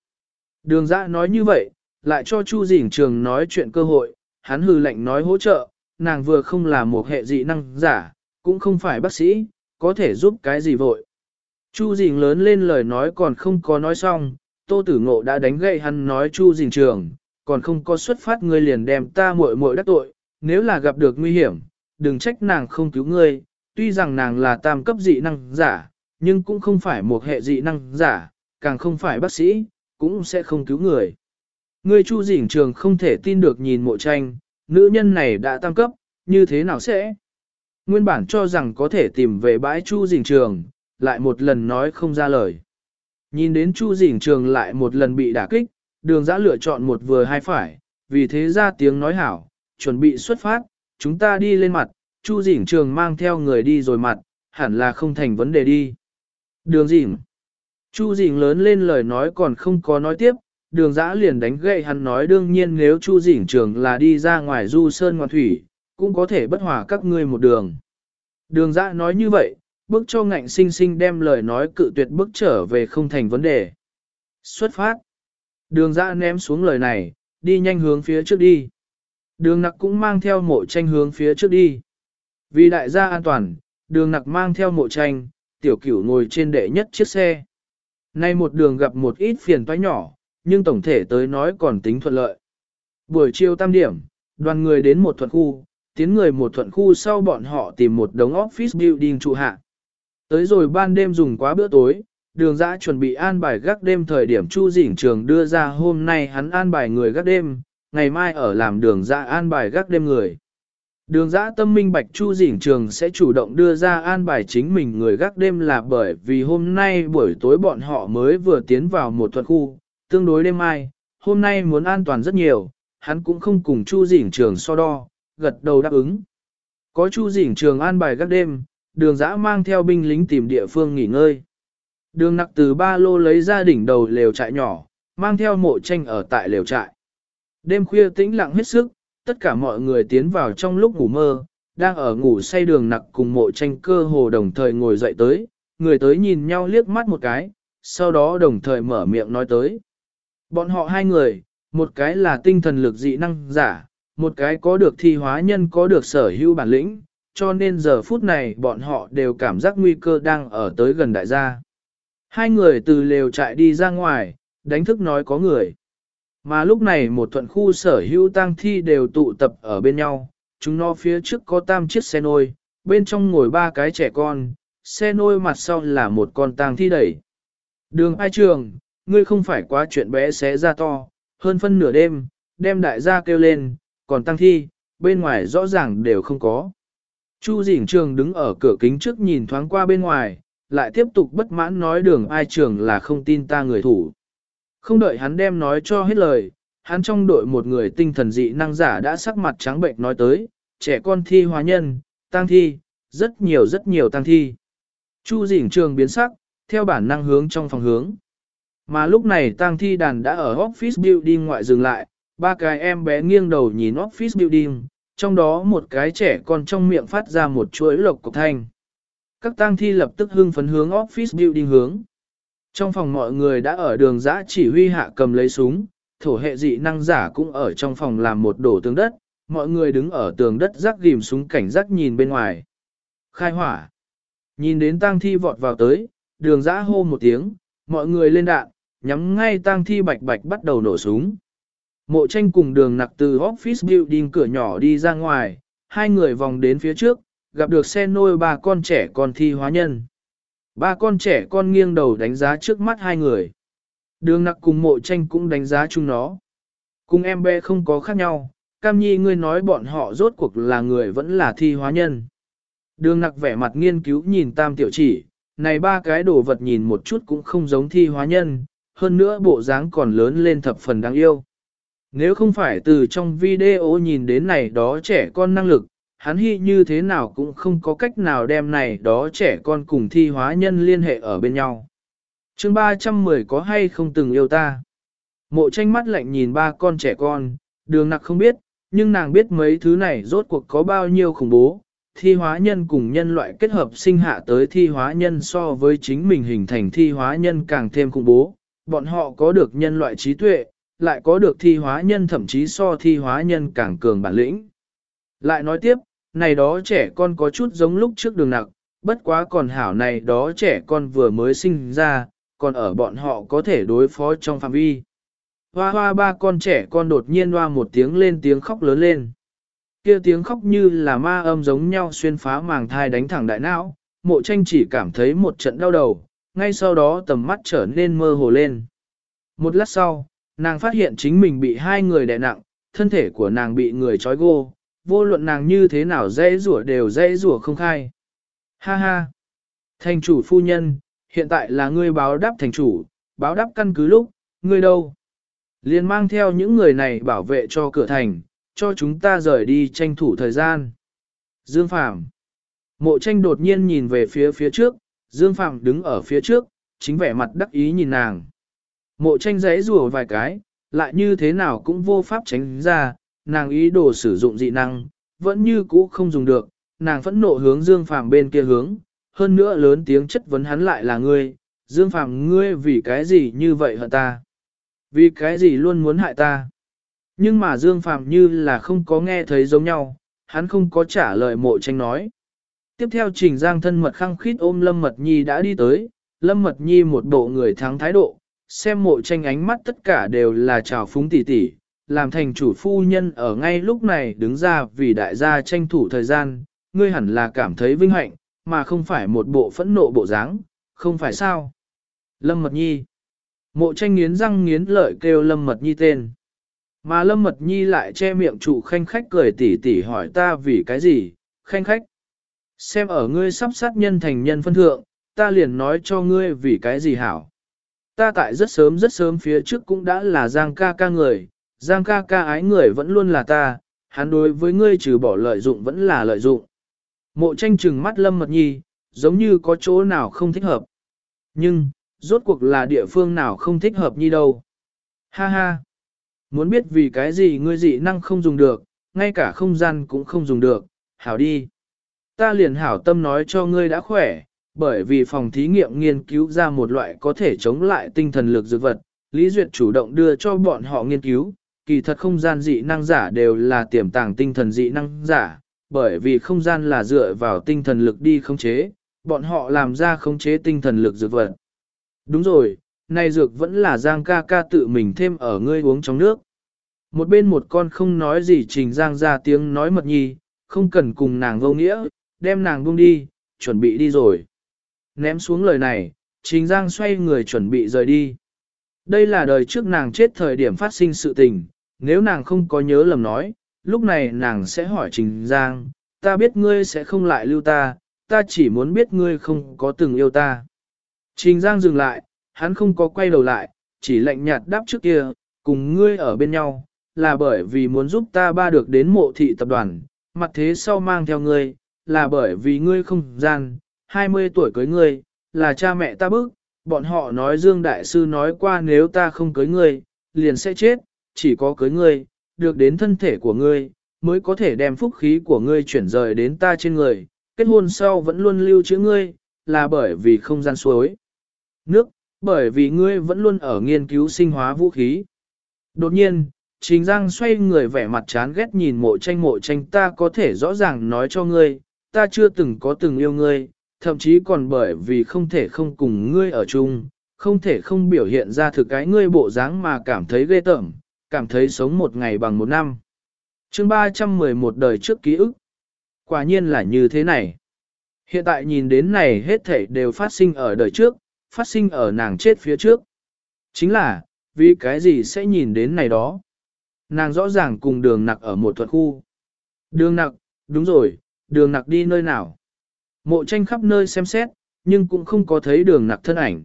Đường Dã nói như vậy, lại cho Chu Dĩnh Trường nói chuyện cơ hội, hắn hừ lệnh nói hỗ trợ, nàng vừa không là một hệ dị năng giả, cũng không phải bác sĩ, có thể giúp cái gì vội. Chu Dĩnh lớn lên lời nói còn không có nói xong, Tô Tử Ngộ đã đánh gậy hắn nói Chu Dĩnh Trường, còn không có xuất phát ngươi liền đem ta muội muội đắc tội, nếu là gặp được nguy hiểm, đừng trách nàng không cứu ngươi, tuy rằng nàng là tam cấp dị năng giả, nhưng cũng không phải một hệ dị năng giả, càng không phải bác sĩ, cũng sẽ không cứu người. Ngươi Chu Dĩnh Trường không thể tin được nhìn mộ tranh, nữ nhân này đã tăng cấp, như thế nào sẽ? Nguyên bản cho rằng có thể tìm về bãi Chu Dĩnh Trường, lại một lần nói không ra lời. Nhìn đến Chu Dĩnh Trường lại một lần bị đả kích, đường giã lựa chọn một vừa hai phải, vì thế ra tiếng nói hảo, chuẩn bị xuất phát, chúng ta đi lên mặt, Chu Dĩnh Trường mang theo người đi rồi mặt, hẳn là không thành vấn đề đi. Đường Dĩnh Chu Dĩnh lớn lên lời nói còn không có nói tiếp, đường giã liền đánh gậy hắn nói đương nhiên nếu Chu Dĩnh Trường là đi ra ngoài du sơn ngoạn thủy, cũng có thể bất hòa các ngươi một đường. Đường giã nói như vậy, bước cho ngạnh sinh sinh đem lời nói cự tuyệt bước trở về không thành vấn đề. Xuất phát. Đường dã ném xuống lời này, đi nhanh hướng phía trước đi. Đường nặc cũng mang theo mộ tranh hướng phía trước đi. Vì đại gia an toàn, đường nặc mang theo mộ tranh, tiểu cửu ngồi trên đệ nhất chiếc xe. Nay một đường gặp một ít phiền toái nhỏ, nhưng tổng thể tới nói còn tính thuận lợi. Buổi chiều tam điểm, đoàn người đến một thuận khu, tiến người một thuận khu sau bọn họ tìm một đống office building trụ hạ. Tới rồi ban đêm dùng quá bữa tối, đường dã chuẩn bị an bài gác đêm thời điểm Chu Dĩnh Trường đưa ra hôm nay hắn an bài người gác đêm, ngày mai ở làm đường dã an bài gác đêm người. Đường dã tâm minh bạch Chu Dĩnh Trường sẽ chủ động đưa ra an bài chính mình người gác đêm là bởi vì hôm nay buổi tối bọn họ mới vừa tiến vào một thuật khu, tương đối đêm mai, hôm nay muốn an toàn rất nhiều, hắn cũng không cùng Chu Dĩnh Trường so đo, gật đầu đáp ứng. Có Chu Dĩnh Trường an bài gác đêm, đường giã mang theo binh lính tìm địa phương nghỉ ngơi. Đường nặc từ ba lô lấy ra đỉnh đầu lều trại nhỏ, mang theo mộ tranh ở tại lều trại. Đêm khuya tĩnh lặng hết sức, tất cả mọi người tiến vào trong lúc ngủ mơ, đang ở ngủ say đường nặc cùng mộ tranh cơ hồ đồng thời ngồi dậy tới, người tới nhìn nhau liếc mắt một cái, sau đó đồng thời mở miệng nói tới. Bọn họ hai người, một cái là tinh thần lực dị năng giả, một cái có được thi hóa nhân có được sở hữu bản lĩnh, cho nên giờ phút này bọn họ đều cảm giác nguy cơ đang ở tới gần đại gia. Hai người từ lều trại đi ra ngoài, đánh thức nói có người. Mà lúc này một thuận khu sở hữu tang thi đều tụ tập ở bên nhau, chúng nó phía trước có tam chiếc xe nôi, bên trong ngồi ba cái trẻ con, xe nôi mặt sau là một con tang thi đẩy. Đường ai trường, ngươi không phải quá chuyện bé xé ra to, hơn phân nửa đêm, đem đại gia kêu lên, còn tang thi, bên ngoài rõ ràng đều không có. Chu Dĩnh Trường đứng ở cửa kính trước nhìn thoáng qua bên ngoài, lại tiếp tục bất mãn nói đường ai trường là không tin ta người thủ. Không đợi hắn đem nói cho hết lời, hắn trong đội một người tinh thần dị năng giả đã sắc mặt trắng bệnh nói tới, trẻ con thi hóa nhân, tang thi, rất nhiều rất nhiều tang thi. Chu dĩnh trường biến sắc, theo bản năng hướng trong phòng hướng. Mà lúc này tang thi đàn đã ở office building ngoại dừng lại, ba cái em bé nghiêng đầu nhìn office building, trong đó một cái trẻ con trong miệng phát ra một chuỗi lộc cục thanh. Các tang thi lập tức hưng phấn hướng office building hướng. Trong phòng mọi người đã ở đường giã chỉ huy hạ cầm lấy súng, thổ hệ dị năng giả cũng ở trong phòng làm một đổ tường đất, mọi người đứng ở tường đất rắc ghim súng cảnh giác nhìn bên ngoài. Khai hỏa. Nhìn đến tang thi vọt vào tới, đường giã hô một tiếng, mọi người lên đạn, nhắm ngay tang thi bạch bạch bắt đầu nổ súng. Mộ tranh cùng đường nặc từ office building cửa nhỏ đi ra ngoài, hai người vòng đến phía trước, gặp được xe nôi ba con trẻ con thi hóa nhân. Ba con trẻ con nghiêng đầu đánh giá trước mắt hai người. Đường nặc cùng mộ tranh cũng đánh giá chung nó. Cùng em bé không có khác nhau, Cam Nhi ngươi nói bọn họ rốt cuộc là người vẫn là thi hóa nhân. Đường nặc vẻ mặt nghiên cứu nhìn tam tiểu chỉ, này ba cái đồ vật nhìn một chút cũng không giống thi hóa nhân, hơn nữa bộ dáng còn lớn lên thập phần đáng yêu. Nếu không phải từ trong video nhìn đến này đó trẻ con năng lực, hắn hy như thế nào cũng không có cách nào đem này đó trẻ con cùng thi hóa nhân liên hệ ở bên nhau. chương 310 có hay không từng yêu ta? Mộ tranh mắt lạnh nhìn ba con trẻ con, đường nặc không biết, nhưng nàng biết mấy thứ này rốt cuộc có bao nhiêu khủng bố. Thi hóa nhân cùng nhân loại kết hợp sinh hạ tới thi hóa nhân so với chính mình hình thành thi hóa nhân càng thêm khủng bố. Bọn họ có được nhân loại trí tuệ, lại có được thi hóa nhân thậm chí so thi hóa nhân càng cường bản lĩnh. Lại nói tiếp, này đó trẻ con có chút giống lúc trước đường nặc, bất quá còn hảo này đó trẻ con vừa mới sinh ra, còn ở bọn họ có thể đối phó trong phạm vi. Hoa hoa ba con trẻ con đột nhiên hoa một tiếng lên tiếng khóc lớn lên. Kia tiếng khóc như là ma âm giống nhau xuyên phá màng thai đánh thẳng đại não, mộ tranh chỉ cảm thấy một trận đau đầu, ngay sau đó tầm mắt trở nên mơ hồ lên. Một lát sau, nàng phát hiện chính mình bị hai người đè nặng, thân thể của nàng bị người trói gô, vô luận nàng như thế nào dễ rủa đều dễ rủa không khai. Ha ha! Thành chủ phu nhân, hiện tại là ngươi báo đáp thành chủ, báo đáp căn cứ lúc, ngươi đâu? Liên mang theo những người này bảo vệ cho cửa thành, cho chúng ta rời đi tranh thủ thời gian. Dương Phạm Mộ tranh đột nhiên nhìn về phía phía trước, Dương Phạm đứng ở phía trước, chính vẻ mặt đắc ý nhìn nàng. Mộ tranh giấy rùa vài cái, lại như thế nào cũng vô pháp tránh ra, nàng ý đồ sử dụng dị năng, vẫn như cũ không dùng được, nàng phẫn nộ hướng Dương Phàm bên kia hướng, hơn nữa lớn tiếng chất vấn hắn lại là ngươi, Dương Phàm ngươi vì cái gì như vậy hả ta? Vì cái gì luôn muốn hại ta? Nhưng mà Dương Phàm như là không có nghe thấy giống nhau, hắn không có trả lời mộ tranh nói. Tiếp theo Trình Giang thân mật khăng khít ôm Lâm Mật Nhi đã đi tới, Lâm Mật Nhi một bộ người thắng thái độ, xem mộ tranh ánh mắt tất cả đều là trào phúng tỉ tỉ, làm thành chủ phu nhân ở ngay lúc này đứng ra vì đại gia tranh thủ thời gian, ngươi hẳn là cảm thấy vinh hạnh, mà không phải một bộ phẫn nộ bộ dáng, không phải sao. Lâm Mật Nhi Mộ tranh nghiến răng nghiến lợi kêu Lâm Mật Nhi tên. Mà Lâm Mật Nhi lại che miệng trụ khanh khách cười tỉ tỉ hỏi ta vì cái gì, khanh khách. Xem ở ngươi sắp sát nhân thành nhân phân thượng, ta liền nói cho ngươi vì cái gì hảo. Ta tại rất sớm rất sớm phía trước cũng đã là Giang ca ca người, Giang ca ca ái người vẫn luôn là ta, hắn đối với ngươi trừ bỏ lợi dụng vẫn là lợi dụng. Mộ tranh trừng mắt Lâm Mật Nhi, giống như có chỗ nào không thích hợp. Nhưng, rốt cuộc là địa phương nào không thích hợp Nhi đâu. Ha ha! Muốn biết vì cái gì ngươi dị năng không dùng được, ngay cả không gian cũng không dùng được, hảo đi. Ta liền hảo tâm nói cho ngươi đã khỏe, bởi vì phòng thí nghiệm nghiên cứu ra một loại có thể chống lại tinh thần lực dược vật, Lý Duyệt chủ động đưa cho bọn họ nghiên cứu, kỳ thật không gian dị năng giả đều là tiềm tàng tinh thần dị năng giả, bởi vì không gian là dựa vào tinh thần lực đi khống chế, bọn họ làm ra khống chế tinh thần lực dược vật. Đúng rồi, này dược vẫn là Giang ca ca tự mình thêm ở ngươi uống trong nước. Một bên một con không nói gì trình Giang ra tiếng nói mật nhi, không cần cùng nàng vô nghĩa, đem nàng buông đi, chuẩn bị đi rồi. Ném xuống lời này, trình Giang xoay người chuẩn bị rời đi. Đây là đời trước nàng chết thời điểm phát sinh sự tình, nếu nàng không có nhớ lầm nói, lúc này nàng sẽ hỏi Trình Giang, ta biết ngươi sẽ không lại lưu ta, ta chỉ muốn biết ngươi không có từng yêu ta. Trình Giang dừng lại, hắn không có quay đầu lại, chỉ lạnh nhạt đáp trước kia, cùng ngươi ở bên nhau, là bởi vì muốn giúp ta ba được đến mộ thị tập đoàn, mặt thế sau mang theo ngươi, là bởi vì ngươi không gian, 20 tuổi cưới ngươi, là cha mẹ ta bức, bọn họ nói Dương Đại Sư nói qua nếu ta không cưới ngươi, liền sẽ chết, chỉ có cưới ngươi, được đến thân thể của ngươi, mới có thể đem phúc khí của ngươi chuyển rời đến ta trên người, kết hôn sau vẫn luôn lưu trữ ngươi, là bởi vì không gian suối. Nước, bởi vì ngươi vẫn luôn ở nghiên cứu sinh hóa vũ khí. Đột nhiên, Trình Giang xoay người vẻ mặt chán ghét nhìn mộ tranh mộ tranh ta có thể rõ ràng nói cho ngươi, ta chưa từng có từng yêu ngươi, thậm chí còn bởi vì không thể không cùng ngươi ở chung, không thể không biểu hiện ra thực cái ngươi bộ dáng mà cảm thấy ghê tởm, cảm thấy sống một ngày bằng một năm. chương 311 đời trước ký ức. Quả nhiên là như thế này. Hiện tại nhìn đến này hết thảy đều phát sinh ở đời trước, phát sinh ở nàng chết phía trước. Chính là, vì cái gì sẽ nhìn đến này đó? Nàng rõ ràng cùng đường nặc ở một thuật khu. Đường nặc, đúng rồi, đường nặc đi nơi nào? Mộ tranh khắp nơi xem xét, nhưng cũng không có thấy đường nặc thân ảnh.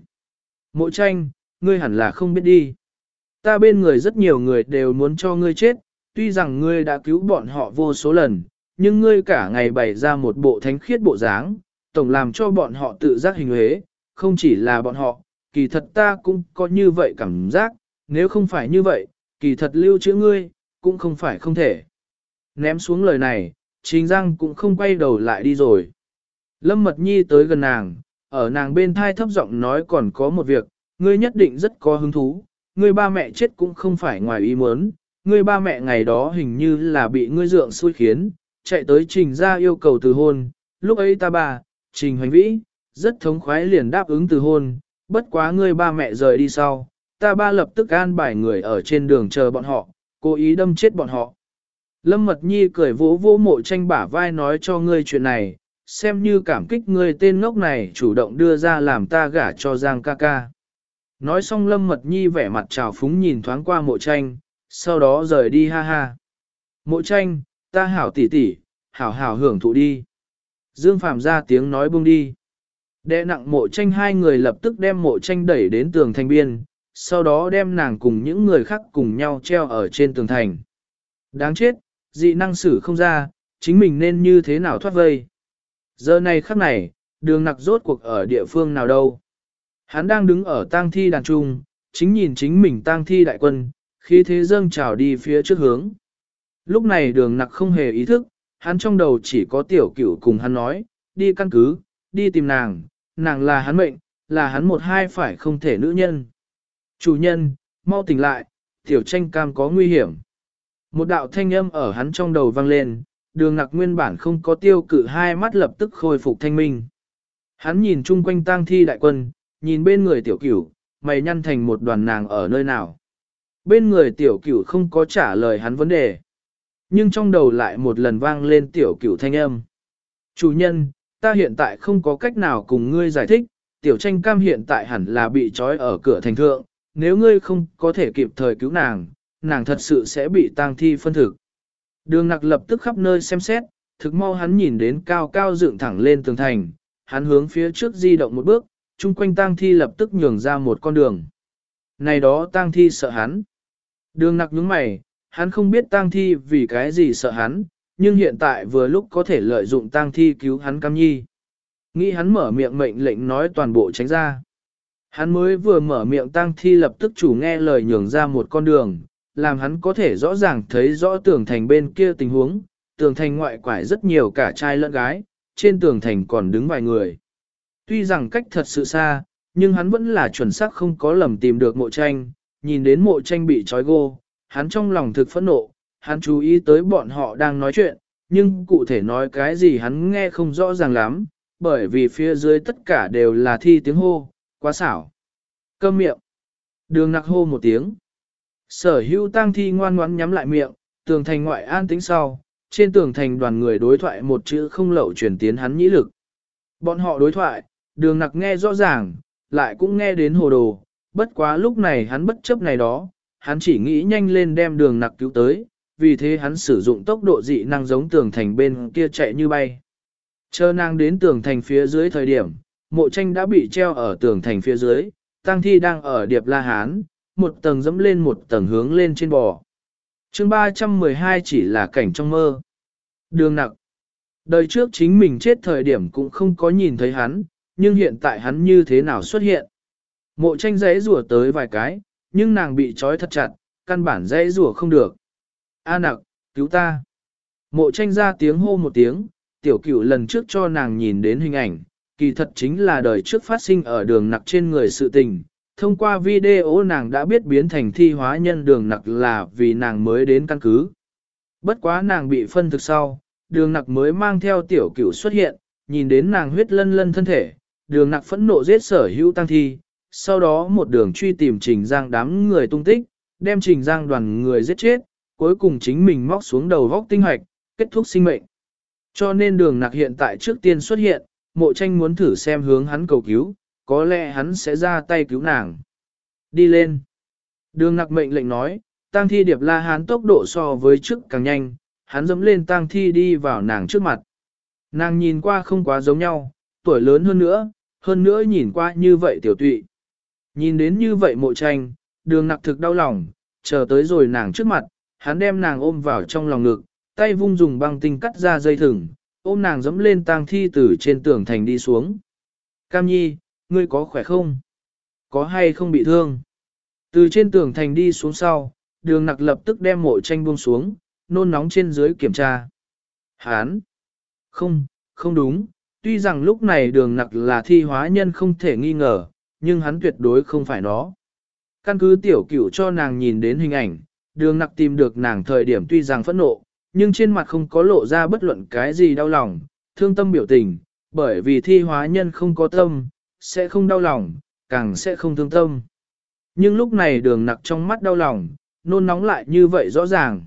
Mộ tranh, ngươi hẳn là không biết đi. Ta bên người rất nhiều người đều muốn cho ngươi chết, tuy rằng ngươi đã cứu bọn họ vô số lần, nhưng ngươi cả ngày bày ra một bộ thánh khiết bộ dáng, tổng làm cho bọn họ tự giác hình huế, không chỉ là bọn họ, kỳ thật ta cũng có như vậy cảm giác, nếu không phải như vậy, kỳ thật lưu trữ ngươi, cũng không phải không thể. Ném xuống lời này, Trình Giang cũng không quay đầu lại đi rồi. Lâm Mật Nhi tới gần nàng, ở nàng bên thai thấp giọng nói còn có một việc, ngươi nhất định rất có hứng thú, ngươi ba mẹ chết cũng không phải ngoài ý muốn, ngươi ba mẹ ngày đó hình như là bị ngươi dượng xui khiến, chạy tới trình ra yêu cầu từ hôn, lúc ấy ta ba, trình hoành vĩ, rất thống khoái liền đáp ứng từ hôn, bất quá ngươi ba mẹ rời đi sau, ta ba lập tức an bài người ở trên đường chờ bọn họ, cố ý đâm chết bọn họ. Lâm Mật Nhi cười vỗ vỗ mộ tranh bả vai nói cho ngươi chuyện này, xem như cảm kích ngươi tên ngốc này chủ động đưa ra làm ta gả cho Giang ca ca. Nói xong Lâm Mật Nhi vẻ mặt trào phúng nhìn thoáng qua mộ tranh, sau đó rời đi ha ha. Mộ tranh, ta hảo tỉ tỉ, hảo hảo hưởng thụ đi. Dương Phạm ra tiếng nói buông đi. Đệ nặng mộ tranh hai người lập tức đem mộ tranh đẩy đến tường thành biên, sau đó đem nàng cùng những người khác cùng nhau treo ở trên tường thành. Đáng chết, dị năng xử không ra, chính mình nên như thế nào thoát vây. Giờ này khắc này, đường nặc rốt cuộc ở địa phương nào đâu. Hắn đang đứng ở tang thi đàn trung, chính nhìn chính mình tang thi đại quân, khi thế dâng trào đi phía trước hướng. Lúc này đường nặc không hề ý thức, hắn trong đầu chỉ có tiểu cửu cùng hắn nói, đi căn cứ, đi tìm nàng, nàng là hắn mệnh, là hắn một hai phải không thể nữ nhân. Chủ nhân, mau tỉnh lại, tiểu tranh cam có nguy hiểm. Một đạo thanh âm ở hắn trong đầu vang lên, đường nặc nguyên bản không có tiêu cự hai mắt lập tức khôi phục thanh minh. Hắn nhìn chung quanh tang thi đại quân, nhìn bên người tiểu cửu, mày nhăn thành một đoàn nàng ở nơi nào. Bên người tiểu cửu không có trả lời hắn vấn đề. Nhưng trong đầu lại một lần vang lên tiểu cửu thanh âm. Chủ nhân, ta hiện tại không có cách nào cùng ngươi giải thích, tiểu tranh cam hiện tại hẳn là bị trói ở cửa thành thượng, nếu ngươi không có thể kịp thời cứu nàng, nàng thật sự sẽ bị tang thi phân thực. Đường nặc lập tức khắp nơi xem xét, thực mau hắn nhìn đến cao cao dựng thẳng lên tường thành, hắn hướng phía trước di động một bước, chung quanh tang thi lập tức nhường ra một con đường. Này đó tang thi sợ hắn. Đường nặc nhướng mày, hắn không biết tang thi vì cái gì sợ hắn, nhưng hiện tại vừa lúc có thể lợi dụng tang thi cứu hắn cam nhi. Nghĩ hắn mở miệng mệnh lệnh nói toàn bộ tránh ra. Hắn mới vừa mở miệng tang thi lập tức chủ nghe lời nhường ra một con đường, làm hắn có thể rõ ràng thấy rõ tường thành bên kia tình huống, tường thành ngoại quải rất nhiều cả trai lẫn gái, trên tường thành còn đứng vài người. Tuy rằng cách thật sự xa, nhưng hắn vẫn là chuẩn xác không có lầm tìm được mộ tranh, nhìn đến mộ tranh bị trói gô, hắn trong lòng thực phẫn nộ, hắn chú ý tới bọn họ đang nói chuyện, nhưng cụ thể nói cái gì hắn nghe không rõ ràng lắm, bởi vì phía dưới tất cả đều là thi tiếng hô, quá xảo. Câm miệng. Đường nặc hô một tiếng. Sở hữu tang thi ngoan ngoãn nhắm lại miệng, tường thành ngoại an tính sau, trên tường thành đoàn người đối thoại một chữ không lậu truyền tiến hắn nhĩ lực. Bọn họ đối thoại, đường nặc nghe rõ ràng, lại cũng nghe đến hồ đồ, bất quá lúc này hắn bất chấp này đó, hắn chỉ nghĩ nhanh lên đem đường nặc cứu tới, vì thế hắn sử dụng tốc độ dị năng giống tường thành bên kia chạy như bay. Chờ nàng đến tường thành phía dưới thời điểm, mộ tranh đã bị treo ở tường thành phía dưới, tăng thi đang ở điệp la hán, một tầng dẫm lên một tầng hướng lên trên bò. chương 312 chỉ là cảnh trong mơ. Đường nặc. Đời trước chính mình chết thời điểm cũng không có nhìn thấy hắn, nhưng hiện tại hắn như thế nào xuất hiện. Mộ tranh giấy rùa tới vài cái, nhưng nàng bị trói thật chặt, căn bản dãy rùa không được. A nặc, cứu ta. Mộ tranh ra tiếng hô một tiếng, tiểu cửu lần trước cho nàng nhìn đến hình ảnh, kỳ thật chính là đời trước phát sinh ở đường nặc trên người sự tình. Thông qua video nàng đã biết biến thành thi hóa nhân đường nặc là vì nàng mới đến căn cứ. Bất quá nàng bị phân thực sau, đường nặc mới mang theo tiểu cửu xuất hiện, nhìn đến nàng huyết lân lân thân thể, đường nặc phẫn nộ giết sở hữu tăng thi, sau đó một đường truy tìm trình giang đám người tung tích, đem trình giang đoàn người giết chết, cuối cùng chính mình móc xuống đầu vóc tinh hoạch, kết thúc sinh mệnh. Cho nên đường nặc hiện tại trước tiên xuất hiện, mộ tranh muốn thử xem hướng hắn cầu cứu, có lẽ hắn sẽ ra tay cứu nàng. Đi lên. Đường nặc mệnh lệnh nói, tang thi điệp la hán tốc độ so với trước càng nhanh, hắn dẫm lên tang thi đi vào nàng trước mặt. Nàng nhìn qua không quá giống nhau, tuổi lớn hơn nữa, hơn nữa nhìn qua như vậy tiểu tụy. Nhìn đến như vậy mộ tranh, đường nặc thực đau lòng, chờ tới rồi nàng trước mặt, hắn đem nàng ôm vào trong lòng ngực, tay vung dùng băng tinh cắt ra dây thừng, ôm nàng dẫm lên tang thi từ trên tường thành đi xuống. Cam nhi, ngươi có khỏe không? Có hay không bị thương? Từ trên tường thành đi xuống sau, đường nặc lập tức đem mộ tranh buông xuống, nôn nóng trên dưới kiểm tra. Hán! Không, không đúng, tuy rằng lúc này đường nặc là thi hóa nhân không thể nghi ngờ, nhưng hắn tuyệt đối không phải nó. Căn cứ tiểu cửu cho nàng nhìn đến hình ảnh, đường nặc tìm được nàng thời điểm tuy rằng phẫn nộ, nhưng trên mặt không có lộ ra bất luận cái gì đau lòng, thương tâm biểu tình, bởi vì thi hóa nhân không có tâm, sẽ không đau lòng, càng sẽ không thương tâm. Nhưng lúc này đường nặc trong mắt đau lòng, nôn nóng lại như vậy rõ ràng.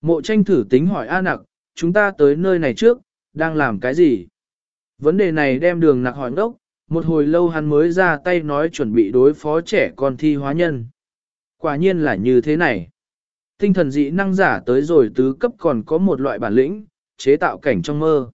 Mộ tranh thử tính hỏi A nặc, chúng ta tới nơi này trước, đang làm cái gì? Vấn đề này đem đường nặc hỏi ngốc, một hồi lâu hắn mới ra tay nói chuẩn bị đối phó trẻ con thi hóa nhân. Quả nhiên là như thế này. Tinh thần dị năng giả tới rồi tứ cấp còn có một loại bản lĩnh, chế tạo cảnh trong mơ.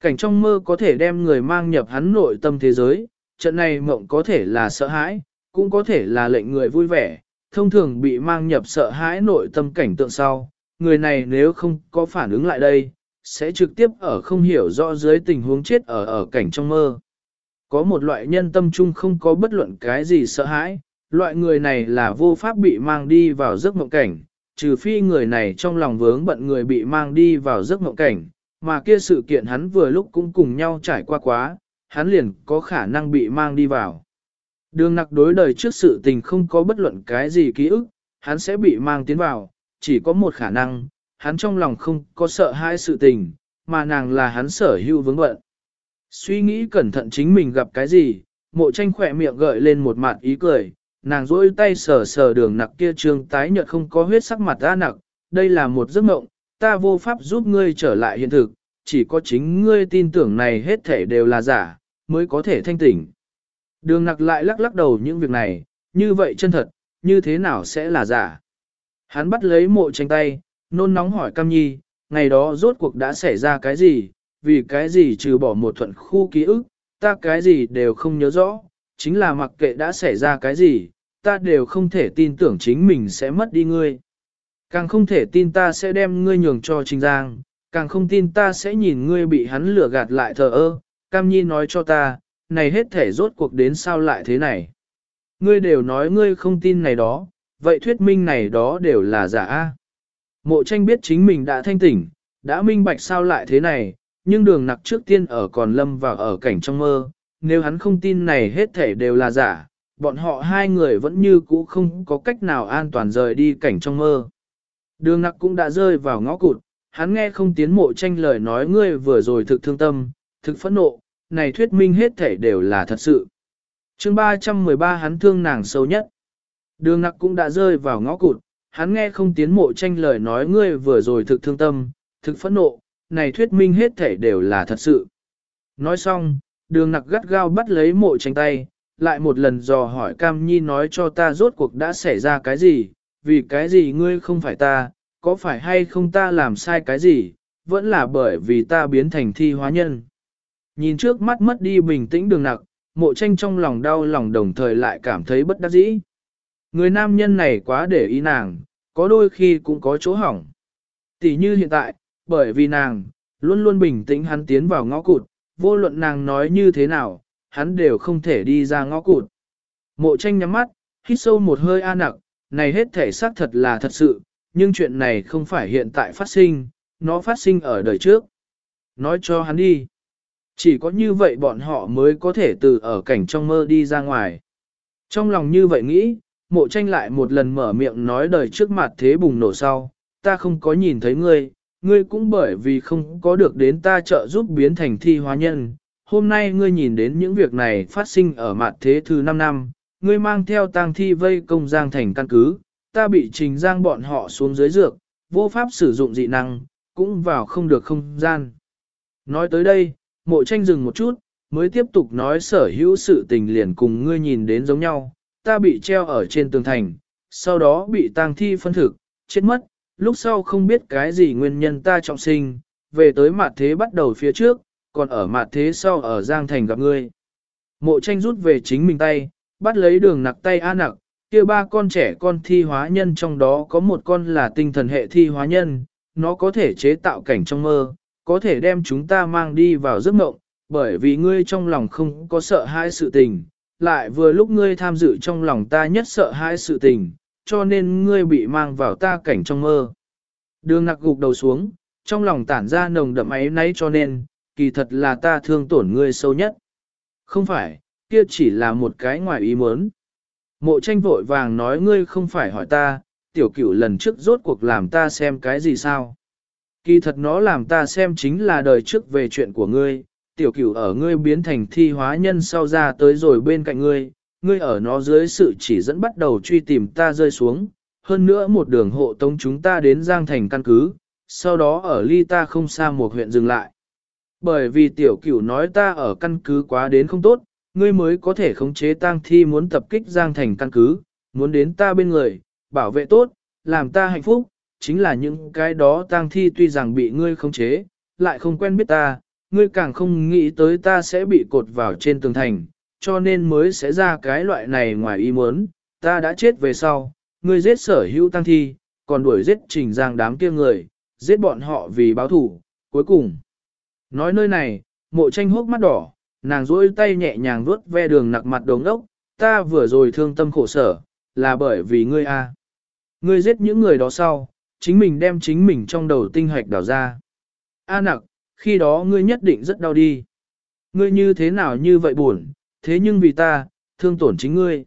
Cảnh trong mơ có thể đem người mang nhập hắn nội tâm thế giới, trận này mộng có thể là sợ hãi, cũng có thể là lệnh người vui vẻ, thông thường bị mang nhập sợ hãi nội tâm cảnh tượng sau, người này nếu không có phản ứng lại đây, sẽ trực tiếp ở không hiểu rõ dưới tình huống chết ở ở cảnh trong mơ. Có một loại nhân tâm trung không có bất luận cái gì sợ hãi, loại người này là vô pháp bị mang đi vào giấc mộng cảnh, trừ phi người này trong lòng vướng bận người bị mang đi vào giấc mộng cảnh, mà kia sự kiện hắn vừa lúc cũng cùng nhau trải qua quá, hắn liền có khả năng bị mang đi vào. Đường nặc đối đời trước sự tình không có bất luận cái gì ký ức, hắn sẽ bị mang tiến vào, chỉ có một khả năng, hắn trong lòng không có sợ hai sự tình, mà nàng là hắn sở hữu vướng bận. Suy nghĩ cẩn thận chính mình gặp cái gì, mộ tranh khỏe miệng gợi lên một mặt ý cười, nàng rỗi tay sờ sờ đường nặc kia trương tái nhợt không có huyết sắc mặt ra nặc, đây là một giấc mộng, ta vô pháp giúp ngươi trở lại hiện thực, chỉ có chính ngươi tin tưởng này hết thể đều là giả, mới có thể thanh tỉnh. Đường nặc lại lắc lắc đầu những việc này, như vậy chân thật, như thế nào sẽ là giả. Hắn bắt lấy mộ tranh tay, nôn nóng hỏi Cam Nhi, ngày đó rốt cuộc đã xảy ra cái gì, vì cái gì trừ bỏ một thuận khu ký ức, ta cái gì đều không nhớ rõ, chính là mặc kệ đã xảy ra cái gì, ta đều không thể tin tưởng chính mình sẽ mất đi ngươi. Càng không thể tin ta sẽ đem ngươi nhường cho Trình Giang, càng không tin ta sẽ nhìn ngươi bị hắn lừa gạt lại thờ ơ, Cam Nhi nói cho ta, này hết thể rốt cuộc đến sao lại thế này. Ngươi đều nói ngươi không tin này đó, vậy thuyết minh này đó đều là giả. Mộ tranh biết chính mình đã thanh tỉnh, đã minh bạch sao lại thế này, nhưng đường nặc trước tiên ở còn lâm vào ở cảnh trong mơ, nếu hắn không tin này hết thể đều là giả, bọn họ hai người vẫn như cũ không có cách nào an toàn rời đi cảnh trong mơ. Đường nặc cũng đã rơi vào ngõ cụt, hắn nghe không tiến mộ tranh lời nói ngươi vừa rồi thực thương tâm, thực phẫn nộ, này thuyết minh hết thể đều là thật sự. chương 313 hắn thương nàng sâu nhất. Đường nặc cũng đã rơi vào ngõ cụt, hắn nghe không tiến mộ tranh lời nói ngươi vừa rồi thực thương tâm, thực phẫn nộ, này thuyết minh hết thể đều là thật sự. Nói xong, đường nặc gắt gao bắt lấy mộ tranh tay, lại một lần dò hỏi Cam Nhi nói cho ta rốt cuộc đã xảy ra cái gì, vì cái gì ngươi không phải ta, có phải hay không ta làm sai cái gì, vẫn là bởi vì ta biến thành thi hóa nhân. Nhìn trước mắt mất đi bình tĩnh đường nặc, mộ tranh trong lòng đau lòng đồng thời lại cảm thấy bất đắc dĩ. Người nam nhân này quá để ý nàng, có đôi khi cũng có chỗ hỏng. Tỷ như hiện tại, bởi vì nàng, Luôn luôn bình tĩnh hắn tiến vào ngõ cụt, vô luận nàng nói như thế nào, hắn đều không thể đi ra ngõ cụt. Mộ tranh nhắm mắt, hít sâu một hơi a nặng, này hết thể xác thật là thật sự, nhưng chuyện này không phải hiện tại phát sinh, nó phát sinh ở đời trước. Nói cho hắn đi. Chỉ có như vậy bọn họ mới có thể từ ở cảnh trong mơ đi ra ngoài. Trong lòng như vậy nghĩ, mộ tranh lại một lần mở miệng nói đời trước mặt thế bùng nổ sau, ta không có nhìn thấy ngươi, ngươi cũng bởi vì không có được đến ta trợ giúp biến thành thi hóa nhân. Hôm nay ngươi nhìn đến những việc này phát sinh ở mặt thế thứ 5 năm, ngươi mang theo tang thi vây công giang thành căn cứ, ta bị trình giang bọn họ xuống dưới dược, vô pháp sử dụng dị năng, cũng vào không được không gian. Nói tới đây, mộ tranh dừng một chút, mới tiếp tục nói sở hữu sự tình liền cùng ngươi nhìn đến giống nhau, ta bị treo ở trên tường thành, sau đó bị tang thi phân thực, chết mất, lúc sau không biết cái gì nguyên nhân ta trọng sinh, về tới mặt thế bắt đầu phía trước, còn ở mặt thế sau ở Giang Thành gặp ngươi. Mộ tranh rút về chính mình tay, bắt lấy đường nặc tay A nặc, kia ba con trẻ con thi hóa nhân trong đó có một con là tinh thần hệ thi hóa nhân, nó có thể chế tạo cảnh trong mơ, có thể đem chúng ta mang đi vào giấc mộng, bởi vì ngươi trong lòng không có sợ hãi sự tình, lại vừa lúc ngươi tham dự trong lòng ta nhất sợ hãi sự tình, cho nên ngươi bị mang vào ta cảnh trong mơ. Đường nặc gục đầu xuống, trong lòng tản ra nồng đậm ấy nấy cho nên, kỳ thật là ta thương tổn ngươi sâu nhất. Không phải, kia chỉ là một cái ngoài ý muốn. Mộ tranh vội vàng nói ngươi không phải hỏi ta, tiểu cửu lần trước rốt cuộc làm ta xem cái gì sao. Kỳ thật nó làm ta xem chính là đời trước về chuyện của ngươi, tiểu cửu ở ngươi biến thành thi hóa nhân sau ra tới rồi bên cạnh ngươi, ngươi ở nó dưới sự chỉ dẫn bắt đầu truy tìm ta rơi xuống, hơn nữa một đường hộ tống chúng ta đến Giang Thành căn cứ, sau đó ở ly ta không xa một huyện dừng lại. Bởi vì tiểu cửu nói ta ở căn cứ quá đến không tốt, ngươi mới có thể khống chế tang thi muốn tập kích Giang Thành căn cứ, muốn đến ta bên người, bảo vệ tốt, làm ta hạnh phúc, chính là những cái đó tang thi tuy rằng bị ngươi khống chế, lại không quen biết ta, ngươi càng không nghĩ tới ta sẽ bị cột vào trên tường thành, cho nên mới sẽ ra cái loại này ngoài ý muốn, ta đã chết về sau, ngươi giết sở hữu tăng thi, còn đuổi giết trình giang đám kia người, giết bọn họ vì báo thủ, cuối cùng. Nói nơi này, mộ tranh hốc mắt đỏ, nàng duỗi tay nhẹ nhàng vuốt ve đường nặc mặt đống ốc, ta vừa rồi thương tâm khổ sở, là bởi vì ngươi a. Ngươi giết những người đó sau, chính mình đem chính mình trong đầu tinh hoạch đào ra. A nặc, khi đó ngươi nhất định rất đau đi. Ngươi như thế nào như vậy buồn, thế nhưng vì ta, thương tổn chính ngươi.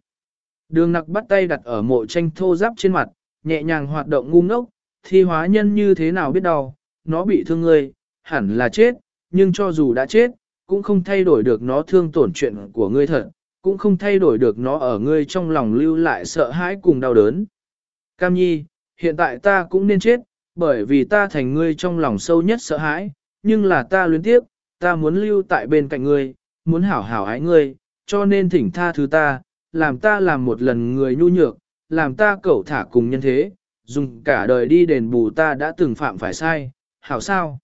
Đường nặc bắt tay đặt ở mộ tranh thô giáp trên mặt, nhẹ nhàng hoạt động ngu ngốc, thi hóa nhân như thế nào biết đau, nó bị thương ngươi, hẳn là chết, nhưng cho dù đã chết, cũng không thay đổi được nó thương tổn chuyện của ngươi thật, cũng không thay đổi được nó ở ngươi trong lòng lưu lại sợ hãi cùng đau đớn. Cam nhi, hiện tại ta cũng nên chết, bởi vì ta thành ngươi trong lòng sâu nhất sợ hãi, nhưng là ta luyến tiếp, ta muốn lưu tại bên cạnh ngươi, muốn hảo hảo ái ngươi, cho nên thỉnh tha thứ ta, làm ta làm một lần người nhu nhược, làm ta cẩu thả cùng nhân thế, dùng cả đời đi đền bù ta đã từng phạm phải sai, hảo sao.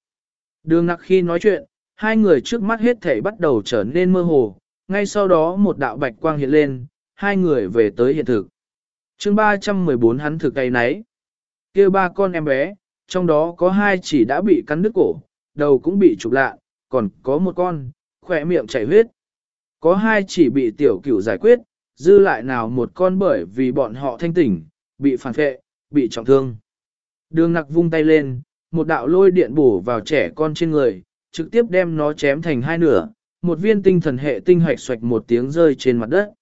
Đường nặc khi nói chuyện, hai người trước mắt hết thảy bắt đầu trở nên mơ hồ, ngay sau đó một đạo bạch quang hiện lên, hai người về tới hiện thực. chương 314 hắn thực cây nấy kia ba con em bé, trong đó có hai chỉ đã bị cắn đứt cổ, đầu cũng bị trục lạ, còn có một con, khỏe miệng chảy huyết. Có hai chỉ bị tiểu cửu giải quyết, dư lại nào một con bởi vì bọn họ thanh tỉnh, bị phản phệ, bị trọng thương. Đường nặc vung tay lên, một đạo lôi điện bổ vào trẻ con trên người, trực tiếp đem nó chém thành hai nửa, một viên tinh thần hệ tinh hoạch xoạch một tiếng rơi trên mặt đất.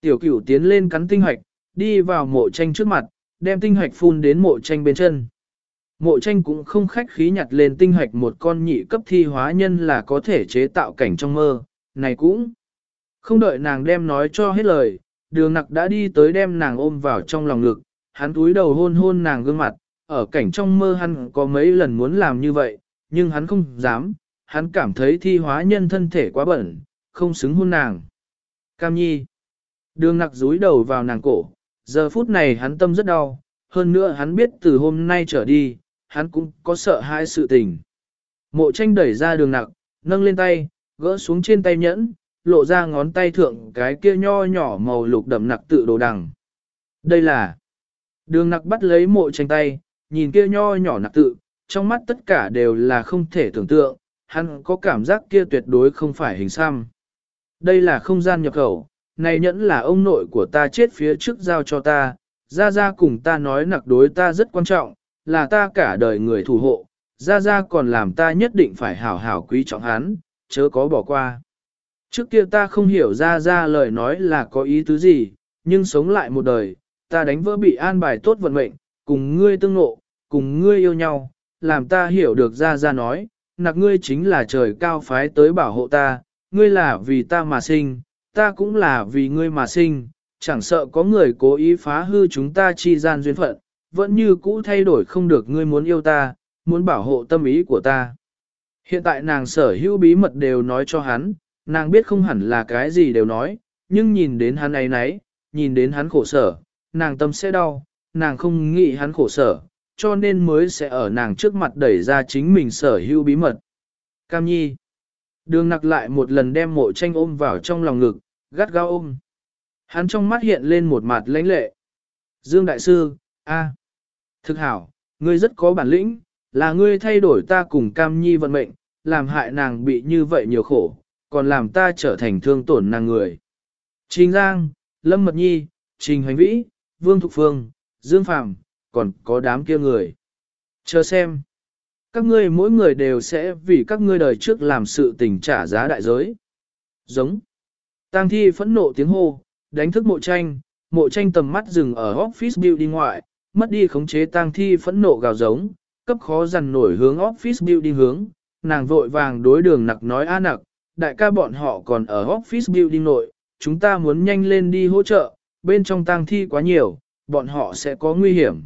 Tiểu cửu tiến lên cắn tinh hoạch, đi vào mộ tranh trước mặt, đem tinh hoạch phun đến mộ tranh bên chân. Mộ tranh cũng không khách khí nhặt lên tinh hoạch một con nhị cấp thi hóa nhân là có thể chế tạo cảnh trong mơ, này cũng không đợi nàng đem nói cho hết lời, đường nặc đã đi tới đem nàng ôm vào trong lòng ngực, hắn túi đầu hôn hôn nàng gương mặt, ở cảnh trong mơ hắn có mấy lần muốn làm như vậy, nhưng hắn không dám, hắn cảm thấy thi hóa nhân thân thể quá bẩn, không xứng hôn nàng. Cam nhi, đường nặc rúi đầu vào nàng cổ, giờ phút này hắn tâm rất đau, hơn nữa hắn biết từ hôm nay trở đi, hắn cũng có sợ hai sự tình. Mộ tranh đẩy ra đường nặc, nâng lên tay, gỡ xuống trên tay nhẫn, lộ ra ngón tay thượng cái kia nho nhỏ màu lục đậm nặc tự đồ đằng. Đây là đường nặc bắt lấy mộ tranh tay, nhìn kia nho nhỏ nặc tự, trong mắt tất cả đều là không thể tưởng tượng, hắn có cảm giác kia tuyệt đối không phải hình xăm. Đây là không gian nhập khẩu, này nhẫn là ông nội của ta chết phía trước giao cho ta, Gia Gia cùng ta nói nặc đối ta rất quan trọng, là ta cả đời người thủ hộ, Gia Gia còn làm ta nhất định phải hảo hảo quý trọng hắn, chớ có bỏ qua. Trước kia ta không hiểu Gia Gia lời nói là có ý tứ gì, nhưng sống lại một đời, ta đánh vỡ bị an bài tốt vận mệnh, cùng ngươi tương ngộ, cùng ngươi yêu nhau, làm ta hiểu được Gia Gia nói, nặc ngươi chính là trời cao phái tới bảo hộ ta, ngươi là vì ta mà sinh, ta cũng là vì ngươi mà sinh, chẳng sợ có người cố ý phá hư chúng ta chi gian duyên phận, vẫn như cũ thay đổi không được ngươi muốn yêu ta, muốn bảo hộ tâm ý của ta. Hiện tại nàng sở hữu bí mật đều nói cho hắn, nàng biết không hẳn là cái gì đều nói, nhưng nhìn đến hắn ấy nấy, nhìn đến hắn khổ sở, nàng tâm sẽ đau, nàng không nghĩ hắn khổ sở, cho nên mới sẽ ở nàng trước mặt đẩy ra chính mình sở hữu bí mật. Cam Nhi Đường nặc lại một lần đem mộ tranh ôm vào trong lòng ngực, gắt gao ôm. Hắn trong mắt hiện lên một mặt lãnh lệ. Dương Đại Sư, a, Thực hảo, ngươi rất có bản lĩnh, là ngươi thay đổi ta cùng Cam Nhi vận mệnh, làm hại nàng bị như vậy nhiều khổ, còn làm ta trở thành thương tổn nàng người. Trình Giang, Lâm Mật Nhi, Trình Hoành Vĩ, Vương Thục Phương, Dương Phạm, còn có đám kia người. Chờ xem. Các ngươi mỗi người đều sẽ vì các ngươi đời trước làm sự tình trả giá đại giới. Giống. Tang thi phẫn nộ tiếng hô, đánh thức mộ tranh, mộ tranh tầm mắt dừng ở office building ngoại, mất đi khống chế tang thi phẫn nộ gào giống, cấp khó dằn nổi hướng office building hướng, nàng vội vàng đối đường nặc nói a nặc, đại ca bọn họ còn ở office building nội, chúng ta muốn nhanh lên đi hỗ trợ, bên trong tang thi quá nhiều, bọn họ sẽ có nguy hiểm.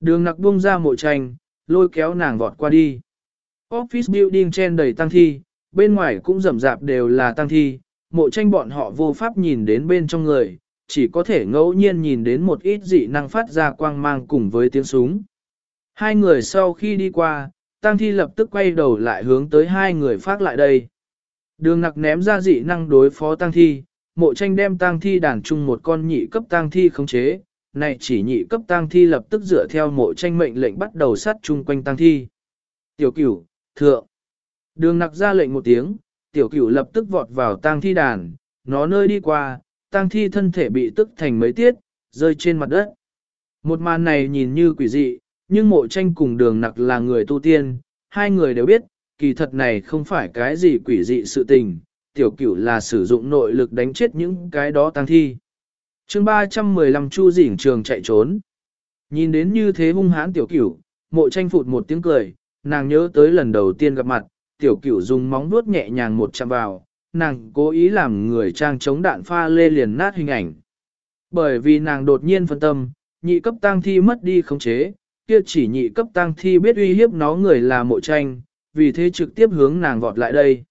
Đường nặc buông ra mộ tranh, lôi kéo nàng vọt qua đi. Office building trên đầy tăng thi, bên ngoài cũng rầm rạp đều là tăng thi, mộ tranh bọn họ vô pháp nhìn đến bên trong người, chỉ có thể ngẫu nhiên nhìn đến một ít dị năng phát ra quang mang cùng với tiếng súng. Hai người sau khi đi qua, tăng thi lập tức quay đầu lại hướng tới hai người phát lại đây. Đường nặc ném ra dị năng đối phó tăng thi, mộ tranh đem tăng thi đàn chung một con nhị cấp tăng thi khống chế, này chỉ nhị cấp tang thi lập tức dựa theo mộ tranh mệnh lệnh bắt đầu sát chung quanh tang thi. Tiểu cửu, thượng. Đường nặc ra lệnh một tiếng, tiểu cửu lập tức vọt vào tang thi đàn, nó nơi đi qua, tang thi thân thể bị tức thành mấy tiết, rơi trên mặt đất. Một màn này nhìn như quỷ dị, nhưng mộ tranh cùng đường nặc là người tu tiên, hai người đều biết, kỳ thật này không phải cái gì quỷ dị sự tình, tiểu cửu là sử dụng nội lực đánh chết những cái đó tang thi chương 315 Chu Dĩnh Trường chạy trốn. Nhìn đến như thế hung hãn tiểu cửu, mộ tranh phụt một tiếng cười, nàng nhớ tới lần đầu tiên gặp mặt, tiểu cửu dùng móng vuốt nhẹ nhàng một chạm vào, nàng cố ý làm người trang chống đạn pha lê liền nát hình ảnh. Bởi vì nàng đột nhiên phân tâm, nhị cấp tang thi mất đi khống chế, kia chỉ nhị cấp tang thi biết uy hiếp nó người là mộ tranh, vì thế trực tiếp hướng nàng vọt lại đây.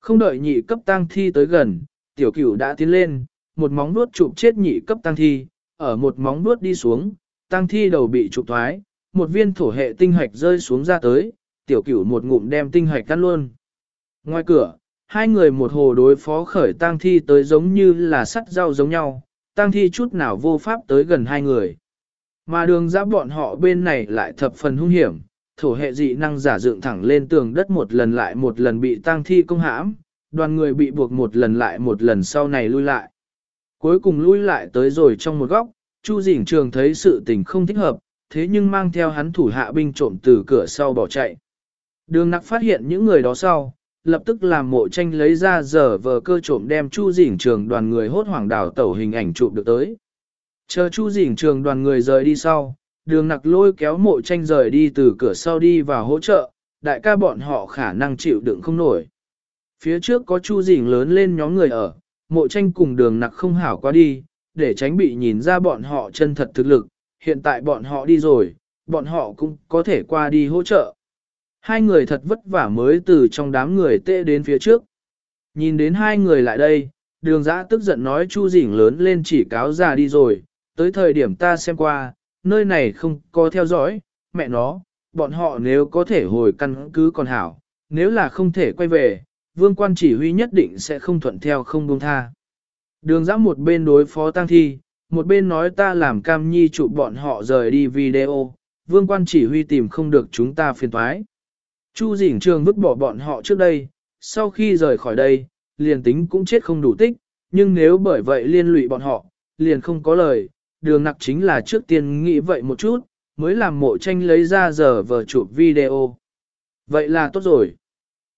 Không đợi nhị cấp tang thi tới gần, tiểu cửu đã tiến lên, một móng vuốt chụp chết nhị cấp tăng thi, ở một móng vuốt đi xuống, tăng thi đầu bị chụp thoái, một viên thổ hệ tinh hạch rơi xuống ra tới, tiểu cửu một ngụm đem tinh hạch cắt luôn. Ngoài cửa, hai người một hồ đối phó khởi tang thi tới giống như là sắt rau giống nhau, tang thi chút nào vô pháp tới gần hai người. Mà đường giáp bọn họ bên này lại thập phần hung hiểm, thổ hệ dị năng giả dựng thẳng lên tường đất một lần lại một lần bị tang thi công hãm, đoàn người bị buộc một lần lại một lần sau này lui lại. Cuối cùng lui lại tới rồi trong một góc, Chu Dĩnh Trường thấy sự tình không thích hợp, thế nhưng mang theo hắn thủ hạ binh trộm từ cửa sau bỏ chạy. Đường nặc phát hiện những người đó sau, lập tức làm mộ tranh lấy ra giờ vờ cơ trộm đem Chu Dĩnh Trường đoàn người hốt hoảng đảo tẩu hình ảnh chụp được tới. Chờ Chu Dĩnh Trường đoàn người rời đi sau, đường nặc lôi kéo mộ tranh rời đi từ cửa sau đi vào hỗ trợ, đại ca bọn họ khả năng chịu đựng không nổi. Phía trước có Chu Dĩnh lớn lên nhóm người ở, mộ tranh cùng đường nặc không hảo qua đi, để tránh bị nhìn ra bọn họ chân thật thực lực, hiện tại bọn họ đi rồi, bọn họ cũng có thể qua đi hỗ trợ. Hai người thật vất vả mới từ trong đám người tệ đến phía trước. Nhìn đến hai người lại đây, đường giã tức giận nói chu dỉnh lớn lên chỉ cáo già đi rồi, tới thời điểm ta xem qua, nơi này không có theo dõi, mẹ nó, bọn họ nếu có thể hồi căn cứ còn hảo, nếu là không thể quay về, vương quan chỉ huy nhất định sẽ không thuận theo không buông tha. Đường giã một bên đối phó tăng thi, một bên nói ta làm cam nhi chụp bọn họ rời đi video, vương quan chỉ huy tìm không được chúng ta phiền thoái. Chu dĩnh trường vứt bỏ bọn họ trước đây, sau khi rời khỏi đây, liền tính cũng chết không đủ tích, nhưng nếu bởi vậy liên lụy bọn họ, liền không có lời, đường nặc chính là trước tiên nghĩ vậy một chút, mới làm mộ tranh lấy ra giờ vờ chụp video. Vậy là tốt rồi.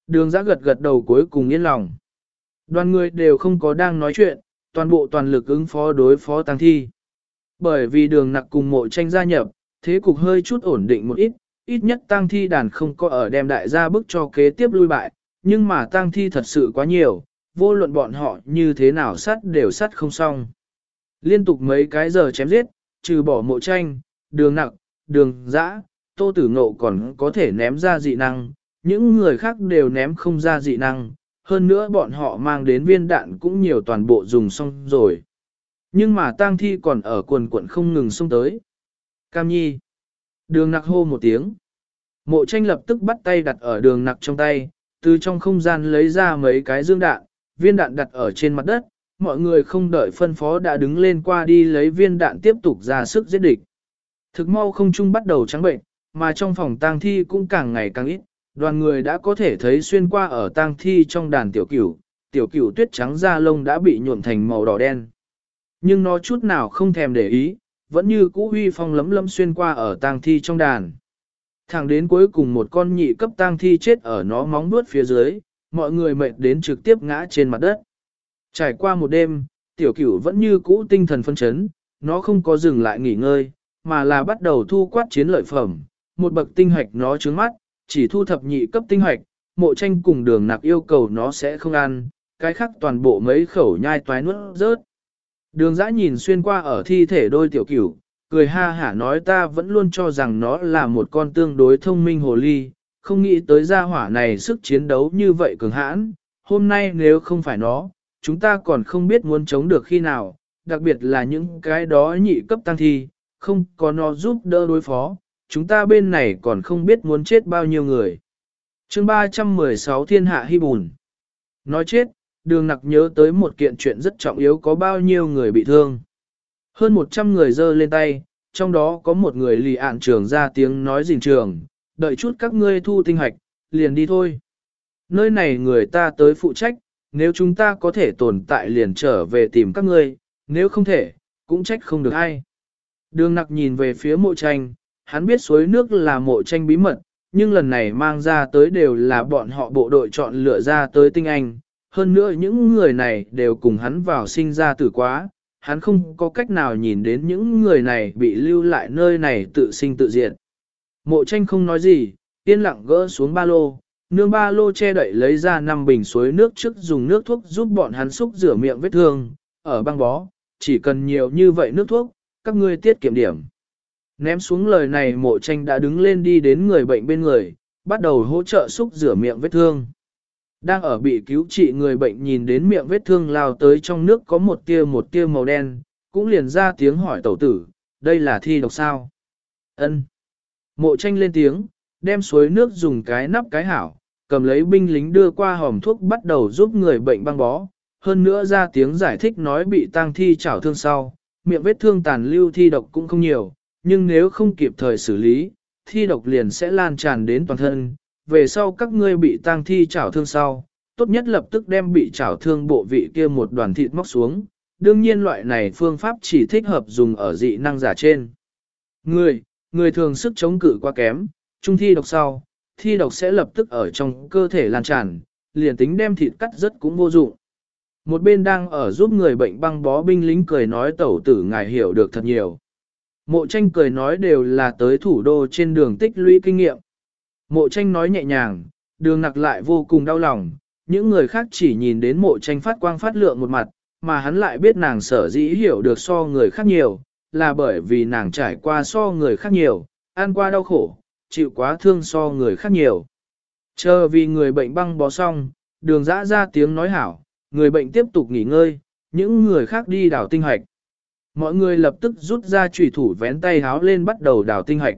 Đường giã gật gật đầu cuối cùng yên lòng. Đoàn người đều không có đang nói chuyện, toàn bộ toàn lực ứng phó đối phó tăng thi. Bởi vì đường nặc cùng mộ tranh gia nhập, thế cục hơi chút ổn định một ít, ít nhất tăng thi đàn không có ở đem đại gia bức cho kế tiếp lui bại, nhưng mà tăng thi thật sự quá nhiều, vô luận bọn họ như thế nào sát đều sát không xong. Liên tục mấy cái giờ chém giết, trừ bỏ mộ tranh, đường nặc, đường dã, tô tử ngộ còn có thể ném ra dị năng, những người khác đều ném không ra dị năng, hơn nữa bọn họ mang đến viên đạn cũng nhiều toàn bộ dùng xong rồi. Nhưng mà tang thi còn ở quần quận không ngừng xông tới. Cam nhi. Đường nặc hô một tiếng. Mộ tranh lập tức bắt tay đặt ở đường nặc trong tay, từ trong không gian lấy ra mấy cái dương đạn, viên đạn đặt ở trên mặt đất, mọi người không đợi phân phó đã đứng lên qua đi lấy viên đạn tiếp tục ra sức giết địch. Thực mau không trung bắt đầu trắng bệnh, mà trong phòng tang thi cũng càng ngày càng ít, đoàn người đã có thể thấy xuyên qua ở tang thi trong đàn tiểu cửu, tiểu cửu tuyết trắng da lông đã bị nhuộm thành màu đỏ đen. Nhưng nó chút nào không thèm để ý, vẫn như cũ huy phong lấm lấm xuyên qua ở tang thi trong đàn. Thẳng đến cuối cùng một con nhị cấp tang thi chết ở nó móng vuốt phía dưới, mọi người mệt đến trực tiếp ngã trên mặt đất. Trải qua một đêm, tiểu cửu vẫn như cũ tinh thần phân chấn, nó không có dừng lại nghỉ ngơi, mà là bắt đầu thu quát chiến lợi phẩm, một bậc tinh hạch nó trướng mắt, chỉ thu thập nhị cấp tinh hoạch, mộ tranh cùng đường nạc yêu cầu nó sẽ không ăn, cái khác toàn bộ mấy khẩu nhai toái nuốt rớt. Đường dã nhìn xuyên qua ở thi thể đôi tiểu cửu, cười ha hả nói ta vẫn luôn cho rằng nó là một con tương đối thông minh hồ ly, không nghĩ tới gia hỏa này sức chiến đấu như vậy cường hãn, hôm nay nếu không phải nó, chúng ta còn không biết muốn chống được khi nào, đặc biệt là những cái đó nhị cấp tăng thi, không có nó giúp đỡ đối phó, chúng ta bên này còn không biết muốn chết bao nhiêu người. chương 316 Thiên Hạ Hy Bùn Nói chết, đường nặc nhớ tới một kiện chuyện rất trọng yếu có bao nhiêu người bị thương. Hơn 100 người dơ lên tay, trong đó có một người lì ạn trường ra tiếng nói dình trường, đợi chút các ngươi thu tinh hoạch, liền đi thôi. Nơi này người ta tới phụ trách, nếu chúng ta có thể tồn tại liền trở về tìm các ngươi, nếu không thể, cũng trách không được ai. Đường nặc nhìn về phía mộ tranh, hắn biết suối nước là mộ tranh bí mật, nhưng lần này mang ra tới đều là bọn họ bộ đội chọn lựa ra tới tinh anh. Hơn nữa những người này đều cùng hắn vào sinh ra tử quá, hắn không có cách nào nhìn đến những người này bị lưu lại nơi này tự sinh tự diện. Mộ tranh không nói gì, yên lặng gỡ xuống ba lô, nương ba lô che đậy lấy ra năm bình suối nước trước dùng nước thuốc giúp bọn hắn xúc rửa miệng vết thương, ở băng bó, chỉ cần nhiều như vậy nước thuốc, các ngươi tiết kiệm điểm. Ném xuống lời này mộ tranh đã đứng lên đi đến người bệnh bên người, bắt đầu hỗ trợ xúc rửa miệng vết thương. Đang ở bị cứu trị người bệnh nhìn đến miệng vết thương lao tới trong nước có một tia một tia màu đen, cũng liền ra tiếng hỏi tẩu tử, đây là thi độc sao? Ân. Mộ tranh lên tiếng, đem suối nước dùng cái nắp cái hảo, cầm lấy binh lính đưa qua hòm thuốc bắt đầu giúp người bệnh băng bó. Hơn nữa ra tiếng giải thích nói bị tang thi chảo thương sau, miệng vết thương tàn lưu thi độc cũng không nhiều, nhưng nếu không kịp thời xử lý, thi độc liền sẽ lan tràn đến toàn thân. Về sau các ngươi bị tang thi chảo thương sau, tốt nhất lập tức đem bị chảo thương bộ vị kia một đoàn thịt móc xuống. Đương nhiên loại này phương pháp chỉ thích hợp dùng ở dị năng giả trên. Người, người thường sức chống cự quá kém, trung thi độc sau, thi độc sẽ lập tức ở trong cơ thể lan tràn, liền tính đem thịt cắt rất cũng vô dụng. Một bên đang ở giúp người bệnh băng bó binh lính cười nói tẩu tử ngài hiểu được thật nhiều. Mộ tranh cười nói đều là tới thủ đô trên đường tích lũy kinh nghiệm. Mộ tranh nói nhẹ nhàng, đường nặc lại vô cùng đau lòng, những người khác chỉ nhìn đến mộ tranh phát quang phát lượng một mặt, mà hắn lại biết nàng sở dĩ hiểu được so người khác nhiều, là bởi vì nàng trải qua so người khác nhiều, ăn qua đau khổ, chịu quá thương so người khác nhiều. Chờ vì người bệnh băng bó xong, đường dã ra tiếng nói hảo, người bệnh tiếp tục nghỉ ngơi, những người khác đi đảo tinh hoạch. Mọi người lập tức rút ra chủy thủ vén tay háo lên bắt đầu đào tinh hạch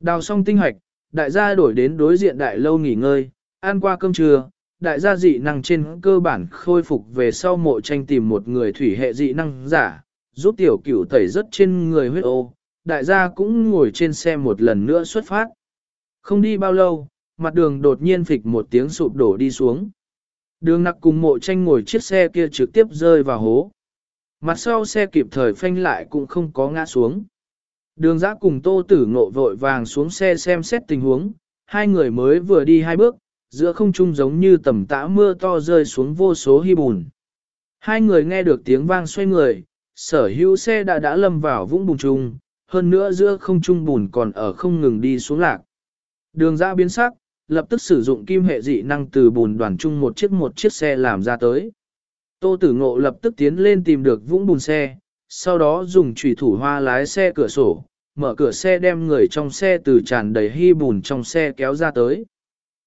Đào xong tinh hạch đại gia đổi đến đối diện đại lâu nghỉ ngơi, ăn qua cơm trưa, đại gia dị năng trên cơ bản khôi phục về sau mộ tranh tìm một người thủy hệ dị năng giả, giúp tiểu cửu tẩy rất trên người huyết ô, đại gia cũng ngồi trên xe một lần nữa xuất phát. Không đi bao lâu, mặt đường đột nhiên phịch một tiếng sụp đổ đi xuống. Đường nặc cùng mộ tranh ngồi chiếc xe kia trực tiếp rơi vào hố. Mặt sau xe kịp thời phanh lại cũng không có ngã xuống. Đường giã cùng tô tử ngộ vội vàng xuống xe xem xét tình huống, hai người mới vừa đi hai bước, giữa không trung giống như tầm tã mưa to rơi xuống vô số hy bùn. Hai người nghe được tiếng vang xoay người, sở hữu xe đã đã lâm vào vũng bùn trung, hơn nữa giữa không trung bùn còn ở không ngừng đi xuống lạc. Đường giã biến sắc, lập tức sử dụng kim hệ dị năng từ bùn đoàn chung một chiếc một chiếc xe làm ra tới. Tô Tử Ngộ lập tức tiến lên tìm được vũng bùn xe, sau đó dùng chủy thủ hoa lái xe cửa sổ, mở cửa xe đem người trong xe từ tràn đầy hy bùn trong xe kéo ra tới.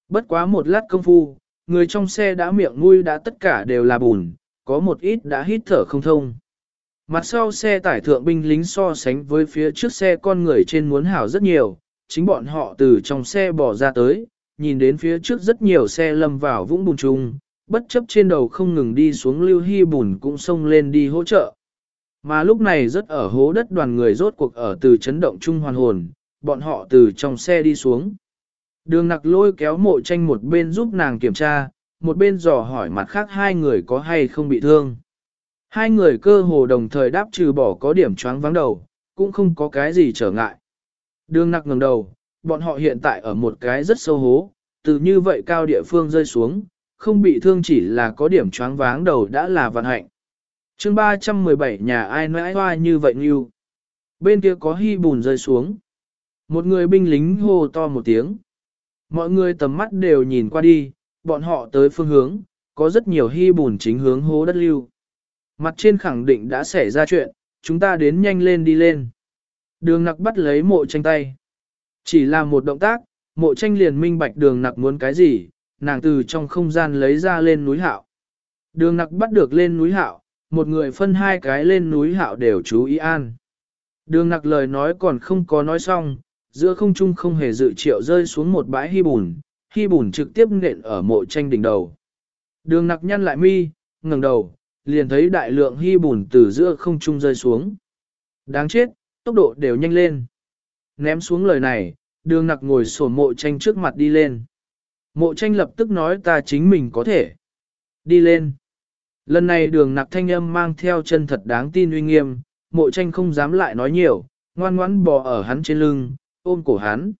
Bất quá một lát công phu, người trong xe đã miệng mũi đã tất cả đều là bùn, có một ít đã hít thở không thông. Mặt sau xe tải thượng binh lính so sánh với phía trước xe con người trên muốn hảo rất nhiều, chính bọn họ từ trong xe bỏ ra tới, nhìn đến phía trước rất nhiều xe lâm vào vũng bùn chung, bất chấp trên đầu không ngừng đi xuống lưu hy bùn cũng xông lên đi hỗ trợ. Mà lúc này rất ở hố đất đoàn người rốt cuộc ở từ chấn động chung hoàn hồn, bọn họ từ trong xe đi xuống. Đường nặc lôi kéo mộ tranh một bên giúp nàng kiểm tra, một bên dò hỏi mặt khác hai người có hay không bị thương. Hai người cơ hồ đồng thời đáp trừ bỏ có điểm choáng vắng đầu, cũng không có cái gì trở ngại. Đường nặc ngẩng đầu, bọn họ hiện tại ở một cái rất sâu hố, từ như vậy cao địa phương rơi xuống, không bị thương chỉ là có điểm choáng váng đầu đã là vận hạnh. chương 317 nhà ai nói hoa như vậy như. Bên kia có hy bùn rơi xuống. Một người binh lính hô to một tiếng. Mọi người tầm mắt đều nhìn qua đi, bọn họ tới phương hướng, có rất nhiều hy bùn chính hướng hố đất lưu. Mặt trên khẳng định đã xảy ra chuyện, chúng ta đến nhanh lên đi lên. Đường nặc bắt lấy mộ tranh tay. Chỉ là một động tác, mộ tranh liền minh bạch đường nặc muốn cái gì, nàng từ trong không gian lấy ra lên núi hạo. Đường nặc bắt được lên núi hạo, một người phân hai cái lên núi hạo đều chú ý an. Đường nặc lời nói còn không có nói xong, giữa không trung không hề dự triệu rơi xuống một bãi hy bùn, hy bùn trực tiếp nện ở mộ tranh đỉnh đầu. Đường nặc nhăn lại mi, ngẩng đầu, liền thấy đại lượng hy bùn từ giữa không trung rơi xuống. Đáng chết, tốc độ đều nhanh lên. Ném xuống lời này, đường nặc ngồi sổ mộ tranh trước mặt đi lên. Mộ tranh lập tức nói ta chính mình có thể. Đi lên. Lần này đường nặc thanh âm mang theo chân thật đáng tin uy nghiêm, mộ tranh không dám lại nói nhiều, ngoan ngoãn bò ở hắn trên lưng, ôm cổ hắn.